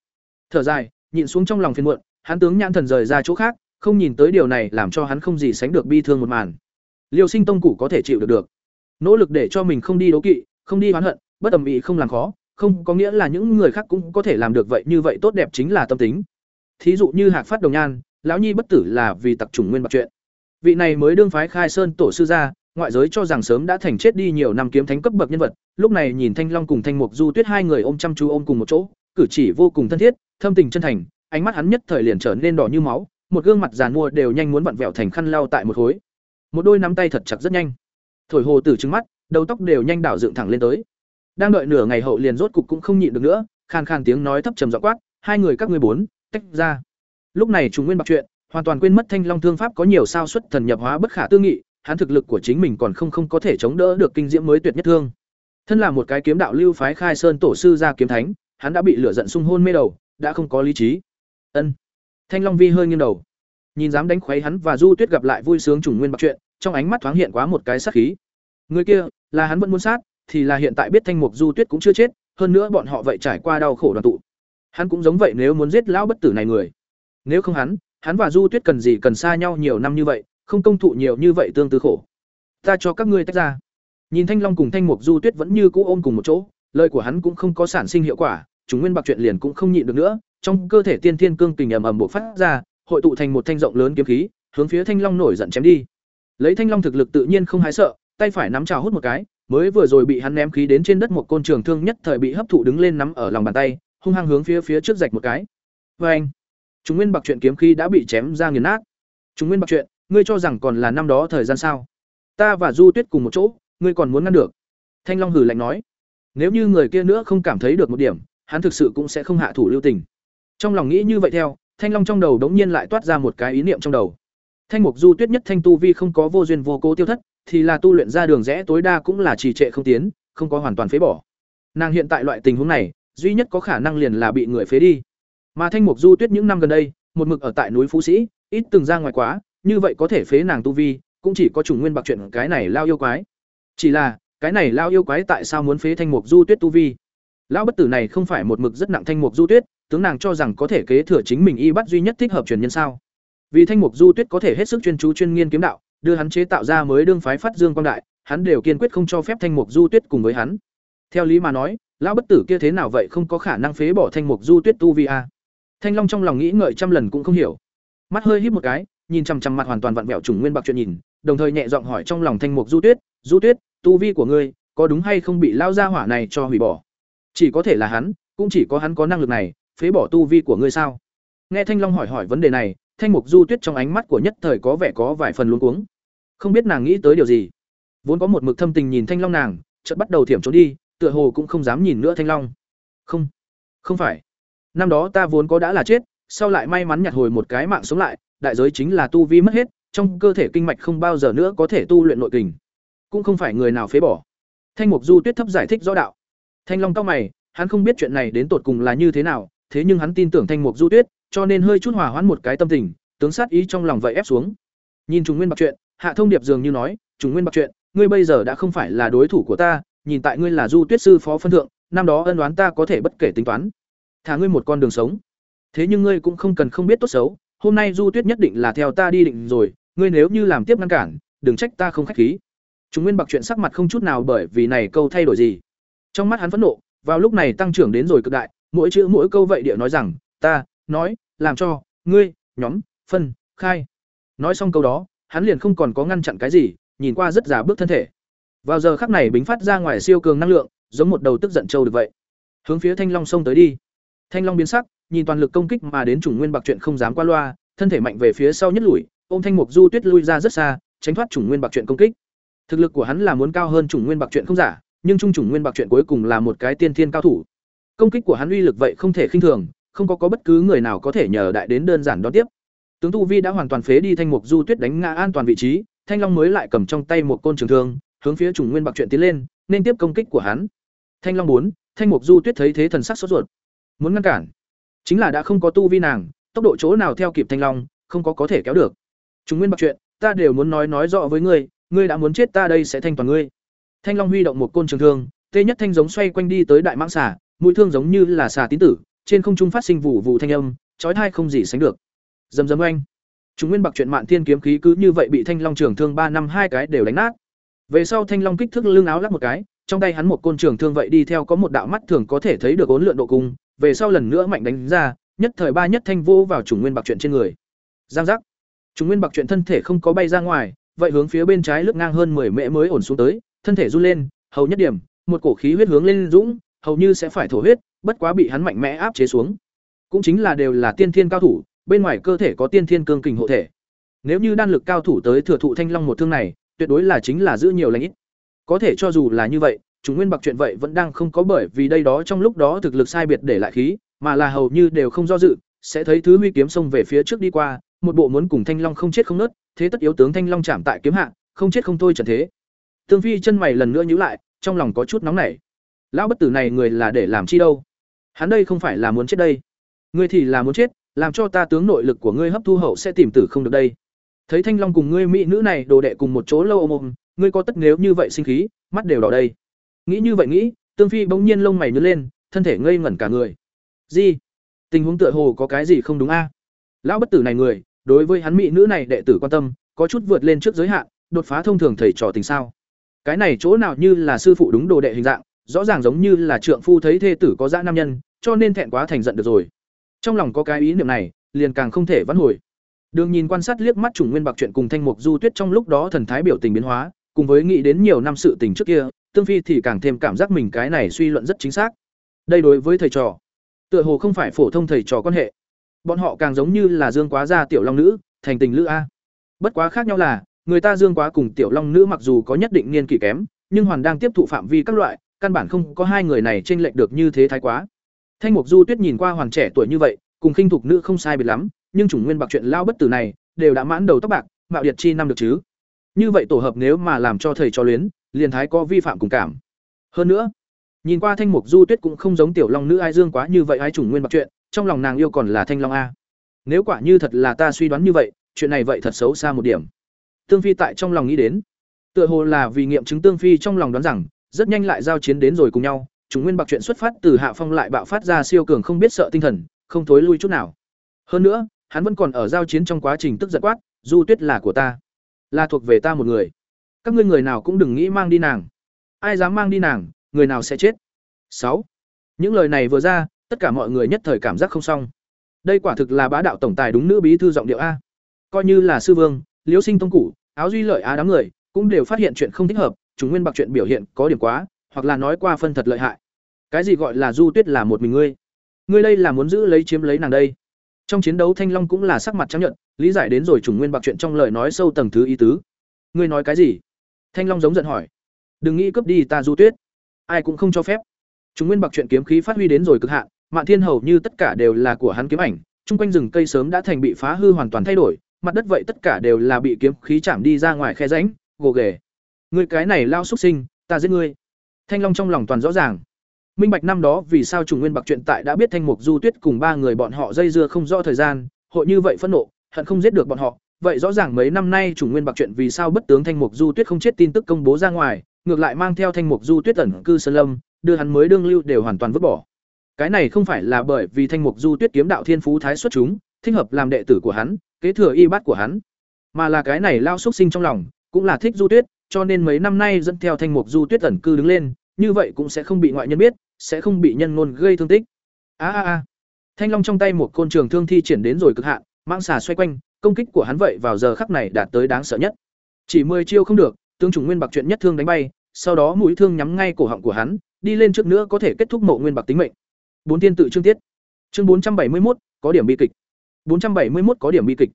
Thở dài, nhịn xuống trong lòng phiền muộn, hắn tướng nhãn thần rời ra chỗ khác, không nhìn tới điều này làm cho hắn không gì sánh được bi thương một màn. Liêu Sinh Tông cụ có thể chịu được được, nỗ lực để cho mình không đi đấu kỵ, không đi oán hận, bất ầm ĩ không làm khó, không có nghĩa là những người khác cũng có thể làm được vậy như vậy tốt đẹp chính là tâm tính. Thí dụ như Hạc Phát Đồng Nhan, lão nhi bất tử là vì tặc trùng nguyên bạc chuyện. Vị này mới đương phái khai sơn tổ sư gia, ngoại giới cho rằng sớm đã thành chết đi nhiều năm kiếm thánh cấp bậc nhân vật, lúc này nhìn Thanh Long cùng Thanh Mục Du Tuyết hai người ôm chăm chú ôm cùng một chỗ, cử chỉ vô cùng thân thiết, thâm tình chân thành, ánh mắt hắn nhất thời liền trở nên đỏ như máu, một gương mặt giàn mua đều nhanh muốn vặn vẹo thành khăn lau tại một khối. Một đôi nắm tay thật chặt rất nhanh. Thổi hồ tử trừng mắt, đầu tóc đều nhanh đảo dựng thẳng lên tới. Đang đợi nửa ngày hậu liền rốt cục cũng không nhịn được nữa, khan khan tiếng nói thấp trầm giọng quát, hai người các ngươi bốn, tách ra. Lúc này trùng nguyên bạc chuyện, hoàn toàn quên mất thanh long thương pháp có nhiều sao xuất thần nhập hóa bất khả tư nghị, hắn thực lực của chính mình còn không không có thể chống đỡ được kinh diễm mới tuyệt nhất thương. Thân là một cái kiếm đạo lưu phái khai sơn tổ sư ra kiếm thánh, hắn đã bị lửa giận xung hôn mê đầu, đã không có lý trí. Ân. Thanh Long Vi hơi nghiêng đầu, nhìn dám đánh khuấy hắn và Du Tuyết gặp lại vui sướng trùng nguyên bạc chuyện, trong ánh mắt thoáng hiện quá một cái sát khí. Người kia, là hắn vẫn muốn sát, thì là hiện tại biết Thanh Mục Du Tuyết cũng chưa chết, hơn nữa bọn họ vậy trải qua đau khổ đoàn tụ. Hắn cũng giống vậy nếu muốn giết lão bất tử này người. Nếu không hắn, hắn và Du Tuyết cần gì cần xa nhau nhiều năm như vậy, không công thụ nhiều như vậy tương tư khổ. Ta cho các ngươi tách ra. Nhìn Thanh Long cùng Thanh Mục Du Tuyết vẫn như cũ ôm cùng một chỗ, lời của hắn cũng không có sản sinh hiệu quả, chúng nguyên bạc chuyện liền cũng không nhịn được nữa, trong cơ thể tiên thiên cương kình ầm ầm bộc phát ra, hội tụ thành một thanh rộng lớn kiếm khí, hướng phía Thanh Long nổi giận chém đi. Lấy Thanh Long thực lực tự nhiên không hái sợ, tay phải nắm trào hút một cái, mới vừa rồi bị hắn ném khí đến trên đất một côn trường thương nhất thời bị hấp thụ đứng lên nắm ở lòng bàn tay, hung hăng hướng phía phía trước rạch một cái. Oeng! Chúng nguyên bạc chuyện kiếm khí đã bị chém ra nghiền nát. Chúng nguyên bạc chuyện, ngươi cho rằng còn là năm đó thời gian sao? Ta và Du Tuyết cùng một chỗ, ngươi còn muốn ngăn được? Thanh Long hừ lạnh nói. Nếu như người kia nữa không cảm thấy được một điểm, hắn thực sự cũng sẽ không hạ thủ lưu tình. Trong lòng nghĩ như vậy theo, Thanh Long trong đầu đống nhiên lại toát ra một cái ý niệm trong đầu. Thanh Mục Du Tuyết nhất thanh tu vi không có vô duyên vô cố tiêu thất, thì là tu luyện ra đường rẽ tối đa cũng là trì trệ không tiến, không có hoàn toàn phế bỏ. Nàng hiện tại loại tình huống này, duy nhất có khả năng liền là bị người phế đi. Mà Thanh Mục Du Tuyết những năm gần đây, một mực ở tại núi Phú Sĩ, ít từng ra ngoài quá, như vậy có thể phế nàng tu vi, cũng chỉ có trùng nguyên bạc chuyện cái này lao yêu quái. Chỉ là, cái này lao yêu quái tại sao muốn phế Thanh Mục Du Tuyết tu vi? Lão bất tử này không phải một mực rất nặng Thanh Mục Du Tuyết, tướng nàng cho rằng có thể kế thừa chính mình y bắt duy nhất thích hợp truyền nhân sao? Vì Thanh Mục Du Tuyết có thể hết sức chuyên chú chuyên nghiên kiếm đạo, đưa hắn chế tạo ra mới đương phái phát dương quang đại, hắn đều kiên quyết không cho phép Thanh Mục Du Tuyết cùng với hắn. Theo lý mà nói, lão bất tử kia thế nào vậy không có khả năng phế bỏ Thanh Mục Du Tuyết tu vi a. Thanh Long trong lòng nghĩ ngợi trăm lần cũng không hiểu. Mắt hơi híp một cái, nhìn chằm chằm mặt hoàn toàn vặn vẹo trùng nguyên bạc chuyện nhìn, đồng thời nhẹ giọng hỏi trong lòng Thanh Mục Du Tuyết, "Du Tuyết, tu vi của ngươi có đúng hay không bị lao gia hỏa này cho hủy bỏ?" Chỉ có thể là hắn, cũng chỉ có hắn có năng lực này, phế bỏ tu vi của ngươi sao? Nghe Thanh Long hỏi hỏi vấn đề này, Thanh Mục Du Tuyết trong ánh mắt của nhất thời có vẻ có vài phần luống cuống. Không biết nàng nghĩ tới điều gì. Vốn có một mực thâm tình nhìn Thanh Long nàng, chợt bắt đầu thiểm trốn đi, tựa hồ cũng không dám nhìn nữa Thanh Long. Không, không phải. Năm đó ta vốn có đã là chết, sau lại may mắn nhặt hồi một cái mạng sống lại, đại giới chính là tu vi mất hết, trong cơ thể kinh mạch không bao giờ nữa có thể tu luyện nội kình. Cũng không phải người nào phế bỏ. Thanh Mục Du Tuyết thấp giải thích rõ đạo. Thanh Long cao mày, hắn không biết chuyện này đến tột cùng là như thế nào, thế nhưng hắn tin tưởng Thanh Mục Du Tuyết, cho nên hơi chút hòa hoãn một cái tâm tình, tướng sát ý trong lòng vậy ép xuống. Nhìn Trùng Nguyên Bạc chuyện, Hạ Thông Điệp dường như nói, "Trùng Nguyên Bạc chuyện, ngươi bây giờ đã không phải là đối thủ của ta, nhìn tại ngươi là Du Tuyết sư phó phân thượng, năm đó ân oán ta có thể bất kể tính toán. Thả ngươi một con đường sống. Thế nhưng ngươi cũng không cần không biết tốt xấu, hôm nay Du Tuyết nhất định là theo ta đi định rồi, ngươi nếu như làm tiếp ngăn cản, đừng trách ta không khách khí." Trùng Nguyên Bạc chuyện sắc mặt không chút nào bởi vì này câu thay đổi gì. Trong mắt hắn phẫn nộ, vào lúc này tăng trưởng đến rồi cực đại, mỗi chữ mỗi câu vậy địa nói rằng, "Ta, nói, làm cho, ngươi, nhóm, phân, khai." Nói xong câu đó, hắn liền không còn có ngăn chặn cái gì, nhìn qua rất giả bước thân thể. Vào giờ khắc này bính phát ra ngoài siêu cường năng lượng, giống một đầu tức giận trâu được vậy. Hướng phía Thanh Long sông tới đi. Thanh Long biến sắc, nhìn toàn lực công kích mà đến chủng nguyên bạc chuyện không dám qua loa, thân thể mạnh về phía sau nhất lùi, ôm Thanh Mục Du Tuyết lui ra rất xa, tránh thoát chủng nguyên bạc chuyện công kích. Thực lực của hắn là muốn cao hơn chủng nguyên bạc chuyện không giả, nhưng trung chủng nguyên bạc chuyện cuối cùng là một cái tiên thiên cao thủ. Công kích của hắn uy lực vậy không thể khinh thường, không có có bất cứ người nào có thể nhờ đại đến đơn giản đón tiếp. Tướng Tu Vi đã hoàn toàn phế đi Thanh Mục Du Tuyết đánh ngã an toàn vị trí, Thanh Long mới lại cầm trong tay một côn trường thương, hướng phía trùng nguyên bạc chuyện tiến lên, nên tiếp công kích của hắn. Thanh Long bốn, Thanh Mục Du Tuyết thấy thế thần sắc sốt ruột, muốn ngăn cản, chính là đã không có tu vi nàng, tốc độ chỗ nào theo kịp Thanh Long, không có có thể kéo được. Trùng nguyên bạc chuyện, ta đều muốn nói nói rõ với ngươi, ngươi đã muốn chết ta đây sẽ thanh toàn ngươi. Thanh Long huy động một côn trường thương, tê nhất thanh giống xoay quanh đi tới đại mãng xà, mũi thương giống như là xà tín tử, trên không trung phát sinh vụ vụ thanh âm, chói tai không gì sánh được. Dầm dầm oanh. Chúng nguyên bạc chuyện mạn thiên kiếm khí cứ như vậy bị Thanh Long trường thương ba năm hai cái đều đánh nát. Về sau Thanh Long kích thước lưng áo lắc một cái, trong tay hắn một côn trường thương vậy đi theo có một đạo mắt thường có thể thấy được ốn lượn độ cung, về sau lần nữa mạnh đánh ra, nhất thời ba nhất thanh vô vào chủng nguyên bạc chuyện trên người. Giang giác. Trùng nguyên bạc chuyện thân thể không có bay ra ngoài, vậy hướng phía bên trái lướt ngang hơn 10 mễ mới ổn xuống tới, thân thể run lên, hầu nhất điểm, một cổ khí huyết hướng lên dũng, hầu như sẽ phải thổ huyết, bất quá bị hắn mạnh mẽ áp chế xuống. cũng chính là đều là tiên thiên cao thủ, bên ngoài cơ thể có tiên thiên cương kình hộ thể. Nếu như đan lực cao thủ tới thừa thụ thanh long một thương này, tuyệt đối là chính là giữ nhiều lành ít. Có thể cho dù là như vậy, chúng nguyên bạc chuyện vậy vẫn đang không có bởi vì đây đó trong lúc đó thực lực sai biệt để lại khí, mà là hầu như đều không do dự, sẽ thấy thứ huy kiếm xông về phía trước đi qua, một bộ muốn cùng thanh long không chết không nứt, thế tất yếu tướng thanh long chạm tại kiếm hạ, không chết không thôi trận thế. Tương Phi chân mày lần nữa nhíu lại, trong lòng có chút nóng nảy. Lão bất tử này người là để làm chi đâu? Hắn đây không phải là muốn chết đây. Ngươi thì là muốn chết, làm cho ta tướng nội lực của ngươi hấp thu hậu sẽ tìm tử không được đây. Thấy Thanh Long cùng ngươi mỹ nữ này đồ đệ cùng một chỗ lâu ôm ôm, ngươi có tất nếu như vậy sinh khí, mắt đều đỏ đây. Nghĩ như vậy nghĩ, Tương Phi bỗng nhiên lông mày nhướng lên, thân thể ngây ngẩn cả người. Gì? Tình huống tựa hồ có cái gì không đúng a? Lão bất tử này người, đối với hắn mỹ nữ này đệ tử quan tâm, có chút vượt lên trước giới hạn, đột phá thông thường thầy trò tình sao? Cái này chỗ nào như là sư phụ đúng đồ đệ hình dạng, rõ ràng giống như là trượng phu thấy thê tử có dã nam nhân, cho nên thẹn quá thành giận được rồi. Trong lòng có cái ý niệm này, liền càng không thể vãn hồi. Đường nhìn quan sát liếc mắt Trùng Nguyên Bạc chuyện cùng Thanh Mục Du Tuyết trong lúc đó thần thái biểu tình biến hóa, cùng với nghĩ đến nhiều năm sự tình trước kia, Tương Phi thì càng thêm cảm giác mình cái này suy luận rất chính xác. Đây đối với thầy trò, tựa hồ không phải phổ thông thầy trò quan hệ. Bọn họ càng giống như là Dương Quá gia tiểu long nữ, thành tình lữ a. Bất quá khác nhau là, người ta Dương Quá cùng tiểu long nữ mặc dù có nhất định niên kỷ kém, nhưng hoàn đang tiếp thụ phạm vi các loại, căn bản không có hai người này chênh lệch được như thế thái quá. Thanh Mục Du Tuyết nhìn qua hoàn trẻ tuổi như vậy, cùng khinh thục nữ không sai biệt lắm, nhưng chủng nguyên bạc chuyện lao bất tử này, đều đã mãn đầu tóc bạc, mạo điệt chi năm được chứ. Như vậy tổ hợp nếu mà làm cho thầy cho luyến, liền thái có vi phạm cùng cảm. Hơn nữa, nhìn qua Thanh Mục Du Tuyết cũng không giống tiểu long nữ ai dương quá như vậy ai chủng nguyên bạc chuyện, trong lòng nàng yêu còn là Thanh Long a. Nếu quả như thật là ta suy đoán như vậy, chuyện này vậy thật xấu xa một điểm. Tương Phi tại trong lòng nghĩ đến, tựa hồ là vì nghiệm chứng Tương Phi trong lòng đoán rằng, rất nhanh lại giao chiến đến rồi cùng nhau, chúng nguyên bạc chuyện xuất phát từ hạ phong lại bạo phát ra siêu cường không biết sợ tinh thần, không thối lui chút nào. Hơn nữa, hắn vẫn còn ở giao chiến trong quá trình tức giận quát, "Du Tuyết là của ta, là thuộc về ta một người. Các ngươi người nào cũng đừng nghĩ mang đi nàng. Ai dám mang đi nàng, người nào sẽ chết." Sáu. Những lời này vừa ra, tất cả mọi người nhất thời cảm giác không xong. Đây quả thực là bá đạo tổng tài đúng nữ bí thư giọng điệu a. Coi như là sư vương, Liễu Sinh tông cụ, áo duy lợi á đám người, cũng đều phát hiện chuyện không thích hợp, chúng nguyên bạc chuyện biểu hiện có điểm quá, hoặc là nói qua phân thật lợi hại. Cái gì gọi là Du Tuyết là một mình ngươi? Ngươi đây là muốn giữ lấy chiếm lấy nàng đây. Trong chiến đấu Thanh Long cũng là sắc mặt trắng nhận, lý giải đến rồi chủng nguyên bạc chuyện trong lời nói sâu tầng thứ ý tứ. Ngươi nói cái gì? Thanh Long giống giận hỏi. Đừng nghĩ cướp đi ta Du Tuyết, ai cũng không cho phép. Chúng nguyên bạc chuyện kiếm khí phát huy đến rồi cực hạn, Mạn Thiên hầu như tất cả đều là của hắn kiếm ảnh, chung quanh rừng cây sớm đã thành bị phá hư hoàn toàn thay đổi, mặt đất vậy tất cả đều là bị kiếm khí chạm đi ra ngoài khe rãnh, gồ ghề. Ngươi cái này lao xúc sinh, ta giết ngươi. Thanh Long trong lòng toàn rõ ràng. Minh Bạch năm đó vì sao Trùng Nguyên Bạc chuyện tại đã biết Thanh Mục Du Tuyết cùng ba người bọn họ dây dưa không rõ thời gian, hội như vậy phẫn nộ, hận không giết được bọn họ, vậy rõ ràng mấy năm nay Trùng Nguyên Bạc chuyện vì sao bất tướng Thanh Mục Du Tuyết không chết tin tức công bố ra ngoài, ngược lại mang theo Thanh Mục Du Tuyết ẩn cư sơn lâm, đưa hắn mới đương lưu đều hoàn toàn vứt bỏ. Cái này không phải là bởi vì Thanh Mục Du Tuyết kiếm đạo thiên phú thái xuất chúng, thích hợp làm đệ tử của hắn, kế thừa y bát của hắn, mà là cái này lao xúc sinh trong lòng, cũng là thích Du Tuyết, cho nên mấy năm nay dẫn theo Thanh Mục Du Tuyết ẩn cư đứng lên, như vậy cũng sẽ không bị ngoại nhân biết, sẽ không bị nhân ngôn gây thương tích. A a a. Thanh Long trong tay một côn trường thương thi triển đến rồi cực hạn, mang xà xoay quanh, công kích của hắn vậy vào giờ khắc này đạt tới đáng sợ nhất. Chỉ 10 chiêu không được, tướng trùng nguyên bạc chuyện nhất thương đánh bay, sau đó mũi thương nhắm ngay cổ họng của hắn, đi lên trước nữa có thể kết thúc mộ nguyên bạc tính mệnh. Bốn tiên tự chương tiết. Chương 471, có điểm bi kịch. 471 có điểm bi kịch.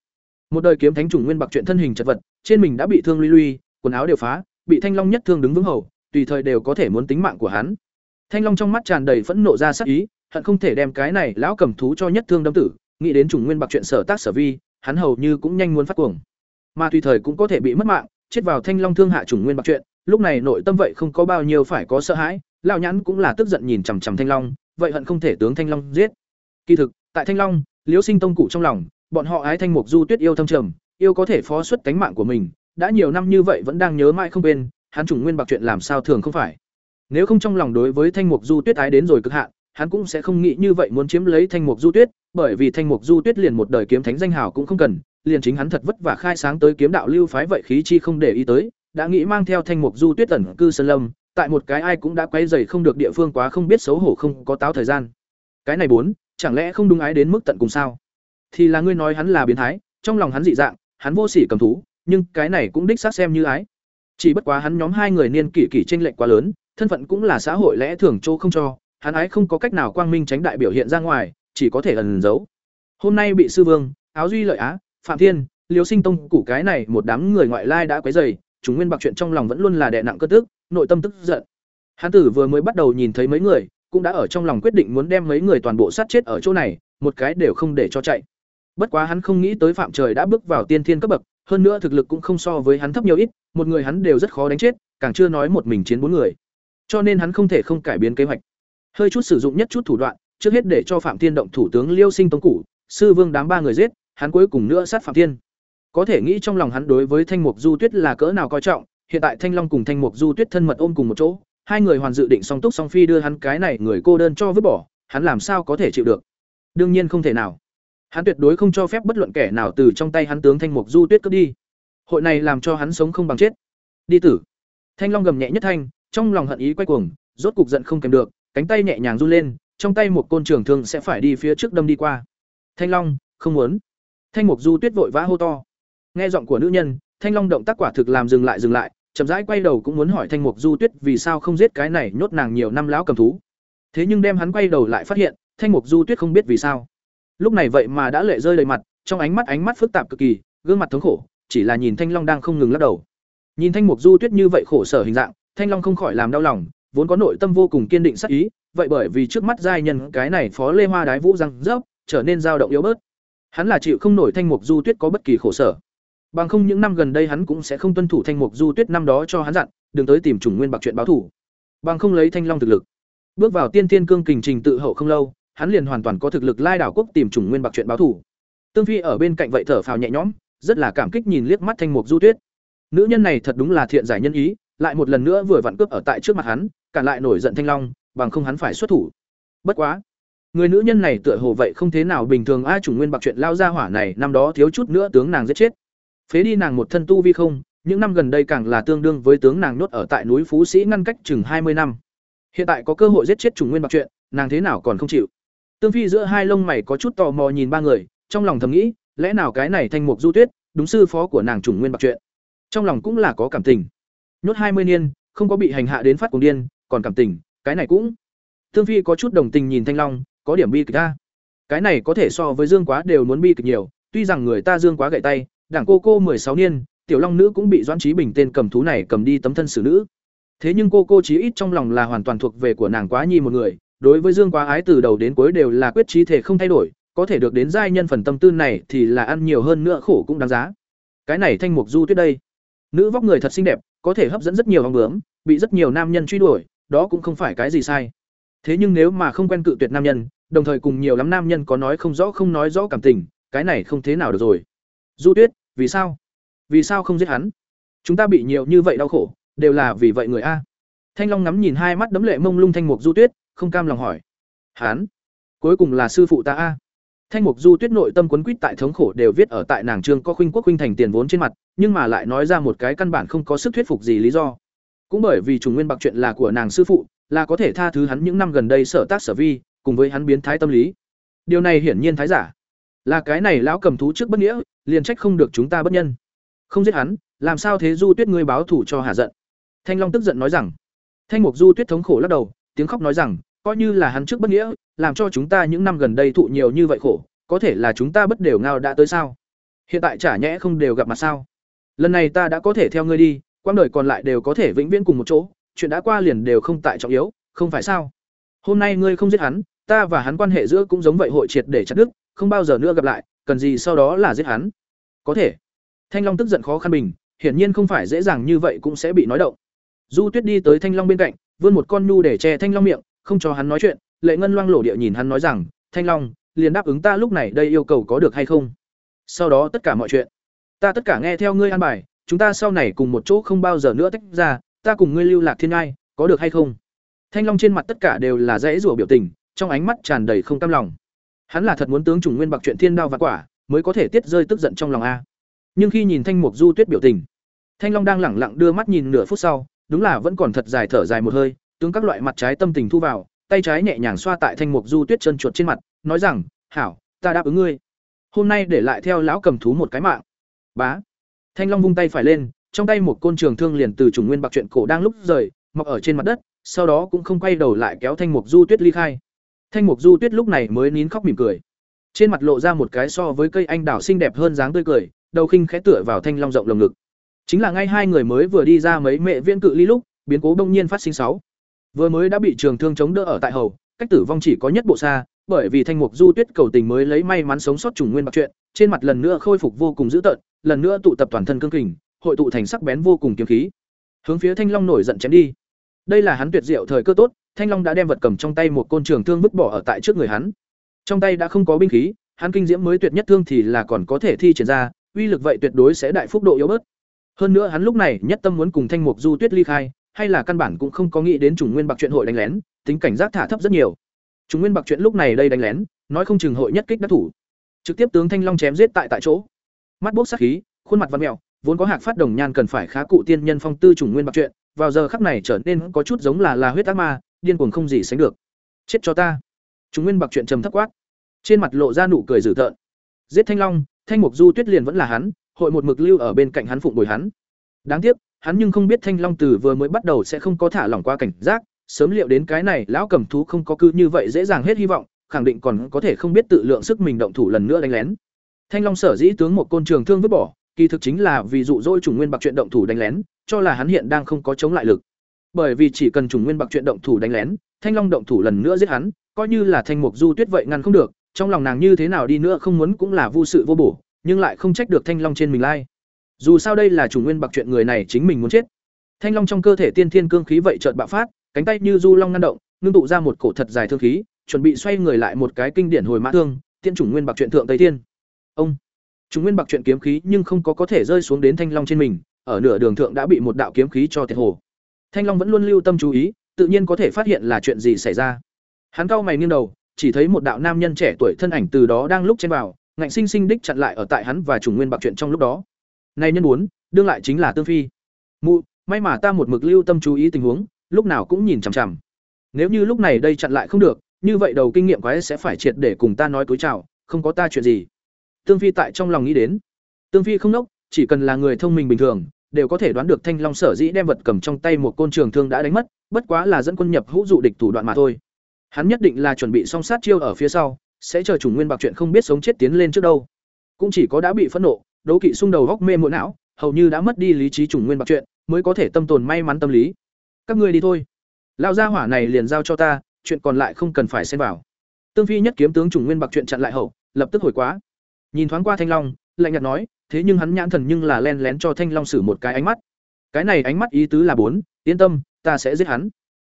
Một đời kiếm thánh trùng nguyên bạc chuyện thân hình chật vật, trên mình đã bị thương lui lui, quần áo đều phá, bị Thanh Long nhất thương đứng vững hầu, tùy thời đều có thể muốn tính mạng của hắn. Thanh Long trong mắt tràn đầy phẫn nộ ra sát ý, hận không thể đem cái này lão cầm thú cho nhất thương đâm tử, nghĩ đến trùng nguyên bạc chuyện sở tác sở vi, hắn hầu như cũng nhanh muốn phát cuồng. Mà tùy thời cũng có thể bị mất mạng, chết vào Thanh Long thương hạ trùng nguyên bạc chuyện, lúc này nội tâm vậy không có bao nhiêu phải có sợ hãi, lão nhãn cũng là tức giận nhìn chằm chằm Thanh Long, vậy hận không thể tướng Thanh Long giết. Kỳ thực, tại Thanh Long, Liễu Sinh tông cụ trong lòng, bọn họ ái Thanh Mục Du Tuyết yêu thâm trầm, yêu có thể phó xuất cánh mạng của mình, đã nhiều năm như vậy vẫn đang nhớ mãi không quên, hắn trùng nguyên bạc chuyện làm sao thường không phải. Nếu không trong lòng đối với Thanh Mục Du Tuyết ái đến rồi cực hạn, hắn cũng sẽ không nghĩ như vậy muốn chiếm lấy Thanh Mục Du Tuyết, bởi vì Thanh Mục Du Tuyết liền một đời kiếm thánh danh hào cũng không cần, liền chính hắn thật vất vả khai sáng tới kiếm đạo lưu phái vậy khí chi không để ý tới, đã nghĩ mang theo Thanh Mục Du Tuyết ẩn cư sơn lâm, tại một cái ai cũng đã quấy rầy không được địa phương quá không biết xấu hổ không có táo thời gian. Cái này bốn, chẳng lẽ không đúng ái đến mức tận cùng sao? Thì là ngươi nói hắn là biến thái, trong lòng hắn dị dạng, hắn vô sỉ cầm thú, nhưng cái này cũng đích xác xem như ái. Chỉ bất quá hắn nhóm hai người niên kỷ kỷ chênh lệch quá lớn, thân phận cũng là xã hội lẽ thường chỗ không cho, hắn ái không có cách nào quang minh tránh đại biểu hiện ra ngoài, chỉ có thể ẩn giấu. Hôm nay bị sư vương, áo duy lợi á, phạm thiên, liễu sinh tông củ cái này một đám người ngoại lai đã quấy rầy, chúng nguyên bạc chuyện trong lòng vẫn luôn là đè nặng cơn tức, nội tâm tức giận. Hán tử vừa mới bắt đầu nhìn thấy mấy người, cũng đã ở trong lòng quyết định muốn đem mấy người toàn bộ sát chết ở chỗ này, một cái đều không để cho chạy. Bất quá hắn không nghĩ tới Phạm Trời đã bước vào tiên thiên cấp bậc, hơn nữa thực lực cũng không so với hắn thấp nhiều ít, một người hắn đều rất khó đánh chết, càng chưa nói một mình chiến bốn người. Cho nên hắn không thể không cải biến kế hoạch. Hơi chút sử dụng nhất chút thủ đoạn, trước hết để cho Phạm Thiên động thủ tướng Liêu Sinh tông củ, sư vương đám ba người giết, hắn cuối cùng nữa sát Phạm Thiên. Có thể nghĩ trong lòng hắn đối với Thanh Mục Du Tuyết là cỡ nào coi trọng, hiện tại Thanh Long cùng Thanh Mục Du Tuyết thân mật ôm cùng một chỗ, hai người hoàn dự định song túc song phi đưa hắn cái này người cô đơn cho vứt bỏ, hắn làm sao có thể chịu được? Đương nhiên không thể nào. Hắn tuyệt đối không cho phép bất luận kẻ nào từ trong tay hắn tướng Thanh Mục Du Tuyết cướp đi. Hội này làm cho hắn sống không bằng chết. Đi tử. Thanh Long gầm nhẹ nhất thanh, trong lòng hận ý quay cuồng, rốt cục giận không kèm được, cánh tay nhẹ nhàng run lên, trong tay một côn trường thương sẽ phải đi phía trước đâm đi qua. Thanh Long, không muốn. Thanh Mục Du Tuyết vội vã hô to. Nghe giọng của nữ nhân, Thanh Long động tác quả thực làm dừng lại dừng lại, chậm rãi quay đầu cũng muốn hỏi Thanh Mục Du Tuyết vì sao không giết cái này nhốt nàng nhiều năm lão cầm thú. Thế nhưng đem hắn quay đầu lại phát hiện, Thanh Mục Du Tuyết không biết vì sao. Lúc này vậy mà đã lệ rơi đầy mặt, trong ánh mắt ánh mắt phức tạp cực kỳ, gương mặt thống khổ, chỉ là nhìn Thanh Long đang không ngừng lắc đầu. Nhìn Thanh Mục Du Tuyết như vậy khổ sở hình dạng, Thanh Long không khỏi làm đau lòng, vốn có nội tâm vô cùng kiên định sắc ý, vậy bởi vì trước mắt giai nhân cái này Phó Lê Hoa đái vũ răng rớp, trở nên dao động yếu bớt. Hắn là chịu không nổi Thanh Mục Du Tuyết có bất kỳ khổ sở. Bằng không những năm gần đây hắn cũng sẽ không tuân thủ Thanh Mục Du Tuyết năm đó cho hắn dặn, đừng tới tìm Trùng Nguyên Bạc chuyện báo thủ. Bằng không lấy Thanh Long thực lực, bước vào Tiên Tiên Cương Kình trình tự hậu không lâu, hắn liền hoàn toàn có thực lực lai đảo quốc tìm Trùng Nguyên Bạc chuyện báo thủ. Tương Phi ở bên cạnh vậy thở phào nhẹ nhõm, rất là cảm kích nhìn liếc mắt Thanh Mục Du Tuyết. Nữ nhân này thật đúng là thiện giải nhân ý, lại một lần nữa vừa vặn cướp ở tại trước mặt hắn, cản lại nổi giận Thanh Long, bằng không hắn phải xuất thủ. Bất quá, người nữ nhân này tựa hồ vậy không thế nào bình thường ai Trùng Nguyên Bạc chuyện lao ra hỏa này, năm đó thiếu chút nữa tướng nàng giết chết phế đi nàng một thân tu vi không những năm gần đây càng là tương đương với tướng nàng nhốt ở tại núi phú sĩ ngăn cách chừng hai mươi năm hiện tại có cơ hội giết chết trùng nguyên bạc chuyện nàng thế nào còn không chịu tương phi giữa hai lông mày có chút tò mò nhìn ba người trong lòng thầm nghĩ lẽ nào cái này thanh mục du tuyết đúng sư phó của nàng trùng nguyên bạc chuyện trong lòng cũng là có cảm tình. Nhốt hai mươi niên không có bị hành hạ đến phát cùng điên còn cảm tình cái này cũng. Tương phi có chút đồng tình nhìn thanh long có điểm bi kịch ta. Cái này có thể so với dương quá đều muốn bi kịch nhiều tuy rằng người ta dương quá gậy tay đảng cô cô sáu niên, tiểu long nữ cũng bị Doãn Trí Bình tên cầm thú này cầm đi tấm thân xử nữ. Thế nhưng cô cô chí ít trong lòng là hoàn toàn thuộc về của nàng quá nhi một người, đối với Dương Quá Ái từ đầu đến cuối đều là quyết trí thể không thay đổi, có thể được đến giai nhân phần tâm tư này thì là ăn nhiều hơn nữa khổ cũng đáng giá. Cái này Thanh Mục Du Tuyết đây, nữ vóc người thật xinh đẹp, có thể hấp dẫn rất nhiều ong bướm, bị rất nhiều nam nhân truy đuổi, đó cũng không phải cái gì sai. Thế nhưng nếu mà không quen cự tuyệt nam nhân, đồng thời cùng nhiều lắm nam nhân có nói không rõ không nói rõ cảm tình, cái này không thế nào được rồi. Du Tuyết, vì sao? Vì sao không giết hắn? Chúng ta bị nhiều như vậy đau khổ, đều là vì vậy người a. Thanh Long ngắm nhìn hai mắt đấm lệ mông lung Thanh Mục Du Tuyết, không cam lòng hỏi. Hắn, cuối cùng là sư phụ ta a. Thanh Mục Du Tuyết nội tâm quấn quýt tại thống khổ đều viết ở tại nàng trương có khuynh quốc khuynh thành tiền vốn trên mặt, nhưng mà lại nói ra một cái căn bản không có sức thuyết phục gì lý do. Cũng bởi vì trùng nguyên bạc chuyện là của nàng sư phụ, là có thể tha thứ hắn những năm gần đây sở tác sở vi, cùng với hắn biến thái tâm lý. Điều này hiển nhiên thái giả. Là cái này lão cầm thú trước bất nghĩa, liền trách không được chúng ta bất nhân. Không giết hắn, làm sao thế Du Tuyết ngươi báo thủ cho hạ giận? Thanh Long tức giận nói rằng. Thanh Mục Du Tuyết thống khổ lắc đầu, tiếng khóc nói rằng, coi như là hắn trước bất nghĩa, làm cho chúng ta những năm gần đây thụ nhiều như vậy khổ, có thể là chúng ta bất đều ngao đã tới sao? Hiện tại chả nhẽ không đều gặp mặt sao? Lần này ta đã có thể theo ngươi đi, quãng đời còn lại đều có thể vĩnh viễn cùng một chỗ, chuyện đã qua liền đều không tại trọng yếu, không phải sao? Hôm nay ngươi không giết hắn, ta và hắn quan hệ giữa cũng giống vậy hội triệt để chặt đứt, không bao giờ nữa gặp lại, cần gì sau đó là giết hắn. Có thể. Thanh Long tức giận khó khăn bình, hiển nhiên không phải dễ dàng như vậy cũng sẽ bị nói động. Du Tuyết đi tới Thanh Long bên cạnh, vươn một con nhu để che Thanh Long miệng, không cho hắn nói chuyện, Lệ Ngân loang lổ địa nhìn hắn nói rằng, "Thanh Long, liền đáp ứng ta lúc này đây yêu cầu có được hay không? Sau đó tất cả mọi chuyện, ta tất cả nghe theo ngươi an bài, chúng ta sau này cùng một chỗ không bao giờ nữa tách ra, ta cùng ngươi lưu lạc thiên ngai, có được hay không?" Thanh Long trên mặt tất cả đều là dãy rủa biểu tình, trong ánh mắt tràn đầy không cam lòng. Hắn là thật muốn tướng chủng nguyên bạc chuyện thiên đao và quả, mới có thể tiết rơi tức giận trong lòng a. Nhưng khi nhìn Thanh Mục Du Tuyết biểu tình, Thanh Long đang lẳng lặng đưa mắt nhìn nửa phút sau, đúng là vẫn còn thật dài thở dài một hơi, tướng các loại mặt trái tâm tình thu vào, tay trái nhẹ nhàng xoa tại Thanh Mục Du Tuyết chân chuột trên mặt, nói rằng, "Hảo, ta đáp ứng ngươi. Hôm nay để lại theo lão cầm thú một cái mạng." Bá. Thanh Long vung tay phải lên, trong tay một côn trường thương liền từ trùng nguyên bạc chuyện cổ đang lúc rời, mọc ở trên mặt đất, sau đó cũng không quay đầu lại kéo Thanh Mục Du Tuyết ly khai. thanh mục du tuyết lúc này mới nín khóc mỉm cười trên mặt lộ ra một cái so với cây anh đào xinh đẹp hơn dáng tươi cười đầu khinh khẽ tựa vào thanh long rộng lồng ngực chính là ngay hai người mới vừa đi ra mấy mẹ viễn cự ly lúc, biến cố bỗng nhiên phát sinh sáu. Vừa mới đã bị trường thương chống đỡ ở tại hầu, cách tử vong chỉ có nhất bộ xa, bởi vì thanh mục du tuyết cầu tình mới lấy may mắn sống sót trùng nguyên bạc chuyện, trên mặt lần nữa khôi phục vô cùng dữ tợn, lần nữa tụ tập toàn thân cương kình, hội tụ thành sắc bén vô cùng kiếm khí. Hướng phía thanh long nổi giận chém đi. Đây là hắn tuyệt diệu thời cơ tốt, thanh long đã đem vật cầm trong tay một côn trường thương vứt bỏ ở tại trước người hắn. Trong tay đã không có binh khí, hắn kinh diễm mới tuyệt nhất thương thì là còn có thể thi triển ra, uy lực vậy tuyệt đối sẽ đại phúc độ yếu bớt hơn nữa hắn lúc này nhất tâm muốn cùng thanh mục du tuyết ly khai, hay là căn bản cũng không có nghĩ đến trùng nguyên bạc chuyện hội đánh lén, tính cảnh giác thả thấp rất nhiều. Trùng nguyên bạc chuyện lúc này đây đánh lén, nói không chừng hội nhất kích đắc thủ. Trực tiếp tướng thanh long chém giết tại tại chỗ. Mắt bốc sát khí, khuôn mặt văn mẹo, vốn có hạc phát đồng nhan cần phải khá cụ tiên nhân phong tư trùng nguyên bạc chuyện, vào giờ khắc này trở nên có chút giống là là huyết ác ma, điên cuồng không gì sánh được. Chết cho ta. Trùng nguyên bạc chuyện trầm thấp quát. Trên mặt lộ ra nụ cười dữ tợn. Giết thanh long, thanh mục du tuyết liền vẫn là hắn hội một mực lưu ở bên cạnh hắn phụng bồi hắn. Đáng tiếc, hắn nhưng không biết thanh long từ vừa mới bắt đầu sẽ không có thả lỏng qua cảnh giác, sớm liệu đến cái này, lão cầm thú không có cư như vậy dễ dàng hết hy vọng, khẳng định còn có thể không biết tự lượng sức mình động thủ lần nữa đánh lén. Thanh long sở dĩ tướng một côn trường thương vứt bỏ, kỳ thực chính là vì dụ dỗ chủng nguyên bạc chuyện động thủ đánh lén, cho là hắn hiện đang không có chống lại lực. Bởi vì chỉ cần chủng nguyên bạc chuyện động thủ đánh lén, thanh long động thủ lần nữa giết hắn, coi như là thanh mục du tuyết vậy ngăn không được, trong lòng nàng như thế nào đi nữa không muốn cũng là vô sự vô bổ nhưng lại không trách được thanh long trên mình lai. Dù sao đây là chủ nguyên bạc chuyện người này chính mình muốn chết. Thanh long trong cơ thể tiên thiên cương khí vậy chợt bạo phát, cánh tay như du long ngăn động, ngưng tụ ra một cổ thật dài thương khí, chuẩn bị xoay người lại một cái kinh điển hồi mã thương, tiên chủng nguyên bạc chuyện thượng tây thiên. Ông, chủ nguyên bạc chuyện kiếm khí nhưng không có có thể rơi xuống đến thanh long trên mình, ở nửa đường thượng đã bị một đạo kiếm khí cho thiệt hồ. Thanh long vẫn luôn lưu tâm chú ý, tự nhiên có thể phát hiện là chuyện gì xảy ra. Hắn cau mày nghiêng đầu, chỉ thấy một đạo nam nhân trẻ tuổi thân ảnh từ đó đang lúc trên vào ngạnh sinh sinh đích chặn lại ở tại hắn và trùng nguyên bạc chuyện trong lúc đó. Này nhân muốn, đương lại chính là tương phi. Mụ, may mà ta một mực lưu tâm chú ý tình huống, lúc nào cũng nhìn chằm chằm. Nếu như lúc này đây chặn lại không được, như vậy đầu kinh nghiệm quái sẽ phải triệt để cùng ta nói cúi chào, không có ta chuyện gì. Tương phi tại trong lòng nghĩ đến. Tương phi không nốc, chỉ cần là người thông minh bình thường, đều có thể đoán được thanh long sở dĩ đem vật cầm trong tay một côn trường thương đã đánh mất, bất quá là dẫn quân nhập hữu dụ địch thủ đoạn mà thôi. Hắn nhất định là chuẩn bị song sát chiêu ở phía sau sẽ chờ chủ nguyên bạc chuyện không biết sống chết tiến lên trước đâu. Cũng chỉ có đã bị phẫn nộ, đấu kỵ xung đầu góc mê muội não, hầu như đã mất đi lý trí chủng nguyên bạc chuyện, mới có thể tâm tồn may mắn tâm lý. Các ngươi đi thôi. Lao gia hỏa này liền giao cho ta, chuyện còn lại không cần phải xen vào. Tương phi nhất kiếm tướng chủng nguyên bạc chuyện chặn lại hậu, lập tức hồi quá. Nhìn thoáng qua thanh long, lạnh nhạt nói, thế nhưng hắn nhãn thần nhưng là len lén cho thanh long xử một cái ánh mắt. Cái này ánh mắt ý tứ là bốn, yên tâm, ta sẽ giết hắn.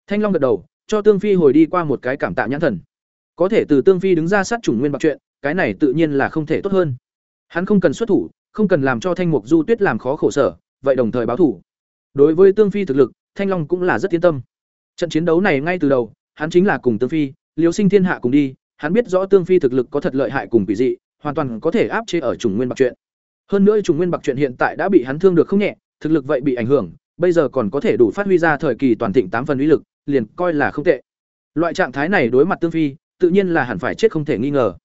Thanh long gật đầu, cho tương phi hồi đi qua một cái cảm tạ nhãn thần có thể từ tương phi đứng ra sát chủng nguyên bạc chuyện, cái này tự nhiên là không thể tốt hơn. Hắn không cần xuất thủ, không cần làm cho thanh mục du tuyết làm khó khổ sở, vậy đồng thời báo thủ. Đối với tương phi thực lực, thanh long cũng là rất yên tâm. Trận chiến đấu này ngay từ đầu, hắn chính là cùng tương phi liều sinh thiên hạ cùng đi, hắn biết rõ tương phi thực lực có thật lợi hại cùng quỷ dị, hoàn toàn có thể áp chế ở chủng nguyên bạc chuyện. Hơn nữa chủng nguyên bạc chuyện hiện tại đã bị hắn thương được không nhẹ, thực lực vậy bị ảnh hưởng, bây giờ còn có thể đủ phát huy ra thời kỳ toàn thịnh tám phần uy lực, liền coi là không tệ. Loại trạng thái này đối mặt tương phi tự nhiên là hẳn phải chết không thể nghi ngờ.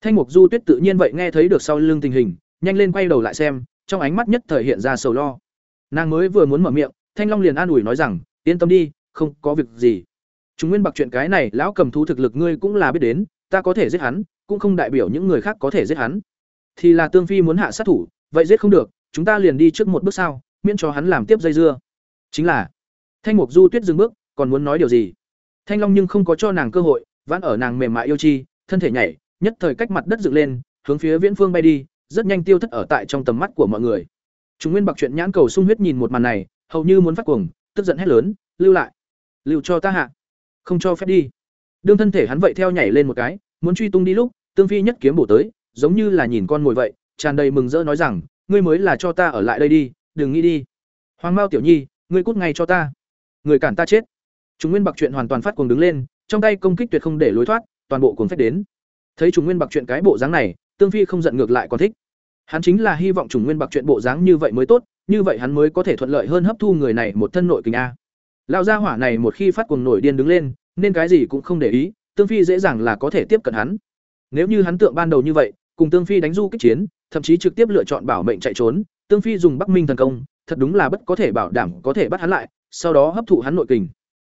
Thanh mục du tuyết tự nhiên vậy nghe thấy được sau lưng tình hình, nhanh lên quay đầu lại xem, trong ánh mắt nhất thời hiện ra sầu lo. Nàng mới vừa muốn mở miệng, thanh long liền an ủi nói rằng, yên tâm đi, không có việc gì. Chúng nguyên bạc chuyện cái này, lão cầm thú thực lực ngươi cũng là biết đến, ta có thể giết hắn, cũng không đại biểu những người khác có thể giết hắn. Thì là tương phi muốn hạ sát thủ, vậy giết không được, chúng ta liền đi trước một bước sau, miễn cho hắn làm tiếp dây dưa. Chính là, thanh mục du tuyết dừng bước, còn muốn nói điều gì? Thanh long nhưng không có cho nàng cơ hội vãn ở nàng mềm mại yêu chi, thân thể nhảy, nhất thời cách mặt đất dựng lên, hướng phía viễn phương bay đi, rất nhanh tiêu thất ở tại trong tầm mắt của mọi người. Chúng nguyên bạc chuyện nhãn cầu sung huyết nhìn một màn này, hầu như muốn phát cuồng, tức giận hét lớn, lưu lại, lưu cho ta hạ, không cho phép đi. Đương thân thể hắn vậy theo nhảy lên một cái, muốn truy tung đi lúc, tương phi nhất kiếm bổ tới, giống như là nhìn con mồi vậy, tràn đầy mừng rỡ nói rằng, ngươi mới là cho ta ở lại đây đi, đừng nghĩ đi. Hoàng mao tiểu nhi, ngươi cút ngay cho ta. Người cản ta chết. Chúng nguyên bạc chuyện hoàn toàn phát cuồng đứng lên trong tay công kích tuyệt không để lối thoát, toàn bộ cuồng phách đến. Thấy trùng nguyên bạc chuyện cái bộ dáng này, tương phi không giận ngược lại còn thích. Hắn chính là hy vọng trùng nguyên bạc chuyện bộ dáng như vậy mới tốt, như vậy hắn mới có thể thuận lợi hơn hấp thu người này một thân nội kình a. Lão gia hỏa này một khi phát cuồng nổi điên đứng lên, nên cái gì cũng không để ý, tương phi dễ dàng là có thể tiếp cận hắn. Nếu như hắn tượng ban đầu như vậy, cùng tương phi đánh du kích chiến, thậm chí trực tiếp lựa chọn bảo mệnh chạy trốn, tương phi dùng bắc minh thần công, thật đúng là bất có thể bảo đảm có thể bắt hắn lại, sau đó hấp thụ hắn nội kình.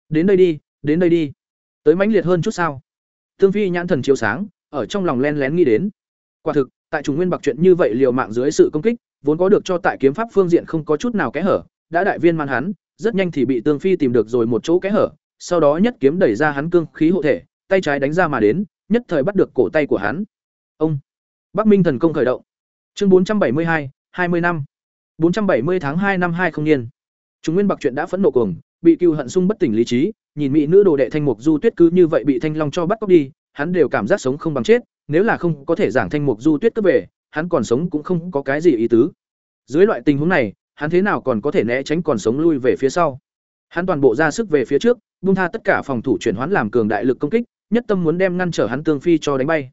Đến đây đi, đến đây đi tới mãnh liệt hơn chút sao Tương Phi nhãn thần chiếu sáng, ở trong lòng len lén nghĩ đến. Quả thực, tại trùng nguyên bạc chuyện như vậy liều mạng dưới sự công kích, vốn có được cho tại kiếm pháp phương diện không có chút nào kẽ hở, đã đại viên man hắn, rất nhanh thì bị Tương Phi tìm được rồi một chỗ kẽ hở, sau đó nhất kiếm đẩy ra hắn cương khí hộ thể, tay trái đánh ra mà đến, nhất thời bắt được cổ tay của hắn. Ông Bắc Minh thần công khởi động. Chương 472, 20 năm. 470 tháng 2 năm 20 niên. Chúng Nguyên Bạc chuyện đã phẫn nộ cuồng, bị cựu hận sung bất tỉnh lý trí, nhìn mỹ nữ đồ đệ Thanh Mục Du Tuyết cứ như vậy bị Thanh Long cho bắt cóc đi, hắn đều cảm giác sống không bằng chết, nếu là không có thể giảng Thanh Mục Du Tuyết cướp về, hắn còn sống cũng không có cái gì ý tứ. Dưới loại tình huống này, hắn thế nào còn có thể né tránh còn sống lui về phía sau? Hắn toàn bộ ra sức về phía trước, bung tha tất cả phòng thủ chuyển hoán làm cường đại lực công kích, nhất tâm muốn đem ngăn trở hắn tương phi cho đánh bay.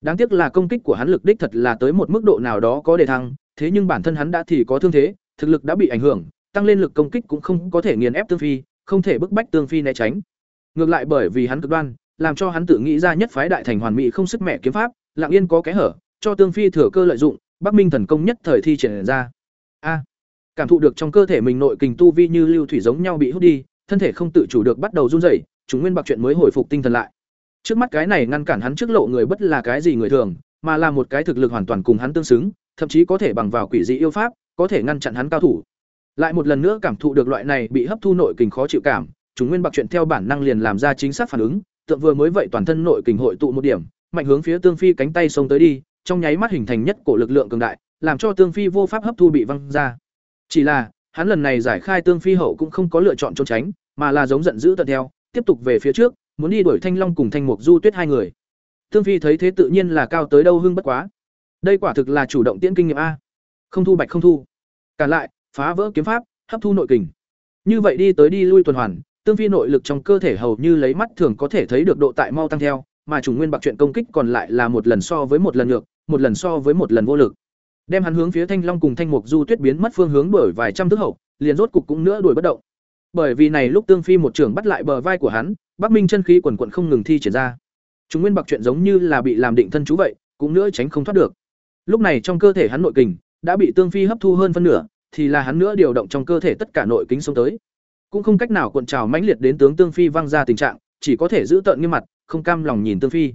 Đáng tiếc là công kích của hắn lực đích thật là tới một mức độ nào đó có đề thăng, thế nhưng bản thân hắn đã thì có thương thế, thực lực đã bị ảnh hưởng, tăng lên lực công kích cũng không có thể nghiền ép tương phi, không thể bức bách tương phi né tránh. Ngược lại bởi vì hắn cực đoan, làm cho hắn tự nghĩ ra nhất phái đại thành hoàn mỹ không sức mẹ kiếm pháp, lặng yên có kẽ hở, cho tương phi thừa cơ lợi dụng, Bắc Minh thần công nhất thời thi triển ra. A. cảm thụ được trong cơ thể mình nội kình tu vi như lưu thủy giống nhau bị hút đi, thân thể không tự chủ được bắt đầu run rẩy, chúng nguyên bạc chuyện mới hồi phục tinh thần lại. Trước mắt cái này ngăn cản hắn trước lộ người bất là cái gì người thường, mà là một cái thực lực hoàn toàn cùng hắn tương xứng, thậm chí có thể bằng vào quỷ dị yêu pháp, có thể ngăn chặn hắn cao thủ. Lại một lần nữa cảm thụ được loại này bị hấp thu nội kình khó chịu cảm, chúng nguyên bạc chuyện theo bản năng liền làm ra chính xác phản ứng, tượng vừa mới vậy toàn thân nội kình hội tụ một điểm, mạnh hướng phía Tương Phi cánh tay xông tới đi, trong nháy mắt hình thành nhất cổ lực lượng cường đại, làm cho Tương Phi vô pháp hấp thu bị văng ra. Chỉ là, hắn lần này giải khai Tương Phi hậu cũng không có lựa chọn trốn tránh, mà là giống giận dữ tận theo, tiếp tục về phía trước, muốn đi đuổi Thanh Long cùng Thanh Mục Du Tuyết hai người. Tương Phi thấy thế tự nhiên là cao tới đâu hưng bất quá. Đây quả thực là chủ động tiễn kinh nghiệm a. Không thu bạch không thu. Cả lại, phá vỡ kiếm pháp, hấp thu nội kình. Như vậy đi tới đi lui tuần hoàn, Tương Phi nội lực trong cơ thể hầu như lấy mắt thường có thể thấy được độ tại mau tăng theo, mà trùng nguyên bạc chuyện công kích còn lại là một lần so với một lần ngược, một lần so với một lần vô lực. Đem hắn hướng phía Thanh Long cùng Thanh Mục Du Tuyết biến mất phương hướng đuổi vài trăm thước hậu, liền rốt cục cũng nữa đuổi bất động. Bởi vì này lúc Tương Phi một trưởng bắt lại bờ vai của hắn, Bắc Minh chân khí quần quần không ngừng thi triển ra. Chúng nguyên bạc chuyện giống như là bị làm định thân chú vậy, cũng nữa tránh không thoát được. Lúc này trong cơ thể hắn nội kình đã bị Tương Phi hấp thu hơn phân nửa, thì là hắn nữa điều động trong cơ thể tất cả nội kính xuống tới. Cũng không cách nào cuộn trào mãnh liệt đến tướng Tương Phi văng ra tình trạng, chỉ có thể giữ tợn nghiêm mặt, không cam lòng nhìn Tương Phi.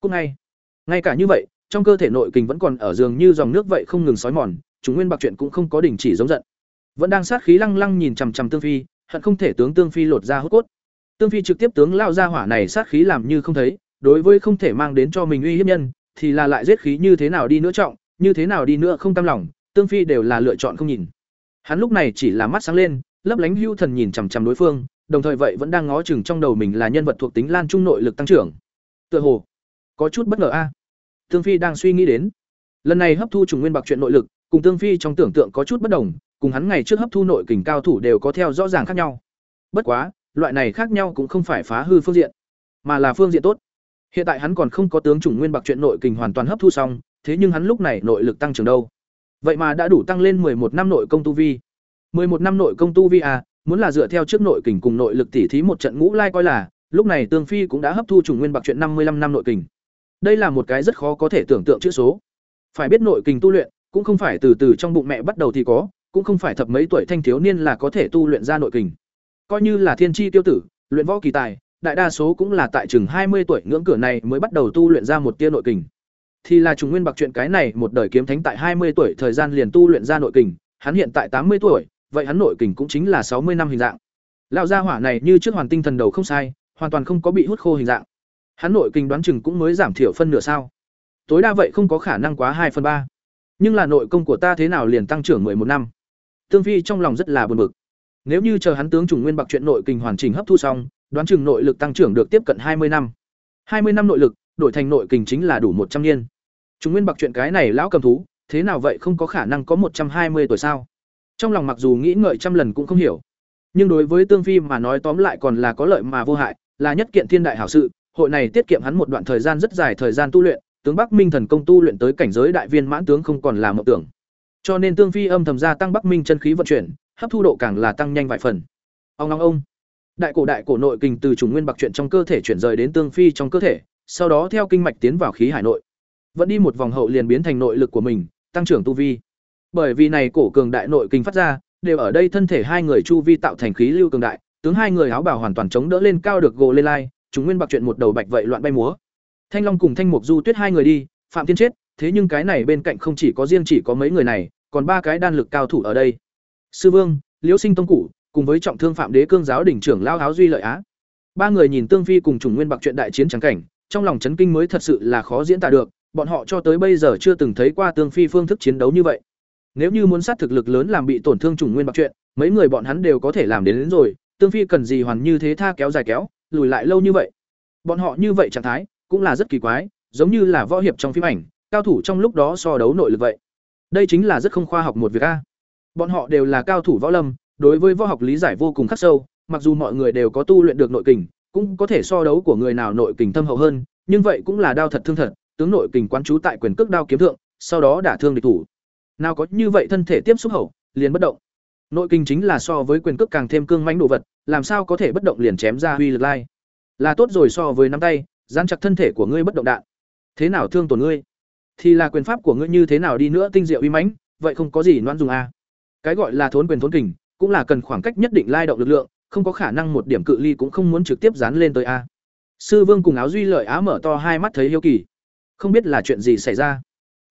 Cũng ngay, ngay cả như vậy, trong cơ thể nội kình vẫn còn ở dường như dòng nước vậy không ngừng sói mòn, chúng nguyên bạc chuyện cũng không có đình chỉ giống giận. Vẫn đang sát khí lăng lăng nhìn chằm chằm Tương Phi, hận không thể tướng Tương Phi lột ra hốt cốt. Tương Phi trực tiếp tướng lao ra hỏa này sát khí làm như không thấy, đối với không thể mang đến cho mình uy hiếp nhân, thì là lại giết khí như thế nào đi nữa trọng, như thế nào đi nữa không tâm lòng, Tương Phi đều là lựa chọn không nhìn. Hắn lúc này chỉ là mắt sáng lên, lấp lánh hưu thần nhìn chằm chằm đối phương, đồng thời vậy vẫn đang ngó chừng trong đầu mình là nhân vật thuộc tính lan trung nội lực tăng trưởng. Tựa hồ có chút bất ngờ a. Tương Phi đang suy nghĩ đến, lần này hấp thu trùng nguyên bạc chuyện nội lực, cùng Tương Phi trong tưởng tượng có chút bất đồng, cùng hắn ngày trước hấp thu nội kình cao thủ đều có theo rõ ràng khác nhau. Bất quá, loại này khác nhau cũng không phải phá hư phương diện, mà là phương diện tốt. Hiện tại hắn còn không có tướng chủng nguyên bạc chuyện nội kình hoàn toàn hấp thu xong, thế nhưng hắn lúc này nội lực tăng trưởng đâu? Vậy mà đã đủ tăng lên một năm nội công tu vi. một năm nội công tu vi à, muốn là dựa theo trước nội kình cùng nội lực tỉ thí một trận ngũ lai coi là, lúc này Tương Phi cũng đã hấp thu trùng nguyên bạc chuyện năm mươi 55 năm nội kình. Đây là một cái rất khó có thể tưởng tượng chữ số. Phải biết nội kình tu luyện, cũng không phải từ từ trong bụng mẹ bắt đầu thì có, cũng không phải thập mấy tuổi thanh thiếu niên là có thể tu luyện ra nội kình. Coi như là thiên chi tiêu tử, luyện võ kỳ tài, đại đa số cũng là tại chừng mươi tuổi ngưỡng cửa này mới bắt đầu tu luyện ra một tia nội kình. Thì là trùng nguyên bạc chuyện cái này, một đời kiếm thánh tại hai mươi tuổi thời gian liền tu luyện ra nội kình, hắn hiện tại tám mươi tuổi, vậy hắn nội kình cũng chính là sáu mươi năm hình dạng. Lão gia hỏa này như trước hoàn tinh thần đầu không sai, hoàn toàn không có bị hút khô hình dạng. Hắn nội kình đoán chừng cũng mới giảm thiểu phân nửa sao. Tối đa vậy không có khả năng quá hai phần ba. Nhưng là nội công của ta thế nào liền tăng trưởng một năm. Tương Phi trong lòng rất là buồn bực. Nếu như chờ hắn tướng trùng nguyên bạc chuyện nội kình hoàn chỉnh hấp thu xong, đoán chừng nội lực tăng trưởng được tiếp cận hai mươi năm. hai mươi năm nội lực, đổi thành nội kình chính là đủ một trăm niên. Chủng nguyên bạc chuyện cái này lão cầm thú, thế nào vậy không có khả năng có một trăm hai mươi tuổi sao? Trong lòng mặc dù nghĩ ngợi trăm lần cũng không hiểu, nhưng đối với Tương Phi mà nói tóm lại còn là có lợi mà vô hại, là nhất kiện thiên đại hảo sự, hội này tiết kiệm hắn một đoạn thời gian rất dài thời gian tu luyện, tướng Bắc Minh thần công tu luyện tới cảnh giới đại viên mãn tướng không còn là mộng tưởng. Cho nên Tương Phi âm thầm gia tăng Bắc Minh chân khí vận chuyển, hấp thu độ càng là tăng nhanh vài phần. Ông ông ông. Đại cổ đại cổ nội kinh từ trùng nguyên bạc chuyện trong cơ thể chuyển rời đến Tương Phi trong cơ thể, sau đó theo kinh mạch tiến vào khí hải nội. Vẫn đi một vòng hậu liền biến thành nội lực của mình, tăng trưởng tu vi. Bởi vì này cổ cường đại nội kinh phát ra, đều ở đây thân thể hai người chu vi tạo thành khí lưu cường đại, tướng hai người áo bào hoàn toàn chống đỡ lên cao được gồ lên lai, chúng nguyên bạc chuyện một đầu bạch vậy loạn bay múa. Thanh Long cùng Thanh Mục Du Tuyết hai người đi, Phạm Thiên chết, thế nhưng cái này bên cạnh không chỉ có riêng chỉ có mấy người này, còn ba cái đan lực cao thủ ở đây. Sư Vương, Liễu Sinh Tông cụ, cùng với trọng thương Phạm Đế Cương giáo đỉnh trưởng lao áo duy lợi á. Ba người nhìn Tương Phi cùng Trùng Nguyên Bạc chuyện đại chiến trắng cảnh, trong lòng chấn kinh mới thật sự là khó diễn tả được, bọn họ cho tới bây giờ chưa từng thấy qua Tương Phi phương thức chiến đấu như vậy. Nếu như muốn sát thực lực lớn làm bị tổn thương Trùng Nguyên Bạc chuyện, mấy người bọn hắn đều có thể làm đến, đến rồi, Tương Phi cần gì hoàn như thế tha kéo dài kéo, lùi lại lâu như vậy. Bọn họ như vậy trạng thái, cũng là rất kỳ quái, giống như là võ hiệp trong phim ảnh, cao thủ trong lúc đó so đấu nội lực vậy. Đây chính là rất không khoa học một việc a. Bọn họ đều là cao thủ võ lâm, đối với võ học lý giải vô cùng khắc sâu, mặc dù mọi người đều có tu luyện được nội kình, cũng có thể so đấu của người nào nội kình thâm hậu hơn, nhưng vậy cũng là đao thật thương thật, tướng nội kình quán chú tại quyền cước đao kiếm thượng, sau đó đả thương địch thủ. Nào có như vậy thân thể tiếp xúc hậu, liền bất động. Nội kình chính là so với quyền cước càng thêm cương mãnh đồ vật, làm sao có thể bất động liền chém ra huy lực lai. Là tốt rồi so với nắm tay, dán chặt thân thể của ngươi bất động đạn. Thế nào thương tổn ngươi? Thì là quyền pháp của ngươi như thế nào đi nữa tinh diệu uy mãnh, vậy không có gì ngoan dùng a. Cái gọi là thốn quyền thốn kình, cũng là cần khoảng cách nhất định lai động lực lượng, không có khả năng một điểm cự ly cũng không muốn trực tiếp dán lên tới a. Sư Vương cùng áo duy lợi á mở to hai mắt thấy hiếu kỳ, không biết là chuyện gì xảy ra,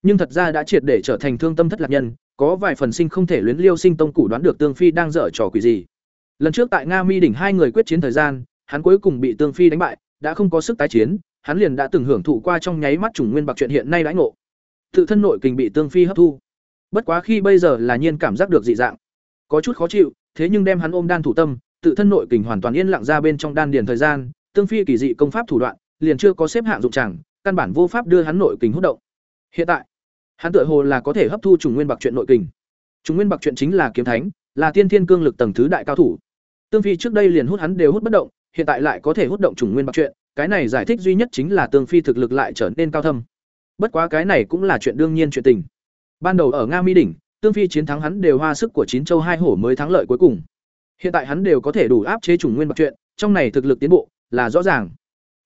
nhưng thật ra đã triệt để trở thành thương tâm thất lạc nhân, có vài phần sinh không thể luyến liêu sinh tông củ đoán được Tương Phi đang dở trò quỷ gì. Lần trước tại Nga Mi đỉnh hai người quyết chiến thời gian, hắn cuối cùng bị Tương Phi đánh bại, đã không có sức tái chiến, hắn liền đã từng hưởng thụ qua trong nháy mắt trùng nguyên bạc chuyện hiện nay đãi ngộ. Tự thân nội kình bị Tương Phi hấp thu. Bất quá khi bây giờ là nhiên cảm giác được dị dạng, có chút khó chịu, thế nhưng đem hắn ôm đan thủ tâm, tự thân nội kình hoàn toàn yên lặng ra bên trong đan điền thời gian, Tương Phi kỳ dị công pháp thủ đoạn, liền chưa có xếp hạng dụng chẳng, căn bản vô pháp đưa hắn nội kình hút động. Hiện tại, hắn tựa hồ là có thể hấp thu trùng nguyên bạc chuyện nội kình. Trùng nguyên bạc chuyện chính là kiếm thánh, là tiên thiên cương lực tầng thứ đại cao thủ. Tương Phi trước đây liền hút hắn đều hút bất động, hiện tại lại có thể hút động trùng nguyên bạc chuyện, cái này giải thích duy nhất chính là Tương Phi thực lực lại trở nên cao thâm. Bất quá cái này cũng là chuyện đương nhiên chuyện tình. Ban đầu ở Nga Mi đỉnh, Tương Phi chiến thắng hắn đều hoa sức của chín châu hai hổ mới thắng lợi cuối cùng. Hiện tại hắn đều có thể đủ áp chế trùng nguyên bạc chuyện, trong này thực lực tiến bộ là rõ ràng.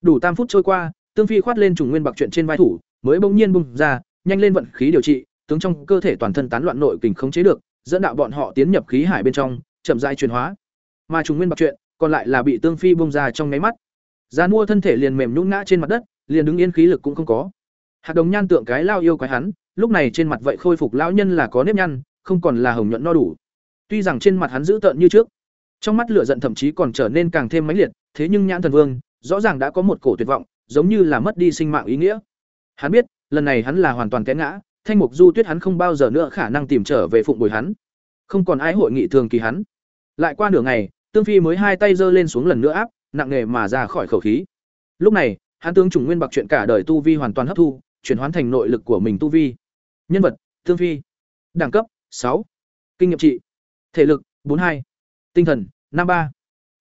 Đủ tam phút trôi qua, Tương Phi khoát lên trùng nguyên bạc chuyện trên vai thủ, mới bỗng nhiên bung ra, nhanh lên vận khí điều trị, tướng trong cơ thể toàn thân tán loạn nội kình khống chế được, dẫn đạo bọn họ tiến nhập khí hải bên trong, chậm rãi chuyển hóa. Mà trùng nguyên bạc chuyện, còn lại là bị Tương Phi bung ra trong nháy mắt. Gian mua thân thể liền mềm nhũn ngã trên mặt đất, liền đứng yên khí lực cũng không có. Hạc Đồng Nhan tượng cái lao yêu quái hắn, lúc này trên mặt vậy khôi phục lão nhân là có nếp nhăn, không còn là hồng nhuận no đủ. Tuy rằng trên mặt hắn giữ tợn như trước, trong mắt lửa giận thậm chí còn trở nên càng thêm mãnh liệt, thế nhưng Nhãn Thần Vương rõ ràng đã có một cổ tuyệt vọng, giống như là mất đi sinh mạng ý nghĩa. Hắn biết, lần này hắn là hoàn toàn té ngã, Thanh Mục Du Tuyết hắn không bao giờ nữa khả năng tìm trở về phụng bồi hắn. Không còn ai hội nghị thường kỳ hắn. Lại qua nửa ngày, Tương Phi mới hai tay giơ lên xuống lần nữa áp, nặng nề mà ra khỏi khẩu khí. Lúc này, hắn tướng trùng nguyên bạc chuyện cả đời tu vi hoàn toàn hấp thu, chuyển hóa thành nội lực của mình tu vi. Nhân vật: Tương Phi. Đẳng cấp: sáu Kinh nghiệm trị: Thể lực: bốn hai Tinh thần: năm ba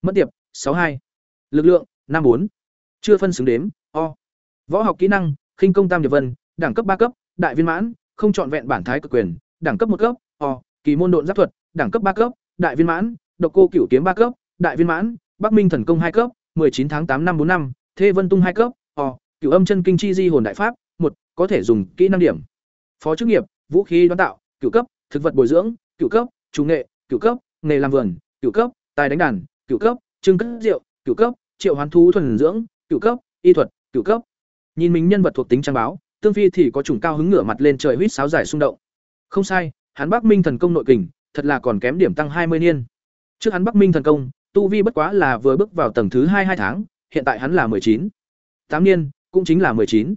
Mất tiệp: sáu hai Lực lượng: năm bốn Chưa phân xứng đếm: O. Võ học kỹ năng: Khinh công tam nhập vân, đẳng cấp ba cấp, đại viên mãn, không chọn vẹn bản thái cực quyền, đẳng cấp một cấp, O. Kỳ môn độn giáp thuật, đẳng cấp ba cấp, đại viên mãn, độc cô cửu kiếm ba cấp, đại viên mãn, Bắc Minh thần công hai cấp, 19 tháng tám năm 45, Thê Vân tung hai cấp, O. Cửu âm chân kinh chi di hồn đại pháp, một có thể dùng kỹ năng điểm. Phó chức nghiệp, vũ khí đoán tạo, cửu cấp, thực vật bồi dưỡng, cửu cấp, chủ nghệ, cửu cấp, nghề làm vườn, cửu cấp, tài đánh đàn, cửu cấp, trưng cất rượu, cửu cấp, triệu hoán thú thuần dưỡng, cửu cấp, y thuật, cửu cấp. Nhìn mình nhân vật thuộc tính trang báo, Tương Phi thì có chủng cao hứng ngửa mặt lên trời huýt sáo giải xung động. Không sai, hắn Bắc Minh thần công nội kình, thật là còn kém điểm tăng hai mươi niên. Trước hắn Bắc Minh thần công, tu vi bất quá là vừa bước vào tầng thứ hai hai tháng, hiện tại hắn là chín, tám niên, cũng chính là chín,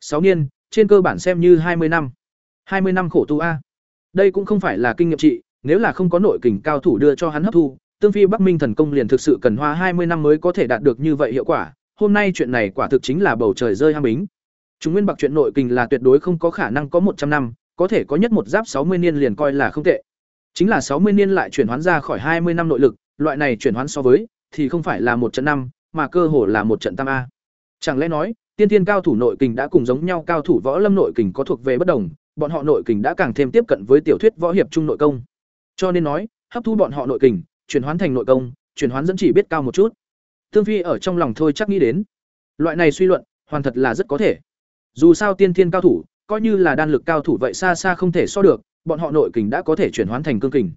sáu niên, trên cơ bản xem như hai mươi năm. hai mươi năm khổ tu a. Đây cũng không phải là kinh nghiệm trị, nếu là không có nội kình cao thủ đưa cho hắn hấp thu, tương phi Bắc Minh thần công liền thực sự cần hoa hai mươi năm mới có thể đạt được như vậy hiệu quả. Hôm nay chuyện này quả thực chính là bầu trời rơi ham bính. Chúng nguyên bạc chuyện nội kình là tuyệt đối không có khả năng có một trăm năm, có thể có nhất một giáp sáu mươi niên liền coi là không tệ. Chính là sáu mươi niên lại chuyển hoán ra khỏi hai mươi năm nội lực, loại này chuyển hoán so với thì không phải là một trận năm, mà cơ hồ là một trận tam a. Chẳng lẽ nói, tiên tiên cao thủ nội kình đã cùng giống nhau cao thủ võ lâm nội kình có thuộc về bất đồng, bọn họ nội kình đã càng thêm tiếp cận với tiểu thuyết võ hiệp trung nội công. Cho nên nói, hấp thu bọn họ nội kình, chuyển hoán thành nội công, chuyển hoán dẫn chỉ biết cao một chút. Tương Phi ở trong lòng thôi chắc nghĩ đến. Loại này suy luận, hoàn thật là rất có thể. Dù sao tiên tiên cao thủ, coi như là đan lực cao thủ vậy xa xa không thể so được, bọn họ nội kình đã có thể chuyển hoán thành cương kình.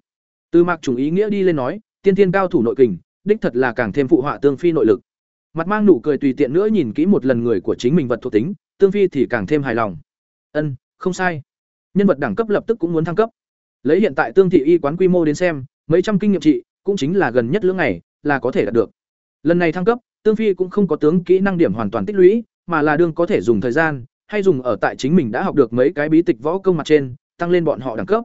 Từ mạc trùng ý nghĩa đi lên nói, tiên tiên cao thủ nội kình, đích thật là càng thêm phụ họa tương phi nội lực. mặt mang nụ cười tùy tiện nữa nhìn kỹ một lần người của chính mình vật thuộc tính tương phi thì càng thêm hài lòng ân không sai nhân vật đẳng cấp lập tức cũng muốn thăng cấp lấy hiện tại tương thị y quán quy mô đến xem mấy trăm kinh nghiệm trị cũng chính là gần nhất lưỡng ngày là có thể đạt được lần này thăng cấp, tương phi cũng không có tướng kỹ năng điểm hoàn toàn tích lũy, mà là đương có thể dùng thời gian, hay dùng ở tại chính mình đã học được mấy cái bí tịch võ công mặt trên, tăng lên bọn họ đẳng cấp.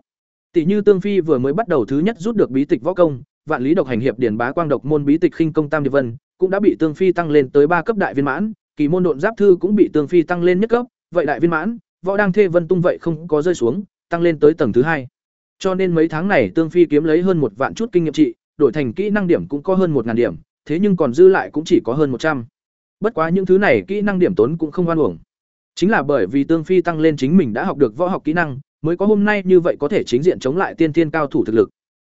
Tỷ như tương phi vừa mới bắt đầu thứ nhất rút được bí tịch võ công, vạn lý độc hành hiệp điển bá quang độc môn bí tịch khinh công tam điệp vân cũng đã bị tương phi tăng lên tới ba cấp đại viên mãn, kỳ môn độn giáp thư cũng bị tương phi tăng lên nhất cấp, vậy đại viên mãn, võ đang thê vân tung vậy không có rơi xuống, tăng lên tới tầng thứ hai. Cho nên mấy tháng này tương phi kiếm lấy hơn một vạn chút kinh nghiệm trị, đổi thành kỹ năng điểm cũng có hơn một ngàn điểm thế nhưng còn dư lại cũng chỉ có hơn một trăm. Bất quá những thứ này kỹ năng điểm tốn cũng không oan uổng. Chính là bởi vì tương phi tăng lên chính mình đã học được võ học kỹ năng, mới có hôm nay như vậy có thể chính diện chống lại tiên tiên cao thủ thực lực.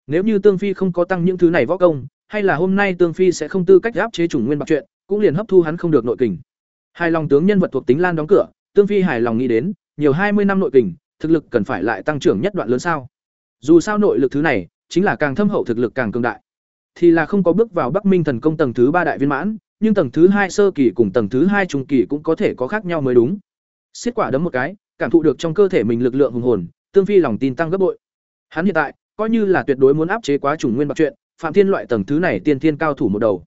Nếu như tương phi không có tăng những thứ này võ công, hay là hôm nay tương phi sẽ không tư cách áp chế chủng nguyên bạc chuyện, cũng liền hấp thu hắn không được nội kình. Hài lòng tướng nhân vật thuộc tính lan đóng cửa, tương phi hài lòng nghĩ đến, nhiều hai mươi năm nội kình, thực lực cần phải lại tăng trưởng nhất đoạn lớn sao? Dù sao nội lực thứ này, chính là càng thâm hậu thực lực càng cường đại thì là không có bước vào bắc minh thần công tầng thứ ba đại viên mãn, nhưng tầng thứ hai sơ kỳ cùng tầng thứ hai trung kỳ cũng có thể có khác nhau mới đúng. Xiết quả đấm một cái, cảm thụ được trong cơ thể mình lực lượng hùng hồn, tương phi lòng tin tăng gấp bội. Hắn hiện tại, coi như là tuyệt đối muốn áp chế quá chủng nguyên bạc chuyện phạm thiên loại tầng thứ này tiên thiên cao thủ một đầu.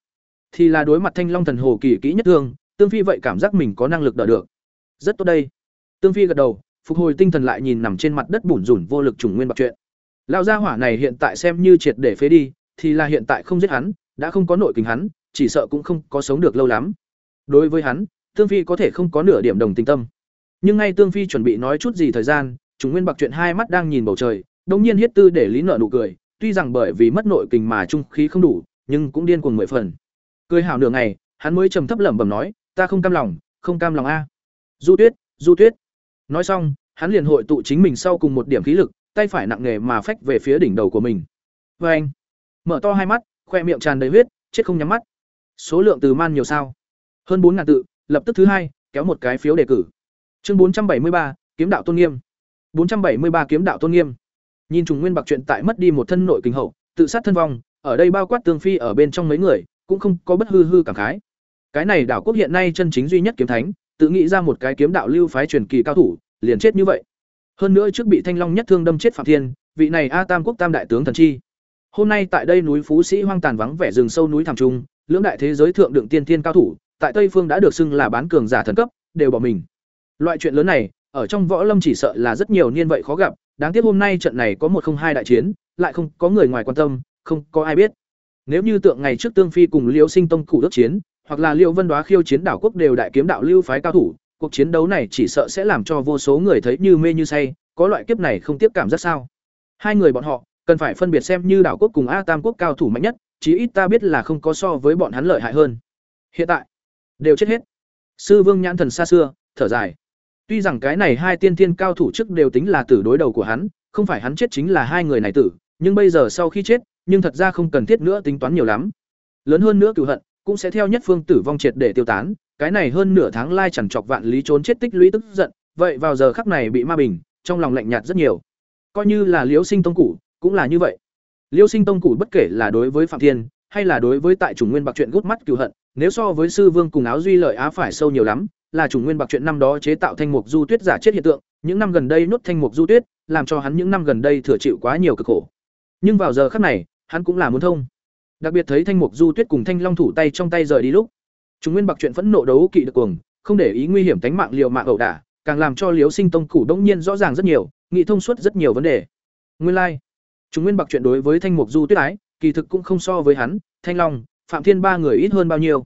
Thì là đối mặt thanh long thần hồ kỳ kỹ nhất thương, tương phi vậy cảm giác mình có năng lực đỡ được. Rất tốt đây. Tương phi gật đầu, phục hồi tinh thần lại nhìn nằm trên mặt đất bủn rủn vô lực chủng nguyên bạc chuyện Lão gia hỏa này hiện tại xem như triệt để phế đi thì là hiện tại không giết hắn, đã không có nội kình hắn, chỉ sợ cũng không có sống được lâu lắm. Đối với hắn, tương phi có thể không có nửa điểm đồng tình tâm. Nhưng ngay tương phi chuẩn bị nói chút gì thời gian chúng nguyên bạc chuyện hai mắt đang nhìn bầu trời, đột nhiên hiết tư để lý nợ nụ cười, tuy rằng bởi vì mất nội kình mà trung khí không đủ, nhưng cũng điên cuồng mười phần. Cười hảo nửa ngày, hắn mới trầm thấp lẩm bẩm nói, ta không cam lòng, không cam lòng a. Du tuyết du tuyết. Nói xong, hắn liền hội tụ chính mình sau cùng một điểm khí lực, tay phải nặng nề mà phách về phía đỉnh đầu của mình. Và anh mở to hai mắt, khoe miệng tràn đầy huyết, chết không nhắm mắt. Số lượng từ man nhiều sao? Hơn bốn ngàn tự, lập tức thứ hai, kéo một cái phiếu đề cử. Chương bốn trăm bảy mươi ba, kiếm đạo tôn nghiêm. bốn trăm bảy mươi ba kiếm đạo tôn nghiêm. Nhìn trùng nguyên bạc chuyện tại mất đi một thân nội kinh hậu, tự sát thân vong, ở đây bao quát tương phi ở bên trong mấy người, cũng không có bất hư hư cảm khái. Cái này đảo quốc hiện nay chân chính duy nhất kiếm thánh, tự nghĩ ra một cái kiếm đạo lưu phái truyền kỳ cao thủ, liền chết như vậy. Hơn nữa trước bị thanh long nhất thương đâm chết phạm thiên, vị này a tam quốc tam đại tướng thần chi hôm nay tại đây núi phú sĩ hoang tàn vắng vẻ rừng sâu núi thẳm trung lưỡng đại thế giới thượng đựng tiên thiên cao thủ, tại tây phương đã được xưng là bán cường giả thần cấp, đều bỏ mình. Loại chuyện lớn này, ở trong võ lâm chỉ sợ là rất nhiều niên vậy khó gặp, đáng tiếc hôm nay trận này có một không hai đại chiến, lại không có người ngoài quan tâm, không có ai biết. Nếu như tượng ngày trước tương phi cùng liễu sinh tông cụ ước chiến, hoặc là liễu vân đoá khiêu chiến đảo quốc đều đại kiếm đạo lưu phái cao thủ, cuộc chiến đấu này chỉ sợ sẽ làm cho vô số người thấy như mê như say, có loại kiếp này không tiếp cảm rất sao? Hai người bọn họ cần phải phân biệt xem như đảo quốc cùng a tam quốc cao thủ mạnh nhất, chí ít ta biết là không có so với bọn hắn lợi hại hơn. Hiện tại, đều chết hết. Sư vương nhãn thần xa xưa, thở dài. Tuy rằng cái này hai tiên thiên cao thủ trước đều tính là tử đối đầu của hắn, không phải hắn chết chính là hai người này tử, nhưng bây giờ sau khi chết, nhưng thật ra không cần thiết nữa tính toán nhiều lắm. Lớn hơn nữa cựu hận, cũng sẽ theo nhất phương tử vong triệt để tiêu tán, cái này hơn nửa tháng lai chẳng chọc vạn lý trốn chết tích lũy tức giận, vậy vào giờ khắc này bị ma bình, trong lòng lạnh nhạt rất nhiều. Coi như là liễu sinh tông cụ cũng là như vậy. Liêu sinh tông cụ bất kể là đối với phạm thiên, hay là đối với tại chủng nguyên bạc chuyện gút mắt cựu hận, nếu so với sư vương cùng áo duy lợi á phải sâu nhiều lắm, là chủng nguyên bạc chuyện năm đó chế tạo thanh mục du tuyết giả chết hiện tượng, những năm gần đây nốt thanh mục du tuyết, làm cho hắn những năm gần đây thừa chịu quá nhiều cực khổ. Nhưng vào giờ khắc này, hắn cũng là muốn thông. Đặc biệt thấy thanh mục du tuyết cùng thanh long thủ tay trong tay rời đi lúc chúng nguyên bạc chuyện phẫn nộ đấu kỵ được cuồng, không để ý nguy hiểm tánh mạng liều mạng ẩu đả, càng làm cho liếu sinh tông củ đống nhiên rõ ràng rất nhiều, nghị thông suốt rất nhiều vấn đề. Nguyên lai like chúng nguyên bạc chuyện đối với thanh mục du tuyết ái, kỳ thực cũng không so với hắn, thanh long, phạm thiên ba người ít hơn bao nhiêu.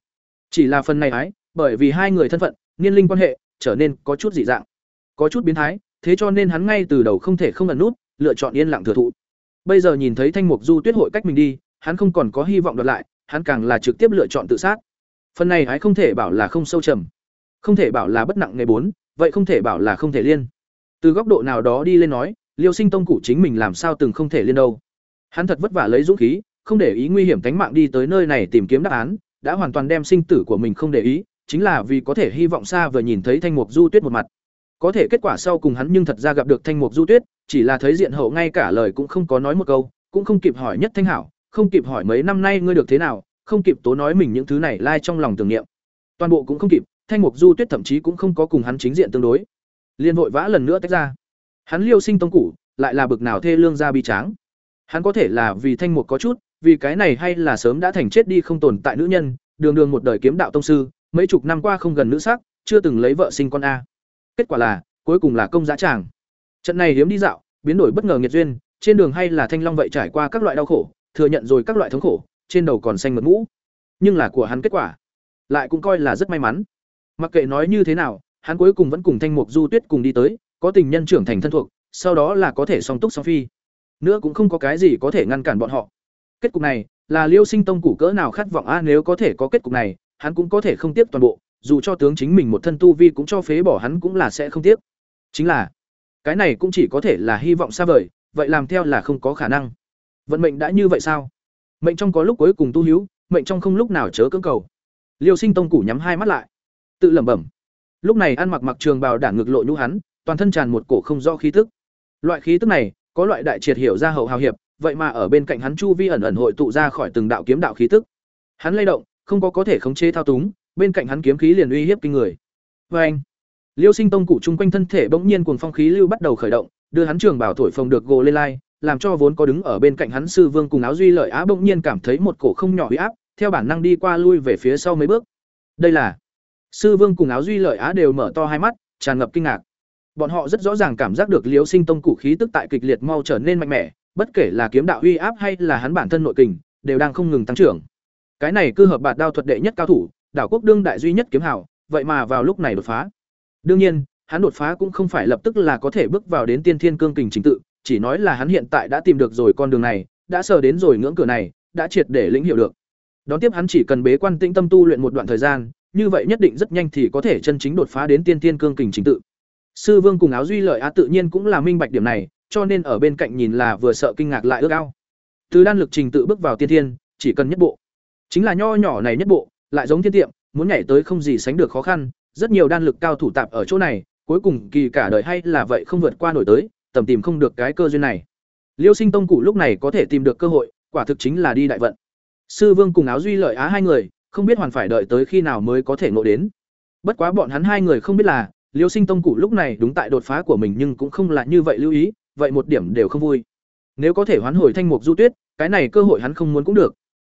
Chỉ là phần này ái, bởi vì hai người thân phận, niên linh quan hệ, trở nên có chút dị dạng, có chút biến thái, thế cho nên hắn ngay từ đầu không thể không ẩn nút, lựa chọn yên lặng thừa thụ. Bây giờ nhìn thấy thanh mục du tuyết hội cách mình đi, hắn không còn có hy vọng đoạt lại, hắn càng là trực tiếp lựa chọn tự sát. Phần này ái không thể bảo là không sâu trầm, không thể bảo là bất nặng ngày bốn, vậy không thể bảo là không thể liên. Từ góc độ nào đó đi lên nói liêu sinh tông cụ chính mình làm sao từng không thể liên đâu hắn thật vất vả lấy dũng khí không để ý nguy hiểm tánh mạng đi tới nơi này tìm kiếm đáp án đã hoàn toàn đem sinh tử của mình không để ý chính là vì có thể hy vọng xa vừa nhìn thấy thanh mục du tuyết một mặt có thể kết quả sau cùng hắn nhưng thật ra gặp được thanh mục du tuyết chỉ là thấy diện hậu ngay cả lời cũng không có nói một câu cũng không kịp hỏi nhất thanh hảo không kịp hỏi mấy năm nay ngươi được thế nào không kịp tố nói mình những thứ này lai trong lòng tưởng niệm. Toàn bộ cũng không kịp, Thanh Mục Du Tuyết thậm chí cũng không có cùng hắn chính diện tương đối. liền vội vã lần nữa tách ra. Hắn Liêu Sinh tông cũ, lại là bực nào thê lương ra bi tráng. Hắn có thể là vì Thanh Mục có chút, vì cái này hay là sớm đã thành chết đi không tồn tại nữ nhân, đường đường một đời kiếm đạo tông sư, mấy chục năm qua không gần nữ sắc, chưa từng lấy vợ sinh con a. Kết quả là, cuối cùng là công giá tràng. Trận này hiếm đi dạo, biến đổi bất ngờ nghiệt duyên, trên đường hay là Thanh Long vậy trải qua các loại đau khổ, thừa nhận rồi các loại thống khổ, trên đầu còn xanh mượt mũ. Nhưng là của hắn kết quả, lại cũng coi là rất may mắn. Mặc kệ nói như thế nào, hắn cuối cùng vẫn cùng Thanh Mục Du Tuyết cùng đi tới, có tình nhân trưởng thành thân thuộc, sau đó là có thể song túc song phi. Nữa cũng không có cái gì có thể ngăn cản bọn họ. Kết cục này, là Liêu Sinh Tông củ cỡ nào khát vọng a nếu có thể có kết cục này, hắn cũng có thể không tiếp toàn bộ, dù cho tướng chính mình một thân tu vi cũng cho phế bỏ hắn cũng là sẽ không tiếc. Chính là, cái này cũng chỉ có thể là hy vọng xa vời, vậy làm theo là không có khả năng. Vận mệnh đã như vậy sao? Mệnh trong có lúc cuối cùng tu hữu, mệnh trong không lúc nào chớ cưỡng cầu. Liêu Sinh Tông củ nhắm hai mắt lại, tự lẩm bẩm. Lúc này ăn mặc mặc trường bào đản ngực lộ nhũ hắn, toàn thân tràn một cổ không rõ khí tức. Loại khí tức này, có loại đại triệt hiểu ra hậu hào hiệp, vậy mà ở bên cạnh hắn chu vi ẩn ẩn hội tụ ra khỏi từng đạo kiếm đạo khí tức. Hắn lay động, không có có thể khống chế thao túng, bên cạnh hắn kiếm khí liền uy hiếp kinh người. Và anh, Liêu Sinh Tông cụ trung quanh thân thể bỗng nhiên cuồng phong khí lưu bắt đầu khởi động, đưa hắn trường bảo thổi phồng được gồ lên lai, làm cho vốn có đứng ở bên cạnh hắn sư vương cùng áo duy lợi á bỗng nhiên cảm thấy một cổ không nhỏ uy áp, theo bản năng đi qua lui về phía sau mấy bước. Đây là sư vương cùng áo duy lợi á đều mở to hai mắt, tràn ngập kinh ngạc. Bọn họ rất rõ ràng cảm giác được liếu Sinh Tông cụ khí tức tại kịch liệt mau trở nên mạnh mẽ, bất kể là kiếm đạo uy áp hay là hắn bản thân nội kình, đều đang không ngừng tăng trưởng. Cái này cư hợp bạt đao thuật đệ nhất cao thủ, đảo quốc đương đại duy nhất kiếm hảo, vậy mà vào lúc này đột phá. Đương nhiên, hắn đột phá cũng không phải lập tức là có thể bước vào đến tiên thiên cương kình chính tự, chỉ nói là hắn hiện tại đã tìm được rồi con đường này, đã sờ đến rồi ngưỡng cửa này, đã triệt để lĩnh hiểu được. Đón tiếp hắn chỉ cần bế quan tĩnh tâm tu luyện một đoạn thời gian, như vậy nhất định rất nhanh thì có thể chân chính đột phá đến tiên thiên cương kình chính tự. Sư Vương cùng áo duy lợi á tự nhiên cũng là minh bạch điểm này, cho nên ở bên cạnh nhìn là vừa sợ kinh ngạc lại ước ao. Từ đan lực trình tự bước vào tiên thiên, chỉ cần nhất bộ. Chính là nho nhỏ này nhất bộ, lại giống thiên tiệm, muốn nhảy tới không gì sánh được khó khăn, rất nhiều đan lực cao thủ tạp ở chỗ này, cuối cùng kỳ cả đời hay là vậy không vượt qua nổi tới, tầm tìm không được cái cơ duyên này. Liêu Sinh Tông cụ lúc này có thể tìm được cơ hội, quả thực chính là đi đại vận. Sư Vương cùng Áo Duy lợi á hai người, không biết hoàn phải đợi tới khi nào mới có thể ngộ đến. Bất quá bọn hắn hai người không biết là, Liêu Sinh Tông cụ lúc này đúng tại đột phá của mình nhưng cũng không là như vậy lưu ý, vậy một điểm đều không vui. Nếu có thể hoán hồi thanh mục du tuyết, cái này cơ hội hắn không muốn cũng được.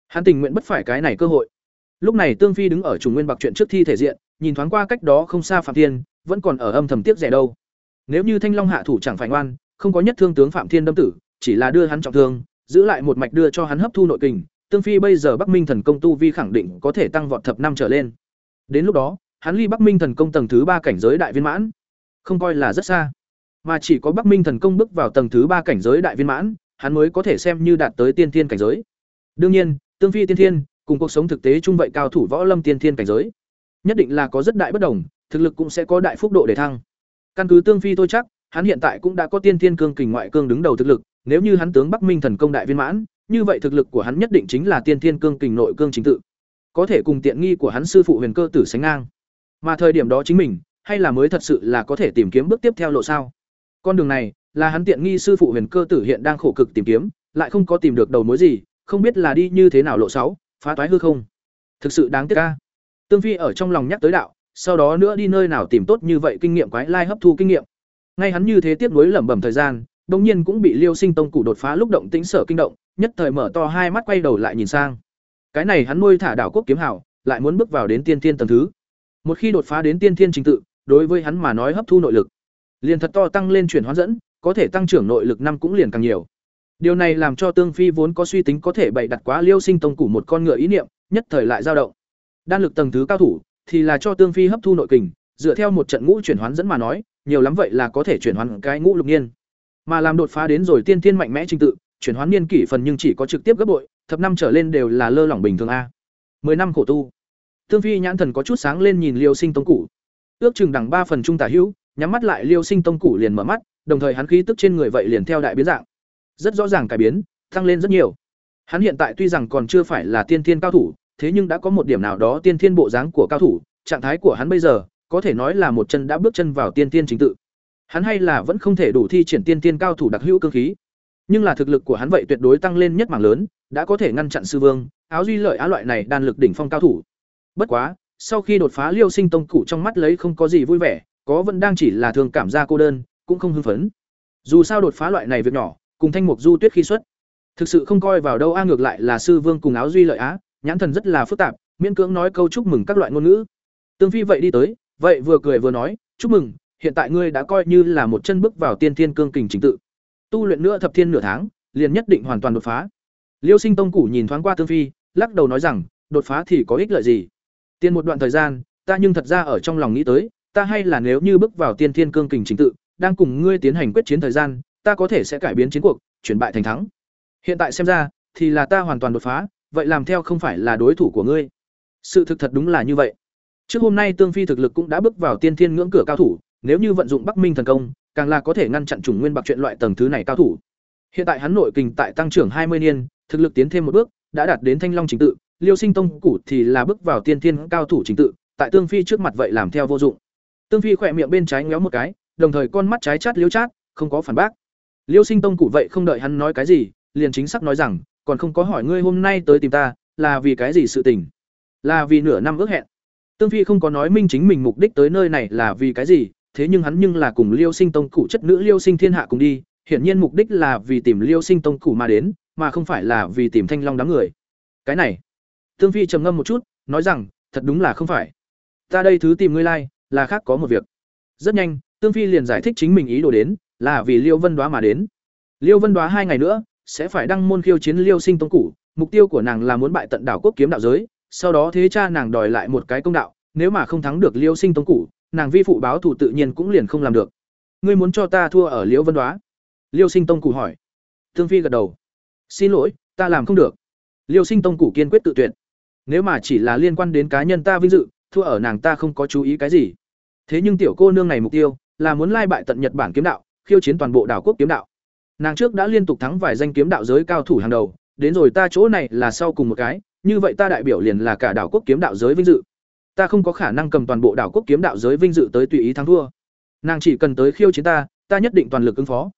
Hắn tình nguyện bất phải cái này cơ hội. Lúc này Tương Phi đứng ở chủ nguyên bạc chuyện trước thi thể diện, nhìn thoáng qua cách đó không xa Phạm Thiên, vẫn còn ở âm thầm tiếc rẻ đâu. Nếu như Thanh Long hạ thủ chẳng phải ngoan, không có nhất thương tướng Phạm Thiên đâm tử, chỉ là đưa hắn trọng thương, giữ lại một mạch đưa cho hắn hấp thu nội kình, Tương Phi bây giờ Bắc Minh thần công tu vi khẳng định có thể tăng vọt thập năm trở lên. Đến lúc đó, hắn ly Bắc Minh thần công tầng thứ ba cảnh giới đại viên mãn, không coi là rất xa mà chỉ có Bắc Minh thần công bước vào tầng thứ ba cảnh giới đại viên mãn, hắn mới có thể xem như đạt tới tiên thiên cảnh giới. Đương nhiên, tương phi tiên thiên, cùng cuộc sống thực tế chung vậy cao thủ võ lâm tiên thiên cảnh giới, nhất định là có rất đại bất đồng, thực lực cũng sẽ có đại phúc độ để thăng. Căn cứ tương phi tôi chắc, hắn hiện tại cũng đã có tiên thiên cương kình ngoại cương đứng đầu thực lực, nếu như hắn tướng Bắc Minh thần công đại viên mãn, như vậy thực lực của hắn nhất định chính là tiên thiên cương kình nội cương chính tự, có thể cùng tiện nghi của hắn sư phụ Huyền Cơ Tử sánh ngang. Mà thời điểm đó chính mình, hay là mới thật sự là có thể tìm kiếm bước tiếp theo lộ sao? Con đường này là hắn tiện nghi sư phụ Huyền Cơ Tử hiện đang khổ cực tìm kiếm, lại không có tìm được đầu mối gì, không biết là đi như thế nào lộ sáu, phá toái hư không. Thực sự đáng tiếc a. Tương Phi ở trong lòng nhắc tới đạo, sau đó nữa đi nơi nào tìm tốt như vậy kinh nghiệm quái lai hấp thu kinh nghiệm. Ngay hắn như thế tiếp nối lẩm bẩm thời gian, bỗng nhiên cũng bị Liêu Sinh Tông cụ đột phá lúc động tĩnh sở kinh động, nhất thời mở to hai mắt quay đầu lại nhìn sang. Cái này hắn nuôi thả đảo quốc kiếm hảo, lại muốn bước vào đến tiên tiên tầng thứ. Một khi đột phá đến tiên thiên trình tự, đối với hắn mà nói hấp thu nội lực liền thật to tăng lên chuyển hóa dẫn có thể tăng trưởng nội lực năm cũng liền càng nhiều. Điều này làm cho tương phi vốn có suy tính có thể bày đặt quá liêu sinh tông củ một con ngựa ý niệm nhất thời lại dao động. Đan lực tầng thứ cao thủ thì là cho tương phi hấp thu nội kình dựa theo một trận ngũ chuyển hoán dẫn mà nói nhiều lắm vậy là có thể chuyển hoán cái ngũ lục niên mà làm đột phá đến rồi tiên thiên mạnh mẽ trình tự chuyển hoán niên kỷ phần nhưng chỉ có trực tiếp gấp bội thập năm trở lên đều là lơ lỏng bình thường a. Mười năm khổ tu tương phi nhãn thần có chút sáng lên nhìn liêu sinh tông củ ước chừng đẳng ba phần trung tả hữu, nhắm mắt lại liêu sinh tông củ liền mở mắt, đồng thời hắn khí tức trên người vậy liền theo đại biến dạng. Rất rõ ràng cải biến, tăng lên rất nhiều. Hắn hiện tại tuy rằng còn chưa phải là tiên thiên cao thủ, thế nhưng đã có một điểm nào đó tiên thiên bộ dáng của cao thủ, trạng thái của hắn bây giờ, có thể nói là một chân đã bước chân vào tiên thiên chính tự. Hắn hay là vẫn không thể đủ thi triển tiên thiên cao thủ đặc hữu cơ khí. Nhưng là thực lực của hắn vậy tuyệt đối tăng lên nhất mảng lớn, đã có thể ngăn chặn sư vương, áo duy lợi á loại này đan lực đỉnh phong cao thủ bất quá, sau khi đột phá liêu sinh tông cụ trong mắt lấy không có gì vui vẻ, có vẫn đang chỉ là thường cảm giác cô đơn, cũng không hưng phấn. Dù sao đột phá loại này việc nhỏ, cùng thanh mục du tuyết khi xuất, thực sự không coi vào đâu, a ngược lại là sư vương cùng áo duy lợi á, nhãn thần rất là phức tạp, miễn cưỡng nói câu chúc mừng các loại ngôn ngữ. Tương phi vậy đi tới, vậy vừa cười vừa nói, chúc mừng, hiện tại ngươi đã coi như là một chân bước vào tiên thiên cương kình chính tự. Tu luyện nữa thập thiên nửa tháng, liền nhất định hoàn toàn đột phá. Liêu sinh tông củ nhìn thoáng qua tương phi, lắc đầu nói rằng, đột phá thì có ích lợi gì? Tiên một đoạn thời gian, ta nhưng thật ra ở trong lòng nghĩ tới, ta hay là nếu như bước vào tiên thiên cương kình chính tự, đang cùng ngươi tiến hành quyết chiến thời gian, ta có thể sẽ cải biến chiến cuộc, chuyển bại thành thắng. Hiện tại xem ra, thì là ta hoàn toàn đột phá, vậy làm theo không phải là đối thủ của ngươi. Sự thực thật đúng là như vậy. Trước hôm nay tương phi thực lực cũng đã bước vào tiên thiên ngưỡng cửa cao thủ, nếu như vận dụng bắc minh thần công, càng là có thể ngăn chặn chủng nguyên bạc chuyện loại tầng thứ này cao thủ. Hiện tại hắn nội kình tại tăng trưởng hai mươi niên, thực lực tiến thêm một bước, đã đạt đến thanh long trình tự liêu sinh tông cũ thì là bước vào tiên thiên cao thủ trình tự, tại tương phi trước mặt vậy làm theo vô dụng. Tương phi khỏe miệng bên trái ngéo một cái, đồng thời con mắt trái chát liêu chát, không có phản bác. Liêu sinh tông cũ vậy không đợi hắn nói cái gì, liền chính xác nói rằng, còn không có hỏi ngươi hôm nay tới tìm ta, là vì cái gì sự tình? Là vì nửa năm ước hẹn. Tương phi không có nói minh chính mình mục đích tới nơi này là vì cái gì, thế nhưng hắn nhưng là cùng liêu sinh tông cụ chất nữ liêu sinh thiên hạ cùng đi, hiển nhiên mục đích là vì tìm liêu sinh tông cụ mà đến, mà không phải là vì tìm thanh long đám người. Cái này tương phi trầm ngâm một chút nói rằng thật đúng là không phải. Ta đây thứ tìm ngươi lai là khác có một việc. Rất nhanh tương phi liền giải thích chính mình ý đồ đến là vì liêu vân đoá mà đến. Liêu vân đoá hai ngày nữa sẽ phải đăng môn khiêu chiến liêu sinh tông Cử, mục tiêu của nàng là muốn bại tận đảo quốc kiếm đạo giới sau đó thế cha nàng đòi lại một cái công đạo nếu mà không thắng được liêu sinh tông Cử, nàng vi phụ báo thủ tự nhiên cũng liền không làm được. Ngươi muốn cho ta thua ở Liêu vân đoá? Liêu sinh tông Cử hỏi. Thương phi gật đầu. Xin lỗi ta làm không được. Liêu sinh tông Cử kiên quyết tự tuyệt nếu mà chỉ là liên quan đến cá nhân ta vinh dự, thua ở nàng ta không có chú ý cái gì. Thế nhưng tiểu cô nương này mục tiêu là muốn lai bại tận nhật bản kiếm đạo, khiêu chiến toàn bộ đảo quốc kiếm đạo. Nàng trước đã liên tục thắng vài danh kiếm đạo giới cao thủ hàng đầu, đến rồi ta chỗ này là sau cùng một cái, như vậy ta đại biểu liền là cả đảo quốc kiếm đạo giới vinh dự. Ta không có khả năng cầm toàn bộ đảo quốc kiếm đạo giới vinh dự tới tùy ý thắng thua. Nàng chỉ cần tới khiêu chiến ta ta nhất định toàn lực ứng phó.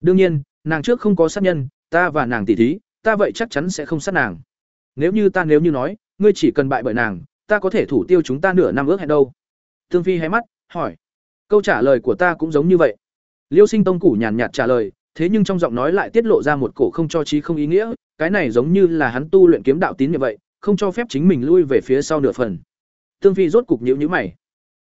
Đương nhiên, nàng trước không có sát nhân, ta và nàng tỉ thí, ta vậy chắc chắn sẽ không sát nàng. Nếu như ta nếu như nói ngươi chỉ cần bại bởi nàng, ta có thể thủ tiêu chúng ta nửa năm ước hẹn đâu. Thương phi hé mắt, hỏi. Câu trả lời của ta cũng giống như vậy. Liêu sinh tông củ nhàn nhạt trả lời, thế nhưng trong giọng nói lại tiết lộ ra một cổ không cho trí không ý nghĩa, cái này giống như là hắn tu luyện kiếm đạo tín như vậy, không cho phép chính mình lui về phía sau nửa phần. Tương phi rốt cục nhíu nhíu mày.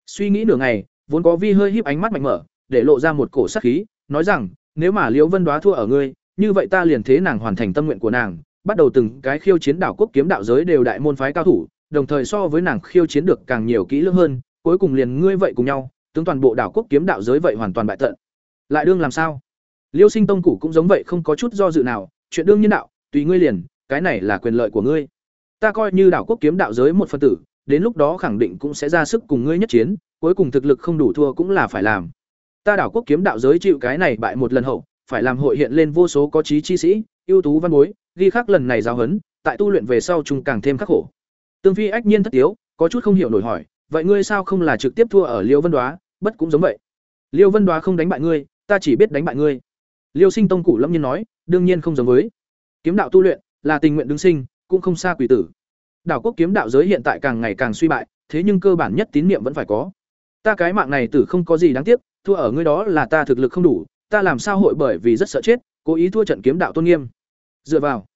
Suy nghĩ nửa ngày, vốn có vi hơi híp ánh mắt mạnh mở, để lộ ra một cổ sát khí, nói rằng, nếu mà liễu vân đoá thua ở ngươi, như vậy ta liền thế nàng hoàn thành tâm nguyện của nàng bắt đầu từng cái khiêu chiến đảo quốc kiếm đạo giới đều đại môn phái cao thủ, đồng thời so với nàng khiêu chiến được càng nhiều kỹ lưỡng hơn, cuối cùng liền ngươi vậy cùng nhau, tướng toàn bộ đảo quốc kiếm đạo giới vậy hoàn toàn bại tận. Lại đương làm sao? Liêu sinh tông cũ cũng giống vậy không có chút do dự nào, chuyện đương nhiên đạo, tùy ngươi liền, cái này là quyền lợi của ngươi. Ta coi như đảo quốc kiếm đạo giới một phân tử, đến lúc đó khẳng định cũng sẽ ra sức cùng ngươi nhất chiến, cuối cùng thực lực không đủ thua cũng là phải làm. Ta đảo quốc kiếm đạo giới chịu cái này bại một lần hậu, phải làm hội hiện lên vô số có trí chi sĩ, ưu tú văn bối ghi khắc lần này giáo huấn, tại tu luyện về sau chung càng thêm khắc khổ. Tương phi ách nhiên thất tiếu, có chút không hiểu nổi hỏi, vậy ngươi sao không là trực tiếp thua ở liêu vân đoá? Bất cũng giống vậy. Liêu vân đoá không đánh bại ngươi, ta chỉ biết đánh bại ngươi. Liêu sinh tông cụ lâm nhiên nói, đương nhiên không giống với. Kiếm đạo tu luyện, là tình nguyện đứng sinh, cũng không xa quỷ tử. Đảo quốc kiếm đạo giới hiện tại càng ngày càng suy bại, thế nhưng cơ bản nhất tín niệm vẫn phải có. Ta cái mạng này tử không có gì đáng tiếc, thua ở ngươi đó là ta thực lực không đủ, ta làm sao hội bởi vì rất sợ chết, cố ý thua trận kiếm đạo tôn nghiêm dựa vào.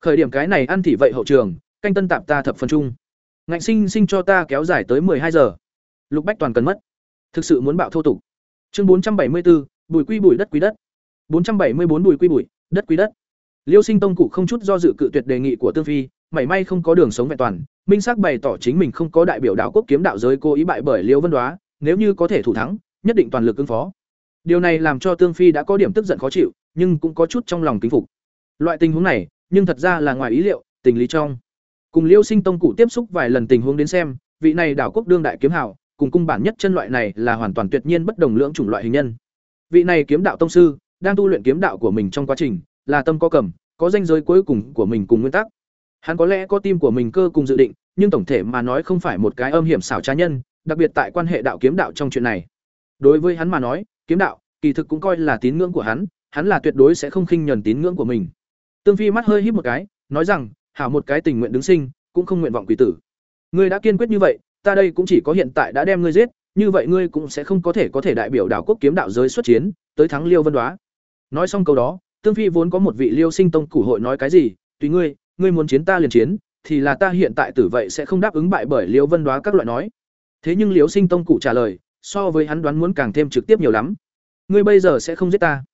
Khởi điểm cái này ăn thì vậy hậu trường, canh tân tạp ta thập phần chung. Ngạnh sinh sinh cho ta kéo dài tới hai giờ. Lục bách toàn cần mất. Thực sự muốn bạo thô tục. Chương bốn trăm bảy mươi bốn bùi quy bùi đất quý đất. bốn trăm bảy mươi bốn bùi quy bùi, đất quý đất. Liêu sinh tông cụ không chút do dự cự tuyệt đề nghị của tương phi, mảy may không có đường sống vẹn toàn, minh xác bày tỏ chính mình không có đại biểu đạo quốc kiếm đạo giới cố ý bại bởi liêu vân đoá, nếu như có thể thủ thắng, nhất định toàn lực ứng phó. Điều này làm cho tương phi đã có điểm tức giận khó chịu, nhưng cũng có chút trong lòng kính phục loại tình huống này, nhưng thật ra là ngoài ý liệu, tình lý trong. Cùng liêu sinh tông cụ tiếp xúc vài lần tình huống đến xem, vị này đảo quốc đương đại kiếm hảo cùng cung bản nhất chân loại này là hoàn toàn tuyệt nhiên bất đồng lưỡng chủng loại hình nhân. Vị này kiếm đạo tông sư, đang tu luyện kiếm đạo của mình trong quá trình, là tâm có cầm, có danh giới cuối cùng của mình cùng nguyên tắc. Hắn có lẽ có tim của mình cơ cùng dự định, nhưng tổng thể mà nói không phải một cái âm hiểm xảo trá nhân, đặc biệt tại quan hệ đạo kiếm đạo trong chuyện này. Đối với hắn mà nói, kiếm đạo, kỳ thực cũng coi là tín ngưỡng của hắn hắn là tuyệt đối sẽ không khinh nhẫn tín ngưỡng của mình tương phi mắt hơi híp một cái, nói rằng, hảo một cái tình nguyện đứng sinh, cũng không nguyện vọng quỷ tử. Ngươi đã kiên quyết như vậy, ta đây cũng chỉ có hiện tại đã đem ngươi giết, như vậy ngươi cũng sẽ không có thể có thể đại biểu đảo quốc kiếm đạo giới xuất chiến, tới thắng liêu vân đoá. Nói xong câu đó, tương phi vốn có một vị liêu sinh tông củ hội nói cái gì, tùy ngươi ngươi muốn chiến ta liền chiến, thì là ta hiện tại tử vậy sẽ không đáp ứng bại bởi liêu vân đoá các loại nói. Thế nhưng liêu sinh tông cụ trả lời, so với hắn đoán muốn càng thêm trực tiếp nhiều lắm. Ngươi bây giờ sẽ không giết ta.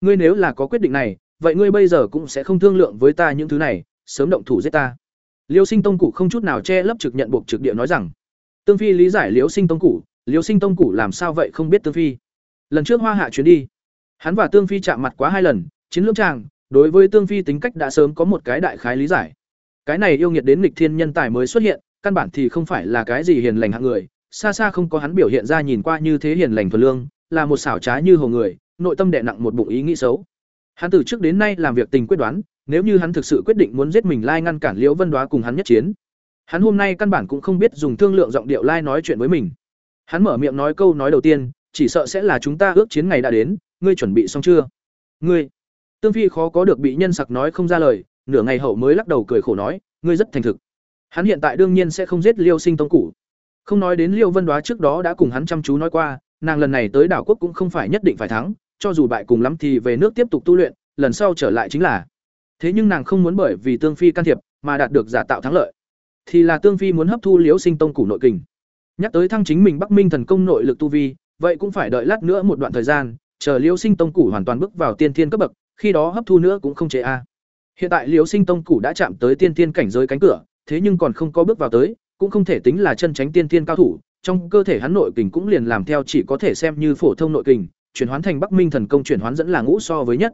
Ngươi nếu là có quyết định này vậy ngươi bây giờ cũng sẽ không thương lượng với ta những thứ này, sớm động thủ giết ta. Liêu sinh tông cụ không chút nào che lấp trực nhận buộc trực địa nói rằng, tương phi lý giải liêu sinh tông cụ liêu sinh tông cụ làm sao vậy không biết tương phi. Lần trước hoa hạ chuyến đi, hắn và tương phi chạm mặt quá hai lần, chiến lưỡng tràng, đối với tương phi tính cách đã sớm có một cái đại khái lý giải. Cái này yêu nghiệt đến nghịch thiên nhân tài mới xuất hiện, căn bản thì không phải là cái gì hiền lành hạng người, xa xa không có hắn biểu hiện ra nhìn qua như thế hiền lành thuần lương, là một xảo trá như hồ người, nội tâm đệ nặng một bụng ý nghĩ xấu hắn từ trước đến nay làm việc tình quyết đoán, nếu như hắn thực sự quyết định muốn giết mình lai ngăn cản liễu vân đoá cùng hắn nhất chiến, hắn hôm nay căn bản cũng không biết dùng thương lượng giọng điệu lai nói chuyện với mình. Hắn mở miệng nói câu nói đầu tiên, chỉ sợ sẽ là chúng ta ước chiến ngày đã đến, ngươi chuẩn bị xong chưa? Ngươi. Tương phi khó có được bị nhân sặc nói không ra lời, nửa ngày hậu mới lắc đầu cười khổ nói, ngươi rất thành thực. Hắn hiện tại đương nhiên sẽ không giết liêu sinh tông cũ không nói đến liêu vân đoá trước đó đã cùng hắn chăm chú nói qua, nàng lần này tới đảo quốc cũng không phải nhất định phải thắng cho dù bại cùng lắm thì về nước tiếp tục tu luyện, lần sau trở lại chính là. Thế nhưng nàng không muốn bởi vì tương phi can thiệp mà đạt được giả tạo thắng lợi. Thì là tương phi muốn hấp thu liễu sinh tông củ nội kình. Nhắc tới thăng chính mình bắc minh thần công nội lực tu vi, vậy cũng phải đợi lát nữa một đoạn thời gian, chờ liễu sinh tông củ hoàn toàn bước vào tiên thiên cấp bậc, khi đó hấp thu nữa cũng không chế a. Hiện tại liễu sinh tông củ đã chạm tới tiên thiên cảnh giới cánh cửa, thế nhưng còn không có bước vào tới, cũng không thể tính là chân tránh tiên thiên cao thủ, trong cơ thể hắn nội kình cũng liền làm theo chỉ có thể xem như phổ thông nội kình chuyển hoán thành bắc minh thần công chuyển hoán dẫn là ngũ so với nhất.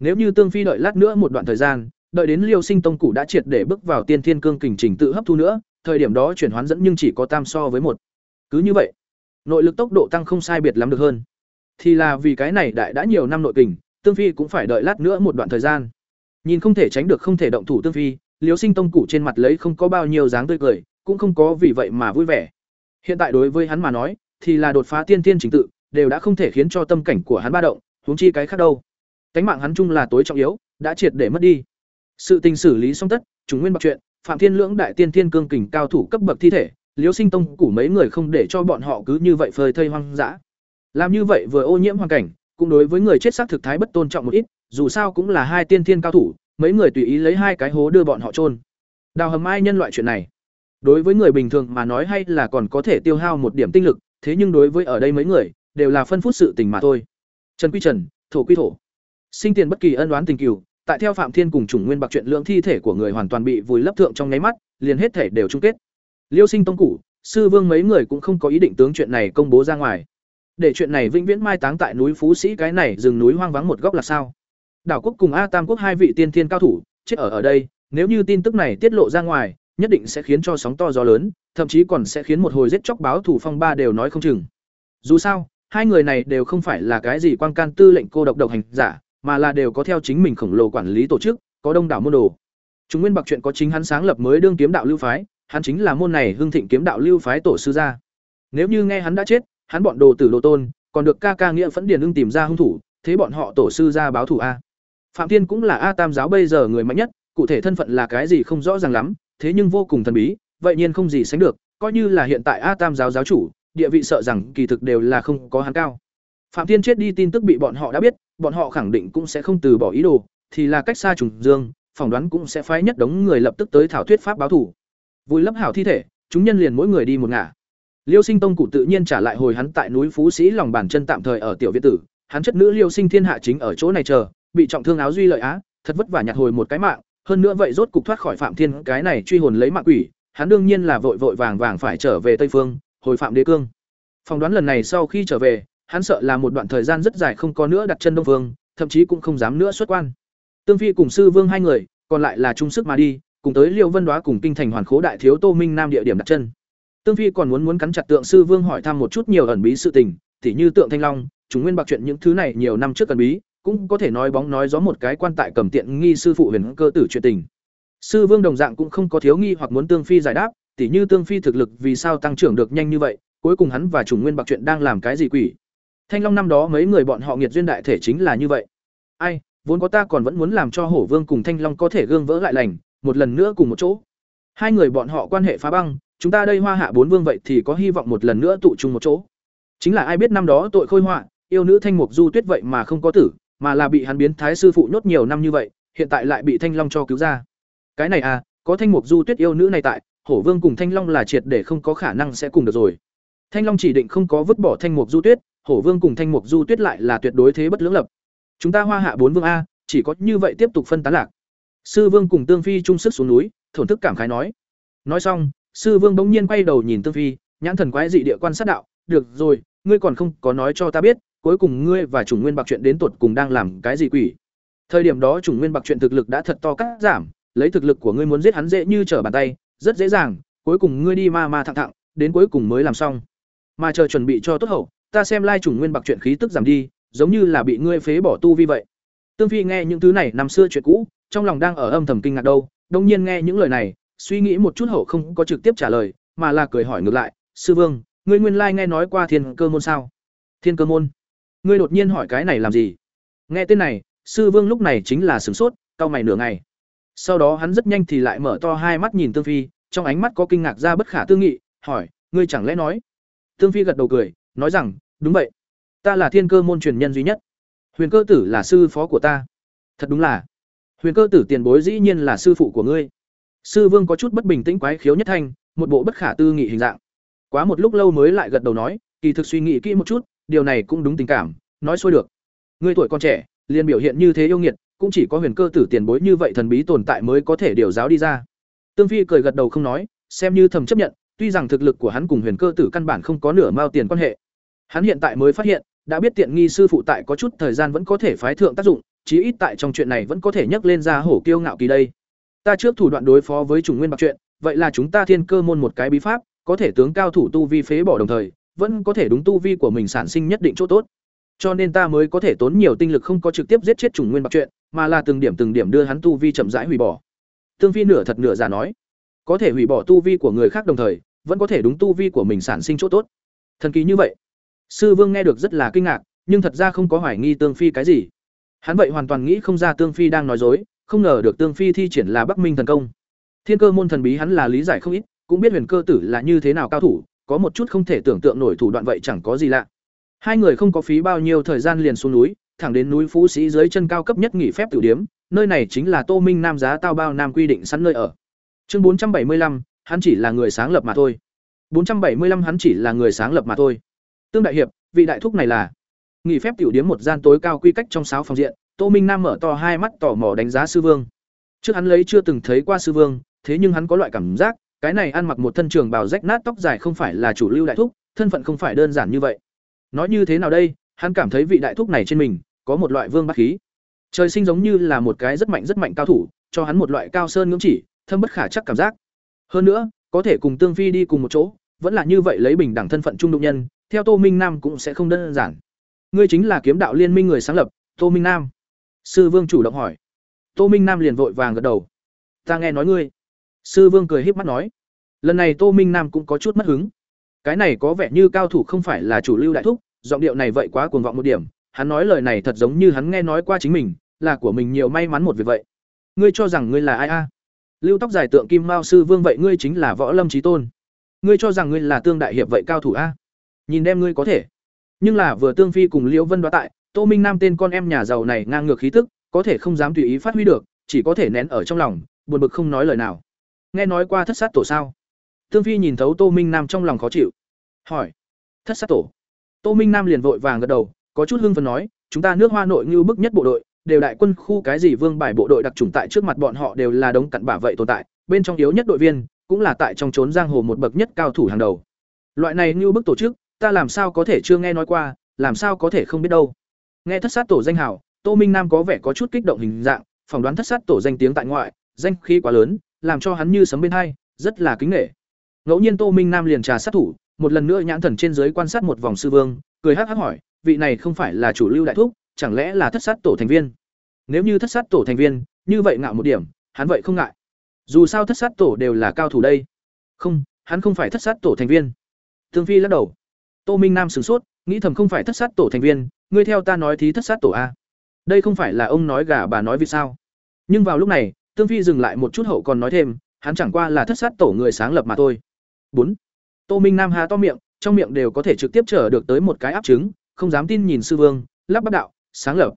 Nếu như tương phi đợi lát nữa một đoạn thời gian, đợi đến liêu sinh tông cụ đã triệt để bước vào tiên thiên cương kình trình tự hấp thu nữa, thời điểm đó chuyển hoán dẫn nhưng chỉ có tam so với một. Cứ như vậy, nội lực tốc độ tăng không sai biệt lắm được hơn. Thì là vì cái này đại đã nhiều năm nội kình, tương phi cũng phải đợi lát nữa một đoạn thời gian. Nhìn không thể tránh được không thể động thủ tương phi, liêu sinh tông cụ trên mặt lấy không có bao nhiêu dáng tươi cười, cũng không có vì vậy mà vui vẻ. Hiện tại đối với hắn mà nói, thì là đột phá tiên thiên trình tự đều đã không thể khiến cho tâm cảnh của hắn ba động huống chi cái khác đâu Cánh mạng hắn chung là tối trọng yếu, đã triệt để mất đi. Sự tình xử lý xong tất, chúng nguyên bạc chuyện, Phạm Thiên Lưỡng đại tiên thiên cương kình cao thủ cấp bậc thi thể, Liễu Sinh Tông củ mấy người không để cho bọn họ cứ như vậy phơi thây hoang dã. Làm như vậy vừa ô nhiễm hoàn cảnh, cũng đối với người chết xác thực thái bất tôn trọng một ít, dù sao cũng là hai tiên thiên cao thủ, mấy người tùy ý lấy hai cái hố đưa bọn họ chôn. Đào hầm ai nhân loại chuyện này, đối với người bình thường mà nói hay là còn có thể tiêu hao một điểm tinh lực, thế nhưng đối với ở đây mấy người, đều là phân phút sự tình mà thôi. Trần Quy Trần, thổ quy thổ. Sinh tiền bất kỳ ân đoán tình cừu tại theo phạm thiên cùng chủng nguyên bạc chuyện lượng thi thể của người hoàn toàn bị vùi lấp thượng trong nháy mắt liền hết thể đều chung kết. Liêu sinh tông cũ sư vương mấy người cũng không có ý định tướng chuyện này công bố ra ngoài. Để chuyện này vĩnh viễn mai táng tại núi phú sĩ cái này rừng núi hoang vắng một góc là sao? Đảo quốc cùng a tam quốc hai vị tiên thiên cao thủ chết ở ở đây nếu như tin tức này tiết lộ ra ngoài nhất định sẽ khiến cho sóng to gió lớn thậm chí còn sẽ khiến một hồi giết chóc báo thủ phong ba đều nói không chừng. Dù sao hai người này đều không phải là cái gì quan can tư lệnh cô độc độc hành giả mà là đều có theo chính mình khổng lồ quản lý tổ chức, có đông đảo môn đồ. Chúng nguyên bạc chuyện có chính hắn sáng lập mới đương kiếm đạo lưu phái, hắn chính là môn này hưng thịnh kiếm đạo lưu phái tổ sư gia. Nếu như nghe hắn đã chết, hắn bọn đồ tử đồ tôn, còn được ca ca nghĩa phẫn điền ưng tìm ra hung thủ, thế bọn họ tổ sư gia báo thù a. Phạm Thiên cũng là A Tam giáo bây giờ người mạnh nhất, cụ thể thân phận là cái gì không rõ ràng lắm, thế nhưng vô cùng thần bí, vậy nhiên không gì sánh được, coi như là hiện tại A Tam giáo giáo chủ, địa vị sợ rằng kỳ thực đều là không có hắn cao. Phạm Thiên chết đi tin tức bị bọn họ đã biết, bọn họ khẳng định cũng sẽ không từ bỏ ý đồ, thì là cách xa trùng dương, phỏng đoán cũng sẽ phái nhất đống người lập tức tới thảo thuyết pháp báo thủ. Vui lấp hảo thi thể, chúng nhân liền mỗi người đi một ngả. Liêu Sinh Tông cụ tự nhiên trả lại hồi hắn tại núi Phú Sĩ lòng bàn chân tạm thời ở tiểu viện tử, hắn chất nữ Liêu Sinh Thiên hạ chính ở chỗ này chờ, bị trọng thương áo duy lợi á, thật vất vả nhặt hồi một cái mạng, hơn nữa vậy rốt cục thoát khỏi Phạm Thiên cái này truy hồn lấy mạng quỷ, hắn đương nhiên là vội vội vàng vàng phải trở về Tây Phương, hồi Phạm Đế Cương. Phỏng đoán lần này sau khi trở về, hắn sợ là một đoạn thời gian rất dài không có nữa đặt chân đông vương thậm chí cũng không dám nữa xuất quan. Tương phi cùng sư vương hai người còn lại là trung sức mà đi cùng tới liêu vân đoá cùng kinh thành hoàn khố đại thiếu tô minh nam địa điểm đặt chân. Tương phi còn muốn muốn cắn chặt tượng sư vương hỏi thăm một chút nhiều ẩn bí sự tình tỉ như tượng thanh long chúng nguyên bạc chuyện những thứ này nhiều năm trước ẩn bí cũng có thể nói bóng nói gió một cái quan tại cầm tiện nghi sư phụ huyền cơ tử chuyện tình. Sư vương đồng dạng cũng không có thiếu nghi hoặc muốn tương phi giải đáp tỉ như tương phi thực lực vì sao tăng trưởng được nhanh như vậy cuối cùng hắn và chủ nguyên bạc chuyện đang làm cái gì quỷ Thanh Long năm đó mấy người bọn họ nghiệt duyên đại thể chính là như vậy. Ai, vốn có ta còn vẫn muốn làm cho Hổ Vương cùng Thanh Long có thể gương vỡ lại lành, một lần nữa cùng một chỗ. Hai người bọn họ quan hệ phá băng, chúng ta đây Hoa Hạ bốn vương vậy thì có hy vọng một lần nữa tụ chung một chỗ. Chính là ai biết năm đó tội khôi họa, yêu nữ Thanh Mục Du Tuyết vậy mà không có tử, mà là bị hắn biến thái sư phụ nhốt nhiều năm như vậy, hiện tại lại bị Thanh Long cho cứu ra. Cái này à, có Thanh Mục Du Tuyết yêu nữ này tại, Hổ Vương cùng Thanh Long là triệt để không có khả năng sẽ cùng được rồi. Thanh Long chỉ định không có vứt bỏ Thanh Mục Du Tuyết, Hổ Vương cùng Thanh Mục Du Tuyết lại là tuyệt đối thế bất lưỡng lập. Chúng ta Hoa Hạ bốn vương a, chỉ có như vậy tiếp tục phân tán lạc. Sư Vương cùng Tương Phi chung sức xuống núi, thổn thức cảm khái nói. Nói xong, Sư Vương bỗng nhiên quay đầu nhìn Tương Phi, nhãn thần quái dị địa quan sát đạo, "Được rồi, ngươi còn không có nói cho ta biết, cuối cùng ngươi và chủng nguyên bạc chuyện đến tuột cùng đang làm cái gì quỷ?" Thời điểm đó chủng nguyên bạc chuyện thực lực đã thật to cắt giảm, lấy thực lực của ngươi muốn giết hắn dễ như trở bàn tay, rất dễ dàng, cuối cùng ngươi đi ma ma thẳng thẳng, đến cuối cùng mới làm xong. Mà chờ chuẩn bị cho tốt hậu, ta xem lai chủng nguyên bạc chuyện khí tức giảm đi, giống như là bị ngươi phế bỏ tu vi vậy. Tương Phi nghe những thứ này năm xưa chuyện cũ, trong lòng đang ở âm thầm kinh ngạc đâu, đông nhiên nghe những lời này, suy nghĩ một chút hậu không có trực tiếp trả lời, mà là cười hỏi ngược lại, "Sư Vương, ngươi nguyên lai nghe nói qua Thiên Cơ môn sao?" "Thiên Cơ môn?" Ngươi đột nhiên hỏi cái này làm gì? Nghe tên này, Sư Vương lúc này chính là sửng sốt, cau mày nửa ngày. Sau đó hắn rất nhanh thì lại mở to hai mắt nhìn Tương Phi, trong ánh mắt có kinh ngạc ra bất khả tư nghị, hỏi, "Ngươi chẳng lẽ nói?" Tương Phi gật đầu cười, nói rằng, "Đúng vậy, ta là Thiên Cơ môn truyền nhân duy nhất. Huyền Cơ tử là sư phó của ta." Thật đúng là. Huyền Cơ tử tiền bối dĩ nhiên là sư phụ của ngươi. Sư Vương có chút bất bình tĩnh quái khiếu nhất thanh, một bộ bất khả tư nghị hình dạng. Quá một lúc lâu mới lại gật đầu nói, kỳ thực suy nghĩ kỹ một chút, điều này cũng đúng tình cảm, nói xuôi được. Ngươi tuổi còn trẻ, liền biểu hiện như thế yêu nghiệt, cũng chỉ có Huyền Cơ tử tiền bối như vậy thần bí tồn tại mới có thể điều giáo đi ra. Tương Phi cười gật đầu không nói, xem như thầm chấp nhận, tuy rằng thực lực của hắn cùng Huyền Cơ tử căn bản không có nửa mao tiền quan hệ. Hắn hiện tại mới phát hiện, đã biết tiện nghi sư phụ tại có chút thời gian vẫn có thể phái thượng tác dụng, chí ít tại trong chuyện này vẫn có thể nhắc lên ra hổ kiêu ngạo kỳ đây. Ta trước thủ đoạn đối phó với chủng nguyên bạc chuyện, vậy là chúng ta thiên cơ môn một cái bí pháp, có thể tướng cao thủ tu vi phế bỏ đồng thời, vẫn có thể đúng tu vi của mình sản sinh nhất định chỗ tốt. Cho nên ta mới có thể tốn nhiều tinh lực không có trực tiếp giết chết chủng nguyên bạc chuyện, mà là từng điểm từng điểm đưa hắn tu vi chậm rãi hủy bỏ. Tương Phi nửa thật nửa giả nói, có thể hủy bỏ tu vi của người khác đồng thời, vẫn có thể đúng tu vi của mình sản sinh chỗ tốt. Thần kỳ như vậy. Sư Vương nghe được rất là kinh ngạc, nhưng thật ra không có hoài nghi Tương Phi cái gì. Hắn vậy hoàn toàn nghĩ không ra Tương Phi đang nói dối, không ngờ được Tương Phi thi triển là Bắc Minh thần công. Thiên cơ môn thần bí hắn là lý giải không ít, cũng biết Huyền Cơ tử là như thế nào cao thủ, có một chút không thể tưởng tượng nổi thủ đoạn vậy chẳng có gì lạ. Hai người không có phí bao nhiêu thời gian liền xuống núi, thẳng đến núi Phú Sĩ dưới chân cao cấp nhất nghỉ phép tiểu điếm, nơi này chính là Tô Minh Nam giá tao bao nam quy định sẵn nơi ở. Chương bốn trăm bảy mươi lăm hắn chỉ là người sáng lập mà thôi. bốn trăm bảy mươi lăm hắn chỉ là người sáng lập mà thôi. Tương đại hiệp, vị đại thúc này là nghỉ phép tiểu điếm một gian tối cao quy cách trong sáu phòng diện, Tô Minh Nam mở to hai mắt tò mò đánh giá sư vương. Trước hắn lấy chưa từng thấy qua sư vương, thế nhưng hắn có loại cảm giác, cái này ăn mặc một thân trường bào rách nát tóc dài không phải là chủ lưu đại thúc, thân phận không phải đơn giản như vậy. Nói như thế nào đây, hắn cảm thấy vị đại thúc này trên mình có một loại vương bát khí. Trời sinh giống như là một cái rất mạnh rất mạnh cao thủ, cho hắn một loại cao sơn ngưỡng chỉ, thâm bất khả chắc cảm giác. Hơn nữa, có thể cùng Tương Phi đi cùng một chỗ, vẫn là như vậy lấy bình đẳng thân phận trung đụng nhân, theo Tô Minh Nam cũng sẽ không đơn giản. Ngươi chính là kiếm đạo liên minh người sáng lập, Tô Minh Nam. Sư Vương chủ động hỏi. Tô Minh Nam liền vội vàng gật đầu. Ta nghe nói ngươi. Sư Vương cười híp mắt nói. Lần này Tô Minh Nam cũng có chút mất hứng. Cái này có vẻ như cao thủ không phải là chủ lưu đại thúc, giọng điệu này vậy quá cuồng vọng một điểm, hắn nói lời này thật giống như hắn nghe nói qua chính mình, là của mình nhiều may mắn một việc vậy. Ngươi cho rằng ngươi là ai a? Lưu tóc dài tượng Kim Mao sư Vương vậy ngươi chính là Võ Lâm chí tôn. Ngươi cho rằng ngươi là tương đại hiệp vậy cao thủ a? Nhìn đem ngươi có thể. Nhưng là vừa Tương Phi cùng Liễu Vân đoá tại, Tô Minh Nam tên con em nhà giàu này ngang ngược khí tức, có thể không dám tùy ý phát huy được, chỉ có thể nén ở trong lòng, buồn bực không nói lời nào. Nghe nói qua thất sát tổ sao? Tương Phi nhìn thấu Tô Minh Nam trong lòng khó chịu, hỏi: "Thất sát tổ?" Tô Minh Nam liền vội vàng gật đầu, có chút hưng phấn nói: "Chúng ta nước Hoa nội như bức nhất bộ đội, đều đại quân khu cái gì vương bài bộ đội đặc trùng tại trước mặt bọn họ đều là đống cặn bả vậy tồn tại, bên trong yếu nhất đội viên, cũng là tại trong trốn giang hồ một bậc nhất cao thủ hàng đầu. Loại này như bức tổ chức, ta làm sao có thể chưa nghe nói qua, làm sao có thể không biết đâu." Nghe thất sát tổ danh hào, Tô Minh Nam có vẻ có chút kích động hình dạng, phỏng đoán thất sát tổ danh tiếng tại ngoại, danh khí quá lớn, làm cho hắn như sấm bên hai, rất là kính nể. Ngẫu nhiên Tô Minh Nam liền trà sát thủ, một lần nữa nhãn thần trên dưới quan sát một vòng sư vương, cười hắc hắc hỏi, vị này không phải là chủ lưu đại thúc, chẳng lẽ là thất sát tổ thành viên? Nếu như thất sát tổ thành viên, như vậy ngạo một điểm, hắn vậy không ngại. Dù sao thất sát tổ đều là cao thủ đây. Không, hắn không phải thất sát tổ thành viên. Tương Phi lắc đầu. Tô Minh Nam sửng sốt, nghĩ thầm không phải thất sát tổ thành viên, ngươi theo ta nói thí thất sát tổ a đây không phải là ông nói gà bà nói vì sao nhưng vào lúc này Tương Phi dừng lại một chút hậu còn nói thêm, hắn chẳng qua là thất sát tổ người sáng lập mà thôi. Bốn. Tô Minh Nam há to miệng, trong miệng đều có thể trực tiếp trở được tới một cái áp trứng, không dám tin nhìn sư vương, lắp bắp đạo, sáng lập.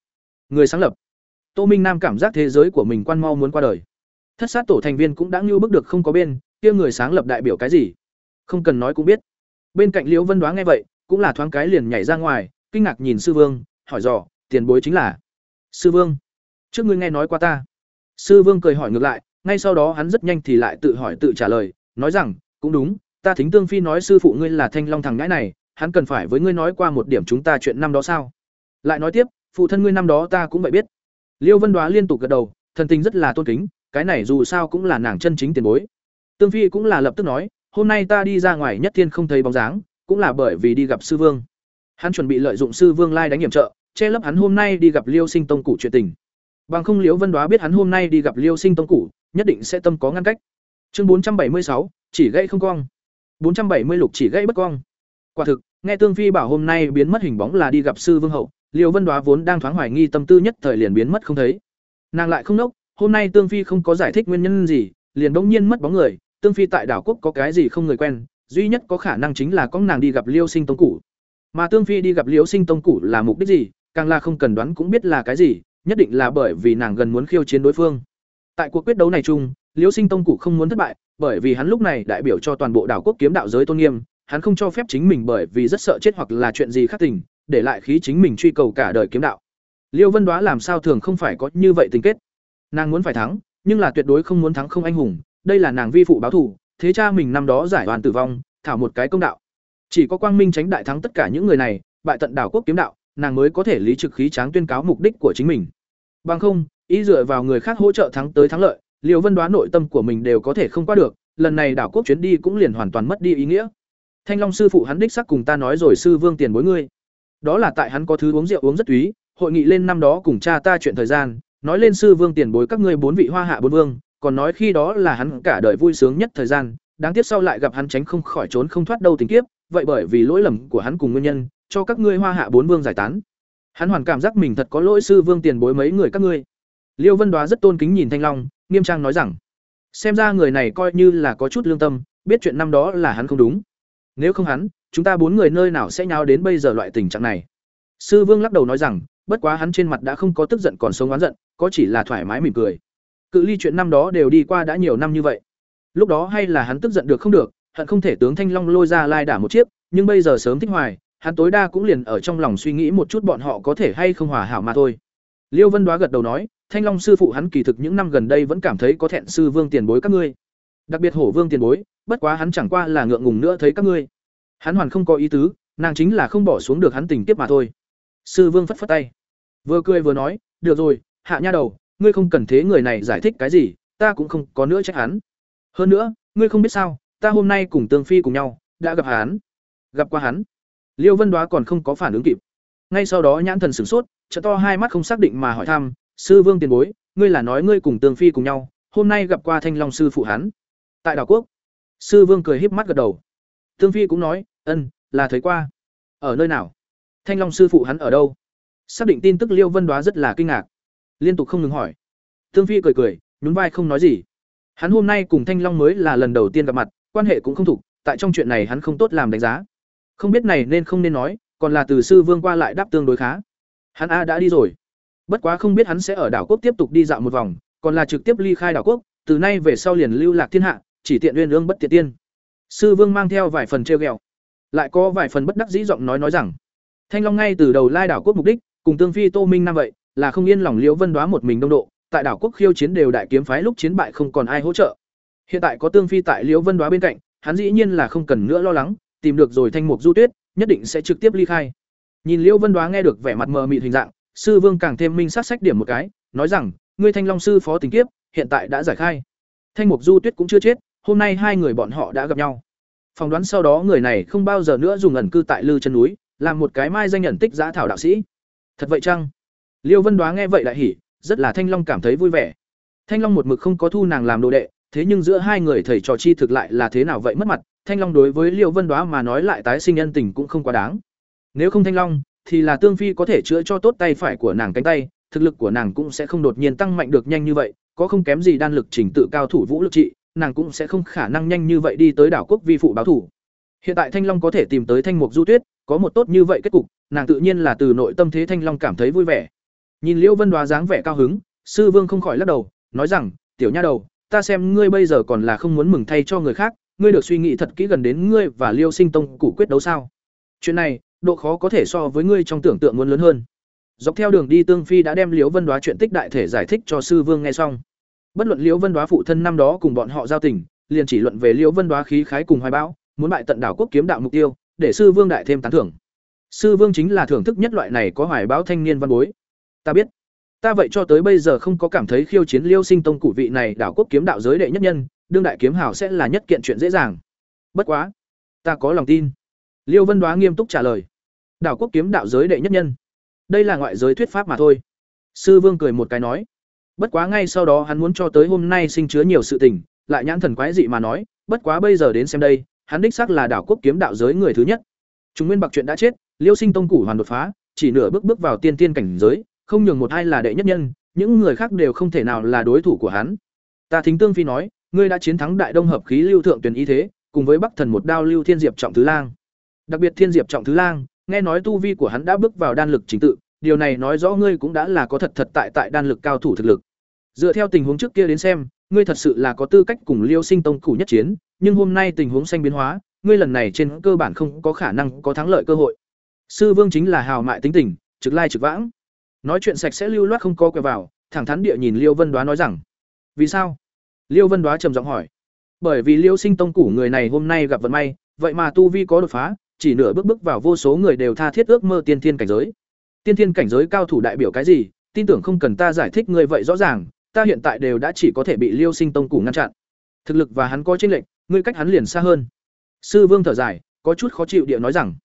Người sáng lập. Tô Minh Nam cảm giác thế giới của mình quan mau muốn qua đời. Thất sát tổ thành viên cũng đã như bước được không có bên, kia người sáng lập đại biểu cái gì? Không cần nói cũng biết. Bên cạnh Liễu Vân Đoá nghe vậy, cũng là thoáng cái liền nhảy ra ngoài, kinh ngạc nhìn sư vương, hỏi dò, tiền bối chính là? Sư vương, trước ngươi nghe nói qua ta. Sư vương cười hỏi ngược lại, ngay sau đó hắn rất nhanh thì lại tự hỏi tự trả lời, nói rằng, cũng đúng, ta thính tương phi nói sư phụ ngươi là thanh long thằng ngãi này, hắn cần phải với ngươi nói qua một điểm chúng ta chuyện năm đó sao? Lại nói tiếp, phụ thân ngươi năm đó ta cũng vậy biết. Liêu Vân Đoá liên tục gật đầu, thần tình rất là tôn kính, cái này dù sao cũng là nàng chân chính tiền bối. Tương Phi cũng là lập tức nói, hôm nay ta đi ra ngoài nhất thiên không thấy bóng dáng, cũng là bởi vì đi gặp sư vương. Hắn chuẩn bị lợi dụng sư vương lai đánh hiểm trợ, che lấp hắn hôm nay đi gặp Liêu Sinh Tông cụ chuyện tình. Bằng không Liễu Vân Đoá biết hắn hôm nay đi gặp Liêu Sinh Tông cụ, nhất định sẽ tâm có ngăn cách. Chương bốn trăm bảy mươi sáu, chỉ gãy không cong bốn trăm bảy mươi lục chỉ gãy bất cong. Quả thực, nghe Tương Phi bảo hôm nay biến mất hình bóng là đi gặp sư vương hậu, Liêu Vân Đoá vốn đang thoáng hoài nghi tâm tư nhất thời liền biến mất không thấy. Nàng lại không nốc, hôm nay Tương Phi không có giải thích nguyên nhân gì, liền bỗng nhiên mất bóng người, Tương Phi tại đảo quốc có cái gì không người quen, duy nhất có khả năng chính là con nàng đi gặp Liêu Sinh Tông Củ. Mà Tương Phi đi gặp Liêu Sinh Tông Củ là mục đích gì, càng là không cần đoán cũng biết là cái gì, nhất định là bởi vì nàng gần muốn khiêu chiến đối phương. Tại cuộc quyết đấu này chung, Liêu Sinh Tông cụ không muốn thất bại, bởi vì hắn lúc này đại biểu cho toàn bộ đảo quốc kiếm đạo giới tôn nghiêm, hắn không cho phép chính mình bởi vì rất sợ chết hoặc là chuyện gì khác tình, để lại khí chính mình truy cầu cả đời kiếm đạo. Liêu Vân Đoá làm sao thường không phải có như vậy tình kết. Nàng muốn phải thắng, nhưng là tuyệt đối không muốn thắng không anh hùng, đây là nàng vi phụ báo thù, thế cha mình năm đó giải đoàn tử vong, thảo một cái công đạo. Chỉ có Quang Minh tránh đại thắng tất cả những người này, bại tận đảo quốc kiếm đạo, nàng mới có thể lý trực khí tráng tuyên cáo mục đích của chính mình. Bằng không, ý dựa vào người khác hỗ trợ thắng tới thắng lợi, Liêu Vân Đoá nội tâm của mình đều có thể không qua được, lần này đảo quốc chuyến đi cũng liền hoàn toàn mất đi ý nghĩa. Thanh Long sư phụ hắn đích xác cùng ta nói rồi sư vương tiền bối ngươi. Đó là tại hắn có thứ uống rượu uống rất túy, hội nghị lên năm đó cùng cha ta chuyện thời gian, nói lên sư vương tiền bối các ngươi bốn vị hoa hạ bốn vương, còn nói khi đó là hắn cả đời vui sướng nhất thời gian, đáng tiếc sau lại gặp hắn tránh không khỏi trốn không thoát đâu tình kiếp, vậy bởi vì lỗi lầm của hắn cùng nguyên nhân, cho các ngươi hoa hạ bốn vương giải tán. Hắn hoàn cảm giác mình thật có lỗi sư vương tiền bối mấy người các ngươi. Liêu Vân Đoá rất tôn kính nhìn Thanh Long, nghiêm trang nói rằng, xem ra người này coi như là có chút lương tâm, biết chuyện năm đó là hắn không đúng. Nếu không hắn, chúng ta bốn người nơi nào sẽ nháo đến bây giờ loại tình trạng này. Sư Vương lắc đầu nói rằng, bất quá hắn trên mặt đã không có tức giận còn sống oán giận, có chỉ là thoải mái mỉm cười. Cự ly chuyện năm đó đều đi qua đã nhiều năm như vậy. Lúc đó hay là hắn tức giận được không được, hận không thể tướng Thanh Long lôi ra lai đả một chiếc, nhưng bây giờ sớm thích hoài, hắn tối đa cũng liền ở trong lòng suy nghĩ một chút bọn họ có thể hay không hòa hảo mà thôi. Liêu Vân Đoá gật đầu nói, Thanh Long sư phụ hắn kỳ thực những năm gần đây vẫn cảm thấy có thẹn sư vương tiền bối các ngươi. Đặc biệt Hổ Vương tiền bối, bất quá hắn chẳng qua là ngượng ngùng nữa thấy các ngươi. Hắn hoàn không có ý tứ, nàng chính là không bỏ xuống được hắn tình tiếp mà thôi. Sư Vương phất phất tay, vừa cười vừa nói, "Được rồi, hạ nha đầu, ngươi không cần thế người này giải thích cái gì, ta cũng không có nữa trách hắn. Hơn nữa, ngươi không biết sao, ta hôm nay cùng Tương Phi cùng nhau, đã gặp hắn. Gặp qua hắn." Liêu Vân Đoá còn không có phản ứng kịp. Ngay sau đó nhãn thần sửng sốt, trợ to hai mắt không xác định mà hỏi thăm, "Sư Vương tiền bối, ngươi là nói ngươi cùng Tương Phi cùng nhau, hôm nay gặp qua Thanh Long sư phụ hắn?" Tại đảo quốc. Sư Vương cười híp mắt gật đầu. Tương Phi cũng nói, "Ân, là thấy qua." "Ở nơi nào?" "Thanh Long sư phụ hắn ở đâu?" Xác định tin tức Liêu Vân Đoá rất là kinh ngạc, liên tục không ngừng hỏi. Tương Phi cười cười, nhún vai không nói gì. Hắn hôm nay cùng Thanh Long mới là lần đầu tiên gặp mặt, quan hệ cũng không thục tại trong chuyện này hắn không tốt làm đánh giá. Không biết này nên không nên nói, còn là từ sư Vương qua lại đáp tương đối khá. Hắn a đã đi rồi. Bất quá không biết hắn sẽ ở đảo quốc tiếp tục đi dạo một vòng, còn là trực tiếp ly khai đảo quốc, từ nay về sau liền lưu lạc thiên hạ, chỉ tiện uyên ương bất tiện tiên. Sư Vương mang theo vài phần trêu ghẹo, lại có vài phần bất đắc dĩ giọng nói nói rằng, Thanh Long ngay từ đầu lai đảo quốc mục đích, cùng Tương Phi Tô Minh nam vậy, là không yên lòng Liễu Vân Đoá một mình đông độ, tại đảo quốc khiêu chiến đều đại kiếm phái lúc chiến bại không còn ai hỗ trợ. Hiện tại có Tương Phi tại Liễu Vân Đoá bên cạnh, hắn dĩ nhiên là không cần nữa lo lắng, tìm được rồi Thanh Mục Du Tuyết, nhất định sẽ trực tiếp ly khai. Nhìn Liễu Vân Đoá nghe được vẻ mặt mờ mịt hình dạng, sư vương càng thêm minh sát sách điểm một cái, nói rằng, ngươi Thanh Long sư phó tình kiếp, hiện tại đã giải khai. Thanh Mục Du Tuyết cũng chưa chết, hôm nay hai người bọn họ đã gặp nhau. Phỏng đoán sau đó người này không bao giờ nữa dùng ẩn cư tại lư chân núi, làm một cái mai danh nhận tích giã thảo đạo sĩ. Thật vậy chăng? Liêu Vân Đoá nghe vậy lại hỉ, rất là Thanh Long cảm thấy vui vẻ. Thanh Long một mực không có thu nàng làm đồ đệ, thế nhưng giữa hai người thầy trò chi thực lại là thế nào vậy mất mặt, Thanh Long đối với Liêu Vân Đoá mà nói lại tái sinh nhân tình cũng không quá đáng. Nếu không Thanh Long, thì là Tương Phi có thể chữa cho tốt tay phải của nàng cánh tay, thực lực của nàng cũng sẽ không đột nhiên tăng mạnh được nhanh như vậy, có không kém gì đan lực trình tự cao thủ vũ lực trị, nàng cũng sẽ không khả năng nhanh như vậy đi tới đảo quốc vi phụ báo thủ. Hiện tại Thanh Long có thể tìm tới Thanh Mục Du Tuyết, có một tốt như vậy kết cục, nàng tự nhiên là từ nội tâm thế Thanh Long cảm thấy vui vẻ. Nhìn Liễu Vân Đoá dáng vẻ cao hứng, Sư Vương không khỏi lắc đầu, nói rằng, "Tiểu nha đầu, ta xem ngươi bây giờ còn là không muốn mừng thay cho người khác, ngươi được suy nghĩ thật kỹ gần đến ngươi và Liêu Sinh Tông cụ quyết đấu sao? Chuyện này, độ khó có thể so với ngươi trong tưởng tượng muốn lớn hơn." Dọc theo đường đi Tương Phi đã đem Liễu Vân Đoá chuyện tích đại thể giải thích cho Sư Vương nghe xong. Bất luận Liễu Vân Đoá phụ thân năm đó cùng bọn họ giao tình, liền chỉ luận về Liễu Vân Đoá khí khái cùng hoài bão, muốn bại tận đảo quốc kiếm đạo mục tiêu, để Sư Vương đại thêm tán thưởng. Sư Vương chính là thưởng thức nhất loại này có hoài bão thanh niên văn bối. Ta biết, ta vậy cho tới bây giờ không có cảm thấy khiêu chiến Liêu Sinh Tông cụ vị này đảo quốc kiếm đạo giới đệ nhất nhân, đương đại kiếm hào sẽ là nhất kiện chuyện dễ dàng. Bất quá, ta có lòng tin. Liêu Vân Đoá nghiêm túc trả lời. Đảo quốc kiếm đạo giới đệ nhất nhân, đây là ngoại giới thuyết pháp mà thôi. Sư Vương cười một cái nói. Bất quá ngay sau đó hắn muốn cho tới hôm nay sinh chứa nhiều sự tình, lại nhãn thần quái dị mà nói, bất quá bây giờ đến xem đây, hắn đích xác là đảo quốc kiếm đạo giới người thứ nhất. Chúng Nguyên Bạc chuyện đã chết, Liêu Sinh Tông củ hoàn đột phá, chỉ nửa bước bước vào tiên tiên cảnh giới, không nhường một ai là đệ nhất nhân, những người khác đều không thể nào là đối thủ của hắn. Ta Thính Tương Phi nói, ngươi đã chiến thắng Đại Đông hợp khí lưu thượng tuyển y thế, cùng với Bắc Thần một đao lưu Thiên Diệp trọng thứ lang. Đặc biệt Thiên Diệp trọng thứ lang, nghe nói tu vi của hắn đã bước vào đan lực chính tự, điều này nói rõ ngươi cũng đã là có thật thật tại tại đan lực cao thủ thực lực. Dựa theo tình huống trước kia đến xem, ngươi thật sự là có tư cách cùng Liêu Sinh Tông cử nhất chiến, nhưng hôm nay tình huống xanh biến hóa, ngươi lần này trên cơ bản không có khả năng có thắng lợi cơ hội. Sư Vương chính là hào mại tính tình, trực lai trực vãng. Nói chuyện sạch sẽ lưu loát không có quẹo vào, thẳng thắn địa nhìn Liêu Vân Đoá nói rằng: "Vì sao?" Liêu Vân Đoá trầm giọng hỏi. "Bởi vì Liêu Sinh Tông cử người này hôm nay gặp vận may, vậy mà tu vi có đột phá, chỉ nửa bước bước vào vô số người đều tha thiết ước mơ tiên thiên cảnh giới. Tiên thiên cảnh giới cao thủ đại biểu cái gì, tin tưởng không cần ta giải thích người vậy rõ ràng, ta hiện tại đều đã chỉ có thể bị Liêu Sinh Tông củ ngăn chặn. Thực lực và hắn có chênh lệch, ngươi cách hắn liền xa hơn." Sư Vương thở dài, có chút khó chịu địa nói rằng: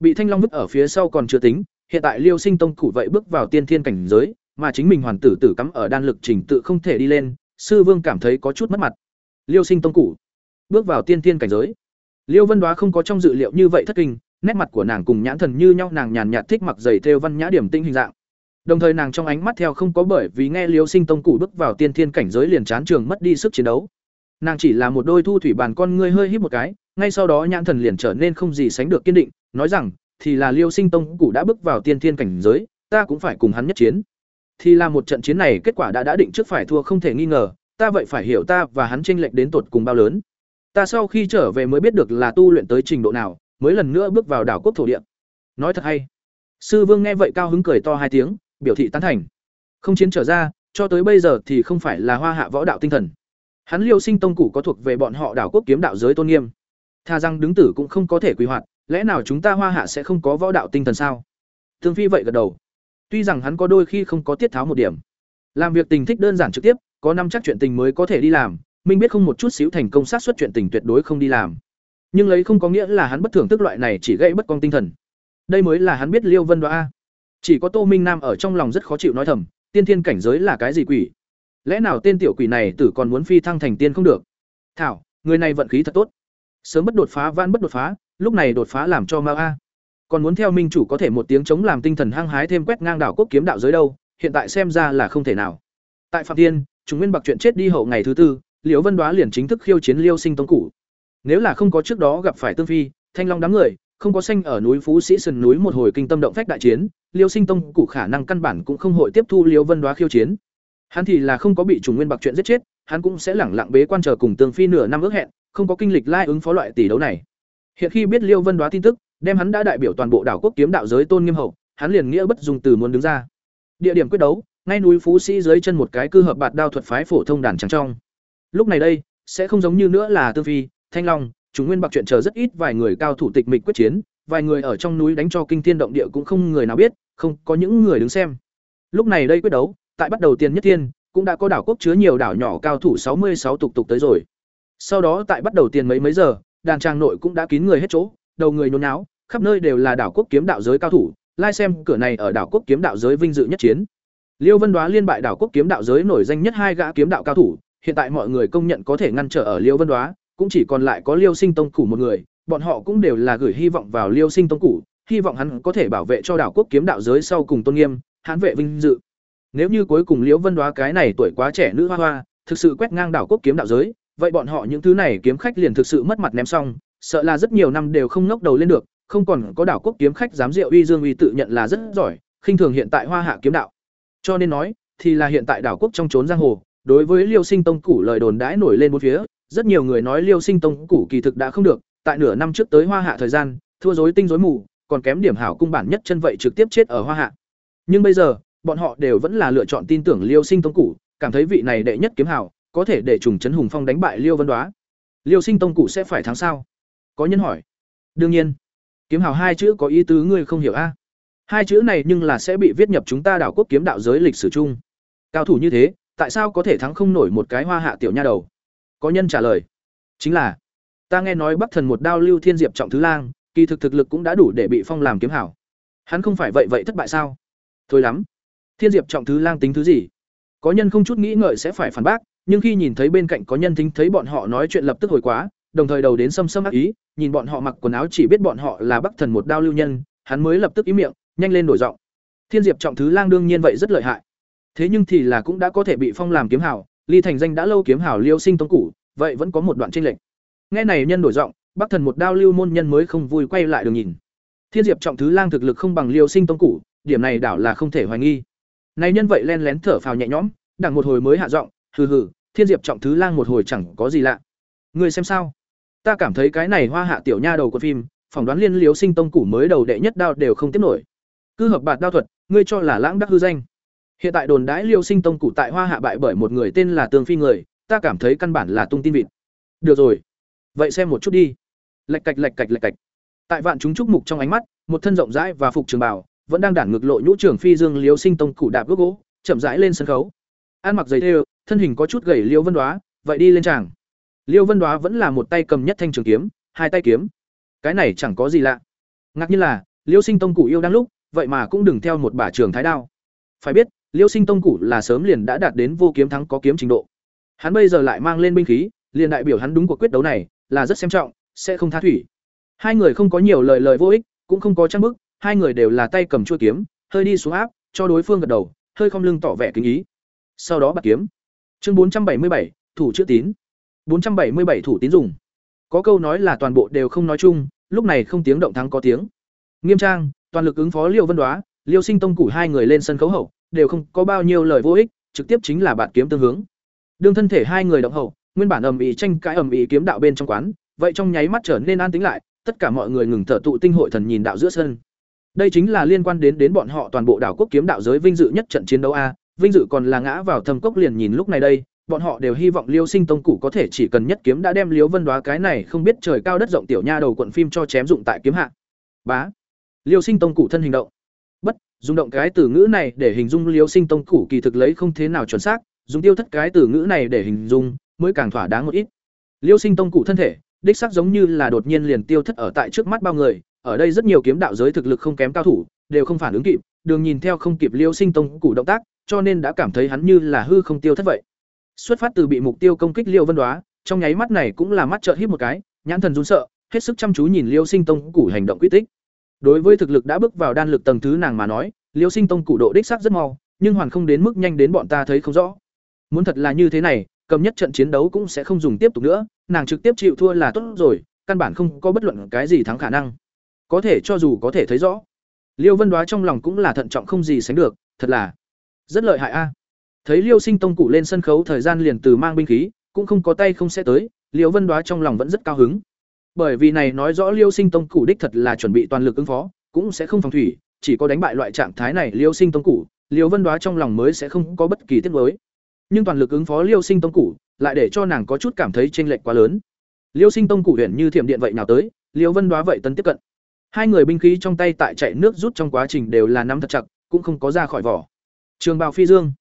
Bị Thanh Long vứt ở phía sau còn chưa tính, hiện tại Liêu Sinh Tông củ vậy bước vào tiên thiên cảnh giới, mà chính mình hoàn tử tử cắm ở đan lực trình tự không thể đi lên, sư vương cảm thấy có chút mất mặt. Liêu Sinh Tông củ bước vào tiên thiên cảnh giới. Liêu Vân Đoá không có trong dự liệu như vậy thất kinh, nét mặt của nàng cùng nhãn thần như nhau, nàng nhàn nhạt thích mặc giày thêu văn nhã điểm tinh hình dạng. Đồng thời nàng trong ánh mắt theo không có bởi vì nghe Liêu Sinh Tông củ bước vào tiên thiên cảnh giới liền chán trường mất đi sức chiến đấu. Nàng chỉ là một đôi thu thủy bàn con ngươi hơi híp một cái, ngay sau đó nhãn thần liền trở nên không gì sánh được kiên định, nói rằng, thì là Liêu Sinh Tông cụ đã bước vào tiên thiên cảnh giới, ta cũng phải cùng hắn nhất chiến. Thì là một trận chiến này kết quả đã đã định trước phải thua không thể nghi ngờ, ta vậy phải hiểu ta và hắn chênh lệch đến tột cùng bao lớn. Ta sau khi trở về mới biết được là tu luyện tới trình độ nào, mới lần nữa bước vào đảo quốc thổ địa. Nói thật hay. Sư Vương nghe vậy cao hứng cười to hai tiếng, biểu thị tán thành. Không chiến trở ra, cho tới bây giờ thì không phải là hoa hạ võ đạo tinh thần. Hắn Liêu Sinh Tông cụ có thuộc về bọn họ đảo quốc kiếm đạo giới tôn nghiêm. Tha rằng đứng tử cũng không có thể quy hoạt, lẽ nào chúng ta hoa hạ sẽ không có võ đạo tinh thần sao Thương phi vậy gật đầu tuy rằng hắn có đôi khi không có tiết tháo một điểm làm việc tình thích đơn giản trực tiếp có năm chắc chuyện tình mới có thể đi làm minh biết không một chút xíu thành công sát xuất chuyện tình tuyệt đối không đi làm. Nhưng lấy không có nghĩa là hắn bất thường tức loại này chỉ gây bất công tinh thần. Đây mới là hắn biết liêu vân đoa chỉ có tô minh nam ở trong lòng rất khó chịu nói thầm, tiên thiên cảnh giới là cái gì quỷ? Lẽ nào tên tiểu quỷ này tử còn muốn phi thăng thành tiên không được? Thảo, người này vận khí thật tốt. Sớm bất đột phá van bất đột phá, lúc này đột phá làm cho ma a. Còn muốn theo minh chủ có thể một tiếng chống làm tinh thần hăng hái thêm quét ngang đảo quốc kiếm đạo giới đâu, hiện tại xem ra là không thể nào. Tại phạm tiên chúng nguyên bạc chuyện chết đi hậu ngày thứ tư liễu vân đoá liền chính thức khiêu chiến liêu sinh tông cụ nếu là không có trước đó gặp phải tương phi thanh long đám người không có xanh ở núi phú sĩ sườn núi một hồi kinh tâm động phách đại chiến liêu sinh tông cụ khả năng căn bản cũng không hội tiếp thu liễu vân đoá khiêu chiến hắn thì là không có bị trùng nguyên bạc chuyện giết chết hắn cũng sẽ lẳng lặng bế quan chờ cùng tương phi nửa năm ước hẹn không có kinh lịch lai ứng phó loại tỷ đấu này Hiện khi biết Liêu Vân Đoá tin tức, đem hắn đã đại biểu toàn bộ đảo quốc kiếm đạo giới tôn nghiêm hậu, hắn liền nghĩa bất dùng từ muốn đứng ra. Địa điểm quyết đấu, ngay núi Phú Sĩ dưới chân một cái cư hợp bạt đao thuật phái phổ thông đàn trắng trong. Lúc này đây, sẽ không giống như nữa là Tương Phi, Thanh Long, chúng nguyên bạc chuyện chờ rất ít vài người cao thủ tịch mịch quyết chiến, vài người ở trong núi đánh cho kinh thiên động địa cũng không người nào biết, không có những người đứng xem. Lúc này đây quyết đấu, tại bắt đầu tiền nhất thiên, cũng đã có đảo quốc chứa nhiều đảo nhỏ cao thủ sáu mươi sáu tục tục tới rồi. Sau đó tại bắt đầu tiền mấy mấy giờ, đàn trang nội cũng đã kín người hết chỗ, đầu người nhốn náo, khắp nơi đều là đảo quốc kiếm đạo giới cao thủ, lai xem cửa này ở đảo quốc kiếm đạo giới vinh dự nhất chiến. Liêu Vân Đoá liên bại đảo quốc kiếm đạo giới nổi danh nhất hai gã kiếm đạo cao thủ, hiện tại mọi người công nhận có thể ngăn trở ở Liêu Vân Đoá, cũng chỉ còn lại có Liêu Sinh Tông củ một người, bọn họ cũng đều là gửi hy vọng vào Liêu Sinh Tông củ, hy vọng hắn có thể bảo vệ cho đảo quốc kiếm đạo giới sau cùng tôn nghiêm, hãn vệ vinh dự. nếu như cuối cùng liễu vân đoá cái này tuổi quá trẻ nữ hoa hoa thực sự quét ngang đảo quốc kiếm đạo giới vậy bọn họ những thứ này kiếm khách liền thực sự mất mặt ném xong sợ là rất nhiều năm đều không ngóc đầu lên được không còn có đảo quốc kiếm khách dám rượu uy dương uy tự nhận là rất giỏi khinh thường hiện tại hoa hạ kiếm đạo cho nên nói thì là hiện tại đảo quốc trong trốn giang hồ đối với liêu sinh tông củ lời đồn đãi nổi lên bốn phía, rất nhiều người nói liêu sinh tông củ kỳ thực đã không được, tại nửa năm trước tới hoa hạ thời gian, thua dối tinh dối mù, còn kém điểm hảo cung bản nhất chân vậy trực tiếp chết ở hoa hạ. Nhưng bây giờ, bọn họ đều vẫn là lựa chọn tin tưởng liêu sinh tông củ cảm thấy vị này đệ nhất kiếm hảo, có thể để trùng trấn hùng phong đánh bại liêu vân đoá. Liêu sinh tông củ sẽ phải thắng sao? Có nhân hỏi. Đương nhiên. Kiếm hảo hai chữ có ý tứ ngươi không hiểu a. Hai chữ này nhưng là sẽ bị viết nhập chúng ta đảo quốc kiếm đạo giới lịch sử chung. Cao thủ như thế tại sao có thể thắng không nổi một cái hoa hạ tiểu nha đầu? Có nhân trả lời. Chính là, ta nghe nói bắc thần một đao lưu thiên diệp trọng thứ lang, kỳ thực thực lực cũng đã đủ để bị phong làm kiếm hảo. Hắn không phải vậy vậy thất bại sao? Thôi lắm. Thiên diệp trọng thứ lang tính thứ gì? Có nhân không chút nghĩ ngợi sẽ phải phản bác, nhưng khi nhìn thấy bên cạnh có nhân thính thấy bọn họ nói chuyện lập tức hồi quá, đồng thời đầu đến xâm xâm ác ý, nhìn bọn họ mặc quần áo chỉ biết bọn họ là bắc thần một đao lưu nhân, hắn mới lập tức ý miệng, nhanh lên đổi giọng. Thiên diệp trọng thứ lang đương nhiên vậy rất lợi hại thế nhưng thì là cũng đã có thể bị phong làm kiếm hảo ly thành danh đã lâu kiếm hảo liêu sinh tông cũ vậy vẫn có một đoạn tranh lệch. Nghe này nhân đổi giọng, bắc thần một đao lưu môn nhân mới không vui quay lại đường nhìn. Thiên diệp trọng thứ lang thực lực không bằng liêu sinh tông cũ điểm này đảo là không thể hoài nghi. Này nhân vậy len lén thở phào nhẹ nhõm đằng một hồi mới hạ giọng, hừ hừ, thiên diệp trọng thứ lang một hồi chẳng có gì lạ. Người xem sao? Ta cảm thấy cái này hoa hạ tiểu nha đầu của phim, phỏng đoán liên liếu sinh tông cũ mới đầu đệ nhất đao đều không tiếp nổi. Cứ hợp bạt đao thuật, ngươi cho là lãng đắc hư danh hiện tại đồn đãi liêu sinh tông cụ tại hoa hạ bại bởi một người tên là tương phi người, ta cảm thấy căn bản là tung tin vịt. Được rồi. Vậy xem một chút đi. Lạch cạch lạch cạch lạch cạch. Tại vạn chúng trúc mục trong ánh mắt, một thân rộng rãi và phục trường bảo vẫn đang đản ngược lộ nhũ trưởng phi dương liêu sinh tông cụ đạp gốc gỗ, chậm rãi lên sân khấu. Ăn mặc giày thêu, thân hình có chút gầy liêu vân đoá, vậy đi lên tràng. Liêu vân đoá vẫn là một tay cầm nhất thanh trường kiếm, hai tay kiếm. Cái này chẳng có gì lạ. Ngạc nhiên là, liêu sinh tông cụ yêu đang lúc, vậy mà cũng đừng theo một bả trường thái đao. Phải biết liêu sinh tông cụ là sớm liền đã đạt đến vô kiếm thắng có kiếm trình độ. Hắn bây giờ lại mang lên binh khí, liền đại biểu hắn đúng cuộc quyết đấu này, là rất xem trọng, sẽ không tha thủy. Hai người không có nhiều lời lời vô ích, cũng không có trang bức, hai người đều là tay cầm chuôi kiếm, hơi đi xuống áp, cho đối phương gật đầu, hơi không lưng tỏ vẻ kính ý. Sau đó bật kiếm. Chương bốn trăm bảy mươi bảy, thủ chữ tín. bốn trăm bảy mươi bảy, thủ tín dùng. Có câu nói là toàn bộ đều không nói chung, lúc này không tiếng động thắng có tiếng. Nghiêm trang, toàn lực ứng phó liêu vân đoá, liêu sinh tông củ hai người lên sân khấu hậu đều không có bao nhiêu lời vô ích, trực tiếp chính là bạn kiếm tương hướng. Đương thân thể hai người động hậu, nguyên bản ầm ĩ tranh cãi ầm ĩ kiếm đạo bên trong quán, vậy trong nháy mắt trở nên an tĩnh lại, tất cả mọi người ngừng thở tụ tinh hội thần nhìn đạo giữa sân. Đây chính là liên quan đến đến bọn họ toàn bộ đảo quốc kiếm đạo giới vinh dự nhất trận chiến đấu a, vinh dự còn là ngã vào thâm cốc liền nhìn lúc này đây, bọn họ đều hy vọng liêu sinh tông cụ có thể chỉ cần nhất kiếm đã đem liêu vân đoá cái này không biết trời cao đất rộng tiểu nha đầu quận phim cho chém dụng tại kiếm hạ. Bá. Liêu sinh tông cụ thân hình động dùng động cái từ ngữ này để hình dung liêu sinh tông cụ kỳ thực lấy không thế nào chuẩn xác, dùng tiêu thất cái từ ngữ này để hình dung, mới càng thỏa đáng một ít. Liêu sinh tông cụ thân thể, đích xác giống như là đột nhiên liền tiêu thất ở tại trước mắt bao người, ở đây rất nhiều kiếm đạo giới thực lực không kém cao thủ, đều không phản ứng kịp, đường nhìn theo không kịp liêu sinh tông cụ động tác, cho nên đã cảm thấy hắn như là hư không tiêu thất vậy. Xuất phát từ bị mục tiêu công kích liêu vân đoá, trong nháy mắt này cũng là mắt trợn hít một cái, nhãn thần run sợ, hết sức chăm chú nhìn liêu sinh tông củ hành động quy tích đối với thực lực đã bước vào đan lực tầng thứ nàng mà nói, liêu sinh tông cụ độ đích xác rất mau, nhưng hoàn không đến mức nhanh đến bọn ta thấy không rõ. Muốn thật là như thế này, cầm nhất trận chiến đấu cũng sẽ không dùng tiếp tục nữa, nàng trực tiếp chịu thua là tốt rồi, căn bản không có bất luận cái gì thắng khả năng. Có thể cho dù có thể thấy rõ, liêu vân đoá trong lòng cũng là thận trọng không gì sánh được, thật là rất lợi hại a. Thấy liêu sinh tông cụ lên sân khấu, thời gian liền từ mang binh khí, cũng không có tay không sẽ tới, liêu vân đoá trong lòng vẫn rất cao hứng bởi vì này nói rõ liêu sinh tông cụ đích thật là chuẩn bị toàn lực ứng phó, cũng sẽ không phòng thủy, chỉ có đánh bại loại trạng thái này liêu sinh tông cụ liêu vân đoá trong lòng mới sẽ không có bất kỳ tiết mới nhưng toàn lực ứng phó liêu sinh tông cụ lại để cho nàng có chút cảm thấy tranh lệch quá lớn. Liêu sinh tông cụ huyện như thiểm điện vậy nào tới, liêu vân đoá vậy tấn tiếp cận. Hai người binh khí trong tay tại chạy nước rút trong quá trình đều là nắm thật chặt, cũng không có ra khỏi vỏ. Trường bào phi dương.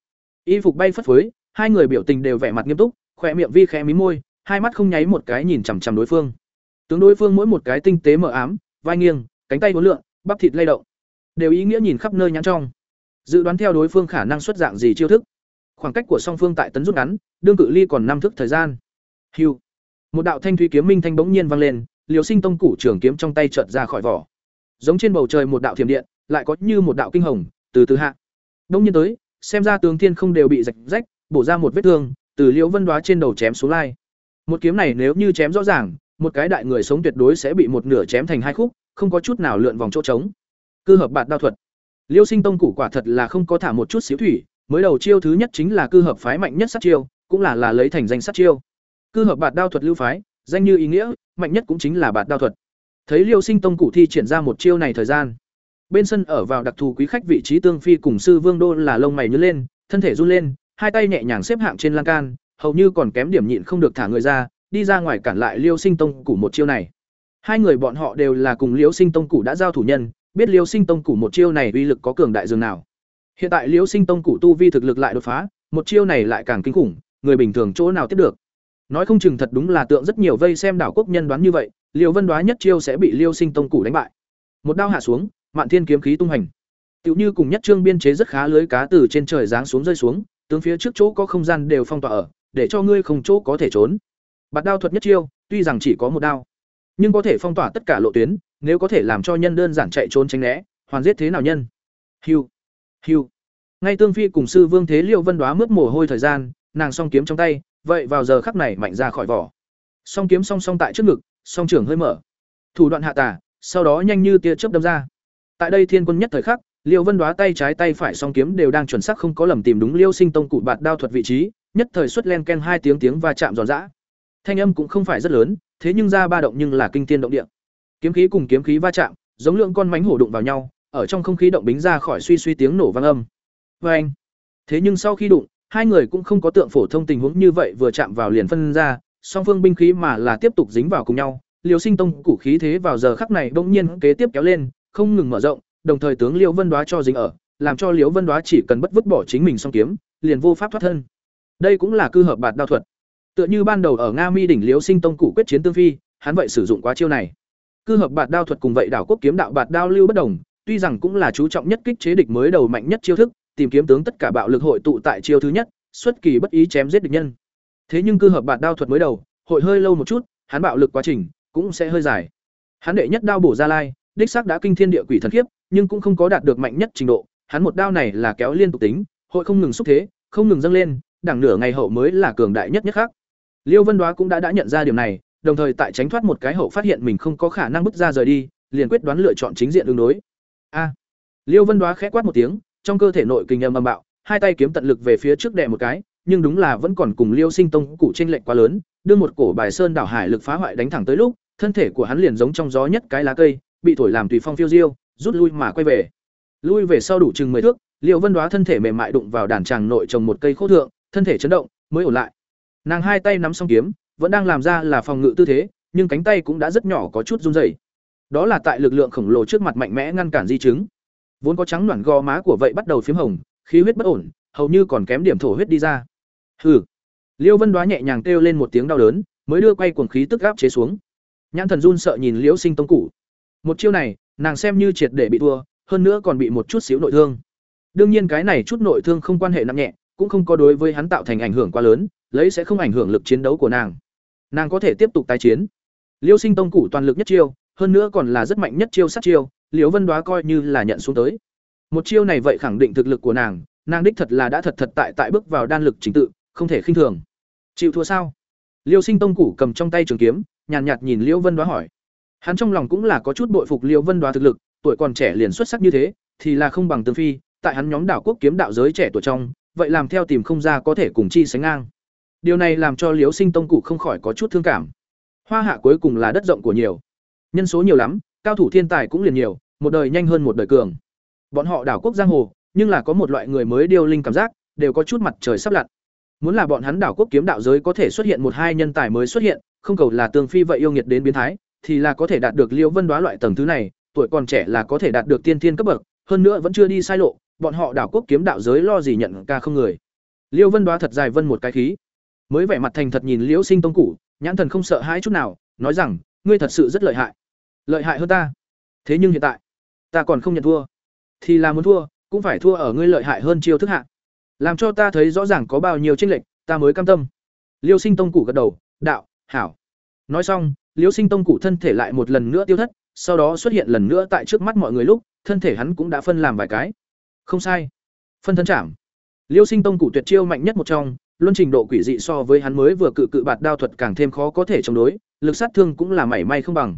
Y phục bay phất phới, hai người biểu tình đều vẻ mặt nghiêm túc khỏe miệng vi khẽ mí môi, hai mắt không nháy một cái nhìn chằm chằm đối phương tướng đối phương mỗi một cái tinh tế mờ ám, vai nghiêng, cánh tay bốn lượn, bắp thịt lay động. Đều ý nghĩa nhìn khắp nơi nhãn trong. Dự đoán theo đối phương khả năng xuất dạng gì chiêu thức. Khoảng cách của song phương tại tấn rút ngắn, đương cự ly còn năm thức thời gian. Hiu một đạo thanh thủy kiếm minh thanh bỗng nhiên vang lên liều sinh tông củ trường kiếm trong tay trợt ra khỏi vỏ. Giống trên bầu trời một đạo thiểm điện, lại có như một đạo kinh hồng, từ từ hạ. Đông nhiên tới, xem ra tướng thiên không đều bị rạch rách, bổ ra một vết thương, từ liễu vân đoá trên đầu chém xuống lai. Một kiếm này nếu như chém rõ ràng một cái đại người sống tuyệt đối sẽ bị một nửa chém thành hai khúc, không có chút nào lượn vòng chỗ trống. Cư hợp bạt đao thuật. Liêu sinh tông củ quả thật là không có thả một chút xíu thủy, mới đầu chiêu thứ nhất chính là cư hợp phái mạnh nhất sát chiêu, cũng là là lấy thành danh sát chiêu. Cư hợp bạt đao thuật lưu phái, danh như ý nghĩa, mạnh nhất cũng chính là bạt đao thuật. Thấy liêu sinh tông cụ thi triển ra một chiêu này thời gian, bên sân ở vào đặc thù quý khách vị trí tương phi cùng sư vương đô là lông mày nhớ lên, thân thể run lên, hai tay nhẹ nhàng xếp hạng trên lan can, hầu như còn kém điểm nhịn không được thả người ra đi ra ngoài cản lại liêu sinh tông củ một chiêu này. Hai người bọn họ đều là cùng liêu sinh tông củ đã giao thủ nhân, biết liêu sinh tông củ một chiêu này uy lực có cường đại dường nào. Hiện tại liêu sinh tông củ tu vi thực lực lại đột phá, một chiêu này lại càng kinh khủng, người bình thường chỗ nào tiếp được? Nói không chừng thật đúng là tượng rất nhiều vây xem đảo quốc nhân đoán như vậy, liêu vân đoá nhất chiêu sẽ bị liêu sinh tông củ đánh bại. Một đao hạ xuống, mạn thiên kiếm khí tung hành. Tựu như cùng nhất trương biên chế rất khá lưới cá từ trên trời giáng xuống rơi xuống, tướng phía trước chỗ có không gian đều phong tỏa ở, để cho ngươi không chỗ có thể trốn bạt đao thuật nhất chiêu, tuy rằng chỉ có một đao, nhưng có thể phong tỏa tất cả lộ tuyến, nếu có thể làm cho nhân đơn giản chạy trốn tránh né, hoàn giết thế nào nhân? Hiu hiu ngay tương phi cùng sư vương thế liêu vân đoá mướt mồ hôi thời gian, nàng song kiếm trong tay, vậy vào giờ khắc này mạnh ra khỏi vỏ. Song kiếm song song tại trước ngực, song trưởng hơi mở. Thủ đoạn hạ tả sau đó nhanh như tia chớp đâm ra. Tại đây thiên quân nhất thời khắc, liêu vân đoá tay trái tay phải song kiếm đều đang chuẩn xác không có lầm tìm đúng liêu sinh tông cụ bạt đao thuật vị trí, nhất thời xuất len ken hai tiếng tiếng và chạm giòn giã thanh âm cũng không phải rất lớn, thế nhưng ra ba động nhưng là kinh thiên động địa. Kiếm khí cùng kiếm khí va chạm, giống lượng con mánh hổ đụng vào nhau, ở trong không khí động bính ra khỏi suy suy tiếng nổ vang âm. Vê anh, thế nhưng sau khi đụng, hai người cũng không có tượng phổ thông tình huống như vậy vừa chạm vào liền phân ra, song phương binh khí mà là tiếp tục dính vào cùng nhau. Liều sinh tông củ khí thế vào giờ khắc này bỗng nhiên kế tiếp kéo lên, không ngừng mở rộng, đồng thời tướng liêu vân đoá cho dính ở, làm cho liễu vân đoá chỉ cần bất vứt bỏ chính mình song kiếm, liền vô pháp thoát thân. Đây cũng là cư hợp bạt đao thuật tựa như ban đầu ở nga mi đỉnh liễu sinh tông cụ quyết chiến tương phi, hắn vậy sử dụng quá chiêu này. Cư hợp bạt đao thuật cùng vậy đảo quốc kiếm đạo bạt đao lưu bất đồng, tuy rằng cũng là chú trọng nhất kích chế địch mới đầu mạnh nhất chiêu thức, tìm kiếm tướng tất cả bạo lực hội tụ tại chiêu thứ nhất, xuất kỳ bất ý chém giết địch nhân. Thế nhưng cư hợp bạt đao thuật mới đầu, hội hơi lâu một chút, hắn bạo lực quá trình cũng sẽ hơi dài. Hắn đệ nhất đao bổ ra lai, đích xác đã kinh thiên địa quỷ thần khiếp, nhưng cũng không có đạt được mạnh nhất trình độ, hắn một đao này là kéo liên tục tính, hội không ngừng xúc thế, không ngừng dâng lên, đẳng nửa ngày hậu mới là cường đại nhất nhất khác liêu vân đoá cũng đã đã nhận ra điểm này, đồng thời tại tránh thoát một cái hậu phát hiện mình không có khả năng bước ra rời đi, liền quyết đoán lựa chọn chính diện ứng đối. A. Liêu vân đoá khẽ quát một tiếng, trong cơ thể nội kinh âm ầm bạo, hai tay kiếm tận lực về phía trước đè một cái, nhưng đúng là vẫn còn cùng liêu sinh tông cụ trên lệnh quá lớn, đưa một cổ bài sơn đảo hải lực phá hoại đánh thẳng tới lúc, thân thể của hắn liền giống trong gió nhất cái lá cây, bị thổi làm tùy phong phiêu diêu, rút lui mà quay về. Lui về sau đủ chừng mười thước, liêu vân đoá thân thể mềm mại đụng vào đàn tràng nội trồng một cây khô thượng, thân thể chấn động, mới ổn lại nàng hai tay nắm song kiếm, vẫn đang làm ra là phòng ngự tư thế, nhưng cánh tay cũng đã rất nhỏ có chút run rẩy. Đó là tại lực lượng khổng lồ trước mặt mạnh mẽ ngăn cản di chứng. Vốn có trắng loản gò má của vậy bắt đầu p h í m hồng, khí huyết bất ổn, hầu như còn kém điểm thổ huyết đi ra. Hừ. Liêu vân đoá nhẹ nhàng kêu lên một tiếng đau đớn, mới đưa quay cuồng khí tức gáp chế xuống. Nhãn thần run sợ nhìn liễu sinh tông cụ một chiêu này, nàng xem như triệt để bị thua, hơn nữa còn bị một chút xíu nội thương. Đương nhiên cái này chút nội thương không quan hệ nặng nhẹ, cũng không có đối với hắn tạo thành ảnh hưởng quá lớn lấy sẽ không ảnh hưởng lực chiến đấu của nàng. Nàng có thể tiếp tục tái chiến. Liêu sinh tông cụ toàn lực nhất chiêu hơn nữa còn là rất mạnh nhất chiêu sát chiêu liễu vân đoá coi như là nhận xuống tới. Một chiêu này vậy khẳng định thực lực của nàng nàng đích thật là đã thật thật tại tại bước vào đan lực chính tự không thể khinh thường. Chịu thua sao? Liêu sinh tông cử cầm trong tay trường kiếm nhàn nhạt, nhạt nhìn liễu vân đoá hỏi. Hắn trong lòng cũng là có chút bội phục liễu vân đoá thực lực tuổi còn trẻ liền xuất sắc như thế thì là không bằng tương phi tại hắn nhóm đảo quốc kiếm đạo giới trẻ tuổi trong vậy làm theo tìm không ra có thể cùng chi sánh ngang điều này làm cho liễu sinh tông cụ không khỏi có chút thương cảm. Hoa hạ cuối cùng là đất rộng của nhiều. Nhân số nhiều lắm, cao thủ thiên tài cũng liền nhiều, một đời nhanh hơn một đời cường. Bọn họ đảo quốc giang hồ, nhưng là có một loại người mới điêu linh cảm giác, đều có chút mặt trời sắp lặn. Muốn là bọn hắn đảo quốc kiếm đạo giới có thể xuất hiện một hai nhân tài mới xuất hiện, không cầu là tương phi vậy yêu nghiệt đến biến thái, thì là có thể đạt được liễu vân đoá loại tầng thứ này, tuổi còn trẻ là có thể đạt được tiên thiên cấp bậc, hơn nữa vẫn chưa đi sai lộ, bọn họ đảo quốc kiếm đạo giới lo gì nhận ca không người. Liêu vân đoá thật dài vân một cái khí mới vẻ mặt thành thật nhìn liễu sinh tông cụ nhãn thần không sợ hãi chút nào nói rằng ngươi thật sự rất lợi hại. Lợi hại hơn ta? Thế nhưng hiện tại ta còn không nhận thua. Thì là muốn thua cũng phải thua ở ngươi lợi hại hơn chiêu thức hạ. Làm cho ta thấy rõ ràng có bao nhiêu tranh lệch ta mới cam tâm. Liêu sinh tông cụ gật đầu đạo hảo. Nói xong liêu sinh tông cụ thân thể lại một lần nữa tiêu thất sau đó xuất hiện lần nữa tại trước mắt mọi người lúc thân thể hắn cũng đã phân làm vài cái. Không sai. Phân thân chạm. Liêu Sinh Tông cụ tuyệt chiêu mạnh nhất một trong, Luôn trình độ quỷ dị so với hắn mới vừa cự cự bạt đao thuật càng thêm khó có thể chống đối, lực sát thương cũng là mảy may không bằng.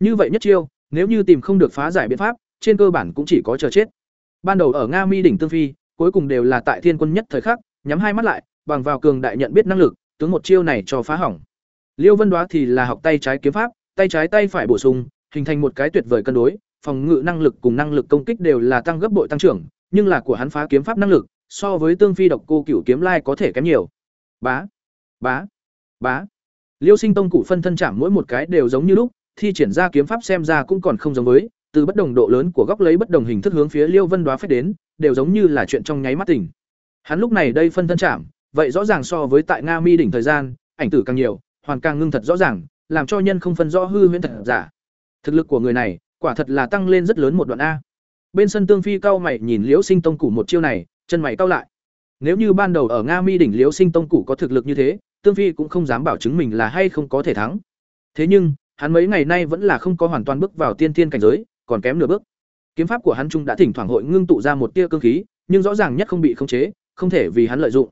Như vậy nhất chiêu, nếu như tìm không được phá giải biện pháp, trên cơ bản cũng chỉ có chờ chết. Ban đầu ở Nga Mi đỉnh tương phi, cuối cùng đều là tại thiên quân nhất thời khắc, nhắm hai mắt lại, bằng vào cường đại nhận biết năng lực, tướng một chiêu này cho phá hỏng. Liêu Vân Đoá thì là học tay trái kiếm pháp, tay trái tay phải bổ sung, hình thành một cái tuyệt vời cân đối, phòng ngự năng lực cùng năng lực công kích đều là tăng gấp bội tăng trưởng, nhưng là của hắn phá kiếm pháp năng lực, so với tương phi độc cô cửu kiếm lai có thể kém nhiều. Bá, bá, bá. Liêu Sinh Tông cụ phân thân chạm mỗi một cái đều giống như lúc, thi triển ra kiếm pháp xem ra cũng còn không giống với, từ bất đồng độ lớn của góc lấy bất đồng hình thức hướng phía Liêu Vân Đoá phép đến, đều giống như là chuyện trong nháy mắt tỉnh. Hắn lúc này đây phân thân chạm, vậy rõ ràng so với tại Nga Mi đỉnh thời gian, ảnh tử càng nhiều, hoàn càng ngưng thật rõ ràng, làm cho nhân không phân rõ hư huyễn thật giả. Thực lực của người này, quả thật là tăng lên rất lớn một đoạn a. Bên sân Tương Phi cao mày nhìn Liễu Sinh Tông cụ một chiêu này, chân mày cau lại. Nếu như ban đầu ở Nga Mi đỉnh Liễu Sinh Tông cũ có thực lực như thế, Tương Phi cũng không dám bảo chứng mình là hay không có thể thắng. Thế nhưng, hắn mấy ngày nay vẫn là không có hoàn toàn bước vào tiên tiên cảnh giới, còn kém nửa bước. Kiếm pháp của hắn trung đã thỉnh thoảng hội ngưng tụ ra một tia cương khí, nhưng rõ ràng nhất không bị khống chế, không thể vì hắn lợi dụng.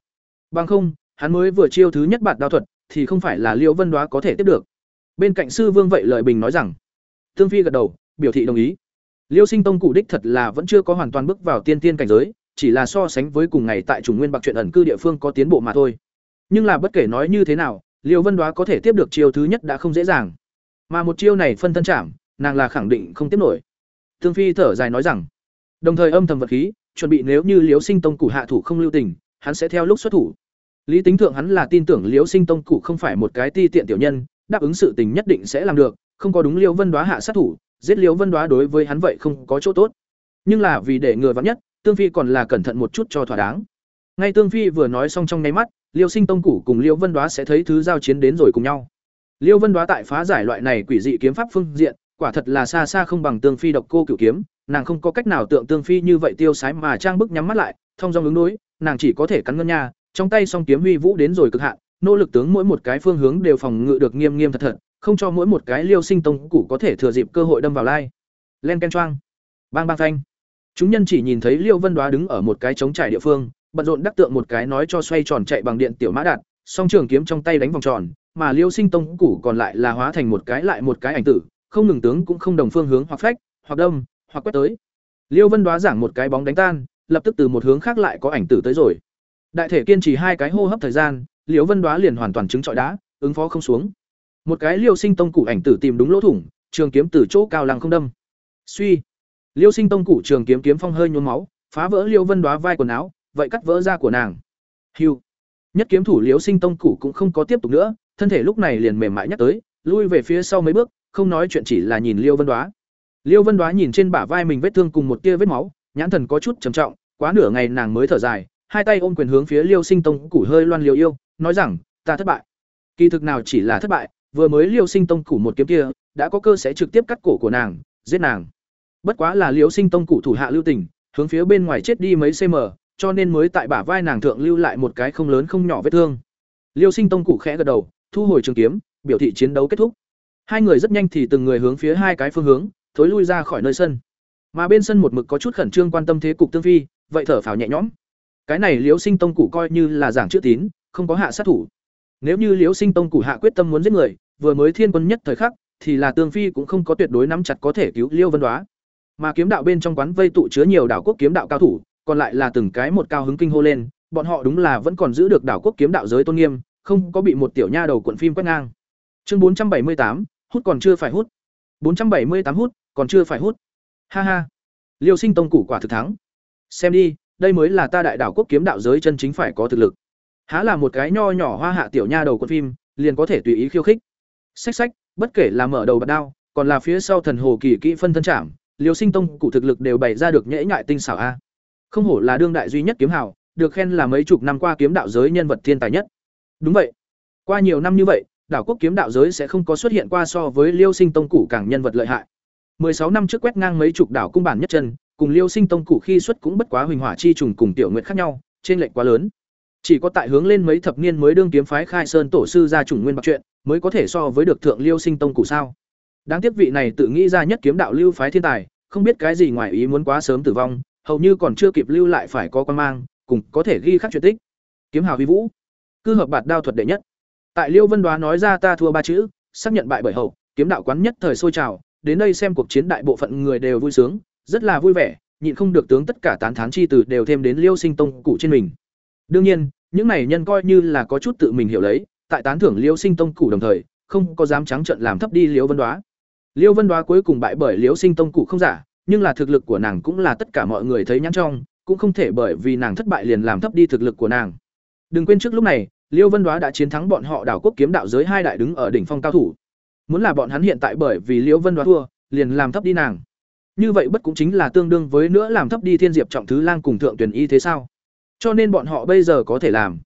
Bằng không, hắn mới vừa chiêu thứ nhất bạt đao thuật, thì không phải là Liễu Vân Đoá có thể tiếp được. Bên cạnh sư Vương vậy lợi bình nói rằng, Tương Phi gật đầu, biểu thị đồng ý. Liêu Sinh Tông cụ đích thật là vẫn chưa có hoàn toàn bước vào tiên tiên cảnh giới, chỉ là so sánh với cùng ngày tại Trùng Nguyên Bạc chuyện ẩn cư địa phương có tiến bộ mà thôi. Nhưng là bất kể nói như thế nào, Liêu Vân Đoá có thể tiếp được chiêu thứ nhất đã không dễ dàng. Mà một chiêu này phân thân chạm, nàng là khẳng định không tiếp nổi. Thương Phi thở dài nói rằng, đồng thời âm thầm vật khí, chuẩn bị nếu như Liêu Sinh Tông cụ hạ thủ không lưu tình, hắn sẽ theo lúc xuất thủ. Lý Tính Thượng hắn là tin tưởng Liêu Sinh Tông cụ không phải một cái ti tiện tiểu nhân, đáp ứng sự tình nhất định sẽ làm được, không có đúng Liêu Vân Đoá hạ sát thủ, giết Liêu Vân Đoá đối với hắn vậy không có chỗ tốt. Nhưng là vì để ngừa vắng nhất, Tương Phi còn là cẩn thận một chút cho thỏa đáng. Ngay Tương Phi vừa nói xong trong nháy mắt, Liêu Sinh Tông Củ cùng Liêu Vân Đoá sẽ thấy thứ giao chiến đến rồi cùng nhau. Liêu Vân Đoá tại phá giải loại này quỷ dị kiếm pháp phương diện, quả thật là xa xa không bằng Tương Phi độc cô cửu kiếm, nàng không có cách nào tượng Tương Phi như vậy tiêu sái mà trang bức nhắm mắt lại, thông dong ứng đối, nàng chỉ có thể cắn ngân nha, trong tay song kiếm huy vũ đến rồi cực hạn, nỗ lực tướng mỗi một cái phương hướng đều phòng ngự được nghiêm nghiêm thật thật, không cho mỗi một cái liêu sinh tông củ có thể thừa dịp cơ hội đâm vào lai len ken choang bang bang thanh chúng nhân chỉ nhìn thấy liêu vân đoá đứng ở một cái trống trải địa phương, bận rộn đắc tượng một cái nói cho xoay tròn chạy bằng điện tiểu mã đạt, song trường kiếm trong tay đánh vòng tròn, mà liêu sinh tông củ còn lại là hóa thành một cái lại một cái ảnh tử, không ngừng tướng cũng không đồng phương hướng hoặc phách, hoặc đâm, hoặc quét tới. Liêu vân đoá giảng một cái bóng đánh tan, lập tức từ một hướng khác lại có ảnh tử tới rồi. Đại thể kiên trì hai cái hô hấp thời gian, liêu vân đoá liền hoàn toàn chứng trọi đá ứng phó không xuống. Một cái liêu sinh tông cụ ảnh tử tìm đúng lỗ thủng, trường kiếm từ chỗ cao lăng không đâm. Suy liêu sinh tông cụ trường kiếm kiếm phong hơi nhuốm máu, phá vỡ liêu vân đoá vai quần áo, vậy cắt vỡ da của nàng. Hiu nhất kiếm thủ liêu sinh tông cụ cũng không có tiếp tục nữa, thân thể lúc này liền mềm mại nhắc tới, lui về phía sau mấy bước, không nói chuyện chỉ là nhìn liêu vân đoá. Liêu vân đoá nhìn trên bả vai mình vết thương cùng một tia vết máu, nhãn thần có chút trầm trọng, quá nửa ngày nàng mới thở dài, hai tay ôm quyền hướng phía liêu sinh tông cụ hơi loan liêu yêu, nói rằng, ta thất bại. Kỳ thực nào chỉ là thất bại, vừa mới liêu sinh tông cụ một kiếm kia, đã có cơ sẽ trực tiếp cắt cổ của nàng, giết nàng bất quá là liêu sinh tông cụ thủ hạ lưu tình, hướng phía bên ngoài chết đi mấy cm cho nên mới tại bả vai nàng thượng lưu lại một cái không lớn không nhỏ vết thương. Liêu sinh tông cụ khẽ gật đầu, thu hồi trường kiếm, biểu thị chiến đấu kết thúc. Hai người rất nhanh thì từng người hướng phía hai cái phương hướng, thối lui ra khỏi nơi sân. Mà bên sân một mực có chút khẩn trương quan tâm thế cục tương phi, vậy thở phào nhẹ nhõm. Cái này liêu sinh tông cụ coi như là giảng chữ tín, không có hạ sát thủ. Nếu như liêu sinh tông cụ hạ quyết tâm muốn giết người, vừa mới thiên quân nhất thời khắc, thì là tương phi cũng không có tuyệt đối nắm chặt có thể cứu liêu vân đoá mà kiếm đạo bên trong quán vây tụ chứa nhiều đảo quốc kiếm đạo cao thủ còn lại là từng cái một cao hứng kinh hô lên bọn họ đúng là vẫn còn giữ được đảo quốc kiếm đạo giới tôn nghiêm không có bị một tiểu nha đầu cuộn phim quét ngang. Chương bốn trăm bảy mươi tám hút còn chưa phải hút. bốn trăm bảy mươi tám hút còn chưa phải hút. Ha ha. Liêu sinh tông củ quả thực thắng. Xem đi đây mới là ta đại đảo quốc kiếm đạo giới chân chính phải có thực lực. Há là một cái nho nhỏ hoa hạ tiểu nha đầu cuộn phim liền có thể tùy ý khiêu khích. Xách xách, bất kể là mở đầu bật đao, còn là phía sau thần hồ kỳ kỹ phân thân trảm, Liêu Sinh Tông cụ thực lực đều bày ra được nhễ nhại tinh xảo a. Không hổ là đương đại duy nhất kiếm hào, được khen là mấy chục năm qua kiếm đạo giới nhân vật thiên tài nhất. Đúng vậy. Qua nhiều năm như vậy, đảo quốc kiếm đạo giới sẽ không có xuất hiện qua so với Liêu Sinh Tông cụ càng nhân vật lợi hại. sáu năm trước quét ngang mấy chục đảo cung bản nhất chân, cùng Liêu Sinh Tông cụ khi xuất cũng bất quá huỳnh hỏa chi trùng cùng tiểu nguyện khác nhau, trên lệnh quá lớn. Chỉ có tại hướng lên mấy thập niên mới đương kiếm phái khai sơn tổ sư ra chủng nguyên bạc chuyện, mới có thể so với được thượng liêu sinh tông cụ sao đáng tiếc vị này tự nghĩ ra nhất kiếm đạo lưu phái thiên tài, không biết cái gì ngoài ý muốn quá sớm tử vong, hầu như còn chưa kịp lưu lại phải có quan mang, cùng có thể ghi khắc chuyện tích. Kiếm hào huy vũ, cư hợp bạt đao thuật đệ nhất. Tại liêu vân đoá nói ra ta thua ba chữ, xác nhận bại bởi hậu, kiếm đạo quán nhất thời sôi trào, đến đây xem cuộc chiến đại bộ phận người đều vui sướng, rất là vui vẻ, nhịn không được tướng tất cả tán thán chi từ đều thêm đến liêu sinh tông cụ trên mình. Đương nhiên, những này nhân coi như là có chút tự mình hiểu lấy, tại tán thưởng liêu sinh tông cụ đồng thời, không có dám trắng trận làm thấp đi liêu vân đoá liêu vân đoá cuối cùng bại bởi liêu sinh tông cụ không giả, nhưng là thực lực của nàng cũng là tất cả mọi người thấy nhãn trong, cũng không thể bởi vì nàng thất bại liền làm thấp đi thực lực của nàng. Đừng quên trước lúc này, liêu vân đoá đã chiến thắng bọn họ đảo quốc kiếm đạo giới hai đại đứng ở đỉnh phong cao thủ. Muốn là bọn hắn hiện tại bởi vì liêu vân đoá thua, liền làm thấp đi nàng. Như vậy bất cũng chính là tương đương với nữa làm thấp đi thiên diệp trọng thứ lang cùng thượng tuyển y thế sao? Cho nên bọn họ bây giờ có thể làm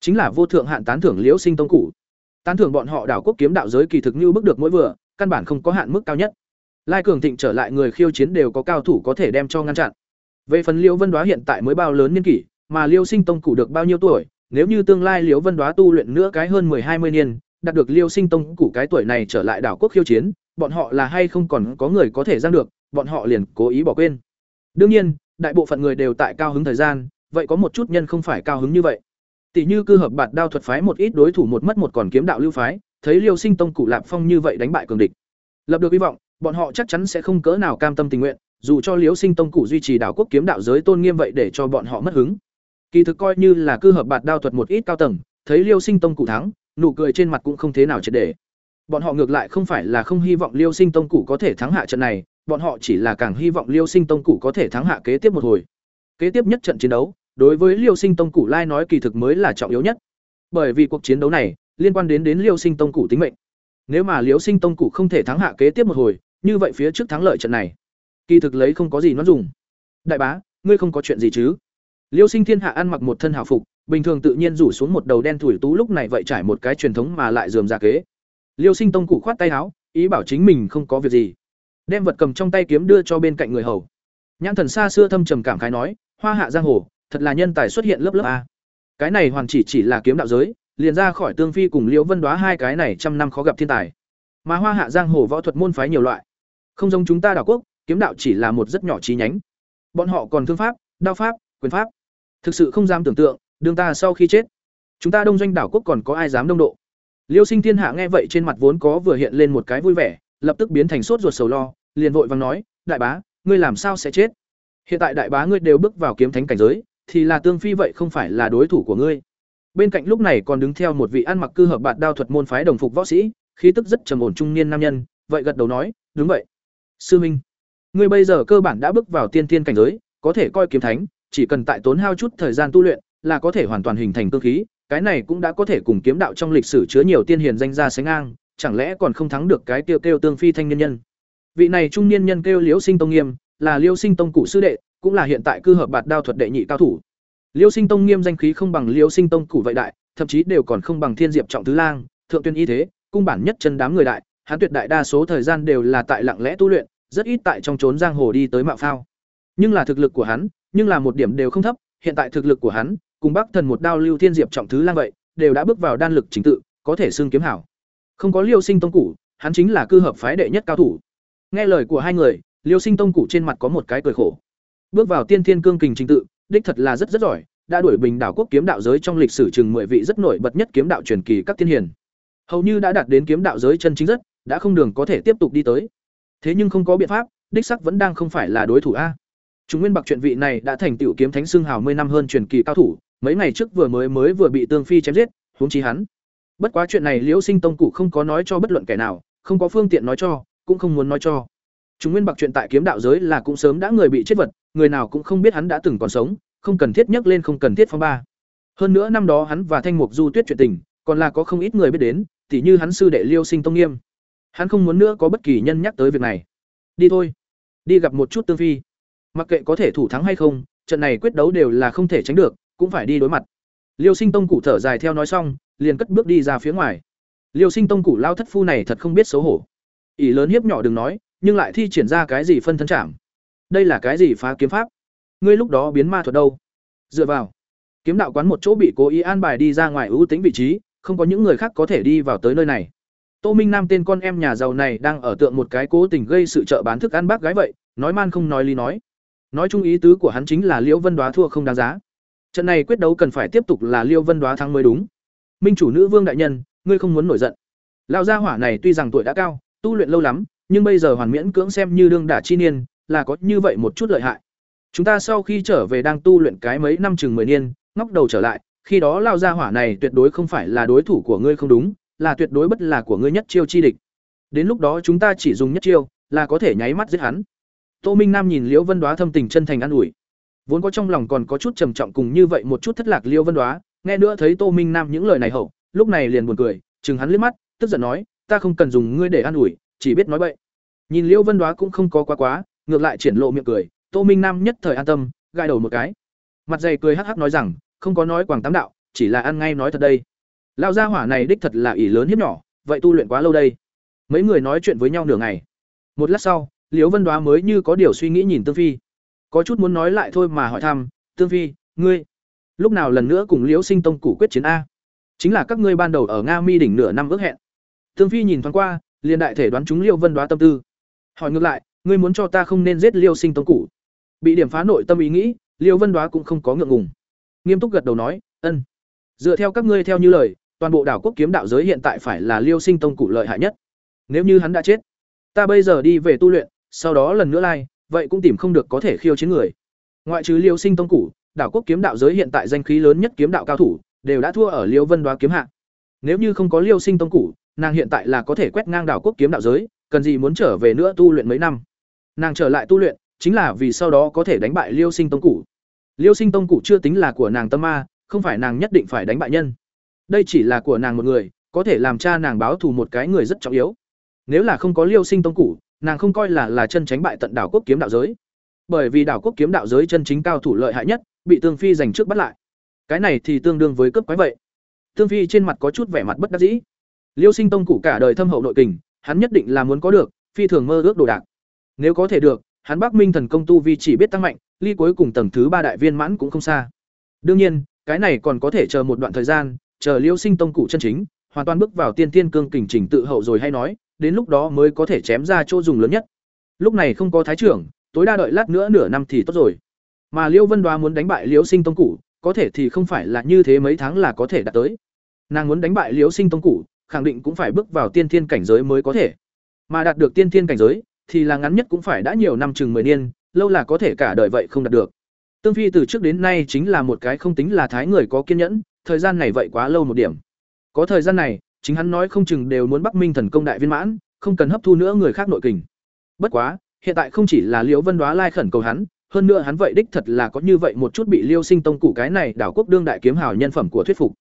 chính là vô thượng hạn tán thưởng liễu sinh tông cụ. Tán thưởng bọn họ đảo quốc kiếm đạo giới kỳ thực như bước được mỗi vừa căn bản không có hạn mức cao nhất. Lai cường thịnh trở lại người khiêu chiến đều có cao thủ có thể đem cho ngăn chặn. Về phần liễu vân đoá hiện tại mới bao lớn niên kỷ, mà liêu sinh tông cụ được bao nhiêu tuổi, nếu như tương lai liễu vân đoá tu luyện nữa cái hơn hai mươi niên, đạt được liêu sinh tông cụ cái tuổi này trở lại đảo quốc khiêu chiến, bọn họ là hay không còn có người có thể giang được, bọn họ liền cố ý bỏ quên. Đương nhiên, đại bộ phận người đều tại cao hứng thời gian, vậy có một chút nhân không phải cao hứng như vậy. Tỷ như cư hợp bạt đao thuật phái một ít đối thủ một mất một còn kiếm đạo lưu phái thấy liêu sinh tông cụ lạp phong như vậy đánh bại cường địch. Lập được hy vọng, bọn họ chắc chắn sẽ không cỡ nào cam tâm tình nguyện, dù cho liêu sinh tông cụ duy trì đảo quốc kiếm đạo giới tôn nghiêm vậy để cho bọn họ mất hứng. Kỳ thực coi như là cư hợp bạt đao thuật một ít cao tầng, thấy liêu sinh tông cụ thắng, nụ cười trên mặt cũng không thế nào triệt để. Bọn họ ngược lại không phải là không hy vọng liêu sinh tông cụ có thể thắng hạ trận này, bọn họ chỉ là càng hy vọng liêu sinh tông cụ có thể thắng hạ kế tiếp một hồi. Kế tiếp nhất trận chiến đấu, đối với liêu sinh tông cụ lai nói kỳ thực mới là trọng yếu nhất. Bởi vì cuộc chiến đấu này liên quan đến đến liêu sinh tông cụ tính mệnh. Nếu mà liêu sinh tông cụ không thể thắng hạ kế tiếp một hồi, như vậy phía trước thắng lợi trận này, kỳ thực lấy không có gì nó dùng. Đại bá, ngươi không có chuyện gì chứ? Liêu sinh thiên hạ ăn mặc một thân hào phục, bình thường tự nhiên rủ xuống một đầu đen thủi tú lúc này vậy trải một cái truyền thống mà lại dườm ra kế. Liêu sinh tông cụ khoát tay áo, ý bảo chính mình không có việc gì. Đem vật cầm trong tay kiếm đưa cho bên cạnh người hầu. Nhãn thần xa xưa thâm trầm cảm khái nói, hoa hạ giang hồ, thật là nhân tài xuất hiện lớp lớp a. Cái này hoàn chỉ chỉ là kiếm đạo giới liền ra khỏi tương phi cùng liễu vân đoá hai cái này trăm năm khó gặp thiên tài. Mà hoa hạ giang hồ võ thuật môn phái nhiều loại. Không giống chúng ta đảo quốc, kiếm đạo chỉ là một rất nhỏ trí nhánh. Bọn họ còn thương pháp, đao pháp, quyền pháp. Thực sự không dám tưởng tượng, đương ta sau khi chết, chúng ta đông doanh đảo quốc còn có ai dám đông độ. Liêu sinh thiên hạ nghe vậy trên mặt vốn có vừa hiện lên một cái vui vẻ, lập tức biến thành sốt ruột sầu lo, liền vội vàng nói, đại bá, ngươi làm sao sẽ chết? Hiện tại đại bá ngươi đều bước vào kiếm thánh cảnh giới, thì là tương phi vậy không phải là đối thủ của ngươi bên cạnh lúc này còn đứng theo một vị ăn mặc cư hợp bạt đao thuật môn phái đồng phục võ sĩ, khí tức rất trầm ổn trung niên nam nhân, vậy gật đầu nói, đúng vậy. Sư minh, ngươi bây giờ cơ bản đã bước vào tiên tiên cảnh giới, có thể coi kiếm thánh, chỉ cần tại tốn hao chút thời gian tu luyện, là có thể hoàn toàn hình thành cương khí, cái này cũng đã có thể cùng kiếm đạo trong lịch sử chứa nhiều tiên hiền danh gia sánh ngang, chẳng lẽ còn không thắng được cái tiêu kêu tương phi thanh niên nhân? Vị này trung niên nhân kêu liễu sinh tông nghiêm, là liễu sinh tông cụ sư đệ, cũng là hiện tại cư hợp bạt đao thuật đệ nhị cao thủ. Liêu sinh tông nghiêm danh khí không bằng Liêu sinh tông củ vậy đại, thậm chí đều còn không bằng thiên diệp trọng tứ lang, thượng tuyên y thế, cung bản nhất chân đám người đại hắn tuyệt đại đa số thời gian đều là tại lặng lẽ tu luyện, rất ít tại trong trốn giang hồ đi tới mạo phao. Nhưng là thực lực của hắn, nhưng là một điểm đều không thấp, hiện tại thực lực của hắn, cùng bắc thần một đao lưu thiên diệp trọng thứ lang vậy, đều đã bước vào đan lực chính tự, có thể xương kiếm hảo. Không có liêu sinh tông củ, hắn chính là cư hợp phái đệ nhất cao thủ. Nghe lời của hai người, liêu sinh tông củ trên mặt có một cái cười khổ. Bước vào tiên thiên cương kình trình tự đích thật là rất rất giỏi, đã đuổi bình đảo quốc kiếm đạo giới trong lịch sử chừng mười vị rất nổi bật nhất kiếm đạo truyền kỳ các tiên hiền. Hầu như đã đạt đến kiếm đạo giới chân chính rất, đã không đường có thể tiếp tục đi tới. Thế nhưng không có biện pháp, đích sắc vẫn đang không phải là đối thủ a. Trung nguyên bạc chuyện vị này đã thành tiểu kiếm thánh xưng hào mươi năm hơn truyền kỳ cao thủ, mấy ngày trước vừa mới mới vừa bị tương phi chém giết, huống chí hắn. Bất quá chuyện này liễu sinh tông cụ không có nói cho bất luận kẻ nào, không có phương tiện nói cho, cũng không muốn nói cho. Trung nguyên bạc chuyện tại kiếm đạo giới là cũng sớm đã người bị chết vật người nào cũng không biết hắn đã từng còn sống, không cần thiết nhắc lên không cần thiết phong ba. Hơn nữa năm đó hắn và thanh mục du tuyết chuyện tình, còn là có không ít người biết đến, tỉ như hắn sư đệ liêu sinh tông nghiêm. Hắn không muốn nữa có bất kỳ nhân nhắc tới việc này. Đi thôi. Đi gặp một chút tương phi. Mặc kệ có thể thủ thắng hay không, trận này quyết đấu đều là không thể tránh được, cũng phải đi đối mặt. Liêu sinh tông cụ thở dài theo nói xong, liền cất bước đi ra phía ngoài. Liêu sinh tông cụ lao thất phu này thật không biết xấu hổ. Ỷ lớn hiếp nhỏ đừng nói, nhưng lại thi triển ra cái gì phân thân trạng đây là cái gì phá kiếm pháp? Ngươi lúc đó biến ma thuật đâu? Dựa vào. Kiếm đạo quán một chỗ bị cố ý an bài đi ra ngoài ưu tính vị trí, không có những người khác có thể đi vào tới nơi này. Tô minh nam tên con em nhà giàu này đang ở tượng một cái cố tình gây sự trợ bán thức ăn bác gái vậy, nói man không nói lý nói. Nói chung ý tứ của hắn chính là liễu vân đoá thua không đáng giá. Trận này quyết đấu cần phải tiếp tục là liêu vân đoá thắng mới đúng. Minh chủ nữ vương đại nhân, ngươi không muốn nổi giận. Lão gia hỏa này tuy rằng tuổi đã cao, tu luyện lâu lắm, nhưng bây giờ hoàn miễn cưỡng xem như đương đả chi niên là có như vậy một chút lợi hại. Chúng ta sau khi trở về đang tu luyện cái mấy năm chừng mười niên, ngóc đầu trở lại, khi đó lao ra hỏa này tuyệt đối không phải là đối thủ của ngươi không đúng, là tuyệt đối bất là của ngươi nhất chiêu chi địch. Đến lúc đó chúng ta chỉ dùng nhất chiêu, là có thể nháy mắt giết hắn. Tô minh nam nhìn liễu vân đoá thâm tình chân thành an ủi. Vốn có trong lòng còn có chút trầm trọng cùng như vậy một chút thất lạc liễu vân đoá, nghe nữa thấy tô minh nam những lời này hậu, lúc này liền buồn cười, chừng hắn liếc mắt, tức giận nói, ta không cần dùng ngươi để an ủi, chỉ biết nói bậy. Nhìn liễu vân đoá cũng không có quá quá ngược lại triển lộ miệng cười, tô minh nam nhất thời an tâm gai đầu một cái. Mặt dày cười hắc hắc nói rằng, không có nói quảng tám đạo, chỉ là ăn ngay nói thật đây. Lao gia hỏa này đích thật là ỷ lớn hiếp nhỏ, vậy tu luyện quá lâu đây. Mấy người nói chuyện với nhau nửa ngày. Một lát sau, liễu vân đoá mới như có điều suy nghĩ nhìn tương phi. Có chút muốn nói lại thôi mà hỏi thăm, tương phi, ngươi lúc nào lần nữa cùng liễu sinh tông củ quyết chiến a? Chính là các ngươi ban đầu ở nga mi đỉnh nửa năm ước hẹn. Tương phi nhìn thoáng qua, liền đại thể đoán chúng liễu vân đoá tâm tư. Hỏi ngược lại ngươi muốn cho ta không nên giết liêu sinh tông củ bị điểm phá nội tâm ý nghĩ, liêu vân đoá cũng không có ngượng ngùng. Nghiêm túc gật đầu nói, ân. Dựa theo các ngươi theo như lời, toàn bộ đảo quốc kiếm đạo giới hiện tại phải là liêu sinh tông cụ lợi hại nhất. Nếu như hắn đã chết, ta bây giờ đi về tu luyện, sau đó lần nữa lai, vậy cũng tìm không được có thể khiêu chiến người. Ngoại trừ liêu sinh tông cụ đảo quốc kiếm đạo giới hiện tại danh khí lớn nhất kiếm đạo cao thủ, đều đã thua ở liêu vân đoá kiếm hạ. Nếu như không có liêu sinh tông cụ nàng hiện tại là có thể quét ngang đảo quốc kiếm đạo giới, cần gì muốn trở về nữa tu luyện mấy năm? Nàng trở lại tu luyện, chính là vì sau đó có thể đánh bại liêu sinh tông cụ liêu sinh tông cụ chưa tính là của nàng tâm ma, không phải nàng nhất định phải đánh bại nhân. Đây chỉ là của nàng một người, có thể làm cha nàng báo thù một cái người rất trọng yếu. Nếu là không có liêu sinh tông cụ nàng không coi là là chân tránh bại tận đảo quốc kiếm đạo giới. Bởi vì đảo quốc kiếm đạo giới chân chính cao thủ lợi hại nhất, bị tương phi giành trước bắt lại. Cái này thì tương đương với cướp quái vậy. Tương phi trên mặt có chút vẻ mặt bất đắc dĩ. Liêu sinh tông cụ cả đời thâm hậu nội kình, hắn nhất định là muốn có được, phi thường mơ ước đồ đạc nếu có thể được, hắn bắc minh thần công tu vi chỉ biết tăng mạnh, ly cuối cùng tầng thứ ba đại viên mãn cũng không xa. Đương nhiên, cái này còn có thể chờ một đoạn thời gian, chờ liêu sinh tông cụ chân chính, hoàn toàn bước vào tiên tiên cương kình trình tự hậu rồi hay nói, đến lúc đó mới có thể chém ra chỗ dùng lớn nhất. Lúc này không có thái trưởng, tối đa đợi lát nữa nửa năm thì tốt rồi. Mà liêu vân đoá muốn đánh bại liêu sinh tông cụ, có thể thì không phải là như thế mấy tháng là có thể đạt tới. Nàng muốn đánh bại liêu sinh tông cụ, khẳng định cũng phải bước vào tiên thiên cảnh giới mới có thể. Mà đạt được tiên thiên cảnh giới thì là ngắn nhất cũng phải đã nhiều năm chừng mười niên, lâu là có thể cả đời vậy không đạt được. Tương phi từ trước đến nay chính là một cái không tính là thái người có kiên nhẫn, thời gian này vậy quá lâu một điểm. Có thời gian này, chính hắn nói không chừng đều muốn bắc minh thần công đại viên mãn, không cần hấp thu nữa người khác nội kình. Bất quá, hiện tại không chỉ là liễu vân Đóa lai khẩn cầu hắn, hơn nữa hắn vậy đích thật là có như vậy một chút bị liêu sinh tông cụ cái này đảo quốc đương đại kiếm hào nhân phẩm của thuyết phục.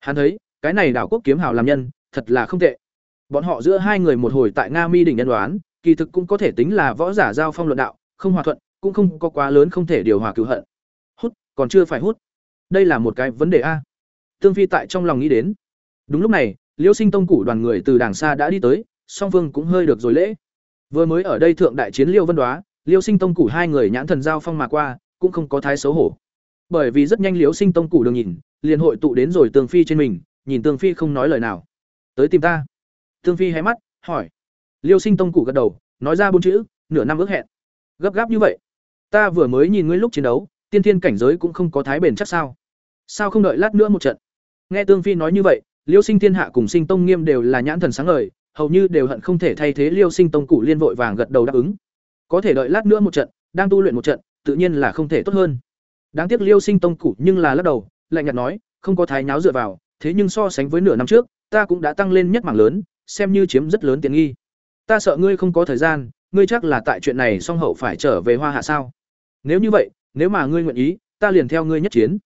Hắn thấy, cái này đảo quốc kiếm hào làm nhân, thật là không tệ. Bọn họ giữa hai người một hồi tại nga mi đỉnh nhân đoán kỳ thực cũng có thể tính là võ giả giao phong luận đạo, không hòa thuận, cũng không có quá lớn không thể điều hòa cứu hận. Hút, còn chưa phải hút. Đây là một cái vấn đề a. Tương phi tại trong lòng nghĩ đến. Đúng lúc này, liêu sinh tông củ đoàn người từ đàng xa đã đi tới, song phương cũng hơi được rồi lễ. Vừa mới ở đây thượng đại chiến liêu vân đoá, liêu sinh tông củ hai người nhãn thần giao phong mà qua, cũng không có thái xấu hổ. Bởi vì rất nhanh liêu sinh tông củ đường nhìn, liền hội tụ đến rồi tương phi trên mình, nhìn tương phi không nói lời nào. Tới tìm ta. Tương phi hé mắt, hỏi liêu sinh tông Cụ gật đầu, nói ra bốn chữ, nửa năm ước hẹn. Gấp gáp như vậy? Ta vừa mới nhìn ngươi lúc chiến đấu, tiên thiên cảnh giới cũng không có thái bền chắc sao. Sao không đợi lát nữa một trận? Nghe tương phi nói như vậy, liêu sinh thiên hạ cùng sinh tông nghiêm đều là nhãn thần sáng ngời, hầu như đều hận không thể thay thế liêu sinh tông cụ liên vội vàng gật đầu đáp ứng. Có thể đợi lát nữa một trận, đang tu luyện một trận, tự nhiên là không thể tốt hơn. Đáng tiếc liêu sinh tông cụ nhưng là lắc đầu, lạnh nhạt nói, không có thái nháo dựa vào, thế nhưng so sánh với nửa năm trước, ta cũng đã tăng lên nhất mảng lớn, xem như chiếm rất lớn tiện nghi ta sợ ngươi không có thời gian, ngươi chắc là tại chuyện này song hậu phải trở về hoa hạ sao? Nếu như vậy, nếu mà ngươi nguyện ý, ta liền theo ngươi nhất chiến.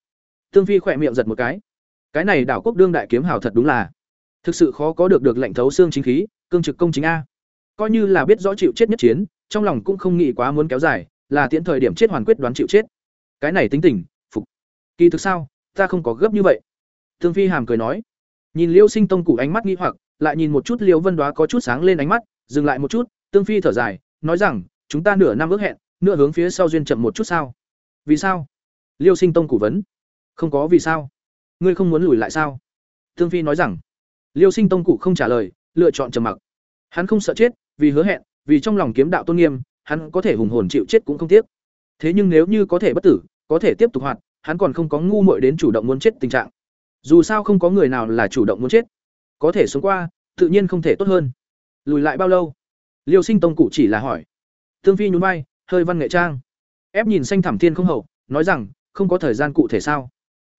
Tương phi khỏe miệng giật một cái. Cái này đảo quốc đương đại kiếm hào thật đúng là, thực sự khó có được được lệnh thấu xương chính khí, cương trực công chính a. Coi như là biết rõ chịu chết nhất chiến, trong lòng cũng không nghĩ quá muốn kéo dài, là tiễn thời điểm chết hoàn quyết đoán chịu chết. Cái này tính tình, phục. Kỳ thực sao, ta không có gấp như vậy. Tương phi hàm cười nói. Nhìn liêu sinh tông cụ ánh mắt nghi hoặc, lại nhìn một chút liêu vân đoá có chút sáng lên ánh mắt dừng lại một chút, tương phi thở dài, nói rằng, chúng ta nửa năm ước hẹn, nửa hướng phía sau duyên chậm một chút sao? Vì sao? Liêu sinh tông cổ vấn. Không có vì sao. Ngươi không muốn lùi lại sao? Tương phi nói rằng. Liêu sinh tông cụ không trả lời, lựa chọn trầm mặc. Hắn không sợ chết, vì hứa hẹn, vì trong lòng kiếm đạo tôn nghiêm, hắn có thể hùng hồn chịu chết cũng không tiếc. Thế nhưng nếu như có thể bất tử, có thể tiếp tục hoạt, hắn còn không có ngu muội đến chủ động muốn chết tình trạng. Dù sao không có người nào là chủ động muốn chết. Có thể sống qua, tự nhiên không thể tốt hơn lùi lại bao lâu? Liêu sinh tông cụ chỉ là hỏi. Tương phi nhún vai, hơi văn nghệ trang. Ép nhìn xanh thảm thiên không hậu, nói rằng, không có thời gian cụ thể sao?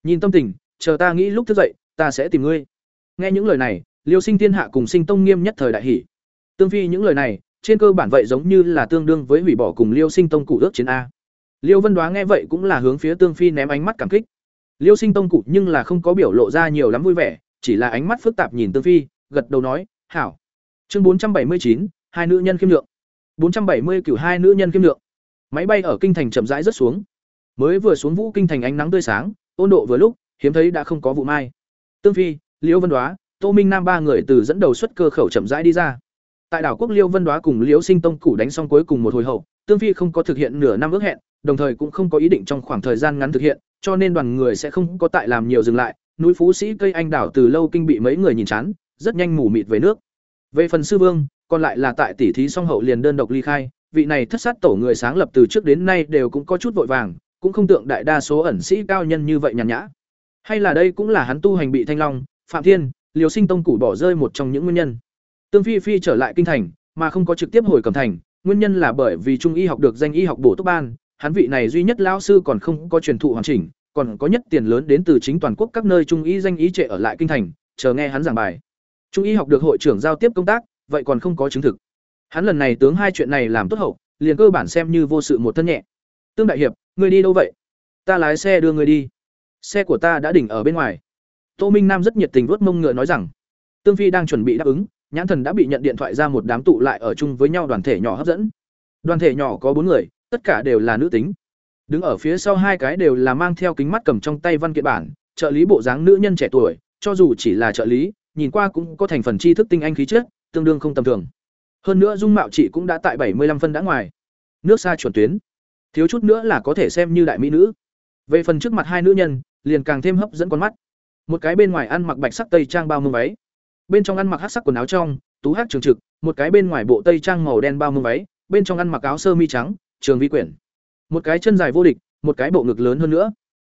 Nhìn tâm tình, chờ ta nghĩ lúc thức dậy, ta sẽ tìm ngươi. Nghe những lời này, liêu sinh thiên hạ cùng sinh tông nghiêm nhất thời đại hỷ tương phi những lời này, trên cơ bản vậy giống như là tương đương với hủy bỏ cùng liêu sinh tông cụ ước chiến a. Liêu vân đoá nghe vậy cũng là hướng phía tương phi ném ánh mắt cảm kích. Liêu sinh tông cụ nhưng là không có biểu lộ ra nhiều lắm vui vẻ, chỉ là ánh mắt phức tạp nhìn tương phi, gật đầu nói, hảo chương bốn trăm bảy mươi chín, hai nữ nhân khiêm lượng bốn trăm bảy mươi cửu hai nữ nhân khiêm lượng máy bay ở kinh thành chậm rãi rất xuống. Mới vừa xuống vũ kinh thành ánh nắng tươi sáng, ôn độ vừa lúc, hiếm thấy đã không có vụ mai. Tương phi, liễu vân đoá, tô minh nam ba người từ dẫn đầu xuất cơ khẩu chậm rãi đi ra. Tại đảo quốc liêu vân đoá cùng liễu sinh tông củ đánh xong cuối cùng một hồi hậu, tương phi không có thực hiện nửa năm ước hẹn, đồng thời cũng không có ý định trong khoảng thời gian ngắn thực hiện, cho nên đoàn người sẽ không có tại làm nhiều dừng lại. Núi phú sĩ cây anh đảo từ lâu kinh bị mấy người nhìn chán, rất nhanh mù mịt về nước về phần sư vương, còn lại là tại tỷ thí song hậu liền đơn độc ly khai, vị này thất sát tổ người sáng lập từ trước đến nay đều cũng có chút vội vàng, cũng không tượng đại đa số ẩn sĩ cao nhân như vậy nhàn nhã. Hay là đây cũng là hắn tu hành bị thanh long, phạm thiên liều sinh tông củ bỏ rơi một trong những nguyên nhân. Tương phi phi trở lại kinh thành, mà không có trực tiếp hồi cẩm thành, nguyên nhân là bởi vì trung y học được danh y học bổ túc ban, hắn vị này duy nhất lão sư còn không có truyền thụ hoàn chỉnh, còn có nhất tiền lớn đến từ chính toàn quốc các nơi trung y danh y trệ ở lại kinh thành, chờ nghe hắn giảng bài trung y học được hội trưởng giao tiếp công tác, vậy còn không có chứng thực. Hắn lần này tướng hai chuyện này làm tốt hậu, liền cơ bản xem như vô sự một thân nhẹ. Tương đại hiệp, người đi đâu vậy? Ta lái xe đưa người đi. Xe của ta đã đỉnh ở bên ngoài. Tô minh nam rất nhiệt tình vuốt mông ngựa nói rằng, tương phi đang chuẩn bị đáp ứng, nhãn thần đã bị nhận điện thoại ra một đám tụ lại ở chung với nhau đoàn thể nhỏ hấp dẫn. Đoàn thể nhỏ có bốn người, tất cả đều là nữ tính. Đứng ở phía sau hai cái đều là mang theo kính mắt cầm trong tay văn kiện bản, trợ lý bộ dáng nữ nhân trẻ tuổi, cho dù chỉ là trợ lý nhìn qua cũng có thành phần tri thức tinh anh khí chất tương đương không tầm thường. Hơn nữa dung mạo chị cũng đã tại bảy mươi 75 phân đã ngoài. Nước xa chuẩn tuyến. Thiếu chút nữa là có thể xem như đại mỹ nữ. Về phần trước mặt hai nữ nhân liền càng thêm hấp dẫn con mắt. Một cái bên ngoài ăn mặc bạch sắc tây trang bao mông váy bên trong ăn mặc hắc sắc quần áo trong tú hắc trường trực một cái bên ngoài bộ tây trang màu đen bao mông váy bên trong ăn mặc áo sơ mi trắng trường vi quyển. Một cái chân dài vô địch một cái bộ ngực lớn hơn nữa.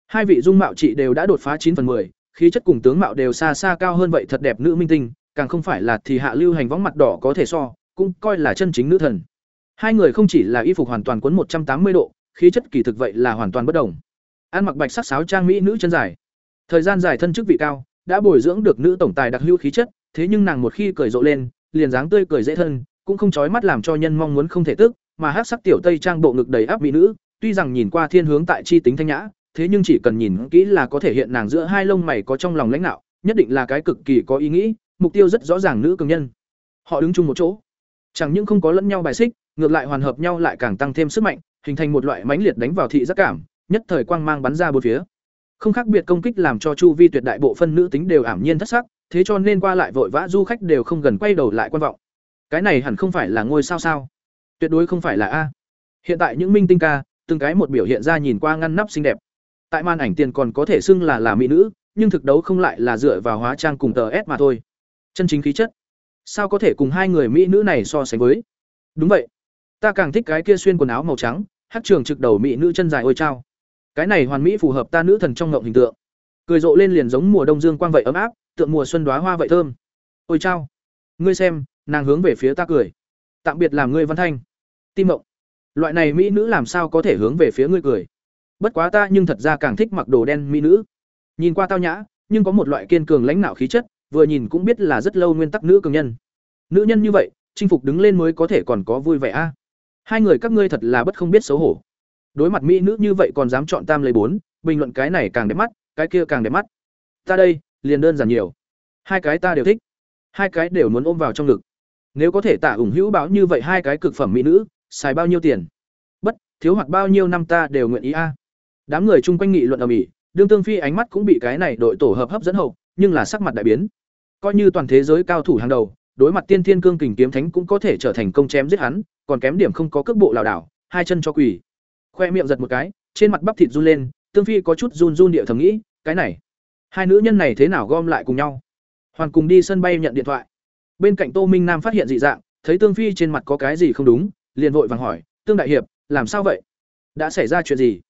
Hai vị dung mạo chị đều đã đột phá chín phần 10, khí chất cùng tướng mạo đều xa xa cao hơn vậy thật đẹp nữ minh tinh, càng không phải là thì hạ lưu hành võng mặt đỏ có thể so, cũng coi là chân chính nữ thần. Hai người không chỉ là y phục hoàn toàn quấn một trăm tám mươi độ, khí chất kỳ thực vậy là hoàn toàn bất đồng. Ăn mặc bạch sắc sáo trang mỹ nữ chân dài. Thời gian dài thân chức vị cao, đã bồi dưỡng được nữ tổng tài đặc hữu khí chất, thế nhưng nàng một khi cười rộ lên, liền dáng tươi cười dễ thân, cũng không chói mắt làm cho nhân mong muốn không thể tức, mà hát sắc tiểu tây trang bộ ngực đầy áp mỹ nữ, tuy rằng nhìn qua thiên hướng tại chi tính thanh nhã thế nhưng chỉ cần nhìn kỹ là có thể hiện nàng giữa hai lông mày có trong lòng lãnh đạo, nhất định là cái cực kỳ có ý nghĩ, mục tiêu rất rõ ràng nữ cường nhân. Họ đứng chung một chỗ. Chẳng những không có lẫn nhau bài xích, ngược lại hoàn hợp nhau lại càng tăng thêm sức mạnh, hình thành một loại mãnh liệt đánh vào thị giác cảm, nhất thời quang mang bắn ra bốn phía. Không khác biệt công kích làm cho chu vi tuyệt đại bộ phân nữ tính đều ảm nhiên thất sắc, thế cho nên qua lại vội vã du khách đều không gần quay đầu lại quan vọng. Cái này hẳn không phải là ngôi sao sao? Tuyệt đối không phải là a. Hiện tại những minh tinh ca, từng cái một biểu hiện ra nhìn qua ngăn nắp xinh đẹp tại màn ảnh tiền còn có thể xưng là là mỹ nữ, nhưng thực đấu không lại là dựa vào hóa trang cùng tờ s mà thôi. Chân chính khí chất. Sao có thể cùng hai người mỹ nữ này so sánh với? Đúng vậy. Ta càng thích cái kia xuyên quần áo màu trắng, hát trường trực đầu mỹ nữ chân dài ôi trao. Cái này hoàn mỹ phù hợp ta nữ thần trong ngộng hình tượng. Cười rộ lên liền giống mùa đông dương quang vậy ấm áp tượng mùa xuân đoá hoa vậy thơm. Ôi trao. Ngươi xem, nàng hướng về phía ta cười. Tạm biệt làm ngươi văn thanh. Tim mộng loại này mỹ nữ làm sao có thể hướng về phía ngươi cười? Bất quá ta nhưng thật ra càng thích mặc đồ đen mỹ nữ. Nhìn qua tao nhã, nhưng có một loại kiên cường lãnh nạo khí chất, vừa nhìn cũng biết là rất lâu nguyên tắc nữ cường nhân. Nữ nhân như vậy, chinh phục đứng lên mới có thể còn có vui vẻ a. Hai người các ngươi thật là bất không biết xấu hổ. Đối mặt mỹ nữ như vậy còn dám chọn tam lấy bốn, bình luận cái này càng đẹp mắt, cái kia càng đẹp mắt. Ta đây, liền đơn giản nhiều. Hai cái ta đều thích. Hai cái đều muốn ôm vào trong ngực. Nếu có thể tả ủng hữu báo như vậy hai cái cực phẩm mỹ nữ, xài bao nhiêu tiền? Bất, thiếu hoặc bao nhiêu năm ta đều nguyện ý a đám người chung quanh nghị luận ở mỹ đương tương phi ánh mắt cũng bị cái này đội tổ hợp hấp dẫn hậu, nhưng là sắc mặt đại biến. Coi như toàn thế giới cao thủ hàng đầu, đối mặt tiên thiên cương kình kiếm thánh cũng có thể trở thành công chém giết hắn, còn kém điểm không có cước bộ lảo đảo, hai chân cho quỳ. Khoe miệng giật một cái, trên mặt bắp thịt run lên, tương phi có chút run run địa thầm nghĩ, cái này, hai nữ nhân này thế nào gom lại cùng nhau? Hoàn cùng đi sân bay nhận điện thoại. Bên cạnh tô minh nam phát hiện dị dạng, thấy tương phi trên mặt có cái gì không đúng, liền vội vàng hỏi, tương đại hiệp, làm sao vậy? Đã xảy ra chuyện gì?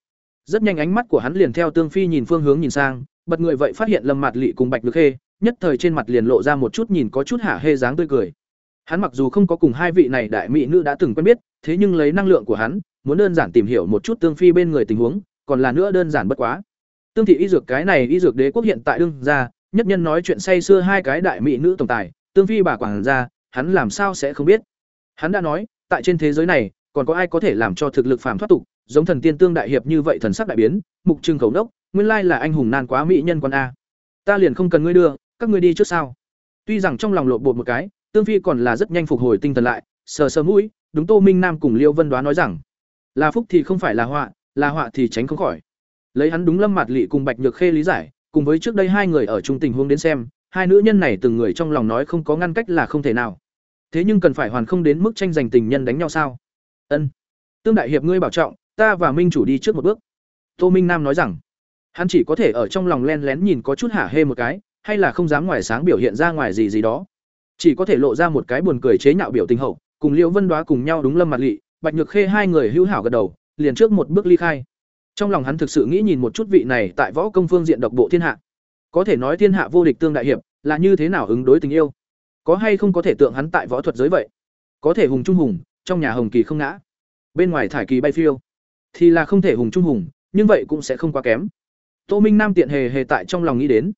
Rất nhanh ánh mắt của hắn liền theo Tương Phi nhìn phương hướng nhìn sang, bật người vậy phát hiện Lâm Mạt lị cùng Bạch được Khê, nhất thời trên mặt liền lộ ra một chút nhìn có chút hả hê dáng tươi cười. Hắn mặc dù không có cùng hai vị này đại mỹ nữ đã từng quen biết, thế nhưng lấy năng lượng của hắn, muốn đơn giản tìm hiểu một chút Tương Phi bên người tình huống, còn là nữa đơn giản bất quá. Tương thị y dược cái này y dược đế quốc hiện tại đương ra, nhất nhân nói chuyện say xưa hai cái đại mỹ nữ tổng tài, Tương Phi bà quảng ra, hắn làm sao sẽ không biết. Hắn đã nói, tại trên thế giới này, còn có ai có thể làm cho thực lực phàm thoát tục, giống thần tiên tương đại hiệp như vậy thần sắc đại biến, mục trưng khẩu đốc, nguyên lai là anh hùng nan quá mỹ nhân quan a. Ta liền không cần ngươi đưa, các ngươi đi trước sao? Tuy rằng trong lòng lộn bột một cái, Tương Phi còn là rất nhanh phục hồi tinh thần lại, sờ sờ mũi, đúng Tô Minh Nam cùng Liêu Vân Đoá nói rằng, là phúc thì không phải là họa, là họa thì tránh không khỏi. Lấy hắn đúng Lâm Mạt Lệ cùng Bạch Nhược Khê lý giải, cùng với trước đây hai người ở chung tình huống đến xem, hai nữ nhân này từng người trong lòng nói không có ngăn cách là không thể nào. Thế nhưng cần phải hoàn không đến mức tranh giành tình nhân đánh nhau sao? Ân. Tương đại hiệp ngươi bảo trọng, ta và Minh chủ đi trước một bước. Tô Minh Nam nói rằng, hắn chỉ có thể ở trong lòng len lén nhìn có chút hả hê một cái, hay là không dám ngoài sáng biểu hiện ra ngoài gì gì đó. Chỉ có thể lộ ra một cái buồn cười chế nhạo biểu tình hậu, cùng Liễu Vân Đoá cùng nhau đúng lâm mặt lỵ, Bạch Nhược Khê hai người hữu hảo gật đầu, liền trước một bước ly khai. Trong lòng hắn thực sự nghĩ nhìn một chút vị này tại võ công phương diện độc bộ thiên hạ. Có thể nói thiên hạ vô địch tương đại hiệp, là như thế nào ứng đối tình yêu? Có hay không có thể tượng hắn tại võ thuật giới vậy? Có thể hùng trung hùng, trong nhà hồng kỳ không ngã. Bên ngoài thải kỳ bay phiêu, thì là không thể hùng trung hùng, nhưng vậy cũng sẽ không quá kém. Tô Minh Nam tiện hề hề tại trong lòng nghĩ đến.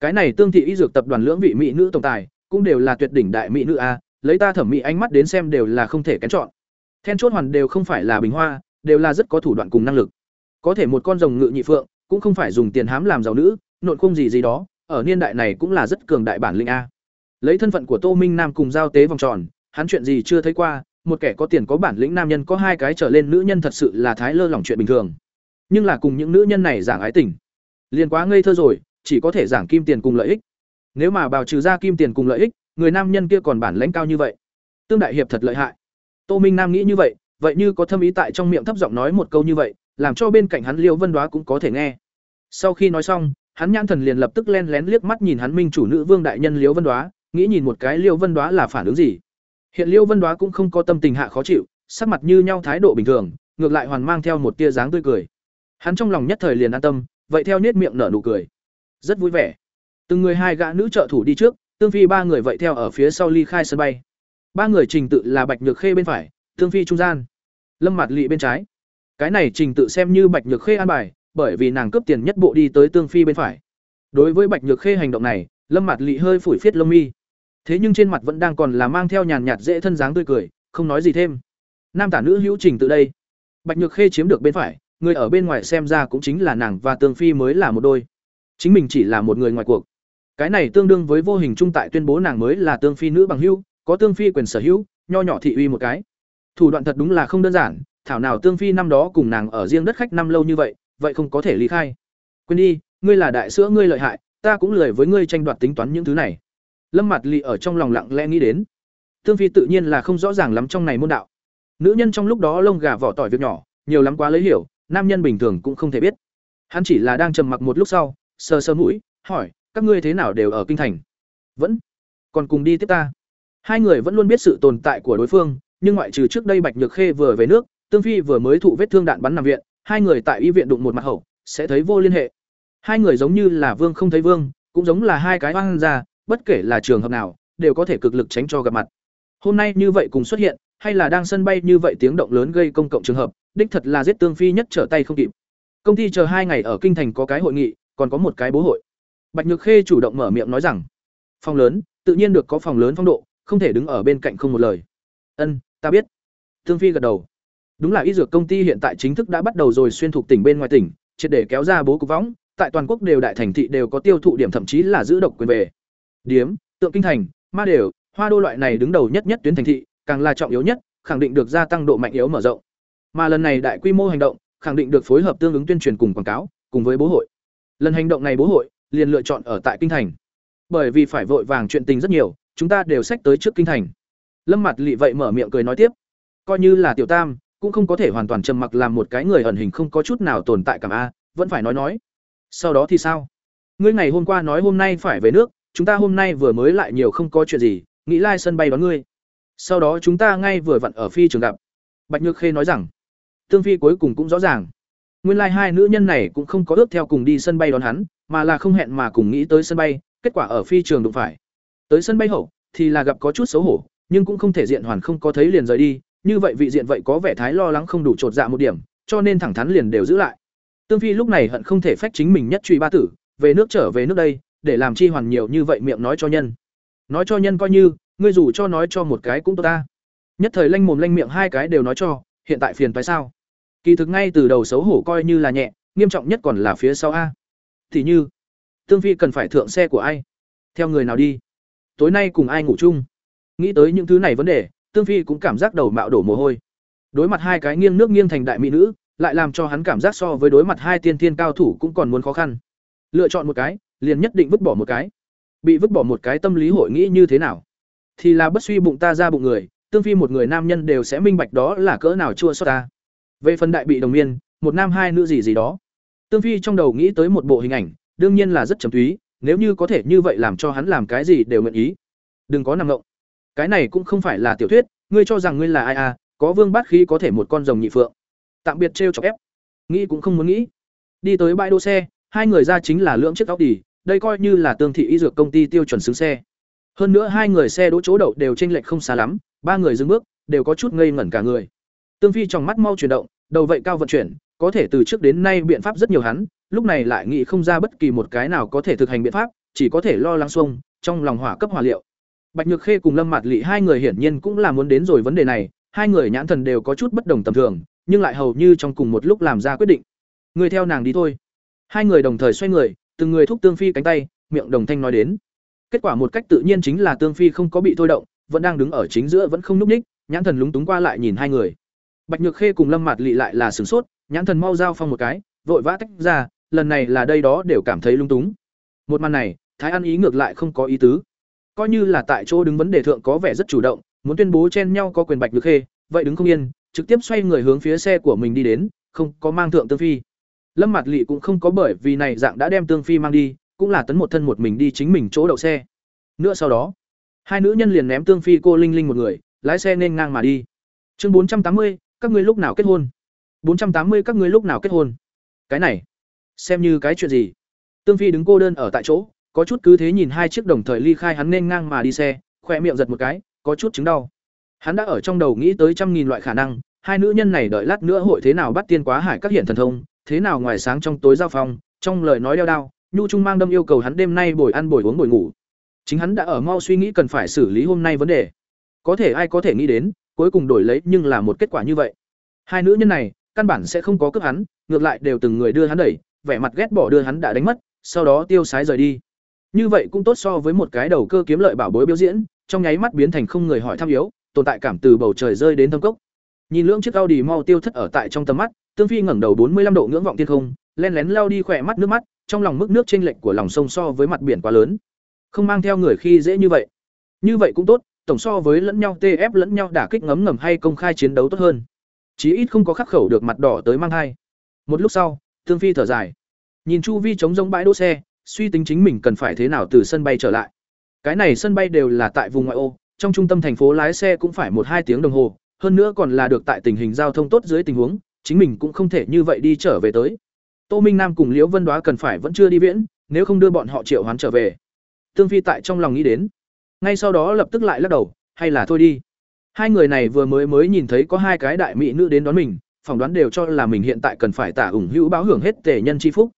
Cái này Tương thị y dược tập đoàn lưỡng vị mỹ nữ tổng tài, cũng đều là tuyệt đỉnh đại mỹ nữ a, lấy ta thẩm mỹ ánh mắt đến xem đều là không thể kén chọn. Then chốt hoàn đều không phải là bình hoa, đều là rất có thủ đoạn cùng năng lực. Có thể một con rồng ngự nhị phượng, cũng không phải dùng tiền hám làm giàu nữ, nộn khung gì gì đó, ở niên đại này cũng là rất cường đại bản lĩnh a. Lấy thân phận của Tô Minh Nam cùng giao tế vòng tròn, hắn chuyện gì chưa thấy qua, một kẻ có tiền có bản lĩnh nam nhân có hai cái trở lên nữ nhân thật sự là thái lơ lỏng chuyện bình thường. Nhưng là cùng những nữ nhân này giảng ái tình, liền quá ngây thơ rồi, chỉ có thể giảng kim tiền cùng lợi ích. Nếu mà bào trừ ra kim tiền cùng lợi ích, người nam nhân kia còn bản lãnh cao như vậy. Tương đại hiệp thật lợi hại. Tô Minh Nam nghĩ như vậy, vậy như có thâm ý tại trong miệng thấp giọng nói một câu như vậy, làm cho bên cạnh hắn Liêu Vân Đoá cũng có thể nghe. Sau khi nói xong, hắn nhãn thần liền lập tức len lén liếc mắt nhìn hắn minh chủ nữ vương đại nhân Liêu Vân Đoá, nghĩ nhìn một cái Liêu Vân Đoá là phản ứng gì. Hiện Liêu Vân Đoá cũng không có tâm tình hạ khó chịu, sắc mặt như nhau thái độ bình thường, ngược lại hoàn mang theo một tia dáng tươi cười. Hắn trong lòng nhất thời liền an tâm, vậy theo nết miệng nở nụ cười, rất vui vẻ. Từng người hai gã nữ trợ thủ đi trước, Tương Phi ba người vậy theo ở phía sau ly khai sân bay. Ba người trình tự là Bạch Nhược Khê bên phải, Tương Phi trung gian, Lâm mặt Lệ bên trái. Cái này trình tự xem như Bạch Nhược Khê an bài, bởi vì nàng cướp tiền nhất bộ đi tới Tương Phi bên phải. Đối với Bạch Nhược Khê hành động này, Lâm mặt Lệ hơi phủi phiết lông mi. Thế nhưng trên mặt vẫn đang còn là mang theo nhàn nhạt dễ thân dáng tươi cười, không nói gì thêm. Nam tả nữ hữu trình tự đây. Bạch Nhược Khê chiếm được bên phải, người ở bên ngoài xem ra cũng chính là nàng và Tương Phi mới là một đôi. Chính mình chỉ là một người ngoài cuộc. Cái này tương đương với vô hình trung tại tuyên bố nàng mới là Tương Phi nữ bằng hữu, có Tương Phi quyền sở hữu, nho nhỏ thị uy một cái. Thủ đoạn thật đúng là không đơn giản, thảo nào Tương Phi năm đó cùng nàng ở riêng đất khách năm lâu như vậy, vậy không có thể ly khai. Quên đi, ngươi là đại sữa ngươi lợi hại, ta cũng lười với ngươi tranh đoạt tính toán những thứ này. Lâm mặt lì ở trong lòng lặng lẽ nghĩ đến. Tương Phi tự nhiên là không rõ ràng lắm trong này môn đạo. Nữ nhân trong lúc đó lông gà vỏ tỏi việc nhỏ, nhiều lắm quá lấy hiểu, nam nhân bình thường cũng không thể biết. Hắn chỉ là đang trầm mặc một lúc sau, sờ sờ mũi, hỏi, các ngươi thế nào đều ở kinh thành? Vẫn còn cùng đi tiếp ta. Hai người vẫn luôn biết sự tồn tại của đối phương, nhưng ngoại trừ trước đây Bạch Nhược Khê vừa về nước, Tương Phi vừa mới thụ vết thương đạn bắn nằm viện, hai người tại y viện đụng một mặt hậu, sẽ thấy vô liên hệ. Hai người giống như là vương không thấy vương, cũng giống là hai cái oan ra, bất kể là trường hợp nào, đều có thể cực lực tránh cho gặp mặt. Hôm nay như vậy cùng xuất hiện, hay là đang sân bay như vậy tiếng động lớn gây công cộng trường hợp, đích thật là giết Tương Phi nhất trở tay không kịp. Công ty chờ hai ngày ở kinh thành có cái hội nghị, còn có một cái bố hội. Bạch Nhược Khê chủ động mở miệng nói rằng, phòng lớn, tự nhiên được có phòng lớn phong độ, không thể đứng ở bên cạnh không một lời. Ân, ta biết. Tương Phi gật đầu. Đúng là y dược công ty hiện tại chính thức đã bắt đầu rồi xuyên thuộc tỉnh bên ngoài tỉnh, triệt để kéo ra bố cục võng, tại toàn quốc đều đại thành thị đều có tiêu thụ điểm thậm chí là giữ độc quyền về. Điếm, tượng kinh thành, ma đều, hoa đô loại này đứng đầu nhất nhất tuyến thành thị, càng là trọng yếu nhất, khẳng định được gia tăng độ mạnh yếu mở rộng. Mà lần này đại quy mô hành động, khẳng định được phối hợp tương ứng tuyên truyền cùng quảng cáo, cùng với bố hội. Lần hành động này bố hội, liền lựa chọn ở tại kinh thành. Bởi vì phải vội vàng chuyện tình rất nhiều, chúng ta đều sách tới trước kinh thành. Lâm Mặt Lị vậy mở miệng cười nói tiếp, coi như là tiểu tam, cũng không có thể hoàn toàn trầm mặc làm một cái người ẩn hình không có chút nào tồn tại cảm a, vẫn phải nói nói. Sau đó thì sao? Ngươi ngày hôm qua nói hôm nay phải về nước, chúng ta hôm nay vừa mới lại nhiều không có chuyện gì, nghĩ lai sân bay đón ngươi. Sau đó chúng ta ngay vừa vặn ở phi trường gặp. Bạch Nhược Khê nói rằng, Tương Phi cuối cùng cũng rõ ràng. nguyên lai like hai nữ nhân này cũng không có ước theo cùng đi sân bay đón hắn, mà là không hẹn mà cùng nghĩ tới sân bay, kết quả ở phi trường đụng phải. Tới sân bay hậu thì là gặp có chút xấu hổ, nhưng cũng không thể diện hoàn không có thấy liền rời đi, như vậy vị diện vậy có vẻ thái lo lắng không đủ trột dạ một điểm, cho nên thẳng thắn liền đều giữ lại. Tương Phi lúc này hận không thể phách chính mình nhất truy ba tử, về nước trở về nước đây, để làm chi hoàn nhiều như vậy miệng nói cho nhân. Nói cho nhân coi như, ngươi dù cho nói cho một cái cũng tốt ta. Nhất thời lanh mồm lanh miệng hai cái đều nói cho, hiện tại phiền phải sao? Kỳ thực ngay từ đầu xấu hổ coi như là nhẹ, nghiêm trọng nhất còn là phía sau a. Thì như, Tương Phi cần phải thượng xe của ai? Theo người nào đi? Tối nay cùng ai ngủ chung? Nghĩ tới những thứ này vấn đề, Tương Phi cũng cảm giác đầu mạo đổ mồ hôi. Đối mặt hai cái nghiêng nước nghiêng thành đại mỹ nữ, lại làm cho hắn cảm giác so với đối mặt hai tiên tiên cao thủ cũng còn muốn khó khăn. Lựa chọn một cái, liền nhất định vứt bỏ một cái. Bị vứt bỏ một cái tâm lý hội nghĩ như thế nào? Thì là bất suy bụng ta ra bụng người, Tương Phi một người nam nhân đều sẽ minh bạch đó là cỡ nào chua xót ta. Về phần đại bị đồng miên, một nam hai nữ gì gì đó. Tương Phi trong đầu nghĩ tới một bộ hình ảnh, đương nhiên là rất trầm túy, nếu như có thể như vậy làm cho hắn làm cái gì đều nguyện ý. Đừng có nằm ngộng. Cái này cũng không phải là tiểu thuyết, ngươi cho rằng ngươi là ai à, có vương bát khí có thể một con rồng nhị phượng. Tạm biệt trêu chọc ép. Nghĩ cũng không muốn nghĩ. Đi tới bãi đỗ xe, hai người ra chính là lưỡng chiếc óc đỉ, đây coi như là tương thị y dược công ty tiêu chuẩn xứng xe. Hơn nữa hai người xe đỗ chỗ đậu đều chênh lệch không xa lắm, ba người dừng bước, đều có chút ngây ngẩn cả người. Tương Phi trong mắt mau chuyển động, đầu vậy cao vận chuyển, có thể từ trước đến nay biện pháp rất nhiều hắn, lúc này lại nghĩ không ra bất kỳ một cái nào có thể thực hành biện pháp, chỉ có thể lo lắng xuông, trong lòng hỏa cấp hỏa liệu. Bạch Nhược Khê cùng Lâm Mạt Lệ hai người hiển nhiên cũng là muốn đến rồi vấn đề này, hai người nhãn thần đều có chút bất đồng tầm thường, nhưng lại hầu như trong cùng một lúc làm ra quyết định. Người theo nàng đi thôi. Hai người đồng thời xoay người, từng người thúc Tương Phi cánh tay, miệng đồng thanh nói đến. Kết quả một cách tự nhiên chính là Tương Phi không có bị thôi động, vẫn đang đứng ở chính giữa vẫn không núp ních, nhãn thần lúng túng qua lại nhìn hai người. Bạch Nhược Khê cùng Lâm Mạt lị lại là sửng sốt, nhãn thần mau giao phong một cái, vội vã tách ra, lần này là đây đó đều cảm thấy lung túng. Một màn này, Thái An ý ngược lại không có ý tứ. Coi như là tại chỗ đứng vấn đề thượng có vẻ rất chủ động, muốn tuyên bố chen nhau có quyền Bạch Nhược Khê, vậy đứng không yên, trực tiếp xoay người hướng phía xe của mình đi đến, không có mang thượng Tương Phi. Lâm Mạt Lệ cũng không có bởi vì này dạng đã đem Tương Phi mang đi, cũng là tấn một thân một mình đi chính mình chỗ đậu xe. Nữa sau đó, hai nữ nhân liền ném Tương Phi cô Linh Linh một người, lái xe nên ngang mà đi. Chương bốn trăm tám mươi các ngươi lúc nào kết hôn? bốn trăm tám mươi các ngươi lúc nào kết hôn? Cái này, xem như cái chuyện gì? Tương Phi đứng cô đơn ở tại chỗ, có chút cứ thế nhìn hai chiếc đồng thời ly khai hắn nên ngang mà đi xe, khoe miệng giật một cái, có chút chứng đau. Hắn đã ở trong đầu nghĩ tới trăm nghìn loại khả năng, hai nữ nhân này đợi lát nữa hội thế nào bắt tiên quá hải các hiện thần thông, thế nào ngoài sáng trong tối giao phong, trong lời nói đeo đao, nhu trung mang đâm yêu cầu hắn đêm nay bồi ăn bồi uống bồi ngủ. Chính hắn đã ở mau suy nghĩ cần phải xử lý hôm nay vấn đề. Có thể ai có thể nghĩ đến, cuối cùng đổi lấy nhưng là một kết quả như vậy. Hai nữ nhân này, căn bản sẽ không có cướp hắn, ngược lại đều từng người đưa hắn đẩy, vẻ mặt ghét bỏ đưa hắn đã đánh mất, sau đó tiêu sái rời đi. Như vậy cũng tốt so với một cái đầu cơ kiếm lợi bảo bối biểu diễn, trong nháy mắt biến thành không người hỏi thăm yếu, tồn tại cảm từ bầu trời rơi đến thâm cốc. Nhìn lưỡng chiếc Audi mau tiêu thất ở tại trong tầm mắt, Tương Phi ngẩng đầu bốn mươi 45 độ ngưỡng vọng thiên không, len lén lao đi khỏe mắt nước mắt, trong lòng mức nước chênh lệch của lòng sông so với mặt biển quá lớn. Không mang theo người khi dễ như vậy. Như vậy cũng tốt, tổng so với lẫn nhau TF lẫn nhau đả kích ngấm ngầm hay công khai chiến đấu tốt hơn. Chí ít không có khắc khẩu được mặt đỏ tới mang hai. Một lúc sau, Tương Phi thở dài. Nhìn chu vi trống rỗng bãi đỗ xe, suy tính chính mình cần phải thế nào từ sân bay trở lại. Cái này sân bay đều là tại vùng ngoại ô, trong trung tâm thành phố lái xe cũng phải một hai tiếng đồng hồ, hơn nữa còn là được tại tình hình giao thông tốt dưới tình huống, chính mình cũng không thể như vậy đi trở về tới. Tô Minh Nam cùng Liễu Vân Đoá cần phải vẫn chưa đi viễn, nếu không đưa bọn họ triệu hoán trở về. Tương Phi tại trong lòng nghĩ đến, ngay sau đó lập tức lại lắc đầu, hay là thôi đi. Hai người này vừa mới mới nhìn thấy có hai cái đại mỹ nữ đến đón mình, phỏng đoán đều cho là mình hiện tại cần phải tả ủng hữu báo hưởng hết tề nhân chi phúc.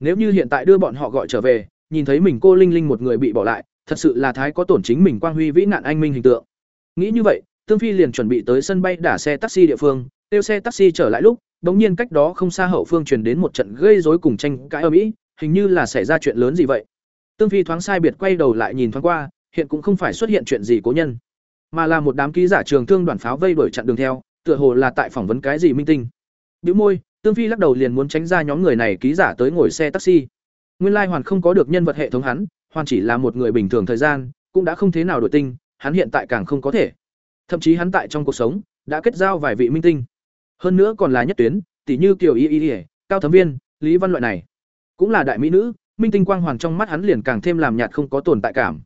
Nếu như hiện tại đưa bọn họ gọi trở về, nhìn thấy mình cô Linh Linh một người bị bỏ lại, thật sự là thái có tổn chính mình quang huy vĩ nạn anh minh hình tượng. Nghĩ như vậy, Tương Phi liền chuẩn bị tới sân bay đả xe taxi địa phương, tiêu xe taxi trở lại lúc, đống nhiên cách đó không xa hậu phương truyền đến một trận gây rối cùng tranh cãi ở Mỹ, hình như là xảy ra chuyện lớn gì vậy. Tương Phi thoáng sai biệt quay đầu lại nhìn thoáng qua, hiện cũng không phải xuất hiện chuyện gì cố nhân, mà là một đám ký giả trường thương đoàn pháo vây đuổi chặn đường theo, tựa hồ là tại phỏng vấn cái gì minh tinh. Bĩu môi, Tương Phi lắc đầu liền muốn tránh ra nhóm người này ký giả tới ngồi xe taxi. Nguyên lai hoàn không có được nhân vật hệ thống hắn, hoàn chỉ là một người bình thường thời gian, cũng đã không thế nào đổi tinh, hắn hiện tại càng không có thể. Thậm chí hắn tại trong cuộc sống đã kết giao vài vị minh tinh. Hơn nữa còn là nhất tuyến, tỷ như Kiều Y Y, Cao Thấm Viên, Lý Văn loại này, cũng là đại mỹ nữ, minh tinh quang hoàn trong mắt hắn liền càng thêm làm nhạt không có tồn tại cảm.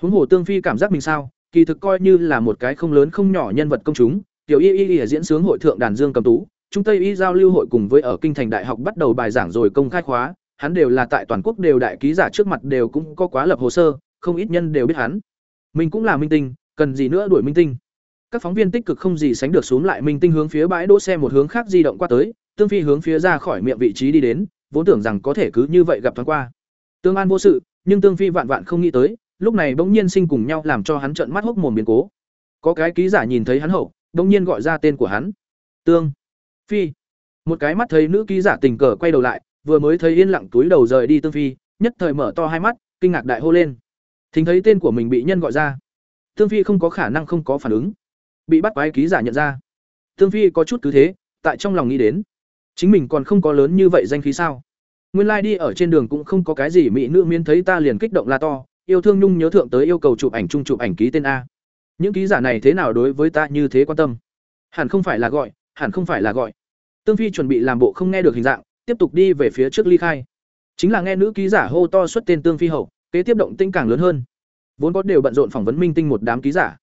Huống hồ Tương Phi cảm giác mình sao, kỳ thực coi như là một cái không lớn không nhỏ nhân vật công chúng, Tiểu Y Y Y diễn sướng hội thượng đàn dương cầm tú, Trung Tây Y giao lưu hội cùng với ở kinh thành đại học bắt đầu bài giảng rồi công khai khóa, hắn đều là tại toàn quốc đều đại ký giả trước mặt đều cũng có quá lập hồ sơ, không ít nhân đều biết hắn. Mình cũng là minh tinh, cần gì nữa đuổi minh tinh. Các phóng viên tích cực không gì sánh được xuống lại minh tinh hướng phía bãi đỗ xe một hướng khác di động qua tới, Tương Phi hướng phía ra khỏi miệng vị trí đi đến, vốn tưởng rằng có thể cứ như vậy gặp thoáng qua. Tương An vô sự, nhưng Tương Phi vạn vạn không nghĩ tới, lúc này bỗng nhiên sinh cùng nhau làm cho hắn trợn mắt hốc mồm biến cố. Có cái ký giả nhìn thấy hắn hậu, bỗng nhiên gọi ra tên của hắn. Tương Phi. Một cái mắt thấy nữ ký giả tình cờ quay đầu lại, vừa mới thấy yên lặng túi đầu rời đi Tương Phi, nhất thời mở to hai mắt, kinh ngạc đại hô lên. Thính thấy tên của mình bị nhân gọi ra. Tương Phi không có khả năng không có phản ứng. Bị bắt quái ký giả nhận ra. Tương Phi có chút cứ thế, tại trong lòng nghĩ đến, chính mình còn không có lớn như vậy danh khí sao? Nguyên lai like đi ở trên đường cũng không có cái gì mỹ nữ miên thấy ta liền kích động la to, yêu thương nhung nhớ thượng tới yêu cầu chụp ảnh chung chụp ảnh ký tên a. Những ký giả này thế nào đối với ta như thế quan tâm? Hẳn không phải là gọi, hẳn không phải là gọi. Tương Phi chuẩn bị làm bộ không nghe được hình dạng, tiếp tục đi về phía trước ly khai. Chính là nghe nữ ký giả hô to xuất tên Tương Phi hậu, kế tiếp động tĩnh càng lớn hơn. Vốn có đều bận rộn phỏng vấn minh tinh một đám ký giả.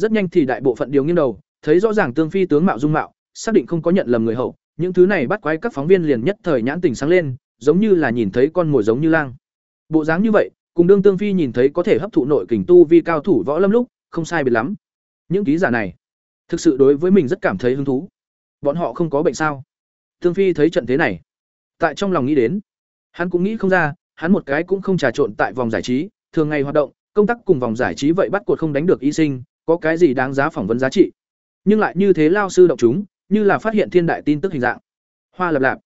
Rất nhanh thì đại bộ phận điều nghiêng đầu, thấy rõ ràng Tương Phi tướng mạo dung mạo, xác định không có nhận lầm người hậu, những thứ này bắt quái các phóng viên liền nhất thời nhãn tình sáng lên, giống như là nhìn thấy con mồi giống như lang. Bộ dáng như vậy, cùng đương Tương Phi nhìn thấy có thể hấp thụ nội kình tu vi cao thủ võ lâm lúc, không sai biệt lắm. Những ký giả này, thực sự đối với mình rất cảm thấy hứng thú. Bọn họ không có bệnh sao? Tương Phi thấy trận thế này, tại trong lòng nghĩ đến, hắn cũng nghĩ không ra, hắn một cái cũng không trà trộn tại vòng giải trí, thường ngày hoạt động, công tác cùng vòng giải trí vậy bắt cuộc không đánh được y sinh, có cái gì đáng giá phỏng vấn giá trị. Nhưng lại như thế lao sư động chúng, như là phát hiện thiên đại tin tức hình dạng. Hoa lập lạp.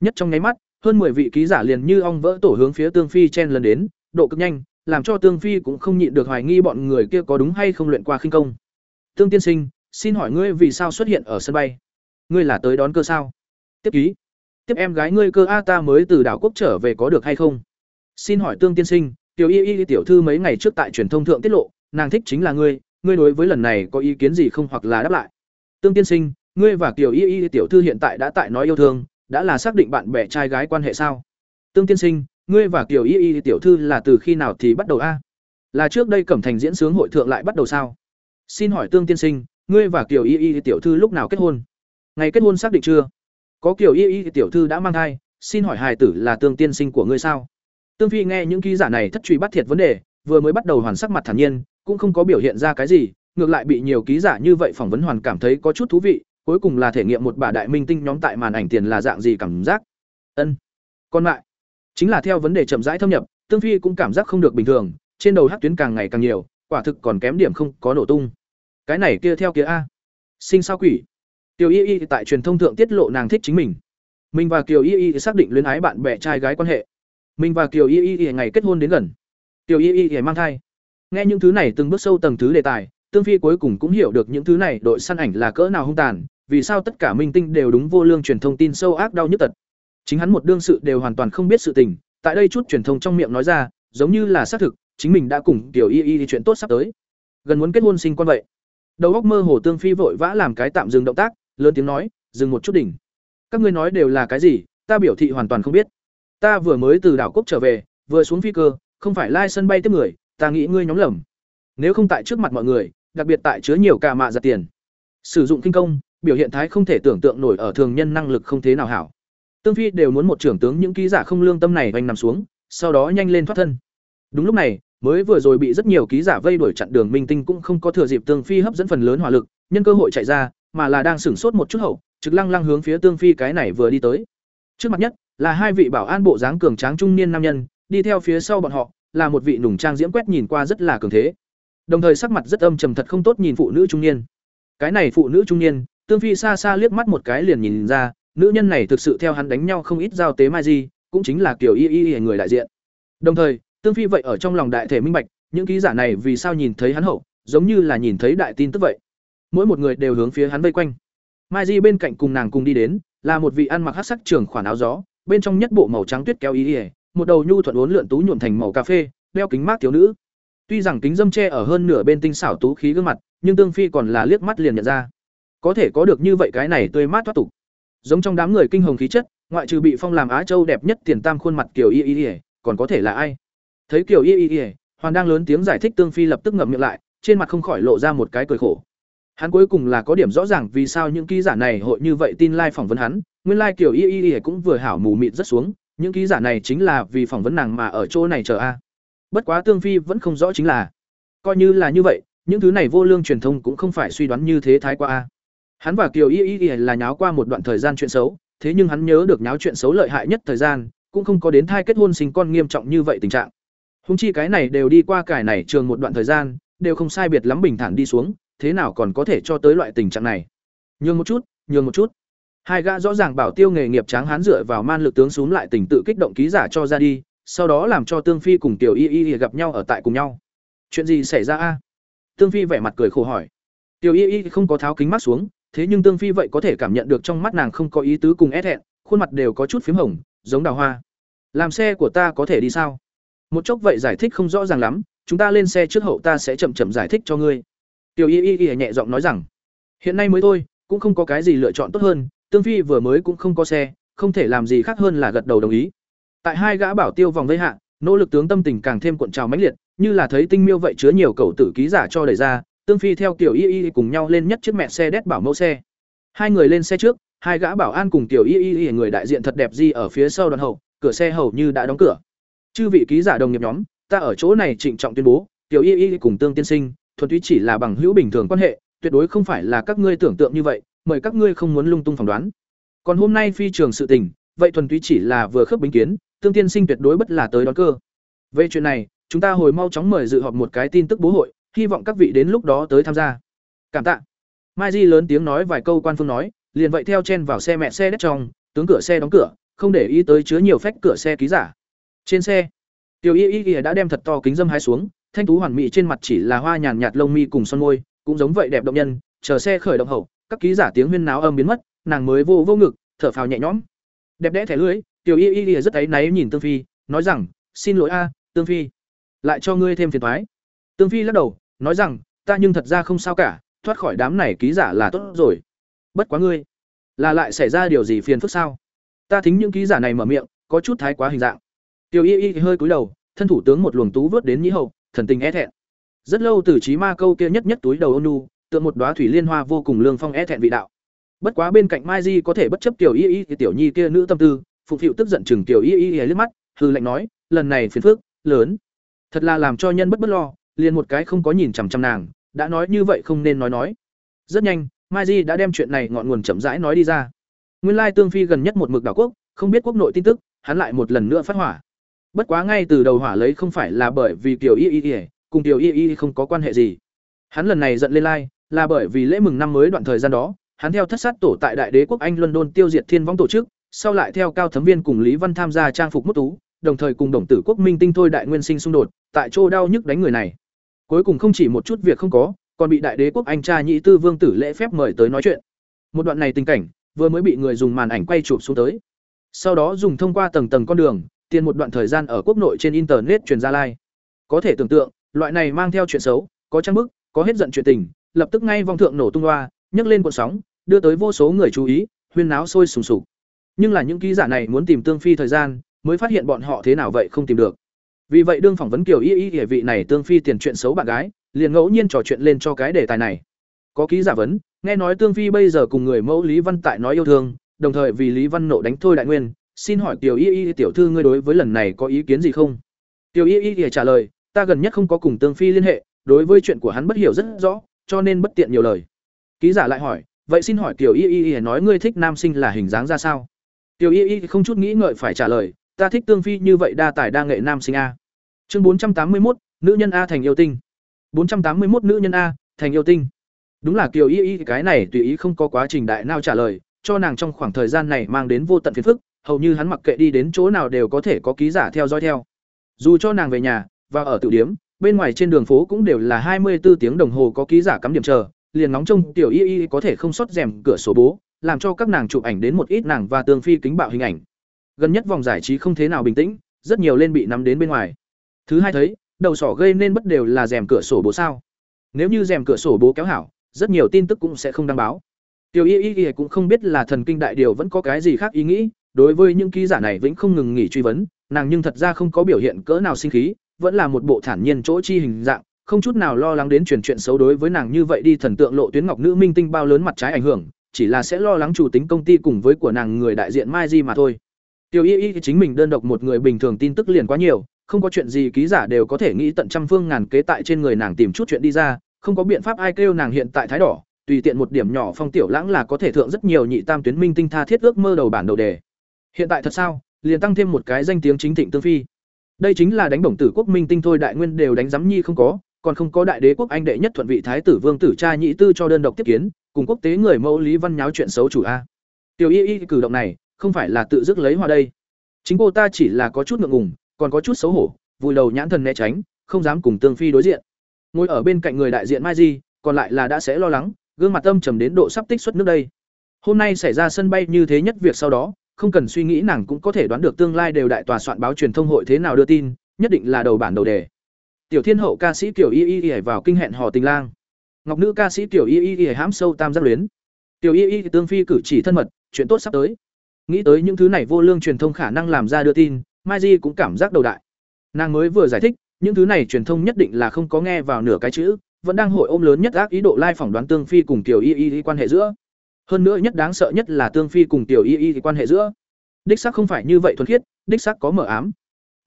Nhất trong nháy mắt, hơn 10 vị ký giả liền như ong vỡ tổ hướng phía Tương Phi chen lần đến, độ cực nhanh, làm cho Tương Phi cũng không nhịn được hoài nghi bọn người kia có đúng hay không luyện qua khinh công. Tương tiên sinh, xin hỏi ngươi vì sao xuất hiện ở sân bay? Ngươi là tới đón cơ sao? Tiếp ký. Tiếp em gái ngươi cơ a ta mới từ đảo quốc trở về có được hay không? Xin hỏi Tương tiên sinh, Tiểu Y Y tiểu thư mấy ngày trước tại truyền thông thượng tiết lộ, nàng thích chính là ngươi, ngươi đối với lần này có ý kiến gì không hoặc là đáp lại? Tương tiên sinh, ngươi và Tiểu Y Y tiểu thư hiện tại đã tại nói yêu thương, đã là xác định bạn bè trai gái quan hệ sao? Tương tiên sinh, ngươi và Tiểu Y Y tiểu thư là từ khi nào thì bắt đầu a? Là trước đây Cẩm Thành diễn sướng hội thượng lại bắt đầu sao? Xin hỏi Tương tiên sinh, ngươi và Kiều Y Y tiểu thư lúc nào kết hôn? Ngày kết hôn xác định chưa? Có Kiều Y Y tiểu thư đã mang thai, xin hỏi hài tử là Tương tiên sinh của ngươi sao? Tương Phi nghe những ký giả này thất truy bắt thiệt vấn đề, vừa mới bắt đầu hoàn sắc mặt thản nhiên, cũng không có biểu hiện ra cái gì, ngược lại bị nhiều ký giả như vậy phỏng vấn hoàn cảm thấy có chút thú vị, cuối cùng là thể nghiệm một bà đại minh tinh nhóm tại màn ảnh tiền là dạng gì cảm giác. Ân. Còn lại, chính là theo vấn đề chậm rãi thâm nhập, Tương Phi cũng cảm giác không được bình thường, trên đầu hắc tuyến càng ngày càng nhiều, quả thực còn kém điểm không có nổ tung. Cái này kia theo kia a. Sinh sao quỷ. Tiểu Y Y tại truyền thông thượng tiết lộ nàng thích chính mình. Mình và Kiều Y Y xác định luyến ái bạn bè trai gái quan hệ. Mình và Kiều Y Y ngày kết hôn đến gần. Tiểu Y Y mang thai. Nghe những thứ này từng bước sâu tầng thứ đề tài, Tương Phi cuối cùng cũng hiểu được những thứ này đội săn ảnh là cỡ nào hung tàn, vì sao tất cả minh tinh đều đúng vô lương truyền thông tin sâu ác đau nhức tật. Chính hắn một đương sự đều hoàn toàn không biết sự tình, tại đây chút truyền thông trong miệng nói ra, giống như là xác thực, chính mình đã cùng Tiểu Y Y chuyện tốt sắp tới. Gần muốn kết hôn sinh con vậy. Đầu óc mơ hồ Tương Phi vội vã làm cái tạm dừng động tác, lớn tiếng nói, "Dừng một chút đỉnh. Các ngươi nói đều là cái gì, ta biểu thị hoàn toàn không biết. Ta vừa mới từ đảo quốc trở về, vừa xuống phi cơ, không phải lai sân bay tiếp người, ta nghĩ ngươi nhóm lầm. Nếu không tại trước mặt mọi người, đặc biệt tại chứa nhiều cả mạ giật tiền. Sử dụng kinh công, biểu hiện thái không thể tưởng tượng nổi ở thường nhân năng lực không thế nào hảo. Tương Phi đều muốn một trưởng tướng những ký giả không lương tâm này oanh nằm xuống, sau đó nhanh lên thoát thân. Đúng lúc này, mới vừa rồi bị rất nhiều ký giả vây đuổi chặn đường minh tinh cũng không có thừa dịp Tương Phi hấp dẫn phần lớn hỏa lực, nhân cơ hội chạy ra, mà là đang sửng sốt một chút hậu, trực lăng lăng hướng phía Tương Phi cái này vừa đi tới. Trước mặt nhất là hai vị bảo an bộ dáng cường tráng trung niên nam nhân, đi theo phía sau bọn họ là một vị nùng trang diễm quét nhìn qua rất là cường thế. Đồng thời sắc mặt rất âm trầm thật không tốt nhìn phụ nữ trung niên. Cái này phụ nữ trung niên, Tương Phi xa xa liếc mắt một cái liền nhìn ra, nữ nhân này thực sự theo hắn đánh nhau không ít giao tế mai di, cũng chính là kiểu y y y người đại diện. Đồng thời, Tương Phi vậy ở trong lòng đại thể minh bạch, những ký giả này vì sao nhìn thấy hắn hậu, giống như là nhìn thấy đại tin tức vậy. Mỗi một người đều hướng phía hắn vây quanh. Mai Di bên cạnh cùng nàng cùng đi đến, là một vị ăn mặc hắc sắc trường khoản áo gió, bên trong nhất bộ màu trắng tuyết kéo y y một đầu nhu thuận uốn lượn tú nhuộm thành màu cà phê, đeo kính mát thiếu nữ. Tuy rằng kính dâm che ở hơn nửa bên tinh xảo tú khí gương mặt, nhưng Tương Phi còn là liếc mắt liền nhận ra. Có thể có được như vậy cái này tươi mát thoát tục. Giống trong đám người kinh hồng khí chất, ngoại trừ bị phong làm Á Châu đẹp nhất tiền tam khuôn mặt kiểu y y, còn có thể là ai? Thấy kiểu y y, Hoàn đang lớn tiếng giải thích Tương Phi lập tức ngậm miệng lại, trên mặt không khỏi lộ ra một cái cười khổ. Hắn cuối cùng là có điểm rõ ràng vì sao những ký giả này hội như vậy tin lai like phỏng vấn hắn, nguyên lai like kiểu y y y cũng vừa hảo mù mịt rất xuống, những ký giả này chính là vì phỏng vấn nàng mà ở chỗ này chờ a. Bất quá Tương Phi vẫn không rõ chính là, coi như là như vậy, những thứ này vô lương truyền thông cũng không phải suy đoán như thế thái qua a. Hắn và Kiều Y Y Y là nháo qua một đoạn thời gian chuyện xấu, thế nhưng hắn nhớ được nháo chuyện xấu lợi hại nhất thời gian, cũng không có đến thai kết hôn sinh con nghiêm trọng như vậy tình trạng. húng chi cái này đều đi qua cải này trường một đoạn thời gian, đều không sai biệt lắm bình thản đi xuống, thế nào còn có thể cho tới loại tình trạng này. Nhường một chút, nhường một chút. Hai gã rõ ràng bảo tiêu nghề nghiệp tráng hán dựa vào man lực tướng xuống lại tình tự kích động ký giả cho ra đi, sau đó làm cho Tương Phi cùng Tiểu Y Y gặp nhau ở tại cùng nhau. Chuyện gì xảy ra a? Tương Phi vẻ mặt cười khổ hỏi. Tiểu Y Y không có tháo kính mắt xuống, thế nhưng Tương Phi vậy có thể cảm nhận được trong mắt nàng không có ý tứ cùng é thẹn, khuôn mặt đều có chút phím hồng, giống đào hoa. Làm xe của ta có thể đi sao? Một chốc vậy giải thích không rõ ràng lắm, chúng ta lên xe trước hậu ta sẽ chậm chậm giải thích cho ngươi. Tiểu Y Y nhẹ giọng nói rằng, hiện nay mới thôi, cũng không có cái gì lựa chọn tốt hơn, Tương Phi vừa mới cũng không có xe, không thể làm gì khác hơn là gật đầu đồng ý. Tại hai gã bảo tiêu vòng vây hạ, nỗ lực tướng tâm tình càng thêm cuộn trào mãnh liệt, như là thấy tinh miêu vậy chứa nhiều cầu tử ký giả cho đẩy ra, Tương Phi theo Tiểu Y Y cùng nhau lên nhất chiếc mẹ xe đét bảo mẫu xe. Hai người lên xe trước, hai gã bảo an cùng Tiểu Y Y người đại diện thật đẹp gì ở phía sau đoàn hậu, cửa xe hầu như đã đóng cửa. Chư vị ký giả đồng nghiệp nhóm, ta ở chỗ này trịnh trọng tuyên bố, Tiểu Y Y cùng Tương tiên sinh, thuần túy chỉ là bằng hữu bình thường quan hệ, tuyệt đối không phải là các ngươi tưởng tượng như vậy, mời các ngươi không muốn lung tung phỏng đoán. Còn hôm nay phi trường sự tình, vậy thuần túy chỉ là vừa khớp bính kiến, Tương tiên sinh tuyệt đối bất là tới đón cơ. Về chuyện này, chúng ta hồi mau chóng mời dự họp một cái tin tức bố hội, hy vọng các vị đến lúc đó tới tham gia. Cảm tạ. Mai Di lớn tiếng nói vài câu quan phương nói, liền vậy theo chen vào xe mẹ xe đất trong, tướng cửa xe đóng cửa, không để ý tới chứa nhiều phách cửa xe ký giả. Trên xe, Tiểu Y Y đã đem thật to kính dâm hái xuống, thanh tú hoàn mỹ trên mặt chỉ là hoa nhàn nhạt lông mi cùng son môi, cũng giống vậy đẹp động nhân, chờ xe khởi động hậu, các ký giả tiếng huyên náo âm biến mất, nàng mới vô vô ngực, thở phào nhẹ nhõm. Đẹp đẽ thẻ lưới, Tiểu Y Y rất thấy náy nhìn Tương Phi, nói rằng, "Xin lỗi a, Tương Phi, lại cho ngươi thêm phiền toái." Tương Phi lắc đầu, nói rằng, "Ta nhưng thật ra không sao cả, thoát khỏi đám này ký giả là tốt rồi. Bất quá ngươi, là lại xảy ra điều gì phiền phức sao?" Ta thính những ký giả này mở miệng, có chút thái quá hình dạng. Tiểu Y Y hơi cúi đầu, thân thủ tướng một luồng tú vớt đến nhĩ hậu, thần tình e thẹn. Rất lâu từ trí ma câu kia nhất nhất túi đầu ôn nhu, tượng một đóa thủy liên hoa vô cùng lương phong é thẹn vị đạo. Bất quá bên cạnh Mai Di có thể bất chấp tiểu Y Y thì tiểu nhi kia nữ tâm tư, phục phịu tức giận chừng tiểu Y Y liếc mắt, hư lạnh nói, lần này phiền phức lớn, thật là làm cho nhân bất bất lo, liền một cái không có nhìn chằm chằm nàng, đã nói như vậy không nên nói nói. Rất nhanh, Mai Di đã đem chuyện này ngọn nguồn chậm rãi nói đi ra. Nguyên lai Tương Phi gần nhất một mực đảo quốc, không biết quốc nội tin tức, hắn lại một lần nữa phát hỏa. Bất quá ngay từ đầu hỏa lấy không phải là bởi vì Tiểu Y Y Y, cùng Tiểu Y Y không có quan hệ gì. Hắn lần này giận lên lai, là bởi vì lễ mừng năm mới đoạn thời gian đó, hắn theo thất sát tổ tại Đại Đế quốc Anh London tiêu diệt Thiên Vong tổ chức, sau lại theo cao thấm viên cùng Lý Văn tham gia trang phục mút tú, đồng thời cùng đồng tử quốc minh tinh thôi đại nguyên sinh xung đột, tại chỗ đau nhức đánh người này. Cuối cùng không chỉ một chút việc không có, còn bị Đại Đế quốc Anh cha nhị tư vương tử lễ phép mời tới nói chuyện. Một đoạn này tình cảnh, vừa mới bị người dùng màn ảnh quay chụp xuống tới. Sau đó dùng thông qua tầng tầng con đường, tiền một đoạn thời gian ở quốc nội trên internet truyền ra lai. Có thể tưởng tượng, loại này mang theo chuyện xấu, có trang bức, có hết giận chuyện tình, lập tức ngay vong thượng nổ tung loa, nhấc lên cuộn sóng, đưa tới vô số người chú ý, huyên náo sôi sùng sục. Nhưng là những ký giả này muốn tìm Tương Phi thời gian, mới phát hiện bọn họ thế nào vậy không tìm được. Vì vậy đương phỏng vấn Kiều Y Y địa vị này Tương Phi tiền chuyện xấu bạn gái, liền ngẫu nhiên trò chuyện lên cho cái đề tài này. Có ký giả vấn, nghe nói Tương Phi bây giờ cùng người mẫu Lý Văn tại nói yêu thương, đồng thời vì Lý Văn nộ đánh thôi đại nguyên, xin hỏi Tiểu Y Y tiểu thư ngươi đối với lần này có ý kiến gì không? Tiểu Y Y trả lời, ta gần nhất không có cùng Tương Phi liên hệ, đối với chuyện của hắn bất hiểu rất rõ, cho nên bất tiện nhiều lời. Ký giả lại hỏi, vậy xin hỏi Tiểu Y Y nói ngươi thích nam sinh là hình dáng ra sao? Tiểu Y Y không chút nghĩ ngợi phải trả lời, ta thích Tương Phi như vậy đa tài đa nghệ nam sinh a. Chương bốn trăm tám mươi một nữ nhân A thành yêu tinh. bốn trăm tám mươi một nữ nhân A thành yêu tinh. Đúng là Kiều Y Y cái này tùy ý không có quá trình đại nào trả lời, cho nàng trong khoảng thời gian này mang đến vô tận phiền phức, hầu như hắn mặc kệ đi đến chỗ nào đều có thể có ký giả theo dõi theo. Dù cho nàng về nhà và ở tử điếm, bên ngoài trên đường phố cũng đều là hai mươi 24 tiếng đồng hồ có ký giả cắm điểm chờ, liền nóng trông tiểu y y có thể không sót rèm cửa sổ bố, làm cho các nàng chụp ảnh đến một ít nàng và tương phi kính bạo hình ảnh. Gần nhất vòng giải trí không thế nào bình tĩnh, rất nhiều lên bị nắm đến bên ngoài. Thứ hai thấy, đầu sỏ gây nên bất đều là rèm cửa sổ bố sao? Nếu như rèm cửa sổ bố kéo hảo, rất nhiều tin tức cũng sẽ không đăng báo. Tiểu Y Y Y cũng không biết là thần kinh đại điều vẫn có cái gì khác ý nghĩ, đối với những ký giả này vĩnh không ngừng nghỉ truy vấn, nàng nhưng thật ra không có biểu hiện cỡ nào sinh khí, vẫn là một bộ thản nhiên chỗ chi hình dạng, không chút nào lo lắng đến truyền chuyện xấu đối với nàng như vậy đi thần tượng lộ tuyến ngọc nữ minh tinh bao lớn mặt trái ảnh hưởng, chỉ là sẽ lo lắng chủ tính công ty cùng với của nàng người đại diện Mai Di mà thôi. Tiểu Y Y chính mình đơn độc một người bình thường tin tức liền quá nhiều, không có chuyện gì ký giả đều có thể nghĩ tận trăm phương ngàn kế tại trên người nàng tìm chút chuyện đi ra, không có biện pháp ai kêu nàng hiện tại thái đỏ, tùy tiện một điểm nhỏ phong tiểu lãng là có thể thượng rất nhiều nhị tam tuyến minh tinh tha thiết ước mơ đầu bản đầu đề. Hiện tại thật sao, liền tăng thêm một cái danh tiếng chính thịnh tương phi. Đây chính là đánh bổng tử quốc minh tinh thôi đại nguyên đều đánh giám nhi không có, còn không có đại đế quốc anh đệ nhất thuận vị thái tử vương tử cha nhị tư cho đơn độc tiếp kiến, cùng quốc tế người mẫu lý văn nháo chuyện xấu chủ a. Tiểu Y Y cử động này, không phải là tự dứt lấy hoa đây. Chính cô ta chỉ là có chút ngượng ngùng, còn có chút xấu hổ, vùi đầu nhãn thần né tránh, không dám cùng Tương Phi đối diện. Ngồi ở bên cạnh người đại diện Mai Di, còn lại là đã sẽ lo lắng, gương mặt âm trầm đến độ sắp tích xuất nước đây. Hôm nay xảy ra sân bay như thế nhất việc sau đó, không cần suy nghĩ nàng cũng có thể đoán được tương lai đều đại tòa soạn báo truyền thông hội thế nào đưa tin, nhất định là đầu bản đầu đề. Tiểu Thiên hậu ca sĩ Tiểu Y Y Y vào kinh hẹn hò tình lang. Ngọc nữ ca sĩ Tiểu Y Y Y hãm sâu tam giác luyến. Tiểu Y Y tương phi cử chỉ thân mật, chuyện tốt sắp tới. Nghĩ tới những thứ này vô lương truyền thông khả năng làm ra đưa tin, Mai Di cũng cảm giác đầu đại. Nàng mới vừa giải thích, những thứ này truyền thông nhất định là không có nghe vào nửa cái chữ, vẫn đang hội ôm lớn nhất ác ý độ lai phỏng đoán Tương Phi cùng Tiểu Y Y quan hệ giữa. Hơn nữa nhất đáng sợ nhất là Tương Phi cùng Tiểu Y Y thì quan hệ giữa. Đích xác không phải như vậy thuần khiết, đích xác có mở ám.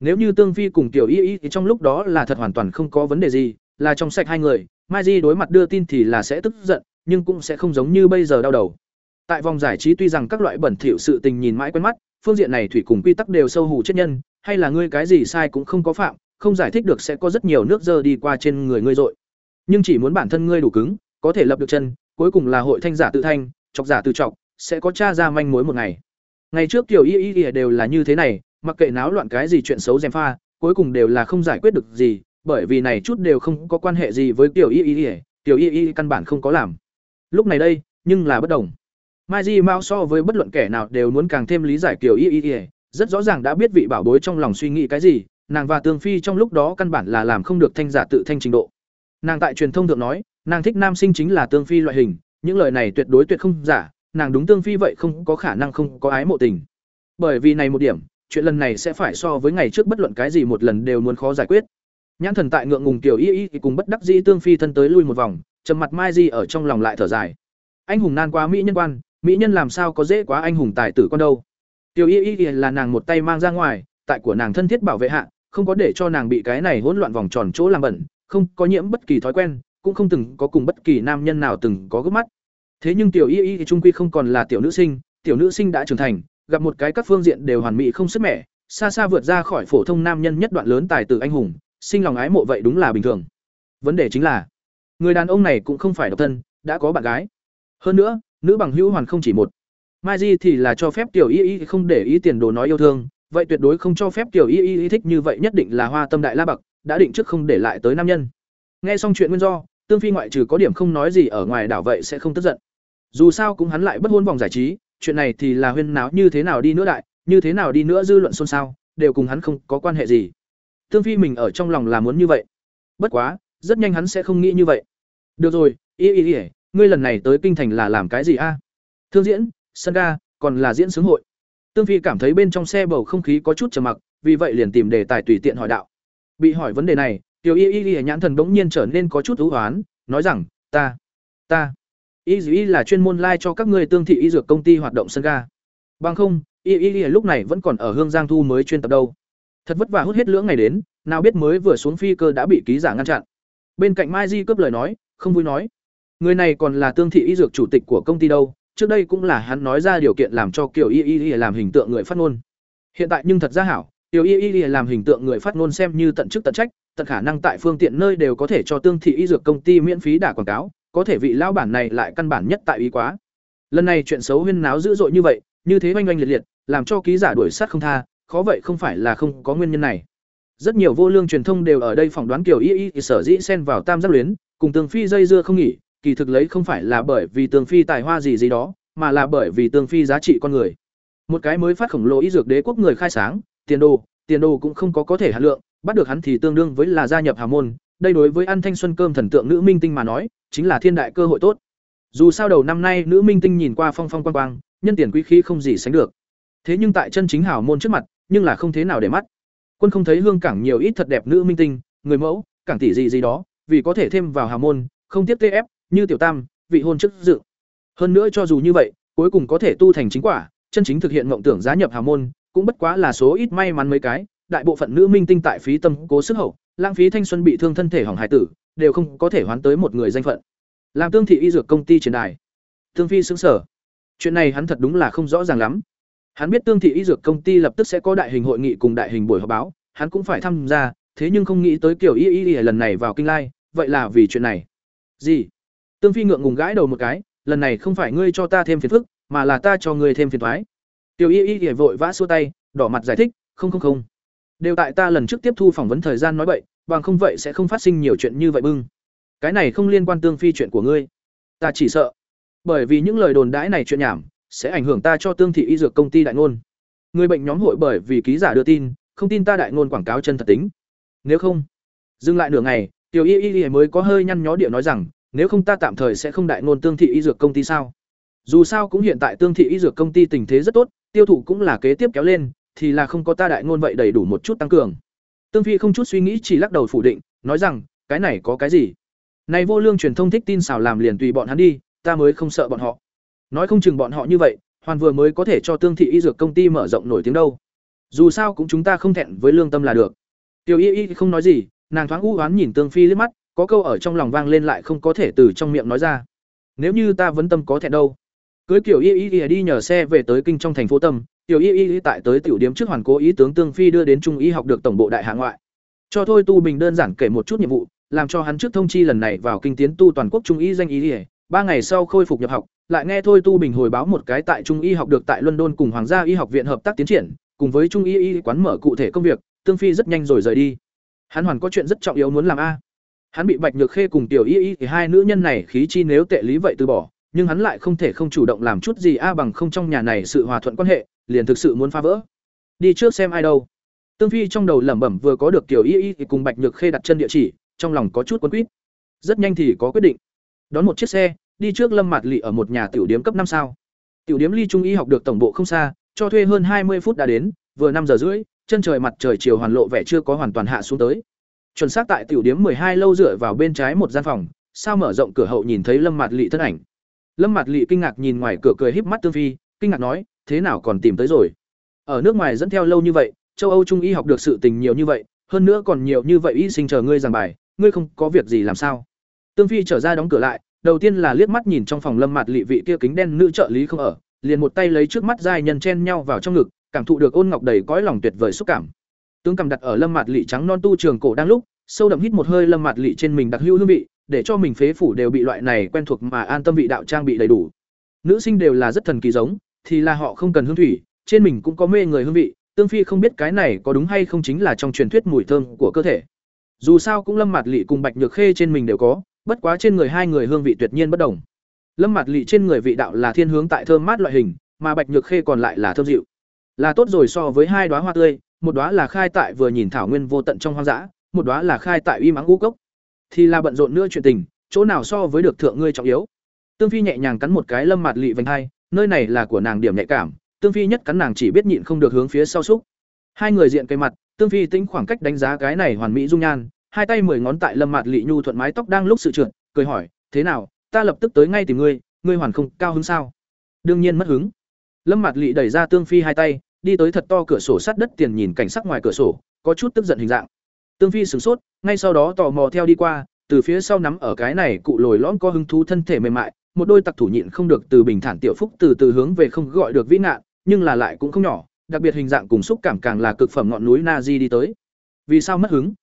Nếu như Tương Phi cùng Tiểu Y Y thì trong lúc đó là thật hoàn toàn không có vấn đề gì, là trong sạch hai người, Mai Di đối mặt đưa tin thì là sẽ tức giận, nhưng cũng sẽ không giống như bây giờ đau đầu. Tại vòng giải trí tuy rằng các loại bẩn thỉu sự tình nhìn mãi quen mắt, phương diện này thủy cùng quy tắc đều sâu hù chết nhân, hay là ngươi cái gì sai cũng không có phạm, không giải thích được sẽ có rất nhiều nước dơ đi qua trên người ngươi rồi. Nhưng chỉ muốn bản thân ngươi đủ cứng, có thể lập được chân, cuối cùng là hội thanh giả tự thanh, chọc giả tự chọc, sẽ có tra ra manh mối một ngày. Ngày trước tiểu y y y đều là như thế này, mặc kệ náo loạn cái gì chuyện xấu dèm pha, cuối cùng đều là không giải quyết được gì, bởi vì này chút đều không có quan hệ gì với tiểu y y y, tiểu y y căn bản không có làm. Lúc này đây, nhưng là bất đồng. Mai Di Mao so với bất luận kẻ nào đều muốn càng thêm lý giải kiểu y y y, rất rõ ràng đã biết vị bảo bối trong lòng suy nghĩ cái gì, nàng và Tương Phi trong lúc đó căn bản là làm không được thanh giả tự thanh trình độ. Nàng tại truyền thông thượng nói, nàng thích nam sinh chính là Tương Phi loại hình, những lời này tuyệt đối tuyệt không giả, nàng đúng Tương Phi vậy không có khả năng không có ái mộ tình. Bởi vì này một điểm, chuyện lần này sẽ phải so với ngày trước bất luận cái gì một lần đều muốn khó giải quyết. Nhãn thần tại ngượng ngùng tiểu y y thì cùng bất đắc dĩ Tương Phi thân tới lui một vòng, trầm mặt Mai Di ở trong lòng lại thở dài. Anh hùng nan quá mỹ nhân quan, mỹ nhân làm sao có dễ quá anh hùng tài tử con đâu tiểu y y là nàng một tay mang ra ngoài tại của nàng thân thiết bảo vệ hạ không có để cho nàng bị cái này hỗn loạn vòng tròn chỗ làm bẩn không có nhiễm bất kỳ thói quen cũng không từng có cùng bất kỳ nam nhân nào từng có gấp mắt. Thế nhưng tiểu y y thì trung quy không còn là tiểu nữ sinh, tiểu nữ sinh đã trưởng thành, gặp một cái các phương diện đều hoàn mỹ không sức mẻ, xa xa vượt ra khỏi phổ thông nam nhân nhất đoạn lớn tài tử anh hùng, sinh lòng ái mộ vậy đúng là bình thường. Vấn đề chính là, người đàn ông này cũng không phải độc thân, đã có bạn gái. Hơn nữa, nữ bằng hữu hoàn không chỉ một. Mai di thì là cho phép tiểu y y không để ý tiền đồ nói yêu thương, vậy tuyệt đối không cho phép tiểu y y thích như vậy nhất định là hoa tâm đại la bậc, đã định trước không để lại tới nam nhân nghe xong chuyện nguyên do, tương phi ngoại trừ có điểm không nói gì ở ngoài đảo vậy sẽ không tức giận. Dù sao cũng hắn lại bất hôn vòng giải trí, chuyện này thì là huyên náo như thế nào đi nữa đại, như thế nào đi nữa dư luận xôn xao, đều cùng hắn không có quan hệ gì. Tương phi mình ở trong lòng là muốn như vậy. Bất quá, rất nhanh hắn sẽ không nghĩ như vậy. Được rồi, y y y, ngươi lần này tới kinh thành là làm cái gì a? Thương diễn, sân ga, còn là diễn sướng hội. Tương phi cảm thấy bên trong xe bầu không khí có chút trầm mặc, vì vậy liền tìm đề tài tùy tiện hỏi đạo. Bị hỏi vấn đề này tiểu y y y nhãn thần bỗng nhiên trở nên có chút u hoán nói rằng ta ta y y là chuyên môn lai cho các ngươi tương thị y dược công ty hoạt động sân ga. Bằng không y y y lúc này vẫn còn ở hương giang thu mới chuyên tập đâu. Thật vất vả hút hết lưỡng ngày đến nào biết mới vừa xuống phi cơ đã bị ký giả ngăn chặn. Bên cạnh mai di cướp lời nói không vui nói Người này còn là Tương thị y dược chủ tịch của công ty đâu, trước đây cũng là hắn nói ra điều kiện làm cho Kiều Y Y làm hình tượng người phát ngôn. Hiện tại nhưng thật ra hảo, Kiều Y Y làm hình tượng người phát ngôn xem như tận chức tận trách, tận khả năng tại phương tiện nơi đều có thể cho Tương thị y dược công ty miễn phí đả quảng cáo, có thể vị lão bản này lại căn bản nhất tại ý quá. Lần này chuyện xấu huyên náo dữ dội như vậy, như thế oanh oanh liệt liệt, làm cho ký giả đuổi sát không tha, khó vậy không phải là không có nguyên nhân này. Rất nhiều vô lương truyền thông đều ở đây phỏng đoán kiểu Y Y sở dĩ xen vào tam giác luyến, cùng Tương Phi dây dưa không nghỉ, kỳ thực lấy không phải là bởi vì tương phi tài hoa gì gì đó mà là bởi vì tương phi giá trị con người một cái mới phát khổng lồ y dược đế quốc người khai sáng tiền đồ tiền đồ cũng không có có thể hạt lượng bắt được hắn thì tương đương với là gia nhập hào môn đây đối với ăn thanh xuân cơm thần tượng nữ minh tinh mà nói chính là thiên đại cơ hội tốt. Dù sao đầu năm nay nữ minh tinh nhìn qua phong phong quang quang nhân tiền quý khí không gì sánh được. Thế nhưng tại chân chính hào môn trước mặt nhưng là không thế nào để mắt. Quân không thấy hương cảng nhiều ít thật đẹp nữ minh tinh người mẫu cảng tỷ gì gì đó vì có thể thêm vào hào môn, không tiếp TF, như tiểu tam, vị hôn chức dự. Hơn nữa cho dù như vậy, cuối cùng có thể tu thành chính quả, chân chính thực hiện mộng tưởng giá nhập hào môn, cũng bất quá là số ít may mắn mấy cái, đại bộ phận nữ minh tinh tại phí tâm cố sức hậu, lãng phí thanh xuân bị thương thân thể hỏng hải tử, đều không có thể hoán tới một người danh phận. Làm Tương thị y dược công ty triển đài. Tương Phi sững sở. Chuyện này hắn thật đúng là không rõ ràng lắm. Hắn biết Tương thị y dược công ty lập tức sẽ có đại hình hội nghị cùng đại hình buổi họp báo, hắn cũng phải tham gia, thế nhưng không nghĩ tới kiểu y y y lần này vào kinh lai, vậy là vì chuyện này. Gì? Tương Phi ngượng ngùng gãi đầu một cái, lần này không phải ngươi cho ta thêm phiền phức, mà là ta cho ngươi thêm phiền toái. Tiểu y Y Y vội vã xua tay, đỏ mặt giải thích, "Không không không. Đều tại ta lần trước tiếp thu phỏng vấn thời gian nói vậy, bằng không vậy sẽ không phát sinh nhiều chuyện như vậy bưng. Cái này không liên quan tương phi chuyện của ngươi. Ta chỉ sợ, bởi vì những lời đồn đãi này chuyện nhảm, sẽ ảnh hưởng ta cho Tương thị y dược công ty đại ngôn. Người bệnh nhóm hội bởi vì ký giả đưa tin, không tin ta đại ngôn quảng cáo chân thật tính. Nếu không, dừng lại nửa ngày, Tiểu Y Y mới có hơi nhăn nhó địa nói rằng, nếu không ta tạm thời sẽ không đại ngôn Tương thị y dược công ty sao? Dù sao cũng hiện tại Tương thị y dược công ty tình thế rất tốt, tiêu thụ cũng là kế tiếp kéo lên, thì là không có ta đại ngôn vậy đầy đủ một chút tăng cường. Tương Phi không chút suy nghĩ chỉ lắc đầu phủ định, nói rằng, cái này có cái gì? Này vô lương truyền thông thích tin xảo làm liền tùy bọn hắn đi, ta mới không sợ bọn họ. Nói không chừng bọn họ như vậy, hoàn vừa mới có thể cho Tương thị y dược công ty mở rộng nổi tiếng đâu. Dù sao cũng chúng ta không thẹn với lương tâm là được. Tiểu Y Y không nói gì, nàng thoáng u hoán nhìn Tương Phi liếc mắt, có câu ở trong lòng vang lên lại không có thể từ trong miệng nói ra. Nếu như ta vấn tâm có thẹn đâu? Cưới kiểu Y Y đi nhờ xe về tới kinh trong thành phố Tâm, Tiểu Y Y tại tới tiểu điểm trước hoàn cố ý tướng Tương Phi đưa đến trung y học được tổng bộ đại hạ ngoại. Cho thôi Tu Bình đơn giản kể một chút nhiệm vụ, làm cho hắn trước thông chi lần này vào kinh tiến tu toàn quốc trung y danh y y. Ba ngày sau khôi phục nhập học, lại nghe thôi Tu Bình hồi báo một cái tại trung y học được tại London cùng Hoàng gia y học viện hợp tác tiến triển, cùng với trung y y quán mở cụ thể công việc, Tương Phi rất nhanh rồi rời đi. Hắn hoàn có chuyện rất trọng yếu muốn làm a. Hắn bị Bạch Nhược Khê cùng Tiểu Y Y thì hai nữ nhân này khí chi nếu tệ lý vậy từ bỏ, nhưng hắn lại không thể không chủ động làm chút gì a bằng không trong nhà này sự hòa thuận quan hệ, liền thực sự muốn phá vỡ. Đi trước xem ai đâu. Tương Phi trong đầu lẩm bẩm vừa có được Tiểu Y Y thì cùng Bạch Nhược Khê đặt chân địa chỉ, trong lòng có chút quấn quýt. Rất nhanh thì có quyết định. Đón một chiếc xe, đi trước Lâm Mạt Lệ ở một nhà tiểu điếm cấp năm sao. Tiểu điếm ly trung y học được tổng bộ không xa, cho thuê hơn hai mươi phút đã đến, vừa năm giờ rưỡi, chân trời mặt trời chiều hoàn lộ vẻ chưa có hoàn toàn hạ xuống tới. Chuẩn xác tại tiểu điếm hai lâu dựa vào bên trái một gian phòng, sao mở rộng cửa hậu nhìn thấy Lâm Mạt Lệ thân ảnh. Lâm Mạt Lệ kinh ngạc nhìn ngoài cửa cười híp mắt Tương Phi, kinh ngạc nói, thế nào còn tìm tới rồi? Ở nước ngoài dẫn theo lâu như vậy, châu Âu trung y học được sự tình nhiều như vậy, hơn nữa còn nhiều như vậy y sinh chờ ngươi giảng bài, ngươi không có việc gì làm sao? Tương Phi trở ra đóng cửa lại, đầu tiên là liếc mắt nhìn trong phòng Lâm Mạt Lệ vị kia kính đen nữ trợ lý không ở, liền một tay lấy trước mắt giai nhân chen nhau vào trong ngực, cảm thụ được ôn ngọc đầy cõi lòng tuyệt vời xúc cảm. Tướng cầm đặt ở Lâm Mạt Lệ trắng non tu trường cổ đang lúc, sâu đậm hít một hơi Lâm Mạt Lệ trên mình đặc hữu hương vị, để cho mình phế phủ đều bị loại này quen thuộc mà an tâm vị đạo trang bị đầy đủ. Nữ sinh đều là rất thần kỳ giống, thì là họ không cần hương thủy, trên mình cũng có mê người hương vị, Tương Phi không biết cái này có đúng hay không chính là trong truyền thuyết mùi thơm của cơ thể. Dù sao cũng Lâm Mạt Lệ cùng Bạch Nhược Khê trên mình đều có, bất quá trên người hai người hương vị tuyệt nhiên bất đồng. Lâm Mạt Lệ trên người vị đạo là thiên hướng tại thơm mát loại hình, mà Bạch Nhược Khê còn lại là thơm dịu. Là tốt rồi so với hai đóa hoa tươi, một đóa là khai tại vừa nhìn thảo nguyên vô tận trong hoang dã, một đóa là khai tại uy mãng ngũ cốc. Thì là bận rộn nữa chuyện tình, chỗ nào so với được thượng ngươi trọng yếu. Tương Phi nhẹ nhàng cắn một cái Lâm Mạt Lệ vành hai, nơi này là của nàng điểm nhạy cảm, Tương Phi nhất cắn nàng chỉ biết nhịn không được hướng phía sau xúc. Hai người diện cây mặt, Tương Phi tính khoảng cách đánh giá cái này hoàn mỹ dung nhan, hai tay mười ngón tại Lâm Mạt lị nhu thuận mái tóc đang lúc sự trượt, cười hỏi, "Thế nào, ta lập tức tới ngay tìm ngươi, ngươi hoàn không cao hứng sao?" Đương nhiên mất hứng. Lâm Mạt lị đẩy ra Tương Phi hai tay, đi tới thật to cửa sổ sát đất tiền nhìn cảnh sắc ngoài cửa sổ, có chút tức giận hình dạng. Tương Phi sửng sốt, ngay sau đó tò mò theo đi qua, từ phía sau nắm ở cái này cụ lồi lõm có hứng thú thân thể mềm mại, một đôi tặc thủ nhịn không được từ bình thản tiểu phúc từ từ hướng về không gọi được vĩ nạn, nhưng là lại cũng không nhỏ, đặc biệt hình dạng cùng xúc cảm càng là cực phẩm ngọn núi Na Di đi tới. Vì sao mất hứng?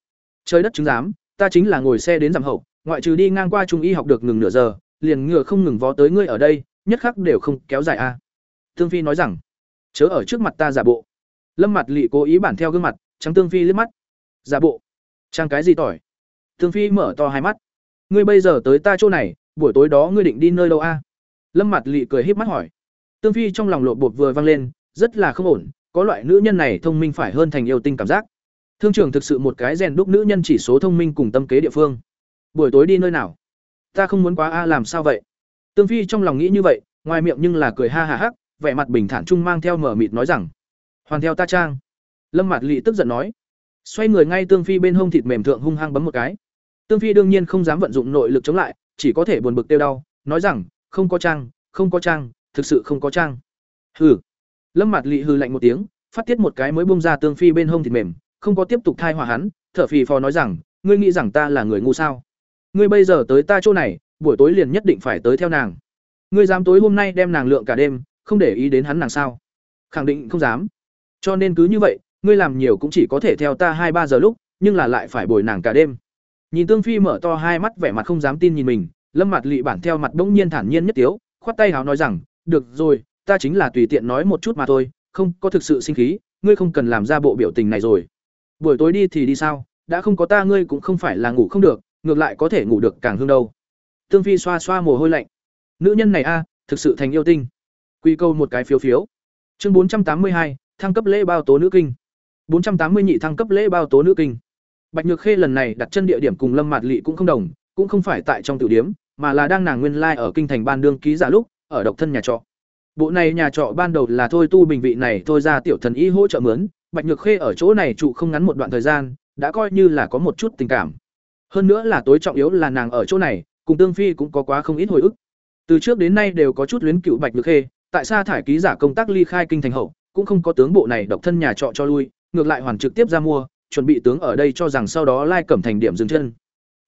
Trời đất chứng giám, ta chính là ngồi xe đến giảm hậu, ngoại trừ đi ngang qua trung y học được ngừng nửa giờ, liền ngựa không ngừng vó tới ngươi ở đây, nhất khắc đều không kéo dài a. Tương Phi nói rằng, chớ ở trước mặt ta giả bộ. Lâm Mặt Lệ cố ý bản theo gương mặt, trắng Tương Phi liếc mắt. Giả bộ? Trang cái gì tỏi? Tương Phi mở to hai mắt. Ngươi bây giờ tới ta chỗ này, buổi tối đó ngươi định đi nơi đâu a? Lâm Mặt Lệ cười híp mắt hỏi. Tương Phi trong lòng lộp bột vừa vang lên, rất là không ổn, có loại nữ nhân này thông minh phải hơn thành yêu tinh cảm giác. Thương trưởng thực sự một cái rèn đúc nữ nhân chỉ số thông minh cùng tâm kế địa phương. Buổi tối đi nơi nào? Ta không muốn quá a làm sao vậy? Tương Phi trong lòng nghĩ như vậy, ngoài miệng nhưng là cười ha ha hắc, vẻ mặt bình thản trung mang theo mở mịt nói rằng: "Hoàn theo ta trang." Lâm mặt Lệ tức giận nói. Xoay người ngay Tương Phi bên hông thịt mềm thượng hung hăng bấm một cái. Tương Phi đương nhiên không dám vận dụng nội lực chống lại, chỉ có thể buồn bực tiêu đau, nói rằng, không có trang, không có trang, thực sự không có trang. Hừ. Lâm Mạt Lị hừ lạnh một tiếng, phát tiết một cái mới bung ra Tương Phi bên hông thịt mềm, không có tiếp tục thai hòa hắn, thở phì phò nói rằng, ngươi nghĩ rằng ta là người ngu sao? Ngươi bây giờ tới ta chỗ này, buổi tối liền nhất định phải tới theo nàng. Ngươi dám tối hôm nay đem nàng lượng cả đêm, không để ý đến hắn nàng sao? Khẳng định không dám. Cho nên cứ như vậy, ngươi làm nhiều cũng chỉ có thể theo ta hai ba giờ lúc, nhưng là lại phải bồi nàng cả đêm. Nhìn Tương Phi mở to hai mắt vẻ mặt không dám tin nhìn mình, Lâm mặt Lị bản theo mặt bỗng nhiên thản nhiên nhất tiếu, khoát tay hào nói rằng, "Được rồi, ta chính là tùy tiện nói một chút mà thôi, không có thực sự sinh khí, ngươi không cần làm ra bộ biểu tình này rồi. Buổi tối đi thì đi sao, đã không có ta ngươi cũng không phải là ngủ không được, ngược lại có thể ngủ được càng hương đâu." Tương Phi xoa xoa mồ hôi lạnh. Nữ nhân này a, thực sự thành yêu tinh. Quy câu một cái phiếu phiếu. Chương bốn trăm tám mươi hai, thăng cấp lễ bao tố nữ kinh. bốn trăm tám mươi nhị thăng cấp lễ bao tố nữ kinh. Bạch Nhược Khê lần này đặt chân địa điểm cùng Lâm Mạt Lệ cũng không đồng, cũng không phải tại trong tiểu điếm, mà là đang nàng nguyên lai like ở kinh thành ban đương ký giả lúc, ở độc thân nhà trọ. Bộ này nhà trọ ban đầu là thôi tu bình vị này thôi ra tiểu thần y hỗ trợ mướn, Bạch Nhược Khê ở chỗ này trụ không ngắn một đoạn thời gian, đã coi như là có một chút tình cảm. Hơn nữa là tối trọng yếu là nàng ở chỗ này, cùng Tương Phi cũng có quá không ít hồi ức. Từ trước đến nay đều có chút luyến cựu Bạch Nhược Khê, tại sao thải ký giả công tác ly khai kinh thành hậu, cũng không có tướng bộ này độc thân nhà trọ cho lui, ngược lại hoàn trực tiếp ra mua, chuẩn bị tướng ở đây cho rằng sau đó lai cẩm thành điểm dừng chân.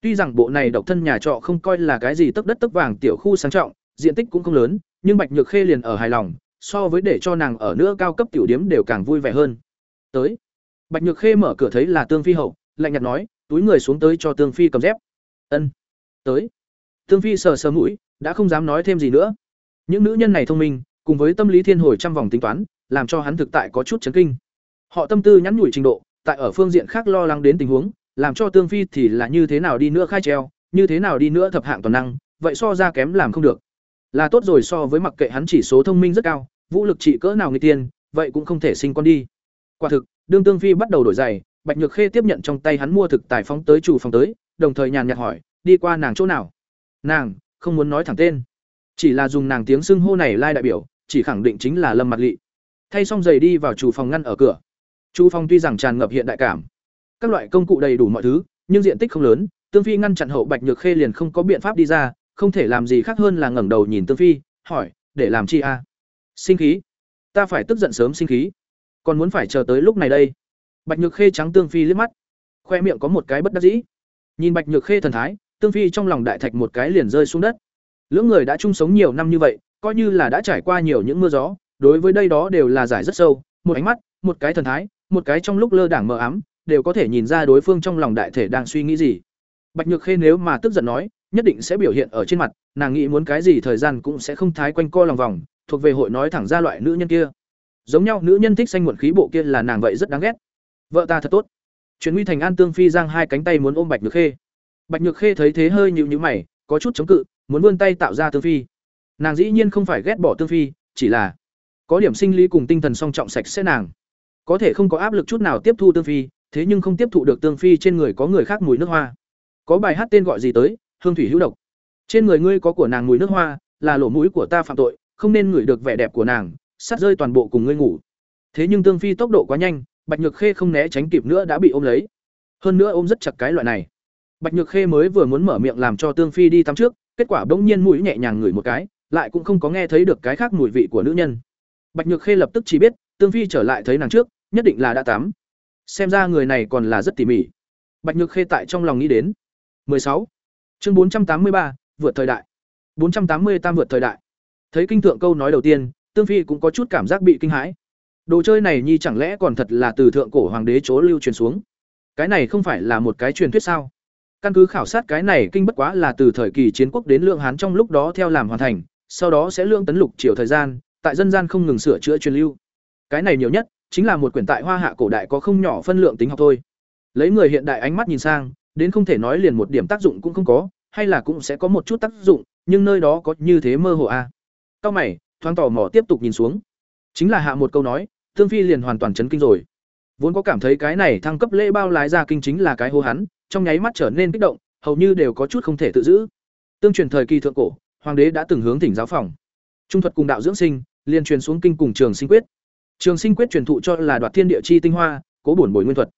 Tuy rằng bộ này độc thân nhà trọ không coi là cái gì tấc đất tấc vàng tiểu khu sang trọng, diện tích cũng không lớn, nhưng Bạch Nhược Khê liền ở hài lòng, so với để cho nàng ở nữa cao cấp tiểu điếm đều càng vui vẻ hơn. Tới. Bạch Nhược Khê mở cửa thấy là Tương Phi hậu, lạnh nhạt nói, túi người xuống tới cho Tương Phi cầm dép. Ân. Tới. Tương Phi sờ sờ mũi, đã không dám nói thêm gì nữa. Những nữ nhân này thông minh, cùng với tâm lý thiên hồi trăm vòng tính toán, làm cho hắn thực tại có chút chấn kinh. Họ tâm tư nhắn nhủi trình độ, tại ở phương diện khác lo lắng đến tình huống, làm cho Tương Phi thì là như thế nào đi nữa khai treo, như thế nào đi nữa thập hạng toàn năng, vậy so ra kém làm không được. Là tốt rồi so với mặc kệ hắn chỉ số thông minh rất cao, vũ lực trị cỡ nào người tiên, vậy cũng không thể sinh con đi. Quả thực, đương Tương Phi bắt đầu đổi giày, Bạch Nhược Khê tiếp nhận trong tay hắn mua thực tài phóng tới chủ phòng tới, đồng thời nhàn nhạt hỏi, đi qua nàng chỗ nào? Nàng không muốn nói thẳng tên, chỉ là dùng nàng tiếng xưng hô này lai đại biểu, chỉ khẳng định chính là Lâm Mặc Lệ. Thay xong giày đi vào chủ phòng ngăn ở cửa. Chu Phong tuy rằng tràn ngập hiện đại cảm, các loại công cụ đầy đủ mọi thứ, nhưng diện tích không lớn, Tương Phi ngăn chặn hậu Bạch Nhược Khê liền không có biện pháp đi ra, không thể làm gì khác hơn là ngẩng đầu nhìn Tương Phi, hỏi, để làm chi a? Sinh khí? Ta phải tức giận sớm sinh khí, còn muốn phải chờ tới lúc này đây. Bạch Nhược Khê trắng Tương Phi liếc mắt, khoe miệng có một cái bất đắc dĩ. Nhìn Bạch Nhược Khê thần thái, Tương Phi trong lòng đại thạch một cái liền rơi xuống đất. Lưỡng người đã chung sống nhiều năm như vậy, coi như là đã trải qua nhiều những mưa gió, đối với đây đó đều là giải rất sâu, một ánh mắt, một cái thần thái, một cái trong lúc lơ đảng mờ ám, đều có thể nhìn ra đối phương trong lòng đại thể đang suy nghĩ gì. Bạch Nhược Khê nếu mà tức giận nói, nhất định sẽ biểu hiện ở trên mặt, nàng nghĩ muốn cái gì thời gian cũng sẽ không thái quanh co lòng vòng, thuộc về hội nói thẳng ra loại nữ nhân kia. Giống nhau nữ nhân thích xanh muộn khí bộ kia là nàng vậy rất đáng ghét. Vợ ta thật tốt. Chuyển nguy thành An Tương Phi giang hai cánh tay muốn ôm Bạch Nhược Khê. Bạch Nhược Khê thấy thế hơi nhíu nhíu mày, có chút chống cự, muốn vươn tay tạo ra Tương Phi. Nàng dĩ nhiên không phải ghét bỏ Tương Phi, chỉ là có điểm sinh lý cùng tinh thần song trọng sạch sẽ nàng có thể không có áp lực chút nào tiếp thu tương phi, thế nhưng không tiếp thụ được tương phi trên người có người khác mùi nước hoa. Có bài hát tên gọi gì tới, hương thủy hữu độc. Trên người ngươi có của nàng mùi nước hoa, là lỗ mũi của ta phạm tội, không nên ngửi được vẻ đẹp của nàng sát rơi toàn bộ cùng ngươi ngủ. Thế nhưng tương phi tốc độ quá nhanh, bạch nhược khê không né tránh kịp nữa đã bị ôm lấy. Hơn nữa ôm rất chặt cái loại này. Bạch nhược khê mới vừa muốn mở miệng làm cho tương phi đi tắm trước, kết quả bỗng nhiên mũi nhẹ nhàng ngửi một cái, lại cũng không có nghe thấy được cái khác mùi vị của nữ nhân. Bạch nhược khê lập tức chỉ biết, tương phi trở lại thấy nàng trước nhất định là đã tắm xem ra người này còn là rất tỉ mỉ. Bạch nhược khê tại trong lòng nghĩ đến. 16. chương 483, vượt thời đại. 480 tam vượt thời đại. Thấy kinh thượng câu nói đầu tiên tương phi cũng có chút cảm giác bị kinh hãi. Đồ chơi này nhi chẳng lẽ còn thật là từ thượng cổ hoàng đế chỗ lưu truyền xuống? Cái này không phải là một cái truyền thuyết sao? Căn cứ khảo sát cái này kinh bất quá là từ thời kỳ chiến quốc đến lượng hán trong lúc đó theo làm hoàn thành sau đó sẽ lượng tấn lục triều thời gian tại dân gian không ngừng sửa chữa truyền lưu. Cái này nhiều nhất chính là một quyển tại hoa hạ cổ đại có không nhỏ phân lượng tính học thôi. Lấy người hiện đại ánh mắt nhìn sang, đến không thể nói liền một điểm tác dụng cũng không có, hay là cũng sẽ có một chút tác dụng, nhưng nơi đó có như thế mơ hồ a à. cao mày, thoáng tò mò tiếp tục nhìn xuống. Chính là hạ một câu nói, thương phi liền hoàn toàn chấn kinh rồi. Vốn có cảm thấy cái này thăng cấp lễ bao lái ra kinh chính là cái hô hắn trong nháy mắt trở nên kích động, hầu như đều có chút không thể tự giữ. Tương truyền thời kỳ thượng cổ, hoàng đế đã từng hướng thỉnh giáo phòng. Trung thuật cùng đạo dưỡng sinh, liền truyền xuống kinh cùng trường sinh quyết. Trường sinh quyết truyền thụ cho là đoạt thiên địa chi tinh hoa, cố bổn bồi nguyên thuật.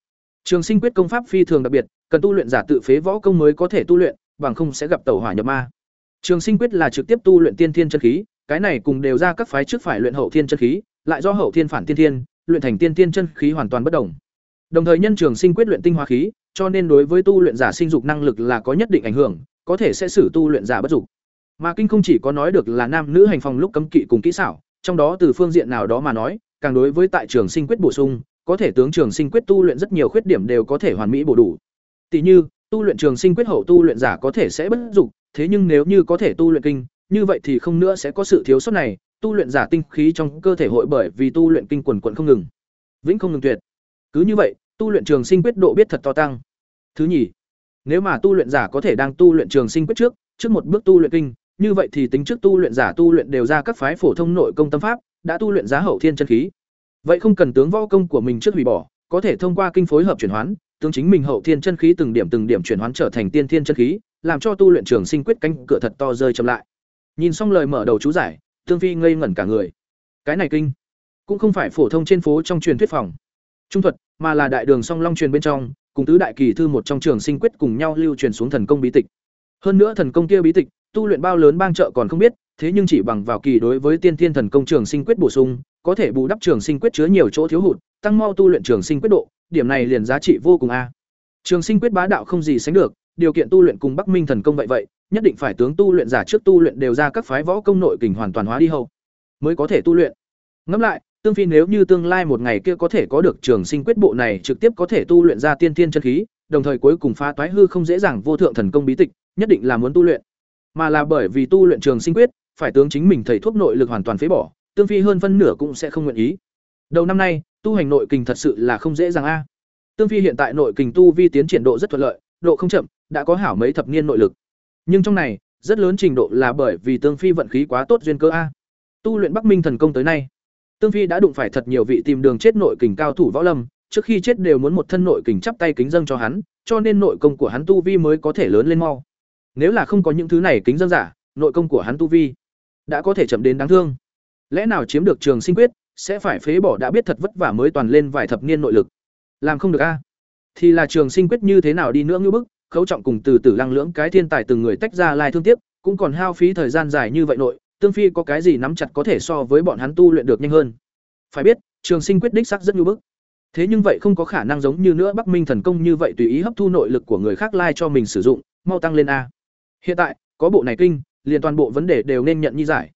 Trường Sinh quyết công pháp phi thường đặc biệt, cần tu luyện giả tự phế võ công mới có thể tu luyện, bằng không sẽ gặp tẩu hỏa nhập ma. Trường Sinh quyết là trực tiếp tu luyện tiên thiên chân khí, cái này cùng đều ra các phái trước phải luyện hậu thiên chân khí, lại do hậu thiên phản tiên thiên, luyện thành tiên thiên chân khí hoàn toàn bất đồng. Đồng thời nhân Trường Sinh quyết luyện tinh hoa khí, cho nên đối với tu luyện giả sinh dục năng lực là có nhất định ảnh hưởng, có thể sẽ xử tu luyện giả bất dục. Mà kinh không chỉ có nói được là nam nữ hành phòng lúc cấm kỵ cùng kỹ xảo, trong đó từ phương diện nào đó mà nói, càng đối với tại trường sinh quyết bổ sung, có thể tướng trường sinh quyết tu luyện rất nhiều khuyết điểm đều có thể hoàn mỹ bổ đủ. Tỷ như, tu luyện trường sinh quyết hậu tu luyện giả có thể sẽ bất dục, thế nhưng nếu như có thể tu luyện kinh, như vậy thì không nữa sẽ có sự thiếu sót này, tu luyện giả tinh khí trong cơ thể hội bởi vì tu luyện kinh quần quần không ngừng, vĩnh không ngừng tuyệt. Cứ như vậy, tu luyện trường sinh quyết độ biết thật to tăng. Thứ nhì, nếu mà tu luyện giả có thể đang tu luyện trường sinh quyết trước, trước một bước tu luyện kinh, như vậy thì tính trước tu luyện giả tu luyện đều ra các phái phổ thông nội công tâm pháp, đã tu luyện giá hậu thiên chân khí. Vậy không cần tướng võ công của mình trước hủy bỏ, có thể thông qua kinh phối hợp chuyển hoán, tướng chính mình hậu thiên chân khí từng điểm từng điểm chuyển hoán trở thành tiên thiên chân khí, làm cho tu luyện trường sinh quyết cánh cửa thật to rơi chậm lại. Nhìn xong lời mở đầu chú giải, Tương Phi ngây ngẩn cả người. Cái này kinh, cũng không phải phổ thông trên phố trong truyền thuyết phòng trung thuật, mà là đại đường song long truyền bên trong, cùng tứ đại kỳ thư một trong trường sinh quyết cùng nhau lưu truyền xuống thần công bí tịch. Hơn nữa thần công kia bí tịch, tu luyện bao lớn bang trợ còn không biết, thế nhưng chỉ bằng vào kỳ đối với tiên thiên thần công trường sinh quyết bổ sung, có thể bù đắp trường sinh quyết chứa nhiều chỗ thiếu hụt, tăng mau tu luyện trường sinh quyết độ, điểm này liền giá trị vô cùng a. Trường sinh quyết bá đạo không gì sánh được, điều kiện tu luyện cùng Bắc Minh thần công vậy vậy, nhất định phải tướng tu luyện giả trước tu luyện đều ra các phái võ công nội kình hoàn toàn hóa đi hậu, mới có thể tu luyện. Ngẫm lại, tương phi nếu như tương lai một ngày kia có thể có được trường sinh quyết bộ này trực tiếp có thể tu luyện ra tiên thiên chân khí, đồng thời cuối cùng phá toái hư không dễ dàng vô thượng thần công bí tịch, nhất định là muốn tu luyện mà là bởi vì tu luyện trường sinh quyết phải tướng chính mình thầy thuốc nội lực hoàn toàn phế bỏ tương phi hơn phân nửa cũng sẽ không nguyện ý. Đầu năm nay tu hành nội kình thật sự là không dễ dàng a. Tương phi hiện tại nội kình tu vi tiến triển độ rất thuận lợi độ không chậm đã có hảo mấy thập niên nội lực. Nhưng trong này rất lớn trình độ là bởi vì tương phi vận khí quá tốt duyên cơ a. Tu luyện bắc minh thần công tới nay tương phi đã đụng phải thật nhiều vị tìm đường chết nội kình cao thủ võ lâm trước khi chết đều muốn một thân nội kình chắp tay kính dâng cho hắn cho nên nội công của hắn tu vi mới có thể lớn lên mau. Nếu là không có những thứ này kính dân giả, nội công của hắn tu vi đã có thể chậm đến đáng thương. Lẽ nào chiếm được trường sinh quyết, sẽ phải phế bỏ đã biết thật vất vả mới toàn lên vài thập niên nội lực. Làm không được a. Thì là trường sinh quyết như thế nào đi nữa như bức, khấu trọng cùng từ từ lăng lưỡng cái thiên tài từng người tách ra lai thương tiếc, cũng còn hao phí thời gian dài như vậy nội, tương phi có cái gì nắm chặt có thể so với bọn hắn tu luyện được nhanh hơn. Phải biết, trường sinh quyết đích sắc rất như bức. Thế nhưng vậy không có khả năng giống như nữa Bắc Minh thần công như vậy tùy ý hấp thu nội lực của người khác lai cho mình sử dụng, mau tăng lên a. Hiện tại, có bộ này kinh, liền toàn bộ vấn đề đều nên nhận như giải.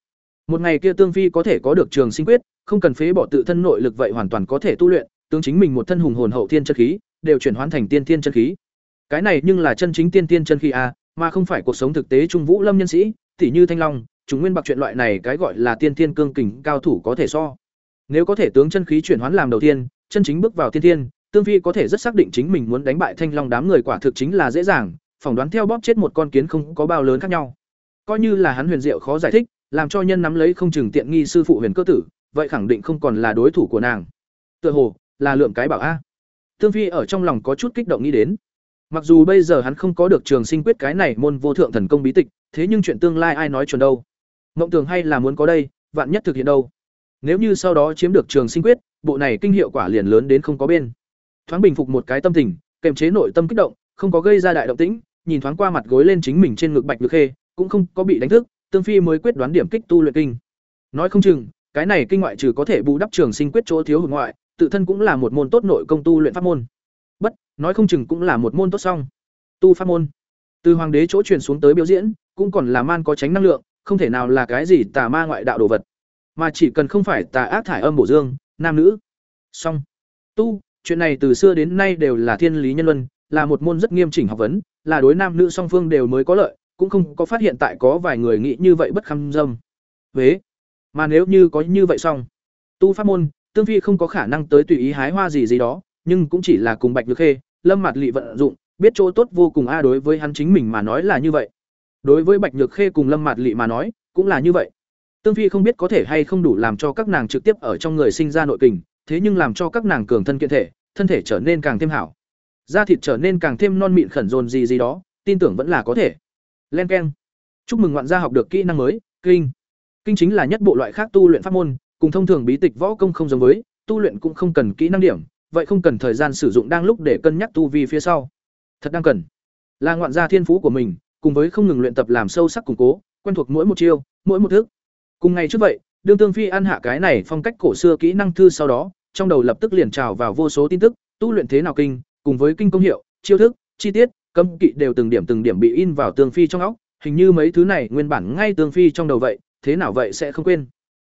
Một ngày kia Tương Phi có thể có được trường sinh quyết, không cần phế bỏ tự thân nội lực vậy hoàn toàn có thể tu luyện, tương chính mình một thân hùng hồn hậu thiên chân khí, đều chuyển hóa thành tiên thiên chân khí. Cái này nhưng là chân chính tiên thiên chân khí a, mà không phải cuộc sống thực tế trung vũ lâm nhân sĩ, tỉ như Thanh Long, chúng nguyên bạc chuyện loại này cái gọi là tiên thiên cương kình cao thủ có thể so. Nếu có thể tướng chân khí chuyển hóa làm đầu tiên, chân chính bước vào tiên thiên, Tương Phi có thể rất xác định chính mình muốn đánh bại Thanh Long đám người quả thực chính là dễ dàng, phỏng đoán theo bóp chết một con kiến không có bao lớn khác nhau coi như là hắn huyền diệu khó giải thích, làm cho nhân nắm lấy không chừng tiện nghi sư phụ huyền cơ tử, vậy khẳng định không còn là đối thủ của nàng. Tựa hồ, là lượm cái bảo a. Tương phi ở trong lòng có chút kích động nghĩ đến. Mặc dù bây giờ hắn không có được trường sinh quyết cái này môn vô thượng thần công bí tịch, thế nhưng chuyện tương lai ai nói chuẩn đâu? Mộng tưởng hay là muốn có đây, vạn nhất thực hiện đâu? Nếu như sau đó chiếm được trường sinh quyết, bộ này kinh hiệu quả liền lớn đến không có bên. Thoáng bình phục một cái tâm tình, kềm chế nội tâm kích động, không có gây ra đại động tĩnh, nhìn thoáng qua mặt gối lên chính mình trên ngực bạch nhược khê cũng không có bị đánh thức tương phi mới quyết đoán điểm kích tu luyện kinh. Nói không chừng cái này kinh ngoại trừ có thể bù đắp trường sinh quyết chỗ thiếu hụt ngoại tự thân cũng là một môn tốt nội công tu luyện pháp môn. Bất nói không chừng cũng là một môn tốt song tu pháp môn. Từ hoàng đế chỗ truyền xuống tới biểu diễn cũng còn là man có tránh năng lượng không thể nào là cái gì tà ma ngoại đạo đồ vật. Mà chỉ cần không phải tà ác thải âm bổ dương nam nữ. Song tu chuyện này từ xưa đến nay đều là thiên lý nhân luân là một môn rất nghiêm chỉnh học vấn, là đối nam nữ song phương đều mới có lợi, cũng không có phát hiện tại có vài người nghĩ như vậy bất khâm dâm. Vế. Mà nếu như có như vậy xong, tu pháp môn, Tương Phi không có khả năng tới tùy ý hái hoa gì gì đó, nhưng cũng chỉ là cùng Bạch Nhược Khê, Lâm Mạt Lệ vận dụng, biết chỗ tốt vô cùng a đối với hắn chính mình mà nói là như vậy. Đối với Bạch Nhược Khê cùng Lâm Mạt Lệ mà nói, cũng là như vậy. Tương Phi không biết có thể hay không đủ làm cho các nàng trực tiếp ở trong người sinh ra nội kình, thế nhưng làm cho các nàng cường thân kiện thể, thân thể trở nên càng thêm hảo da thịt trở nên càng thêm non mịn khẩn dồn gì gì đó tin tưởng vẫn là có thể len keng chúc mừng ngoạn gia học được kỹ năng mới kinh kinh chính là nhất bộ loại khác tu luyện pháp môn cùng thông thường bí tịch võ công không giống với tu luyện cũng không cần kỹ năng điểm vậy không cần thời gian sử dụng đang lúc để cân nhắc tu vi phía sau. Thật đang cần. Là ngoạn gia thiên phú của mình, cùng với không ngừng luyện tập làm sâu sắc củng cố, quen thuộc mỗi một chiêu, mỗi một thức. Cùng ngày trước vậy, đương tương phi ăn hạ cái này phong cách cổ xưa kỹ năng thư sau đó, trong đầu lập tức liền trào vào vô số tin tức, tu luyện thế nào kinh, cùng với kinh công hiệu, chiêu thức, chi tiết, cấm kỵ đều từng điểm từng điểm bị in vào tương phi trong óc, hình như mấy thứ này nguyên bản ngay tương phi trong đầu vậy, thế nào vậy sẽ không quên.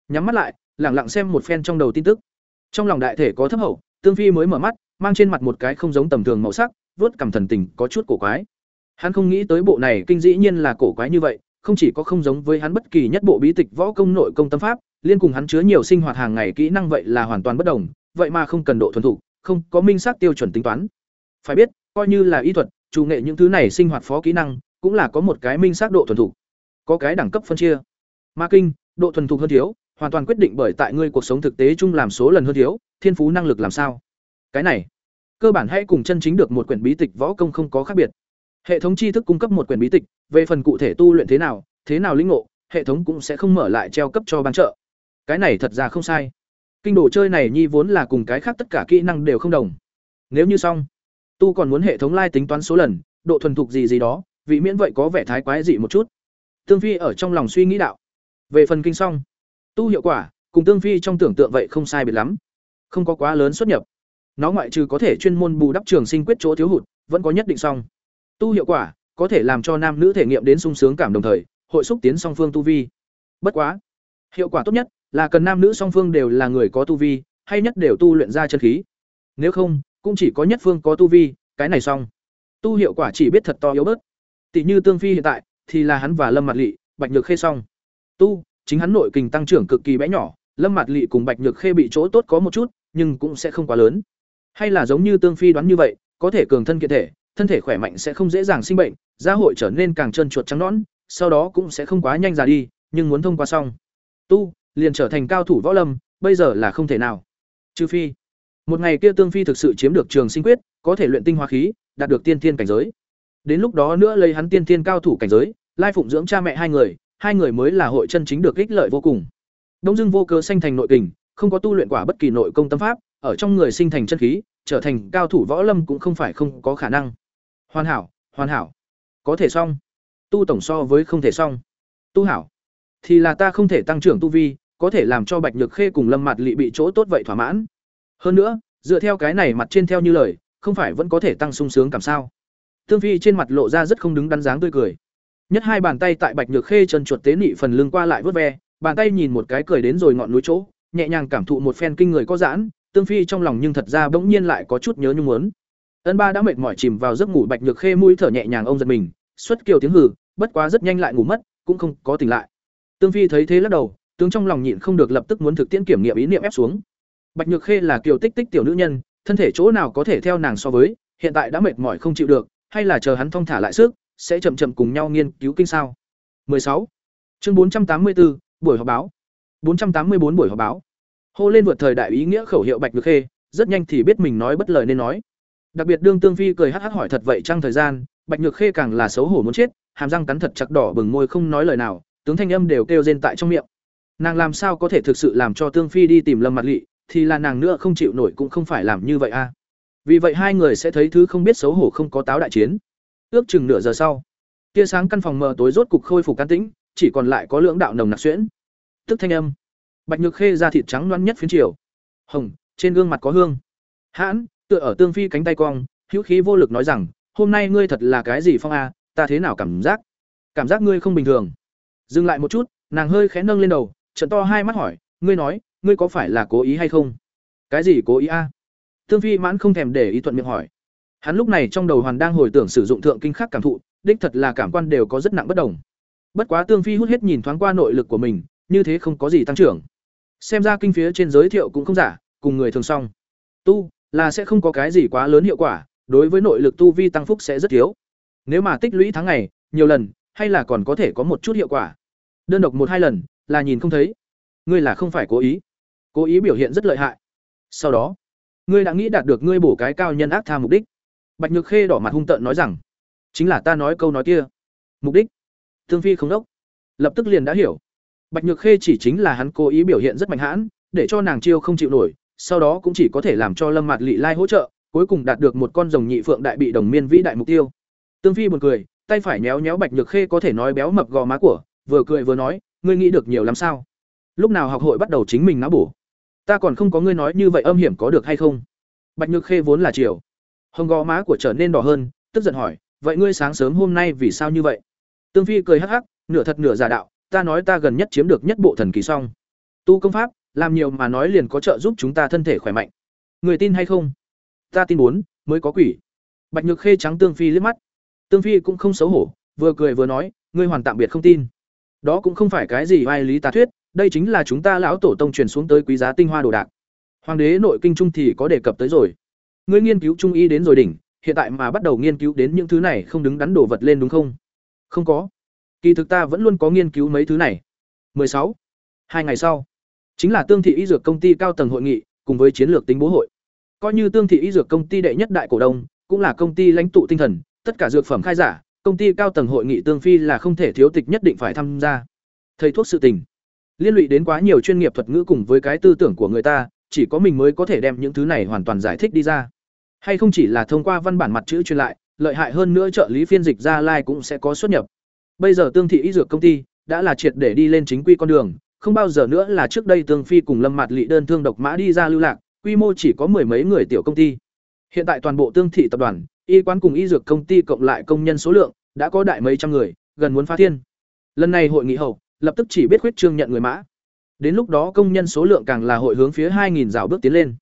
Nhắm mắt lại, lặng lặng xem một phen trong đầu tin tức. Trong lòng đại thể có thấp hậu, tương phi mới mở mắt, mang trên mặt một cái không giống tầm thường màu sắc, vuốt cảm thần tình có chút cổ quái. Hắn không nghĩ tới bộ này kinh dĩ nhiên là cổ quái như vậy, không chỉ có không giống với hắn bất kỳ nhất bộ bí tịch võ công nội công tâm pháp, liên cùng hắn chứa nhiều sinh hoạt hàng ngày kỹ năng vậy là hoàn toàn bất đồng, vậy mà không cần độ thuần thục, không có minh xác tiêu chuẩn tính toán. Phải biết, coi như là y thuật, chủ nghệ những thứ này sinh hoạt phó kỹ năng, cũng là có một cái minh xác độ thuần thục. Có cái đẳng cấp phân chia. Ma kinh, độ thuần thục hơn thiếu, hoàn toàn quyết định bởi tại ngươi cuộc sống thực tế chung làm số lần hơn thiếu, thiên phú năng lực làm sao. Cái này, cơ bản hãy cùng chân chính được một quyển bí tịch võ công không có khác biệt. Hệ thống tri thức cung cấp một quyển bí tịch, về phần cụ thể tu luyện thế nào, thế nào lĩnh ngộ, hệ thống cũng sẽ không mở lại treo cấp cho bán trợ. Cái này thật ra không sai. Kinh đồ chơi này nhi vốn là cùng cái khác tất cả kỹ năng đều không đồng. Nếu như xong, tu còn muốn hệ thống lai tính toán số lần, độ thuần thục gì gì đó, vị miễn vậy có vẻ thái quái dị một chút. Tương Phi ở trong lòng suy nghĩ đạo. Về phần kinh xong, tu hiệu quả, cùng Tương Phi trong tưởng tượng vậy không sai biệt lắm. Không có quá lớn xuất nhập. Nó ngoại trừ có thể chuyên môn bù đắp trường sinh quyết chỗ thiếu hụt, vẫn có nhất định xong. Tu hiệu quả, có thể làm cho nam nữ thể nghiệm đến sung sướng cảm đồng thời, hội xúc tiến song phương tu vi. Bất quá, hiệu quả tốt nhất là cần nam nữ song phương đều là người có tu vi, hay nhất đều tu luyện ra chân khí. Nếu không, cũng chỉ có nhất phương có tu vi, cái này xong. Tu hiệu quả chỉ biết thật to yếu bớt. Tỷ như Tương Phi hiện tại, thì là hắn và Lâm Mạt Lệ, Bạch Nhược Khê xong. Tu, chính hắn nội kình tăng trưởng cực kỳ bé nhỏ, Lâm Mạt Lệ cùng Bạch Nhược Khê bị chỗ tốt có một chút, nhưng cũng sẽ không quá lớn. Hay là giống như Tương Phi đoán như vậy, có thể cường thân kiện thể, thân thể khỏe mạnh sẽ không dễ dàng sinh bệnh, gia hội trở nên càng trơn chuột trắng nõn, sau đó cũng sẽ không quá nhanh già đi, nhưng muốn thông qua xong, tu, liền trở thành cao thủ võ lâm, bây giờ là không thể nào. Trừ phi, một ngày kia Tương Phi thực sự chiếm được Trường Sinh Quyết, có thể luyện tinh hóa khí, đạt được tiên thiên cảnh giới. Đến lúc đó nữa lấy hắn tiên thiên cao thủ cảnh giới, lai phụng dưỡng cha mẹ hai người, hai người mới là hội chân chính được ích lợi vô cùng. Đông Dương vô cơ sanh thành nội kình, không có tu luyện quả bất kỳ nội công tâm pháp, ở trong người sinh thành chân khí, trở thành cao thủ võ lâm cũng không phải không có khả năng. Hoàn hảo, hoàn hảo. Có thể xong. Tu tổng so với không thể xong. Tu hảo. Thì là ta không thể tăng trưởng tu vi, có thể làm cho Bạch Nhược Khê cùng Lâm Mạt Lị bị chỗ tốt vậy thỏa mãn. Hơn nữa, dựa theo cái này mặt trên theo như lời, không phải vẫn có thể tăng sung sướng cảm sao? Tương Phi trên mặt lộ ra rất không đứng đắn dáng tươi cười. Nhất hai bàn tay tại Bạch Nhược Khê chân chuột tế nị phần lưng qua lại vớt ve, bàn tay nhìn một cái cười đến rồi ngọn núi chỗ, nhẹ nhàng cảm thụ một phen kinh người có giãn, Tương Phi trong lòng nhưng thật ra bỗng nhiên lại có chút nhớ nhung muốn. Ân Ba đã mệt mỏi chìm vào giấc ngủ Bạch Nhược Khê mũi thở nhẹ nhàng ông giật mình, xuất kiều tiếng hừ, bất quá rất nhanh lại ngủ mất, cũng không có tỉnh lại. Tương Phi thấy thế lắc đầu, tướng trong lòng nhịn không được lập tức muốn thực tiễn kiểm nghiệm ý niệm ép xuống. Bạch Nhược Khê là kiều tích tích tiểu nữ nhân, thân thể chỗ nào có thể theo nàng so với, hiện tại đã mệt mỏi không chịu được, hay là chờ hắn thong thả lại sức, sẽ chậm chậm cùng nhau nghiên cứu kinh sao. 16. Chương 484, buổi họp báo. 484 buổi họp báo. Hô lên vượt thời đại ý nghĩa khẩu hiệu Bạch Nhược Khê, rất nhanh thì biết mình nói bất lời nên nói. Đặc biệt đương Tương Phi cười hắc hắc hỏi thật vậy trong thời gian, Bạch Nhược Khê càng là xấu hổ muốn chết, hàm răng cắn thật chặt đỏ bừng môi không nói lời nào, tướng thanh âm đều kêu rên tại trong miệng. Nàng làm sao có thể thực sự làm cho Tương Phi đi tìm Lâm Mặt Lệ, thì là nàng nữa không chịu nổi cũng không phải làm như vậy a. Vì vậy hai người sẽ thấy thứ không biết xấu hổ không có táo đại chiến. Ước chừng nửa giờ sau, tia sáng căn phòng mờ tối rốt cục khôi phục can tĩnh, chỉ còn lại có lưỡng đạo nồng nặc xuyễn. Tức thanh âm. Bạch Nhược Khê ra thịt trắng loáng nhất phiến chiều. Hồng, trên gương mặt có hương. Hãn, tựa ở Tương Phi cánh tay cong, hữu khí vô lực nói rằng, "Hôm nay ngươi thật là cái gì phong a, ta thế nào cảm giác? Cảm giác ngươi không bình thường." Dừng lại một chút, nàng hơi khẽ nâng lên đầu, trợn to hai mắt hỏi, "Ngươi nói, ngươi có phải là cố ý hay không?" "Cái gì cố ý a?" Tương Phi mãn không thèm để ý thuận miệng hỏi. Hắn lúc này trong đầu hoàn đang hồi tưởng sử dụng thượng kinh khắc cảm thụ, đích thật là cảm quan đều có rất nặng bất đồng. Bất quá Tương Phi hút hết nhìn thoáng qua nội lực của mình, như thế không có gì tăng trưởng. Xem ra kinh phía trên giới thiệu cũng không giả, cùng người thường song. Tu là sẽ không có cái gì quá lớn hiệu quả, đối với nội lực tu vi tăng phúc sẽ rất thiếu. Nếu mà tích lũy tháng ngày, nhiều lần, hay là còn có thể có một chút hiệu quả. Đơn độc một hai lần, là nhìn không thấy. Ngươi là không phải cố ý. Cố ý biểu hiện rất lợi hại. Sau đó, ngươi đã nghĩ đạt được ngươi bổ cái cao nhân ác tha mục đích. Bạch nhược khê đỏ mặt hung tợn nói rằng chính là ta nói câu nói kia. Mục đích? Thương phi không đốc. Lập tức liền đã hiểu. Bạch nhược khê chỉ chính là hắn cố ý biểu hiện rất mạnh hãn để cho nàng chiêu không chịu nổi sau đó cũng chỉ có thể làm cho lâm mạt lị lai hỗ trợ cuối cùng đạt được một con rồng nhị phượng đại bị đồng miên vĩ đại mục tiêu. Tương phi buồn cười tay phải nhéo nhéo bạch nhược khê có thể nói béo mập gò má của vừa cười vừa nói ngươi nghĩ được nhiều lắm sao? Lúc nào học hội bắt đầu chính mình não bổ ta còn không có ngươi nói như vậy âm hiểm có được hay không? Bạch nhược khê vốn là chiều. Hồng gò má của trở nên đỏ hơn, tức giận hỏi, vậy ngươi sáng sớm hôm nay vì sao như vậy? Tương phi cười hắc hắc, nửa thật nửa giả đạo, ta nói ta gần nhất chiếm được nhất bộ thần kỳ song. Tu công pháp, làm nhiều mà nói liền có trợ giúp chúng ta thân thể khỏe mạnh. Người tin hay không? Ta tin bốn mới có quỷ. Bạch nhược khê trắng tương phi liếc mắt. Tương phi cũng không xấu hổ, vừa cười vừa nói, ngươi hoàn tạm biệt không tin. Đó cũng không phải cái gì vai lý tà thuyết đây chính là chúng ta lão tổ tông truyền xuống tới quý giá tinh hoa đồ đạc. Hoàng đế nội kinh trung thì có đề cập tới rồi. Ngươi nghiên cứu trung y đến rồi đỉnh, hiện tại mà bắt đầu nghiên cứu đến những thứ này không đứng đắn đồ vật lên đúng không? Không có. Kỳ thực ta vẫn luôn có nghiên cứu mấy thứ này. 16. hai ngày sau, chính là tương thị y dược công ty cao tầng hội nghị, cùng với chiến lược tính bố hội. Coi như tương thị y dược công ty đệ nhất đại cổ đông, cũng là công ty lãnh tụ tinh thần, tất cả dược phẩm khai giả, công ty cao tầng hội nghị tương phi là không thể thiếu tịch nhất định phải tham gia. Thầy thuốc sự tình liên lụy đến quá nhiều chuyên nghiệp thuật ngữ cùng với cái tư tưởng của người ta, chỉ có mình mới có thể đem những thứ này hoàn toàn giải thích đi ra. Hay không chỉ là thông qua văn bản mặt chữ truyền lại, lợi hại hơn nữa trợ lý phiên dịch ra lai cũng sẽ có xuất nhập. Bây giờ tương thị y dược công ty đã là triệt để đi lên chính quy con đường, không bao giờ nữa là trước đây tương phi cùng lâm mặt lị đơn thương độc mã đi ra lưu lạc, quy mô chỉ có mười mấy người tiểu công ty. Hiện tại toàn bộ tương thị tập đoàn, y quán cùng y dược công ty cộng lại công nhân số lượng đã có đại mấy trăm người, gần muốn phá thiên. Lần này hội nghị hậu lập tức chỉ biết khuyết trương nhận người mã. Đến lúc đó công nhân số lượng càng là hội hướng phía hai nghìn rào bước tiến lên.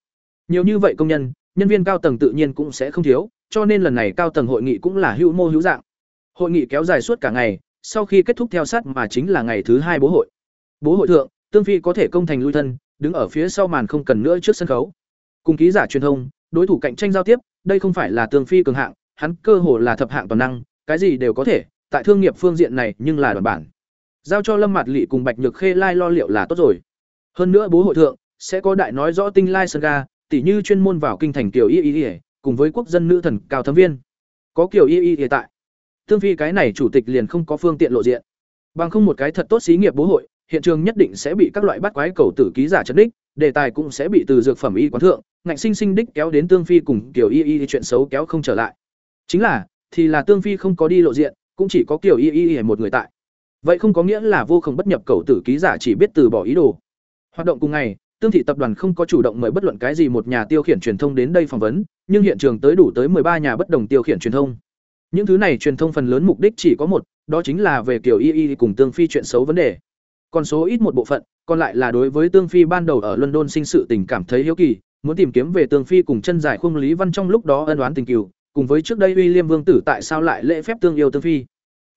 Nhiều như vậy công nhân nhân viên cao tầng tự nhiên cũng sẽ không thiếu, cho nên lần này cao tầng hội nghị cũng là hữu mô hữu dạng. Hội nghị kéo dài suốt cả ngày, sau khi kết thúc theo sát mà chính là ngày thứ hai bố hội. Bố hội thượng, tương phi có thể công thành lui thân, đứng ở phía sau màn không cần nữa trước sân khấu. Cùng ký giả truyền thông, đối thủ cạnh tranh giao tiếp, đây không phải là tương phi cường hạng, hắn cơ hồ là thập hạng toàn năng, cái gì đều có thể, tại thương nghiệp phương diện này nhưng là đoàn bản giao cho lâm mặt lị cùng bạch nhược khê lai lo liệu là tốt rồi. Hơn nữa bố hội thượng, sẽ có đại nói rõ tinh lai sơn ga tỷ như chuyên môn vào kinh thành kiều y y y, cùng với quốc dân nữ thần cao thấm viên. Có kiều y y hiện tại. Tương phi cái này chủ tịch liền không có phương tiện lộ diện. Bằng không một cái thật tốt xí nghiệp bố hội, hiện trường nhất định sẽ bị các loại bắt quái cầu tử ký giả chấn đích, đề tài cũng sẽ bị từ dược phẩm y quán thượng, ngạnh sinh sinh đích kéo đến tương phi cùng kiểu y y chuyện xấu kéo không trở lại. Chính là, thì là tương phi không có đi lộ diện, cũng chỉ có kiểu y y y một người tại vậy không có nghĩa là vô không bất nhập cầu tử ký giả chỉ biết từ bỏ ý đồ. Hoạt động cùng ngày, tương thị tập đoàn không có chủ động mời bất luận cái gì một nhà tiêu khiển truyền thông đến đây phỏng vấn, nhưng hiện trường tới đủ tới ba nhà bất đồng tiêu khiển truyền thông. Những thứ này truyền thông phần lớn mục đích chỉ có một, đó chính là về kiểu y y cùng tương phi chuyện xấu vấn đề. Còn số ít một bộ phận, còn lại là đối với tương phi ban đầu ở london sinh sự tình cảm thấy hiếu kỳ, muốn tìm kiếm về tương phi cùng chân giải khung lý văn trong lúc đó ân oán tình cừu, cùng với trước đây uy liêm Vương tử tại sao lại lễ phép tương yêu tương phi.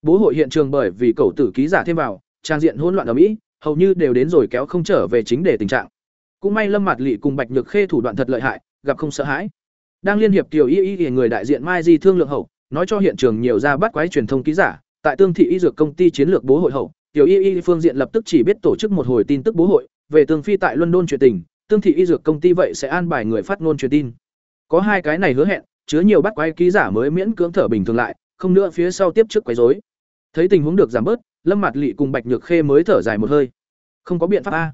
Bố hội hiện trường bởi vì cầu tử ký giả thêm vào, trang diện hỗn loạn ở Mỹ, hầu như đều đến rồi kéo không trở về chính đề tình trạng. Cũng may Lâm Mạt Lệ cùng Bạch Nhược Khê thủ đoạn thật lợi hại, gặp không sợ hãi. Đang liên hiệp tiểu y y người đại diện Mai Di thương lượng hậu, nói cho hiện trường nhiều ra bắt quái truyền thông ký giả, tại Tương thị y dược công ty chiến lược bố hội hậu, tiểu y y phương diện lập tức chỉ biết tổ chức một hồi tin tức bố hội về tương phi tại London chuyện tình, Tương thị y dược công ty vậy sẽ an bài người phát ngôn truyền tin. Có hai cái này hứa hẹn, chứa nhiều bắt quái ký giả mới miễn cưỡng thở bình thường lại, không nữa phía sau tiếp trước quấy rối. Thấy tình huống được giảm bớt, Lâm Mạt lỵ cùng Bạch Nhược Khê mới thở dài một hơi. Không có biện pháp a.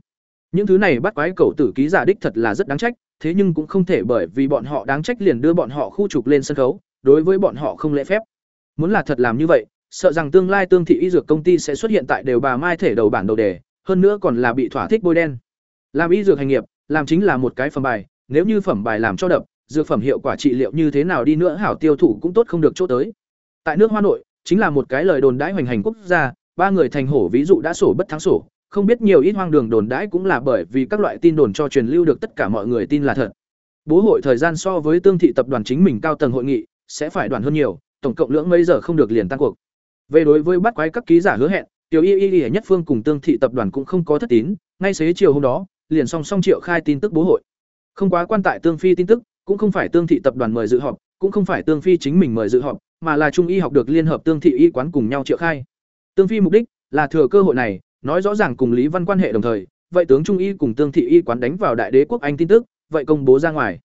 Những thứ này bắt quái cầu tử ký giả đích thật là rất đáng trách, thế nhưng cũng không thể bởi vì bọn họ đáng trách liền đưa bọn họ khu trục lên sân khấu, đối với bọn họ không lễ phép. Muốn là thật làm như vậy, sợ rằng tương lai Tương thị y dược công ty sẽ xuất hiện tại đều bà mai thể đầu bản đầu đề, hơn nữa còn là bị thỏa thích bôi đen. Làm y dược hành nghiệp, làm chính là một cái phẩm bài, nếu như phẩm bài làm cho đập, dược phẩm hiệu quả trị liệu như thế nào đi nữa hảo tiêu thụ cũng tốt không được chỗ tới. Tại nước Hoa nội, chính là một cái lời đồn đãi hoành hành quốc gia, ba người thành hổ ví dụ đã sổ bất thắng sổ, không biết nhiều ít hoang đường đồn đãi cũng là bởi vì các loại tin đồn cho truyền lưu được tất cả mọi người tin là thật. Bố hội thời gian so với tương thị tập đoàn chính mình cao tầng hội nghị sẽ phải đoàn hơn nhiều, tổng cộng lưỡng mấy giờ không được liền tăng cuộc. Về đối với bắt quái các ký giả hứa hẹn, Tiểu Y Y Y nhất phương cùng tương thị tập đoàn cũng không có thất tín, ngay xế chiều hôm đó, liền song song triệu khai tin tức bố hội. Không quá quan tại tương phi tin tức, cũng không phải tương thị tập đoàn mời dự họp, cũng không phải tương phi chính mình mời dự họp, mà là trung y học được liên hợp tương thị y quán cùng nhau triệu khai. Tương phi mục đích là thừa cơ hội này, nói rõ ràng cùng Lý Văn quan hệ đồng thời, vậy tướng trung y cùng tương thị y quán đánh vào đại đế quốc Anh tin tức, vậy công bố ra ngoài.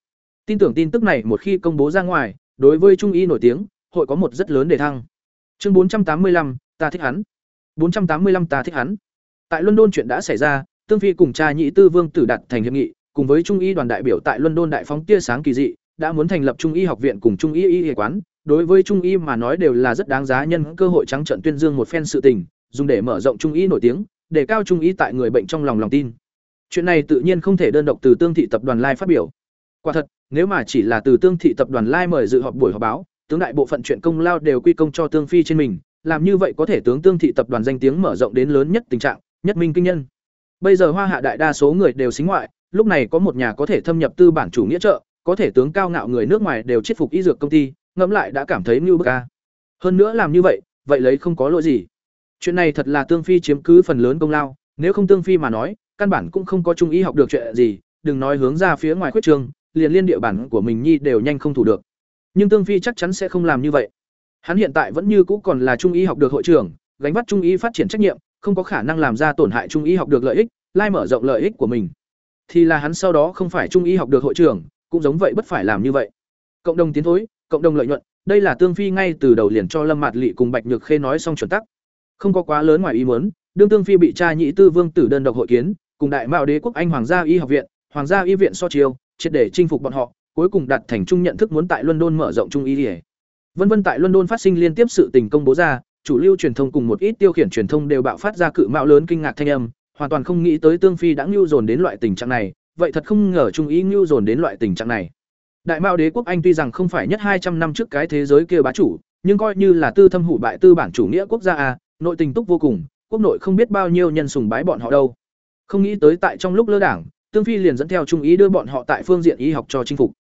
Tin tưởng tin tức này một khi công bố ra ngoài, đối với trung y nổi tiếng, hội có một rất lớn đề thăng. Chương 485, ta thích hắn. 485 ta thích hắn. Tại London chuyện đã xảy ra, Tương Phi cùng cha nhị tư Vương Tử đặt thành hiệp nghị, cùng với trung y đoàn đại biểu tại London đại phóng tia sáng kỳ dị, đã muốn thành lập trung y học viện cùng trung y y y quán, đối với trung y mà nói đều là rất đáng giá nhân cơ hội trắng trận tuyên dương một phen sự tình, dùng để mở rộng trung y nổi tiếng, để cao trung y tại người bệnh trong lòng lòng tin. Chuyện này tự nhiên không thể đơn độc từ Tương thị tập đoàn Lai phát biểu. Quả thật, nếu mà chỉ là từ Tương thị tập đoàn Lai mời dự họp buổi họp báo, tướng đại bộ phận chuyện công lao đều quy công cho Tương Phi trên mình, làm như vậy có thể tướng Tương thị tập đoàn danh tiếng mở rộng đến lớn nhất tình trạng, nhất minh kinh nhân. Bây giờ Hoa Hạ đại đa số người đều xính ngoại, lúc này có một nhà có thể thâm nhập tư bản chủ nghĩa trợ, có thể tướng cao ngạo người nước ngoài đều chết phục y dược công ty, ngẫm lại đã cảm thấy mưu bức ca Hơn nữa làm như vậy, vậy lấy không có lỗi gì. Chuyện này thật là Tương Phi chiếm cứ phần lớn công lao, nếu không Tương Phi mà nói, căn bản cũng không có trung y học được chuyện gì, đừng nói hướng ra phía ngoài khuyết trường, liền liên địa bản của mình nhi đều nhanh không thủ được. Nhưng Tương Phi chắc chắn sẽ không làm như vậy. Hắn hiện tại vẫn như cũ còn là trung y học được hội trưởng, gánh vác trung y phát triển trách nhiệm, không có khả năng làm ra tổn hại trung y học được lợi ích, lai mở rộng lợi ích của mình. Thì là hắn sau đó không phải trung y học được hội trưởng, cũng giống vậy bất phải làm như vậy. Cộng đồng tiến thối, cộng đồng lợi nhuận, đây là Tương Phi ngay từ đầu liền cho Lâm Mạt Lệ cùng Bạch Nhược Khê nói xong chuẩn tắc. Không có quá lớn ngoài ý muốn, đương Tương Phi bị cha nhị tư vương tử đơn độc hội kiến, cùng đại mạo đế quốc Anh Hoàng gia y học viện, Hoàng gia y viện so chiêu, triệt để chinh phục bọn họ, cuối cùng đặt thành chung nhận thức muốn tại London mở rộng trung y y. Vân vân tại London phát sinh liên tiếp sự tình công bố ra, chủ lưu truyền thông cùng một ít tiêu khiển truyền thông đều bạo phát ra cự mạo lớn kinh ngạc thanh âm, hoàn toàn không nghĩ tới Tương Phi đã nưu dồn đến loại tình trạng này, vậy thật không ngờ trung ý nưu dồn đến loại tình trạng này. Đại Mao đế quốc Anh tuy rằng không phải nhất hai trăm năm trước cái thế giới kia bá chủ, nhưng coi như là tư thâm hủ bại tư bản chủ nghĩa quốc gia a, nội tình túc vô cùng, quốc nội không biết bao nhiêu nhân sùng bái bọn họ đâu. Không nghĩ tới tại trong lúc lơ đảng, Tương Phi liền dẫn theo trung ý đưa bọn họ tại phương diện y học cho chinh phục.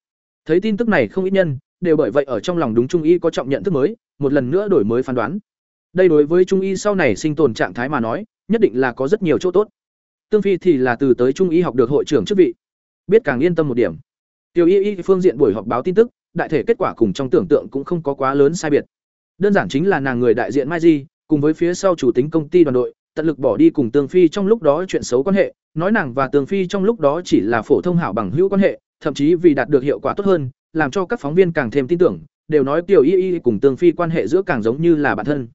Thấy tin tức này không ít nhân, đều bởi vậy ở trong lòng đúng trung y có trọng nhận thức mới, một lần nữa đổi mới phán đoán. Đây đối với trung y sau này sinh tồn trạng thái mà nói, nhất định là có rất nhiều chỗ tốt. Tương Phi thì là từ tới trung y học được hội trưởng chức vị, biết càng yên tâm một điểm. Tiểu Y Y phương diện buổi họp báo tin tức, đại thể kết quả cùng trong tưởng tượng cũng không có quá lớn sai biệt. Đơn giản chính là nàng người đại diện Mai Di, cùng với phía sau chủ tính công ty đoàn đội, tận lực bỏ đi cùng Tương Phi trong lúc đó chuyện xấu quan hệ, nói nàng và Tương Phi trong lúc đó chỉ là phổ thông hảo bằng hữu quan hệ, thậm chí vì đạt được hiệu quả tốt hơn, làm cho các phóng viên càng thêm tin tưởng, đều nói Tiểu Y Y cùng Tương Phi quan hệ giữa càng giống như là bạn thân.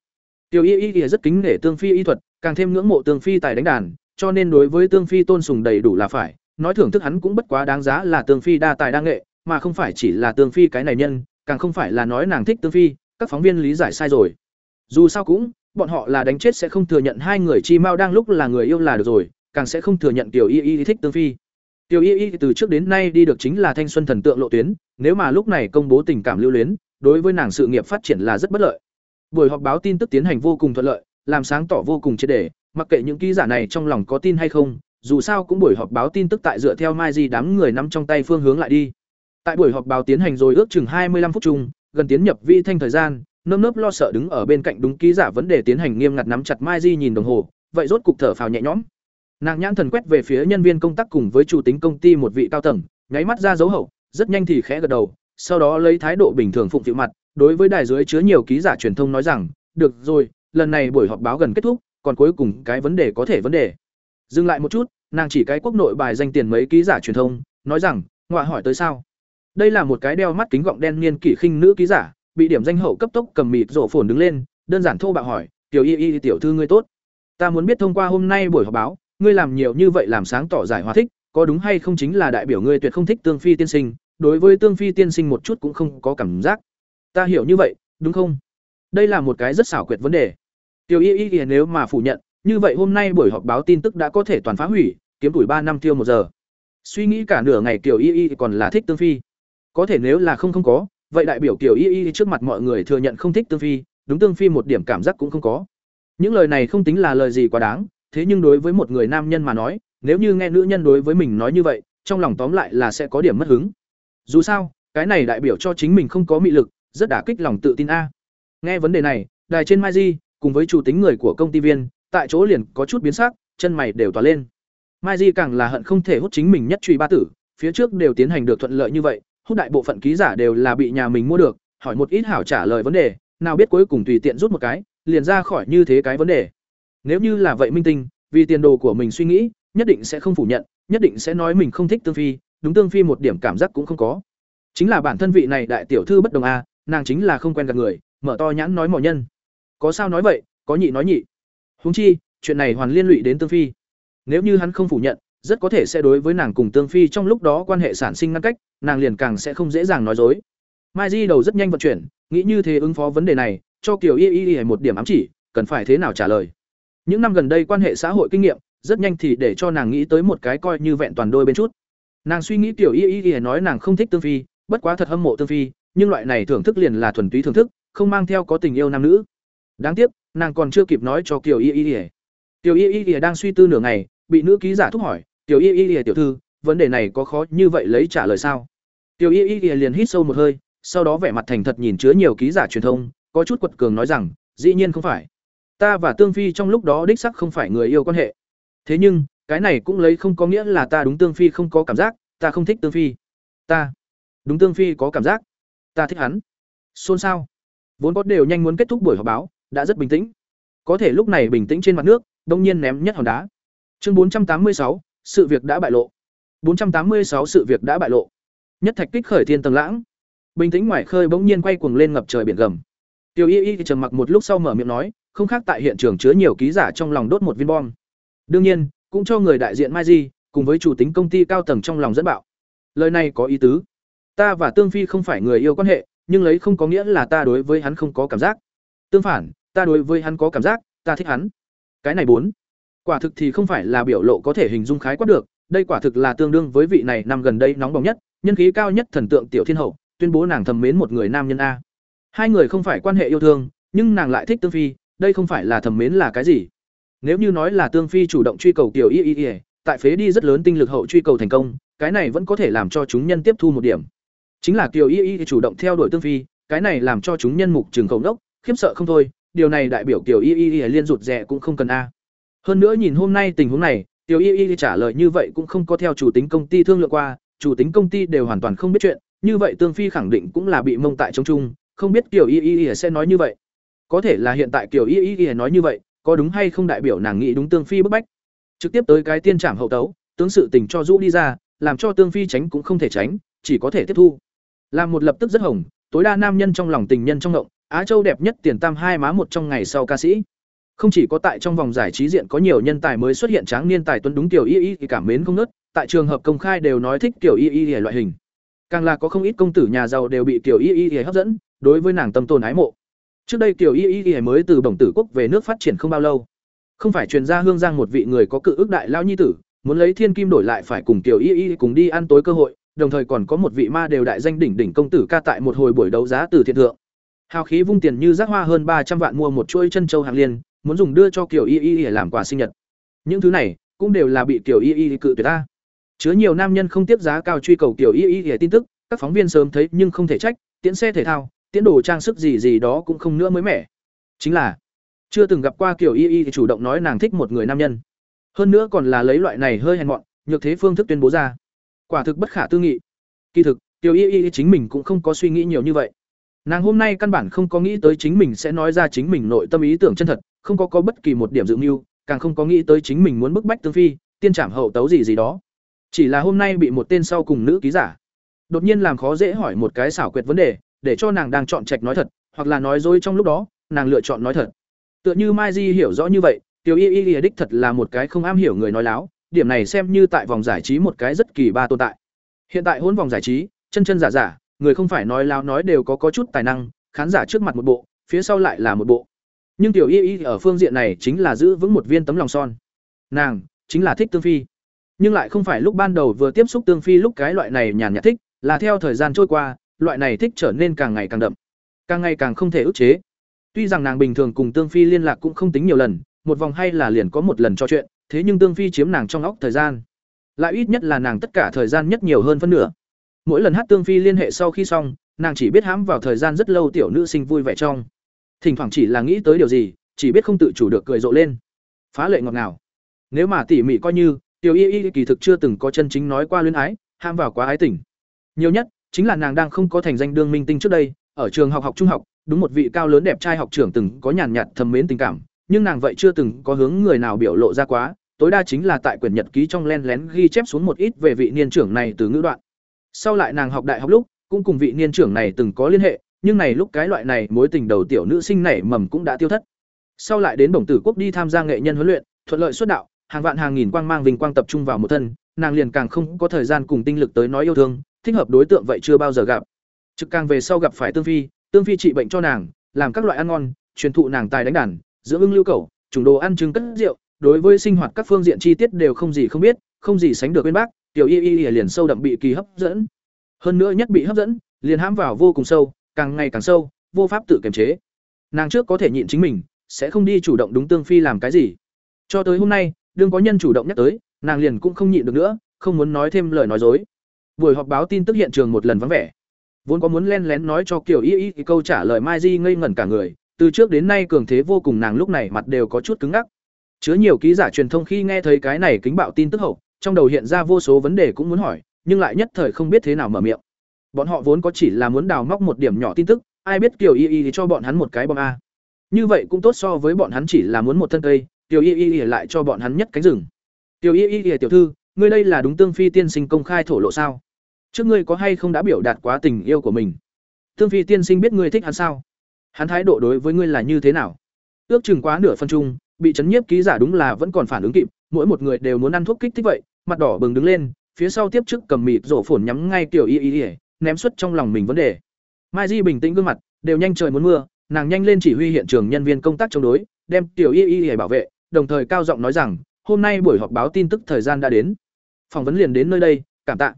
Tiểu Y Y rất kính nể Tương Phi y thuật, càng thêm ngưỡng mộ Tương Phi tài đánh đàn, cho nên đối với Tương Phi tôn sùng đầy đủ là phải, nói thưởng thức hắn cũng bất quá đáng giá là Tương Phi đa tài đa nghệ, mà không phải chỉ là Tương Phi cái này nhân, càng không phải là nói nàng thích Tương Phi, các phóng viên lý giải sai rồi. Dù sao cũng, bọn họ là đánh chết sẽ không thừa nhận hai người chi mao đang lúc là người yêu là được rồi, càng sẽ không thừa nhận Tiểu Y Y thích Tương Phi. Tiểu Y Y từ trước đến nay đi được chính là thanh xuân thần tượng lộ tuyến, nếu mà lúc này công bố tình cảm lưu luyến, đối với nàng sự nghiệp phát triển là rất bất lợi. Buổi họp báo tin tức tiến hành vô cùng thuận lợi, làm sáng tỏ vô cùng triệt để, mặc kệ những ký giả này trong lòng có tin hay không, dù sao cũng buổi họp báo tin tức tại dựa theo Mai Di đám người nắm trong tay phương hướng lại đi. Tại buổi họp báo tiến hành rồi ước chừng hai mươi lăm phút chung, gần tiến nhập vi thanh thời gian, nơm nớp lo sợ đứng ở bên cạnh đúng ký giả vấn đề tiến hành nghiêm ngặt nắm chặt Mai Di nhìn đồng hồ, vậy rốt cục thở phào nhẹ nhõm. Nàng nhãn thần quét về phía nhân viên công tác cùng với chủ tính công ty một vị cao tầng, nháy mắt ra dấu hậu, rất nhanh thì khẽ gật đầu, sau đó lấy thái độ bình thường phụng phịu mặt, đối với đài dưới chứa nhiều ký giả truyền thông nói rằng, "Được rồi, lần này buổi họp báo gần kết thúc, còn cuối cùng cái vấn đề có thể vấn đề." Dừng lại một chút, nàng chỉ cái quốc nội bài danh tiền mấy ký giả truyền thông, nói rằng, "Ngoại hỏi tới sao?" Đây là một cái đeo mắt kính gọng đen niên kỷ khinh nữ ký giả, bị điểm danh hậu cấp tốc cầm mịt rổ phồn đứng lên, đơn giản thô bạo hỏi, "Tiểu Y Y tiểu thư ngươi tốt, ta muốn biết thông qua hôm nay buổi họp báo, ngươi làm nhiều như vậy làm sáng tỏ giải hòa thích, có đúng hay không chính là đại biểu ngươi tuyệt không thích Tương Phi tiên sinh, đối với Tương Phi tiên sinh một chút cũng không có cảm giác. Ta hiểu như vậy, đúng không? Đây là một cái rất xảo quyệt vấn đề. Tiểu Y Y nếu mà phủ nhận, như vậy hôm nay buổi họp báo tin tức đã có thể toàn phá hủy, kiếm tuổi ba năm tiêu một giờ. Suy nghĩ cả nửa ngày Tiểu Y Y còn là thích Tương Phi. Có thể nếu là không không có, vậy đại biểu Tiểu Y Y trước mặt mọi người thừa nhận không thích Tương Phi, đúng Tương Phi một điểm cảm giác cũng không có. Những lời này không tính là lời gì quá đáng, thế nhưng đối với một người nam nhân mà nói, nếu như nghe nữ nhân đối với mình nói như vậy, trong lòng tóm lại là sẽ có điểm mất hứng. Dù sao, cái này đại biểu cho chính mình không có mị lực, rất đả kích lòng tự tin a. Nghe vấn đề này, đài trên Mai Di, cùng với chủ tính người của công ty viên, tại chỗ liền có chút biến sắc, chân mày đều tỏa lên. Mai Di càng là hận không thể hút chính mình nhất truy ba tử, phía trước đều tiến hành được thuận lợi như vậy, hút đại bộ phận ký giả đều là bị nhà mình mua được, hỏi một ít hảo trả lời vấn đề, nào biết cuối cùng tùy tiện rút một cái, liền ra khỏi như thế cái vấn đề. Nếu như là vậy minh tinh, vì tiền đồ của mình suy nghĩ, nhất định sẽ không phủ nhận, nhất định sẽ nói mình không thích Tương Phi, đúng Tương Phi một điểm cảm giác cũng không có. Chính là bản thân vị này đại tiểu thư bất đồng a, nàng chính là không quen gặp người, mở to nhãn nói mỏ nhân. Có sao nói vậy, có nhị nói nhị. Huống chi, chuyện này hoàn liên lụy đến Tương Phi. Nếu như hắn không phủ nhận, rất có thể sẽ đối với nàng cùng Tương Phi trong lúc đó quan hệ sản sinh ngăn cách, nàng liền càng sẽ không dễ dàng nói dối. Mai Di đầu rất nhanh vận chuyển, nghĩ như thế ứng phó vấn đề này, cho Kiều Y Y Y một điểm ám chỉ, cần phải thế nào trả lời. Những năm gần đây quan hệ xã hội kinh nghiệm, rất nhanh thì để cho nàng nghĩ tới một cái coi như vẹn toàn đôi bên chút. Nàng suy nghĩ Tiểu Y Y Y nói nàng không thích Tương Phi, bất quá thật hâm mộ Tương Phi, nhưng loại này thưởng thức liền là thuần túy thưởng thức, không mang theo có tình yêu nam nữ. Đáng tiếc, nàng còn chưa kịp nói cho Kiều Y Y Y. Kiều Y Y Y đang suy tư nửa ngày, bị nữ ký giả thúc hỏi, "Kiều Y Y Y tiểu thư, vấn đề này có khó như vậy lấy trả lời sao?" Kiều Y Y Y liền hít sâu một hơi, sau đó vẻ mặt thành thật nhìn chứa nhiều ký giả truyền thông, có chút quật cường nói rằng, "Dĩ nhiên không phải. Ta và Tương Phi trong lúc đó đích sắc không phải người yêu quan hệ. Thế nhưng, cái này cũng lấy không có nghĩa là ta đúng Tương Phi không có cảm giác, ta không thích Tương Phi. Ta đúng Tương Phi có cảm giác, ta thích hắn." Xôn xao. Vốn có đều nhanh muốn kết thúc buổi họp báo, đã rất bình tĩnh. Có thể lúc này bình tĩnh trên mặt nước, đông nhiên ném nhất hòn đá. Chương 486, sự việc đã bại lộ. 486 sự việc đã bại lộ. Nhất thạch kích khởi thiên tầng lãng. Bình tĩnh ngoài khơi bỗng nhiên quay cuồng lên ngập trời biển gầm. Tiêu Y Y trầm mặc một lúc sau mở miệng nói, không khác tại hiện trường chứa nhiều ký giả trong lòng đốt một viên bom. Đương nhiên, cũng cho người đại diện Mai Di, cùng với chủ tính công ty cao tầng trong lòng dẫn bạo. Lời này có ý tứ. Ta và Tương Phi không phải người yêu quan hệ, nhưng lấy không có nghĩa là ta đối với hắn không có cảm giác. Tương phản, ta đối với hắn có cảm giác, ta thích hắn. Cái này bốn, quả thực thì không phải là biểu lộ có thể hình dung khái quát được, đây quả thực là tương đương với vị này năm gần đây nóng bỏng nhất, nhân khí cao nhất thần tượng tiểu thiên hậu, tuyên bố nàng thầm mến một người nam nhân a. Hai người không phải quan hệ yêu thương, nhưng nàng lại thích Tương Phi, đây không phải là thầm mến là cái gì? Nếu như nói là Tương Phi chủ động truy cầu tiểu y y y, tại phế đi rất lớn tinh lực hậu truy cầu thành công, cái này vẫn có thể làm cho chúng nhân tiếp thu một điểm. Chính là Kiều Y Y chủ động theo đuổi Tương Phi, cái này làm cho chúng nhân mục trường cầu đốc, khiếp sợ không thôi, điều này đại biểu Tiểu Y Y liên rụt rè cũng không cần a. Hơn nữa nhìn hôm nay tình huống này, Tiểu Y Y trả lời như vậy cũng không có theo chủ tính công ty thương lượng qua, chủ tính công ty đều hoàn toàn không biết chuyện, như vậy Tương Phi khẳng định cũng là bị mông tại trong chung, không biết Tiểu Y Y sẽ nói như vậy. Có thể là hiện tại Tiểu Y Y nói như vậy, có đúng hay không đại biểu nàng nghĩ đúng Tương Phi bức bách. Trực tiếp tới cái tiên trảm hậu tấu, tướng sự tình cho rũ đi ra, làm cho Tương Phi tránh cũng không thể tránh, chỉ có thể tiếp thu. Làm một lập tức rất hồng, tối đa nam nhân trong lòng tình nhân trong động, Á Châu đẹp nhất tiền tam hai má một trong ngày sau ca sĩ. Không chỉ có tại trong vòng giải trí diện có nhiều nhân tài mới xuất hiện tráng niên tài tuấn đúng tiểu y y thì cảm mến không nớt, tại trường hợp công khai đều nói thích tiểu y y loại hình. Càng là có không ít công tử nhà giàu đều bị tiểu y y hấp dẫn, đối với nàng tâm tôn ái mộ. Trước đây tiểu y y mới từ bổng tử quốc về nước phát triển không bao lâu. Không phải truyền ra hương giang một vị người có cự ước đại lao nhi tử, muốn lấy thiên kim đổi lại phải cùng tiểu y y cùng đi ăn tối cơ hội, đồng thời còn có một vị ma đều đại danh đỉnh đỉnh công tử ca tại một hồi buổi đấu giá từ thiện thượng. Hào khí vung tiền như rác hoa hơn ba trăm vạn mua một chuỗi chân châu hàng liên, muốn dùng đưa cho Kiều Y Y để làm quà sinh nhật. Những thứ này cũng đều là bị Kiều Y Y cự tuyệt ta. Chứa nhiều nam nhân không tiếp giá cao truy cầu Kiều Y Y để tin tức, các phóng viên sớm thấy nhưng không thể trách, tiễn xe thể thao, tiễn đồ trang sức gì gì đó cũng không nữa mới mẻ. Chính là chưa từng gặp qua Kiều Y Y thì chủ động nói nàng thích một người nam nhân. Hơn nữa còn là lấy loại này hơi hèn mọn, nhược thế phương thức tuyên bố ra quả thực bất khả tư nghị kỳ thực tiểu y y chính mình cũng không có suy nghĩ nhiều như vậy nàng hôm nay căn bản không có nghĩ tới chính mình sẽ nói ra chính mình nội tâm ý tưởng chân thật không có có bất kỳ một điểm dự mưu càng không có nghĩ tới chính mình muốn bức bách tương phi tiên trảm hậu tấu gì gì đó chỉ là hôm nay bị một tên sau cùng nữ ký giả đột nhiên làm khó dễ hỏi một cái xảo quyệt vấn đề để cho nàng đang chọn trạch nói thật hoặc là nói dối trong lúc đó nàng lựa chọn nói thật tựa như mai di hiểu rõ như vậy tiểu y y đích thật là một cái không am hiểu người nói láo điểm này xem như tại vòng giải trí một cái rất kỳ ba tồn tại. Hiện tại hỗn vòng giải trí, chân chân giả giả, người không phải nói láo nói đều có có chút tài năng, khán giả trước mặt một bộ, phía sau lại là một bộ. Nhưng tiểu Y Y ở phương diện này chính là giữ vững một viên tấm lòng son. Nàng chính là thích Tương Phi, nhưng lại không phải lúc ban đầu vừa tiếp xúc Tương Phi lúc cái loại này nhàn nhạt thích, là theo thời gian trôi qua, loại này thích trở nên càng ngày càng đậm, càng ngày càng không thể ức chế. Tuy rằng nàng bình thường cùng Tương Phi liên lạc cũng không tính nhiều lần, một vòng hay là liền có một lần trò chuyện, thế nhưng tương phi chiếm nàng trong óc thời gian lại ít nhất là nàng tất cả thời gian nhất nhiều hơn phân nửa mỗi lần hát tương phi liên hệ sau khi xong, nàng chỉ biết hãm vào thời gian rất lâu tiểu nữ sinh vui vẻ trong. Thỉnh thoảng chỉ là nghĩ tới điều gì, chỉ biết không tự chủ được cười rộ lên. Phá lệ ngọt ngào. Nếu mà tỉ mỉ coi như, tiểu y y kỳ thực chưa từng có chân chính nói qua luyến ái ham vào quá ái tình. Nhiều nhất, chính là nàng đang không có thành danh đương minh tinh trước đây, ở trường học học trung học, đúng một vị cao lớn đẹp trai học trưởng từng có nhàn nhạt thầm mến tình cảm, nhưng nàng vậy chưa từng có hướng người nào biểu lộ ra quá, tối đa chính là tại quyển nhật ký trong len lén ghi chép xuống một ít về vị niên trưởng này từ ngữ đoạn sau lại nàng học đại học lúc, cũng cùng vị niên trưởng này từng có liên hệ, nhưng này lúc cái loại này mối tình đầu tiểu nữ sinh nảy mầm cũng đã tiêu thất. Sau lại đến bổng tử quốc đi tham gia nghệ nhân huấn luyện, thuận lợi xuất đạo, hàng vạn hàng nghìn quang mang vinh quang tập trung vào một thân, nàng liền càng không có thời gian cùng tinh lực tới nói yêu thương, thích hợp đối tượng vậy chưa bao giờ gặp. Trực càng về sau gặp phải tương phi tương phi trị bệnh cho nàng, làm các loại ăn ngon, truyền thụ nàng tài đánh đàn, dưỡng ưng lưu cầu, trùng đồ ăn trứng cất rượu, đối với sinh hoạt các phương diện chi tiết đều không gì không biết, không gì sánh được bên bác tiểu y y liền sâu đậm bị kỳ hấp dẫn. Hơn nữa nhất bị hấp dẫn, liền hãm vào vô cùng sâu, càng ngày càng sâu, vô pháp tự kiềm chế. Nàng trước có thể nhịn chính mình, sẽ không đi chủ động đúng tương phi làm cái gì. Cho tới hôm nay, đương có nhân chủ động nhắc tới, nàng liền cũng không nhịn được nữa, không muốn nói thêm lời nói dối. Buổi họp báo tin tức hiện trường một lần vắng vẻ. Vốn có muốn len lén nói cho kiểu y y câu trả lời mai di ngây ngẩn cả người, từ trước đến nay cường thế vô cùng nàng lúc này mặt đều có chút cứng ngắc. Chứa nhiều ký giả truyền thông khi nghe thấy cái này kính bạo tin tức hậu trong đầu hiện ra vô số vấn đề cũng muốn hỏi, nhưng lại nhất thời không biết thế nào mở miệng. Bọn họ vốn có chỉ là muốn đào móc một điểm nhỏ tin tức, ai biết Kiều y y thì cho bọn hắn một cái bom a. Như vậy cũng tốt so với bọn hắn chỉ là muốn một thân cây tiểu y y lại cho bọn hắn nhất cánh rừng. Tiểu y y tiểu thư, ngươi đây là đúng tương phi tiên sinh công khai thổ lộ sao? Trước ngươi có hay không đã biểu đạt quá tình yêu của mình? Tương phi tiên sinh biết ngươi thích hắn sao? Hắn thái độ đối với ngươi là như thế nào? Ước chừng quá nửa phân chung, bị chấn nhiếp ký giả đúng là vẫn còn phản ứng kịp mỗi một người đều muốn ăn thuốc kích thích vậy, mặt đỏ bừng đứng lên, phía sau tiếp chức cầm mịt rổ phồn nhắm ngay tiểu y y y, ném xuất trong lòng mình vấn đề. Mai di bình tĩnh gương mặt, đều nhanh trời muốn mưa, nàng nhanh lên chỉ huy hiện trường nhân viên công tác chống đối, đem tiểu y y y bảo vệ, đồng thời cao giọng nói rằng, hôm nay buổi họp báo tin tức thời gian đã đến. Phỏng vấn liền đến nơi đây, cảm tạ.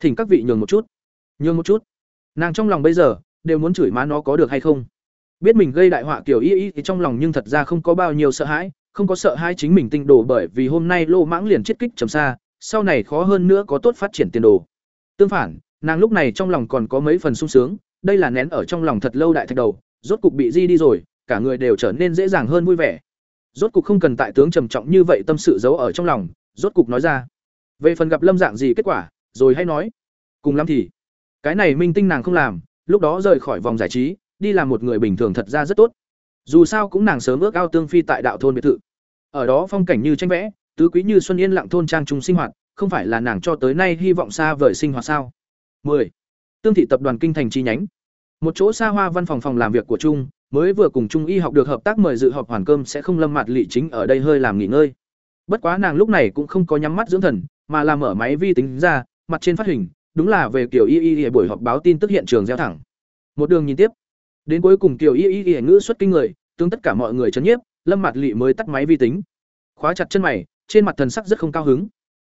Thỉnh các vị nhường một chút. Nhường một chút. Nàng trong lòng bây giờ, đều muốn chửi má nó có được hay không. Biết mình gây đại họa kiểu y y thì trong lòng nhưng thật ra không có bao nhiêu sợ hãi không có sợ hai chính mình tinh đồ bởi vì hôm nay lô mãng liền chết kích trầm xa, sau này khó hơn nữa có tốt phát triển tiền đồ. Tương phản, nàng lúc này trong lòng còn có mấy phần sung sướng, đây là nén ở trong lòng thật lâu đại thạch đầu, rốt cục bị di đi rồi, cả người đều trở nên dễ dàng hơn vui vẻ. Rốt cục không cần tại tướng trầm trọng như vậy tâm sự giấu ở trong lòng, rốt cục nói ra. Về phần gặp lâm dạng gì kết quả, rồi hãy nói. Cùng lắm thì, cái này minh tinh nàng không làm, lúc đó rời khỏi vòng giải trí, đi làm một người bình thường thật ra rất tốt. Dù sao cũng nàng sớm ước ao tương phi tại đạo thôn biệt thự ở đó phong cảnh như tranh vẽ, tứ quý như xuân yên lặng thôn trang trung sinh hoạt, không phải là nàng cho tới nay hy vọng xa vời sinh hoạt sao? 10. tương thị tập đoàn kinh thành chi nhánh. Một chỗ xa hoa văn phòng phòng làm việc của trung mới vừa cùng trung y học được hợp tác mời dự họp hoàn cơm sẽ không lâm mặt lị chính ở đây hơi làm nghỉ ngơi. Bất quá nàng lúc này cũng không có nhắm mắt dưỡng thần, mà làm mở máy vi tính ra, mặt trên phát hình, đúng là về kiểu y y buổi họp báo tin tức hiện trường gieo thẳng. Một đường nhìn tiếp. Đến cuối cùng kiểu y y ngữ xuất kinh người, tương tất cả mọi người chấn nhiếp lâm mặt lị mới tắt máy vi tính. Khóa chặt chân mày, trên mặt thần sắc rất không cao hứng.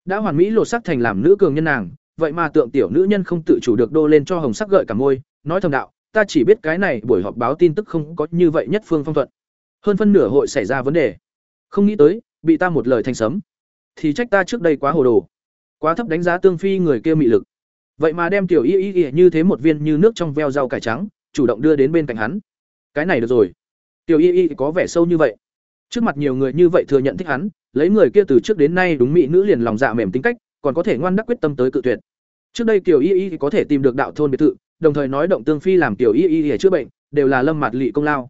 Đã hoàn mỹ lột sắc thành làm nữ cường nhân nàng, vậy mà tượng tiểu nữ nhân không tự chủ được đô lên cho hồng sắc gợi cả môi, nói thầm đạo, ta chỉ biết cái này buổi họp báo tin tức không có như vậy nhất phương phong thuận. Hơn phân nửa hội xảy ra vấn đề. Không nghĩ tới, bị ta một lời thành sấm. Thì trách ta trước đây quá hồ đồ. Quá thấp đánh giá tương phi người kia mị lực. Vậy mà đem tiểu y y y như thế một viên như nước trong veo rau cải trắng, chủ động đưa đến bên cạnh hắn. Cái này được rồi tiểu y y có vẻ sâu như vậy. Trước mặt nhiều người như vậy thừa nhận thích hắn, lấy người kia từ trước đến nay đúng mỹ nữ liền lòng dạ mềm tính cách, còn có thể ngoan đắc quyết tâm tới cự tuyệt. Trước đây tiểu y y có thể tìm được đạo thôn biệt thự, đồng thời nói động tương phi làm tiểu y y để chữa bệnh, đều là lâm mặt lị công lao.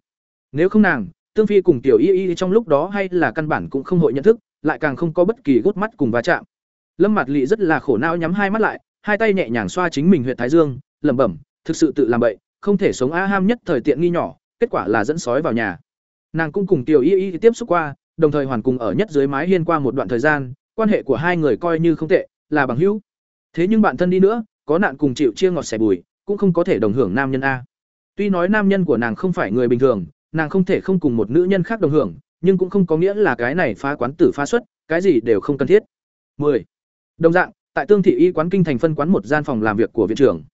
Nếu không nàng, tương phi cùng tiểu y y trong lúc đó hay là căn bản cũng không hội nhận thức, lại càng không có bất kỳ gút mắt cùng va chạm. Lâm mặt lị rất là khổ não nhắm hai mắt lại, hai tay nhẹ nhàng xoa chính mình huyện thái dương, lẩm bẩm, thực sự tự làm bậy, không thể sống a ham nhất thời tiện nghi nhỏ kết quả là dẫn sói vào nhà. Nàng cũng cùng tiểu y y tiếp xúc qua, đồng thời hoàn cùng ở nhất dưới mái hiên qua một đoạn thời gian, quan hệ của hai người coi như không tệ, là bằng hữu. Thế nhưng bạn thân đi nữa, có nạn cùng chịu chia ngọt sẻ bùi, cũng không có thể đồng hưởng nam nhân a. Tuy nói nam nhân của nàng không phải người bình thường, nàng không thể không cùng một nữ nhân khác đồng hưởng, nhưng cũng không có nghĩa là cái này phá quán tử phá xuất, cái gì đều không cần thiết. 10. đồng dạng, tại tương thị y quán kinh thành phân quán một gian phòng làm việc của viện trưởng.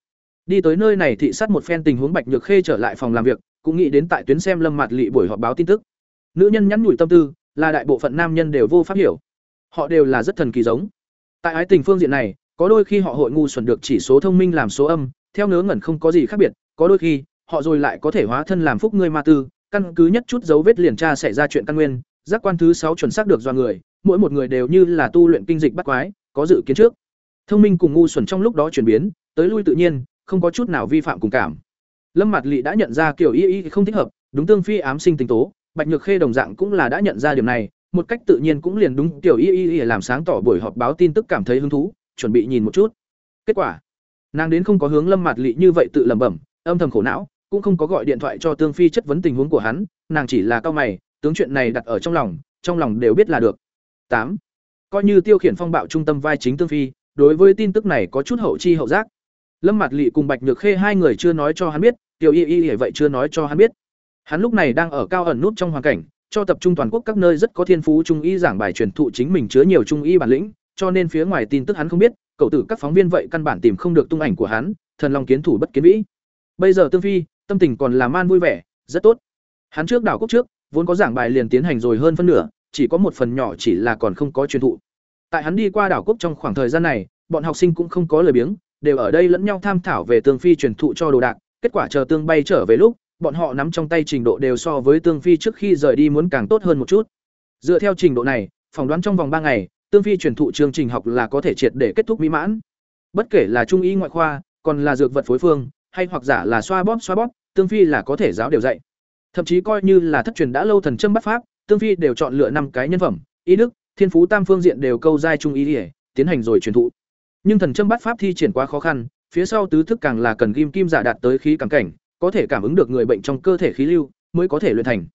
Đi tới nơi này thị sát một phen tình huống bạch nhược khê trở lại phòng làm việc cũng nghĩ đến tại tuyến xem lâm mặt lị buổi họp báo tin tức. Nữ nhân nhắn nhủi tâm tư, là đại bộ phận nam nhân đều vô pháp hiểu. Họ đều là rất thần kỳ giống. Tại ái tình phương diện này, có đôi khi họ hội ngu xuẩn được chỉ số thông minh làm số âm, theo ngớ ngẩn không có gì khác biệt, có đôi khi, họ rồi lại có thể hóa thân làm phúc ngươi ma tư, căn cứ nhất chút dấu vết liền tra xảy ra chuyện căn nguyên, giác quan thứ sáu chuẩn xác được do người, mỗi một người đều như là tu luyện kinh dịch bắt quái, có dự kiến trước. Thông minh cùng ngu xuẩn trong lúc đó chuyển biến, tới lui tự nhiên, không có chút nào vi phạm cùng cảm lâm mặt lỵ đã nhận ra kiểu y y không thích hợp, đúng tương phi ám sinh tính tố, bạch nhược khê đồng dạng cũng là đã nhận ra điểm này, một cách tự nhiên cũng liền đúng, kiểu y y y làm sáng tỏ buổi họp báo tin tức cảm thấy hứng thú, chuẩn bị nhìn một chút. Kết quả, nàng đến không có hướng lâm mặt lỵ như vậy tự lẩm bẩm, âm thầm khổ não, cũng không có gọi điện thoại cho tương phi chất vấn tình huống của hắn, nàng chỉ là cao mày, tướng chuyện này đặt ở trong lòng trong lòng đều biết là được. Tám, coi như tiêu khiển phong bạo trung tâm vai chính tương phi, đối với tin tức này có chút hậu chi hậu giác. Lâm mặt lỵ cùng bạch nhược khê hai người chưa nói cho hắn biết tiểu y y vậy chưa nói cho hắn biết. Hắn lúc này đang ở cao ẩn nút trong hoàn cảnh, cho tập trung toàn quốc các nơi rất có thiên phú trung y giảng bài truyền thụ chính mình chứa nhiều trung y bản lĩnh, cho nên phía ngoài tin tức hắn không biết, cậu tử các phóng viên vậy căn bản tìm không được tung ảnh của hắn, thần long kiến thủ bất kiến vĩ. Bây giờ tương phi, tâm tình còn làm man vui vẻ, rất tốt. Hắn trước đảo quốc trước, vốn có giảng bài liền tiến hành rồi hơn phân nửa, chỉ có một phần nhỏ chỉ là còn không có truyền thụ. Tại hắn đi qua đảo quốc trong khoảng thời gian này, bọn học sinh cũng không có lời biếng, đều ở đây lẫn nhau tham thảo về tương phi truyền thụ cho đồ đạc kết quả chờ tương bay trở về lúc, bọn họ nắm trong tay trình độ đều so với tương phi trước khi rời đi muốn càng tốt hơn một chút. Dựa theo trình độ này, phỏng đoán trong vòng ba ngày, tương phi truyền thụ chương trình học là có thể triệt để kết thúc mỹ mãn. Bất kể là trung y ngoại khoa, còn là dược vật phối phương, hay hoặc giả là xoa bóp xoa bóp, tương phi là có thể giáo đều dạy. Thậm chí coi như là thất truyền đã lâu thần châm bắt pháp, tương phi đều chọn lựa năm cái nhân phẩm, y đức, thiên phú tam phương diện đều câu giai trung y ỉa tiến hành rồi truyền thụ. Nhưng thần châm bắt pháp thi triển quá khó khăn phía sau tứ thức càng là cần kim kim giả đạt tới khí cảm cảnh, có thể cảm ứng được người bệnh trong cơ thể khí lưu, mới có thể luyện thành.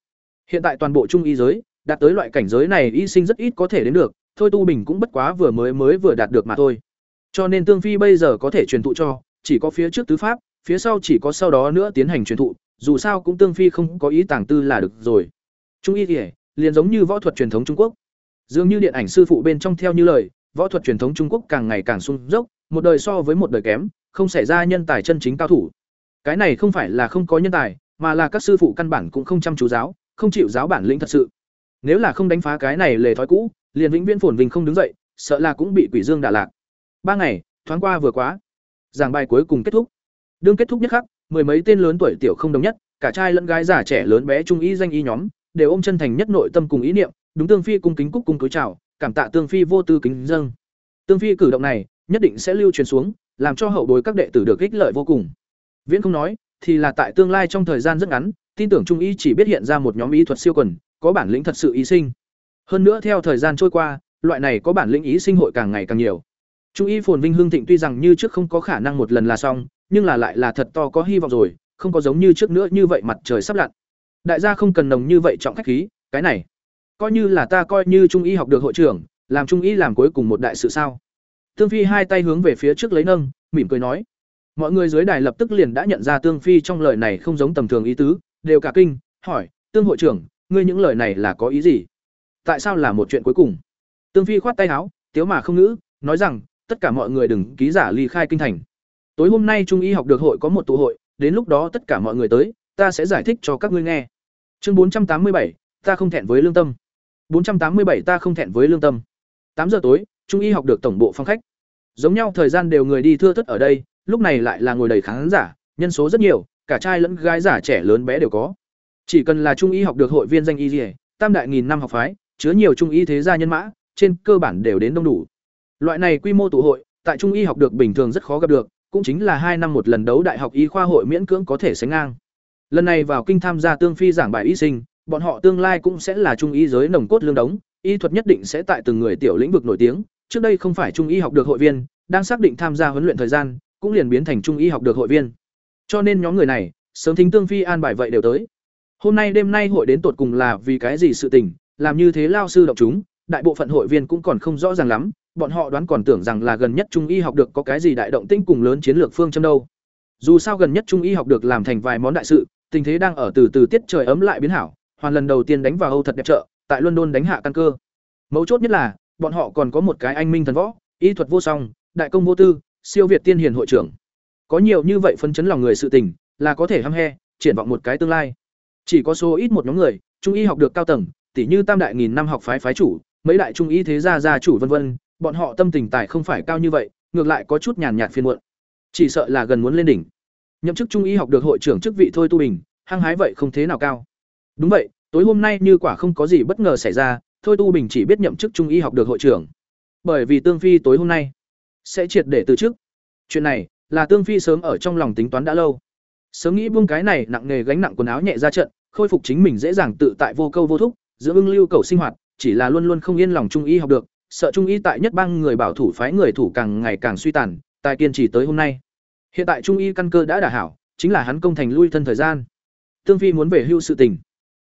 Hiện tại toàn bộ trung y giới, đạt tới loại cảnh giới này y sinh rất ít có thể đến được, thôi tu bình cũng bất quá vừa mới mới vừa đạt được mà thôi. Cho nên tương phi bây giờ có thể truyền thụ cho, chỉ có phía trước tứ pháp, phía sau chỉ có sau đó nữa tiến hành truyền thụ, dù sao cũng tương phi không có ý tàng tư là được rồi. Trung y thì liền giống như võ thuật truyền thống trung quốc. Dường như điện ảnh sư phụ bên trong theo như lời, võ thuật truyền thống trung quốc càng ngày càng sung dốc, một đời so với một đời kém không xảy ra nhân tài chân chính cao thủ. Cái này không phải là không có nhân tài, mà là các sư phụ căn bản cũng không chăm chú giáo, không chịu giáo bản lĩnh thật sự. Nếu là không đánh phá cái này lề thói cũ, liền vĩnh viễn phồn vinh không đứng dậy, sợ là cũng bị quỷ dương đà lạc. Ba ngày, thoáng qua vừa quá. Giảng bài cuối cùng kết thúc. Đương kết thúc nhất khắc, mười mấy tên lớn tuổi tiểu không đồng nhất, cả trai lẫn gái già trẻ lớn bé trung ý danh y nhóm, đều ôm chân thành nhất nội tâm cùng ý niệm, đúng tương phi cung kính cúc cung cúi chào, cảm tạ tương phi vô tư kính dâng. Tương phi cử động này, nhất định sẽ lưu truyền xuống làm cho hậu bối các đệ tử được ích lợi vô cùng. Viễn không nói, thì là tại tương lai trong thời gian rất ngắn, tin tưởng trung y chỉ biết hiện ra một nhóm y thuật siêu quần, có bản lĩnh thật sự ý sinh. Hơn nữa theo thời gian trôi qua, loại này có bản lĩnh ý sinh hội càng ngày càng nhiều. Trung y phồn vinh hương thịnh tuy rằng như trước không có khả năng một lần là xong, nhưng là lại là thật to có hy vọng rồi, không có giống như trước nữa như vậy mặt trời sắp lặn. Đại gia không cần nồng như vậy trọng khách khí, cái này, coi như là ta coi như trung y học được hội trưởng, làm trung y làm cuối cùng một đại sự sao? Tương phi hai tay hướng về phía trước lấy nâng mỉm cười nói. Mọi người dưới đài lập tức liền đã nhận ra tương phi trong lời này không giống tầm thường ý tứ đều cả kinh hỏi tương hội trưởng ngươi những lời này là có ý gì? Tại sao là một chuyện cuối cùng? Tương phi khoát tay áo tiếu mà không ngữ nói rằng tất cả mọi người đừng ký giả ly khai kinh thành. Tối hôm nay trung y học được hội có một tụ hội đến lúc đó tất cả mọi người tới ta sẽ giải thích cho các ngươi nghe. Chương bốn trăm tám mươi bảy ta không thẹn với lương tâm. 487 ta không thẹn với lương tâm. 8 giờ tối, trung y học được tổng bộ phong khách. Giống nhau thời gian đều người đi thưa thất ở đây, lúc này lại là ngồi đầy khán giả, nhân số rất nhiều, cả trai lẫn gái giả trẻ lớn bé đều có. Chỉ cần là trung y học được hội viên danh y dỉa tam đại nghìn năm học phái, chứa nhiều trung y thế gia nhân mã, trên cơ bản đều đến đông đủ. Loại này quy mô tụ hội, tại trung y học được bình thường rất khó gặp được, cũng chính là hai năm một lần đấu đại học y khoa hội miễn cưỡng có thể sánh ngang. Lần này vào kinh tham gia tương phi giảng bài y sinh, bọn họ tương lai cũng sẽ là trung y giới nồng cốt lương đống, y thuật nhất định sẽ tại từng người tiểu lĩnh vực nổi tiếng, trước đây không phải trung y học được hội viên, đang xác định tham gia huấn luyện thời gian, cũng liền biến thành trung y học được hội viên. Cho nên nhóm người này, sớm thính tương phi an bài vậy đều tới. Hôm nay đêm nay hội đến tột cùng là vì cái gì sự tình, làm như thế lao sư động chúng, đại bộ phận hội viên cũng còn không rõ ràng lắm, bọn họ đoán còn tưởng rằng là gần nhất trung y học được có cái gì đại động tĩnh cùng lớn chiến lược phương châm đâu. Dù sao gần nhất trung y học được làm thành vài món đại sự, tình thế đang ở từ từ tiết trời ấm lại biến hảo, hoàn lần đầu tiên đánh vào Âu thật đẹp trợ, tại London đánh hạ căn cơ. Mấu chốt nhất là, bọn họ còn có một cái anh minh thần võ, y thuật vô song, đại công vô tư, siêu việt tiên hiền hội trưởng. Có nhiều như vậy phân chấn lòng người sự tình, là có thể hăm he, triển vọng một cái tương lai. Chỉ có số ít một nhóm người, trung y học được cao tầng, tỷ như tam đại nghìn năm học phái phái chủ, mấy đại trung y thế gia gia chủ vân vân, bọn họ tâm tình tài không phải cao như vậy, ngược lại có chút nhàn nhạt phiền muộn. Chỉ sợ là gần muốn lên đỉnh. Nhậm chức trung y học được hội trưởng chức vị thôi tu bình, hăng hái vậy không thế nào cao. Đúng vậy, tối hôm nay như quả không có gì bất ngờ xảy ra, thôi Tu Bình chỉ biết nhậm chức trung y học được hội trưởng. Bởi vì Tương Phi tối hôm nay sẽ triệt để từ chức. Chuyện này là Tương Phi sớm ở trong lòng tính toán đã lâu. Sớm nghĩ buông cái này nặng nghề gánh nặng quần áo nhẹ ra trận, khôi phục chính mình dễ dàng tự tại vô câu vô thúc, giữa ưng lưu cầu sinh hoạt, chỉ là luôn luôn không yên lòng trung y học được, sợ trung y tại nhất bang người bảo thủ phái người thủ càng ngày càng suy tàn, tài kiên trì tới hôm nay. Hiện tại trung y căn cơ đã đả hảo, chính là hắn công thành lui thân thời gian. Tương Phi muốn về hưu sự tình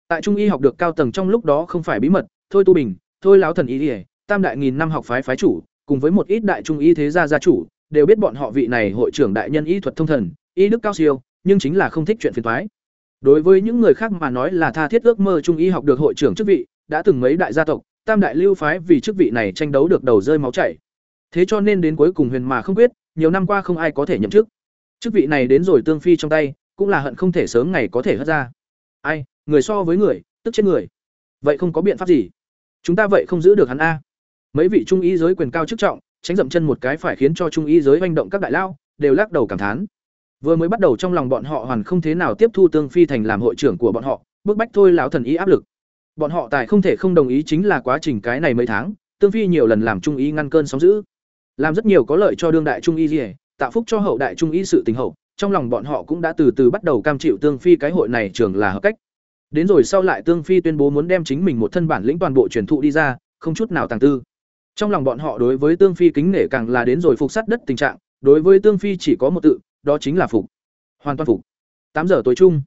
tại trung y học được cao tầng trong lúc đó không phải bí mật thôi tu bình thôi láo thần y ỉa tam đại nghìn năm học phái phái chủ, cùng với một ít đại trung y thế gia gia chủ, đều biết bọn họ vị này hội trưởng đại nhân y thuật thông thần, y đức cao siêu, nhưng chính là không thích chuyện phiền toái. Đối với những người khác mà nói là tha thiết ước mơ trung y học được hội trưởng chức vị, đã từng mấy đại gia tộc, tam đại lưu phái vì chức vị này tranh đấu được đầu rơi máu chảy. Thế cho nên đến cuối cùng huyền mà không quyết, nhiều năm qua không ai có thể nhậm chức. Chức vị này đến rồi tương phi trong tay, cũng là hận không thể sớm ngày có thể hất ra. Ai, người so với người, tức chết người. Vậy không có biện pháp gì. Chúng ta vậy không giữ được hắn a. Mấy vị trung y giới quyền cao chức trọng, tránh dậm chân một cái phải khiến cho trung y giới hành động các đại lao đều lắc đầu cảm thán. Vừa mới bắt đầu trong lòng bọn họ hoàn không thế nào tiếp thu Tương Phi thành làm hội trưởng của bọn họ, bức bách thôi lão thần ý áp lực. Bọn họ tại không thể không đồng ý chính là quá trình cái này mấy tháng, Tương Phi nhiều lần làm trung y ngăn cơn sóng dữ, làm rất nhiều có lợi cho đương đại trung y gì tạo phúc cho hậu đại trung y sự tình hậu, trong lòng bọn họ cũng đã từ từ bắt đầu cam chịu Tương Phi cái hội này trường là hợp cách. Đến rồi sau lại Tương Phi tuyên bố muốn đem chính mình một thân bản lĩnh toàn bộ truyền thụ đi ra, không chút nào tàng tư. Trong lòng bọn họ đối với Tương Phi kính nể càng là đến rồi phục sát đất tình trạng, đối với Tương Phi chỉ có một tự, đó chính là phục. Hoàn toàn phục. Tám giờ tối chung.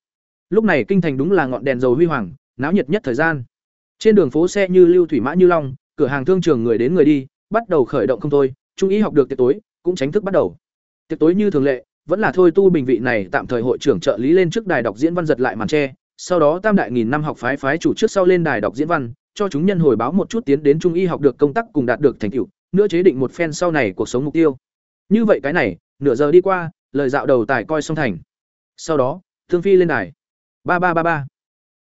Lúc này kinh thành đúng là ngọn đèn dầu huy hoàng, náo nhiệt nhất thời gian. Trên đường phố xe như lưu thủy mã như long, cửa hàng thương trường người đến người đi, bắt đầu khởi động không thôi, trung ý học được tiệc tối, cũng tránh thức bắt đầu. Tiệc tối như thường lệ, vẫn là thôi tu bình vị này tạm thời hội trưởng trợ lý lên trước đài đọc diễn văn giật lại màn che, sau đó tam đại nghìn năm học phái phái chủ trước sau lên đài đọc diễn văn, cho chúng nhân hồi báo một chút tiến đến trung y học được công tác cùng đạt được thành tựu, nữa chế định một phen sau này cuộc sống mục tiêu. Như vậy cái này, nửa giờ đi qua, lời dạo đầu tài coi xong thành. Sau đó, Thương Phi lên đài. Ba ba ba ba.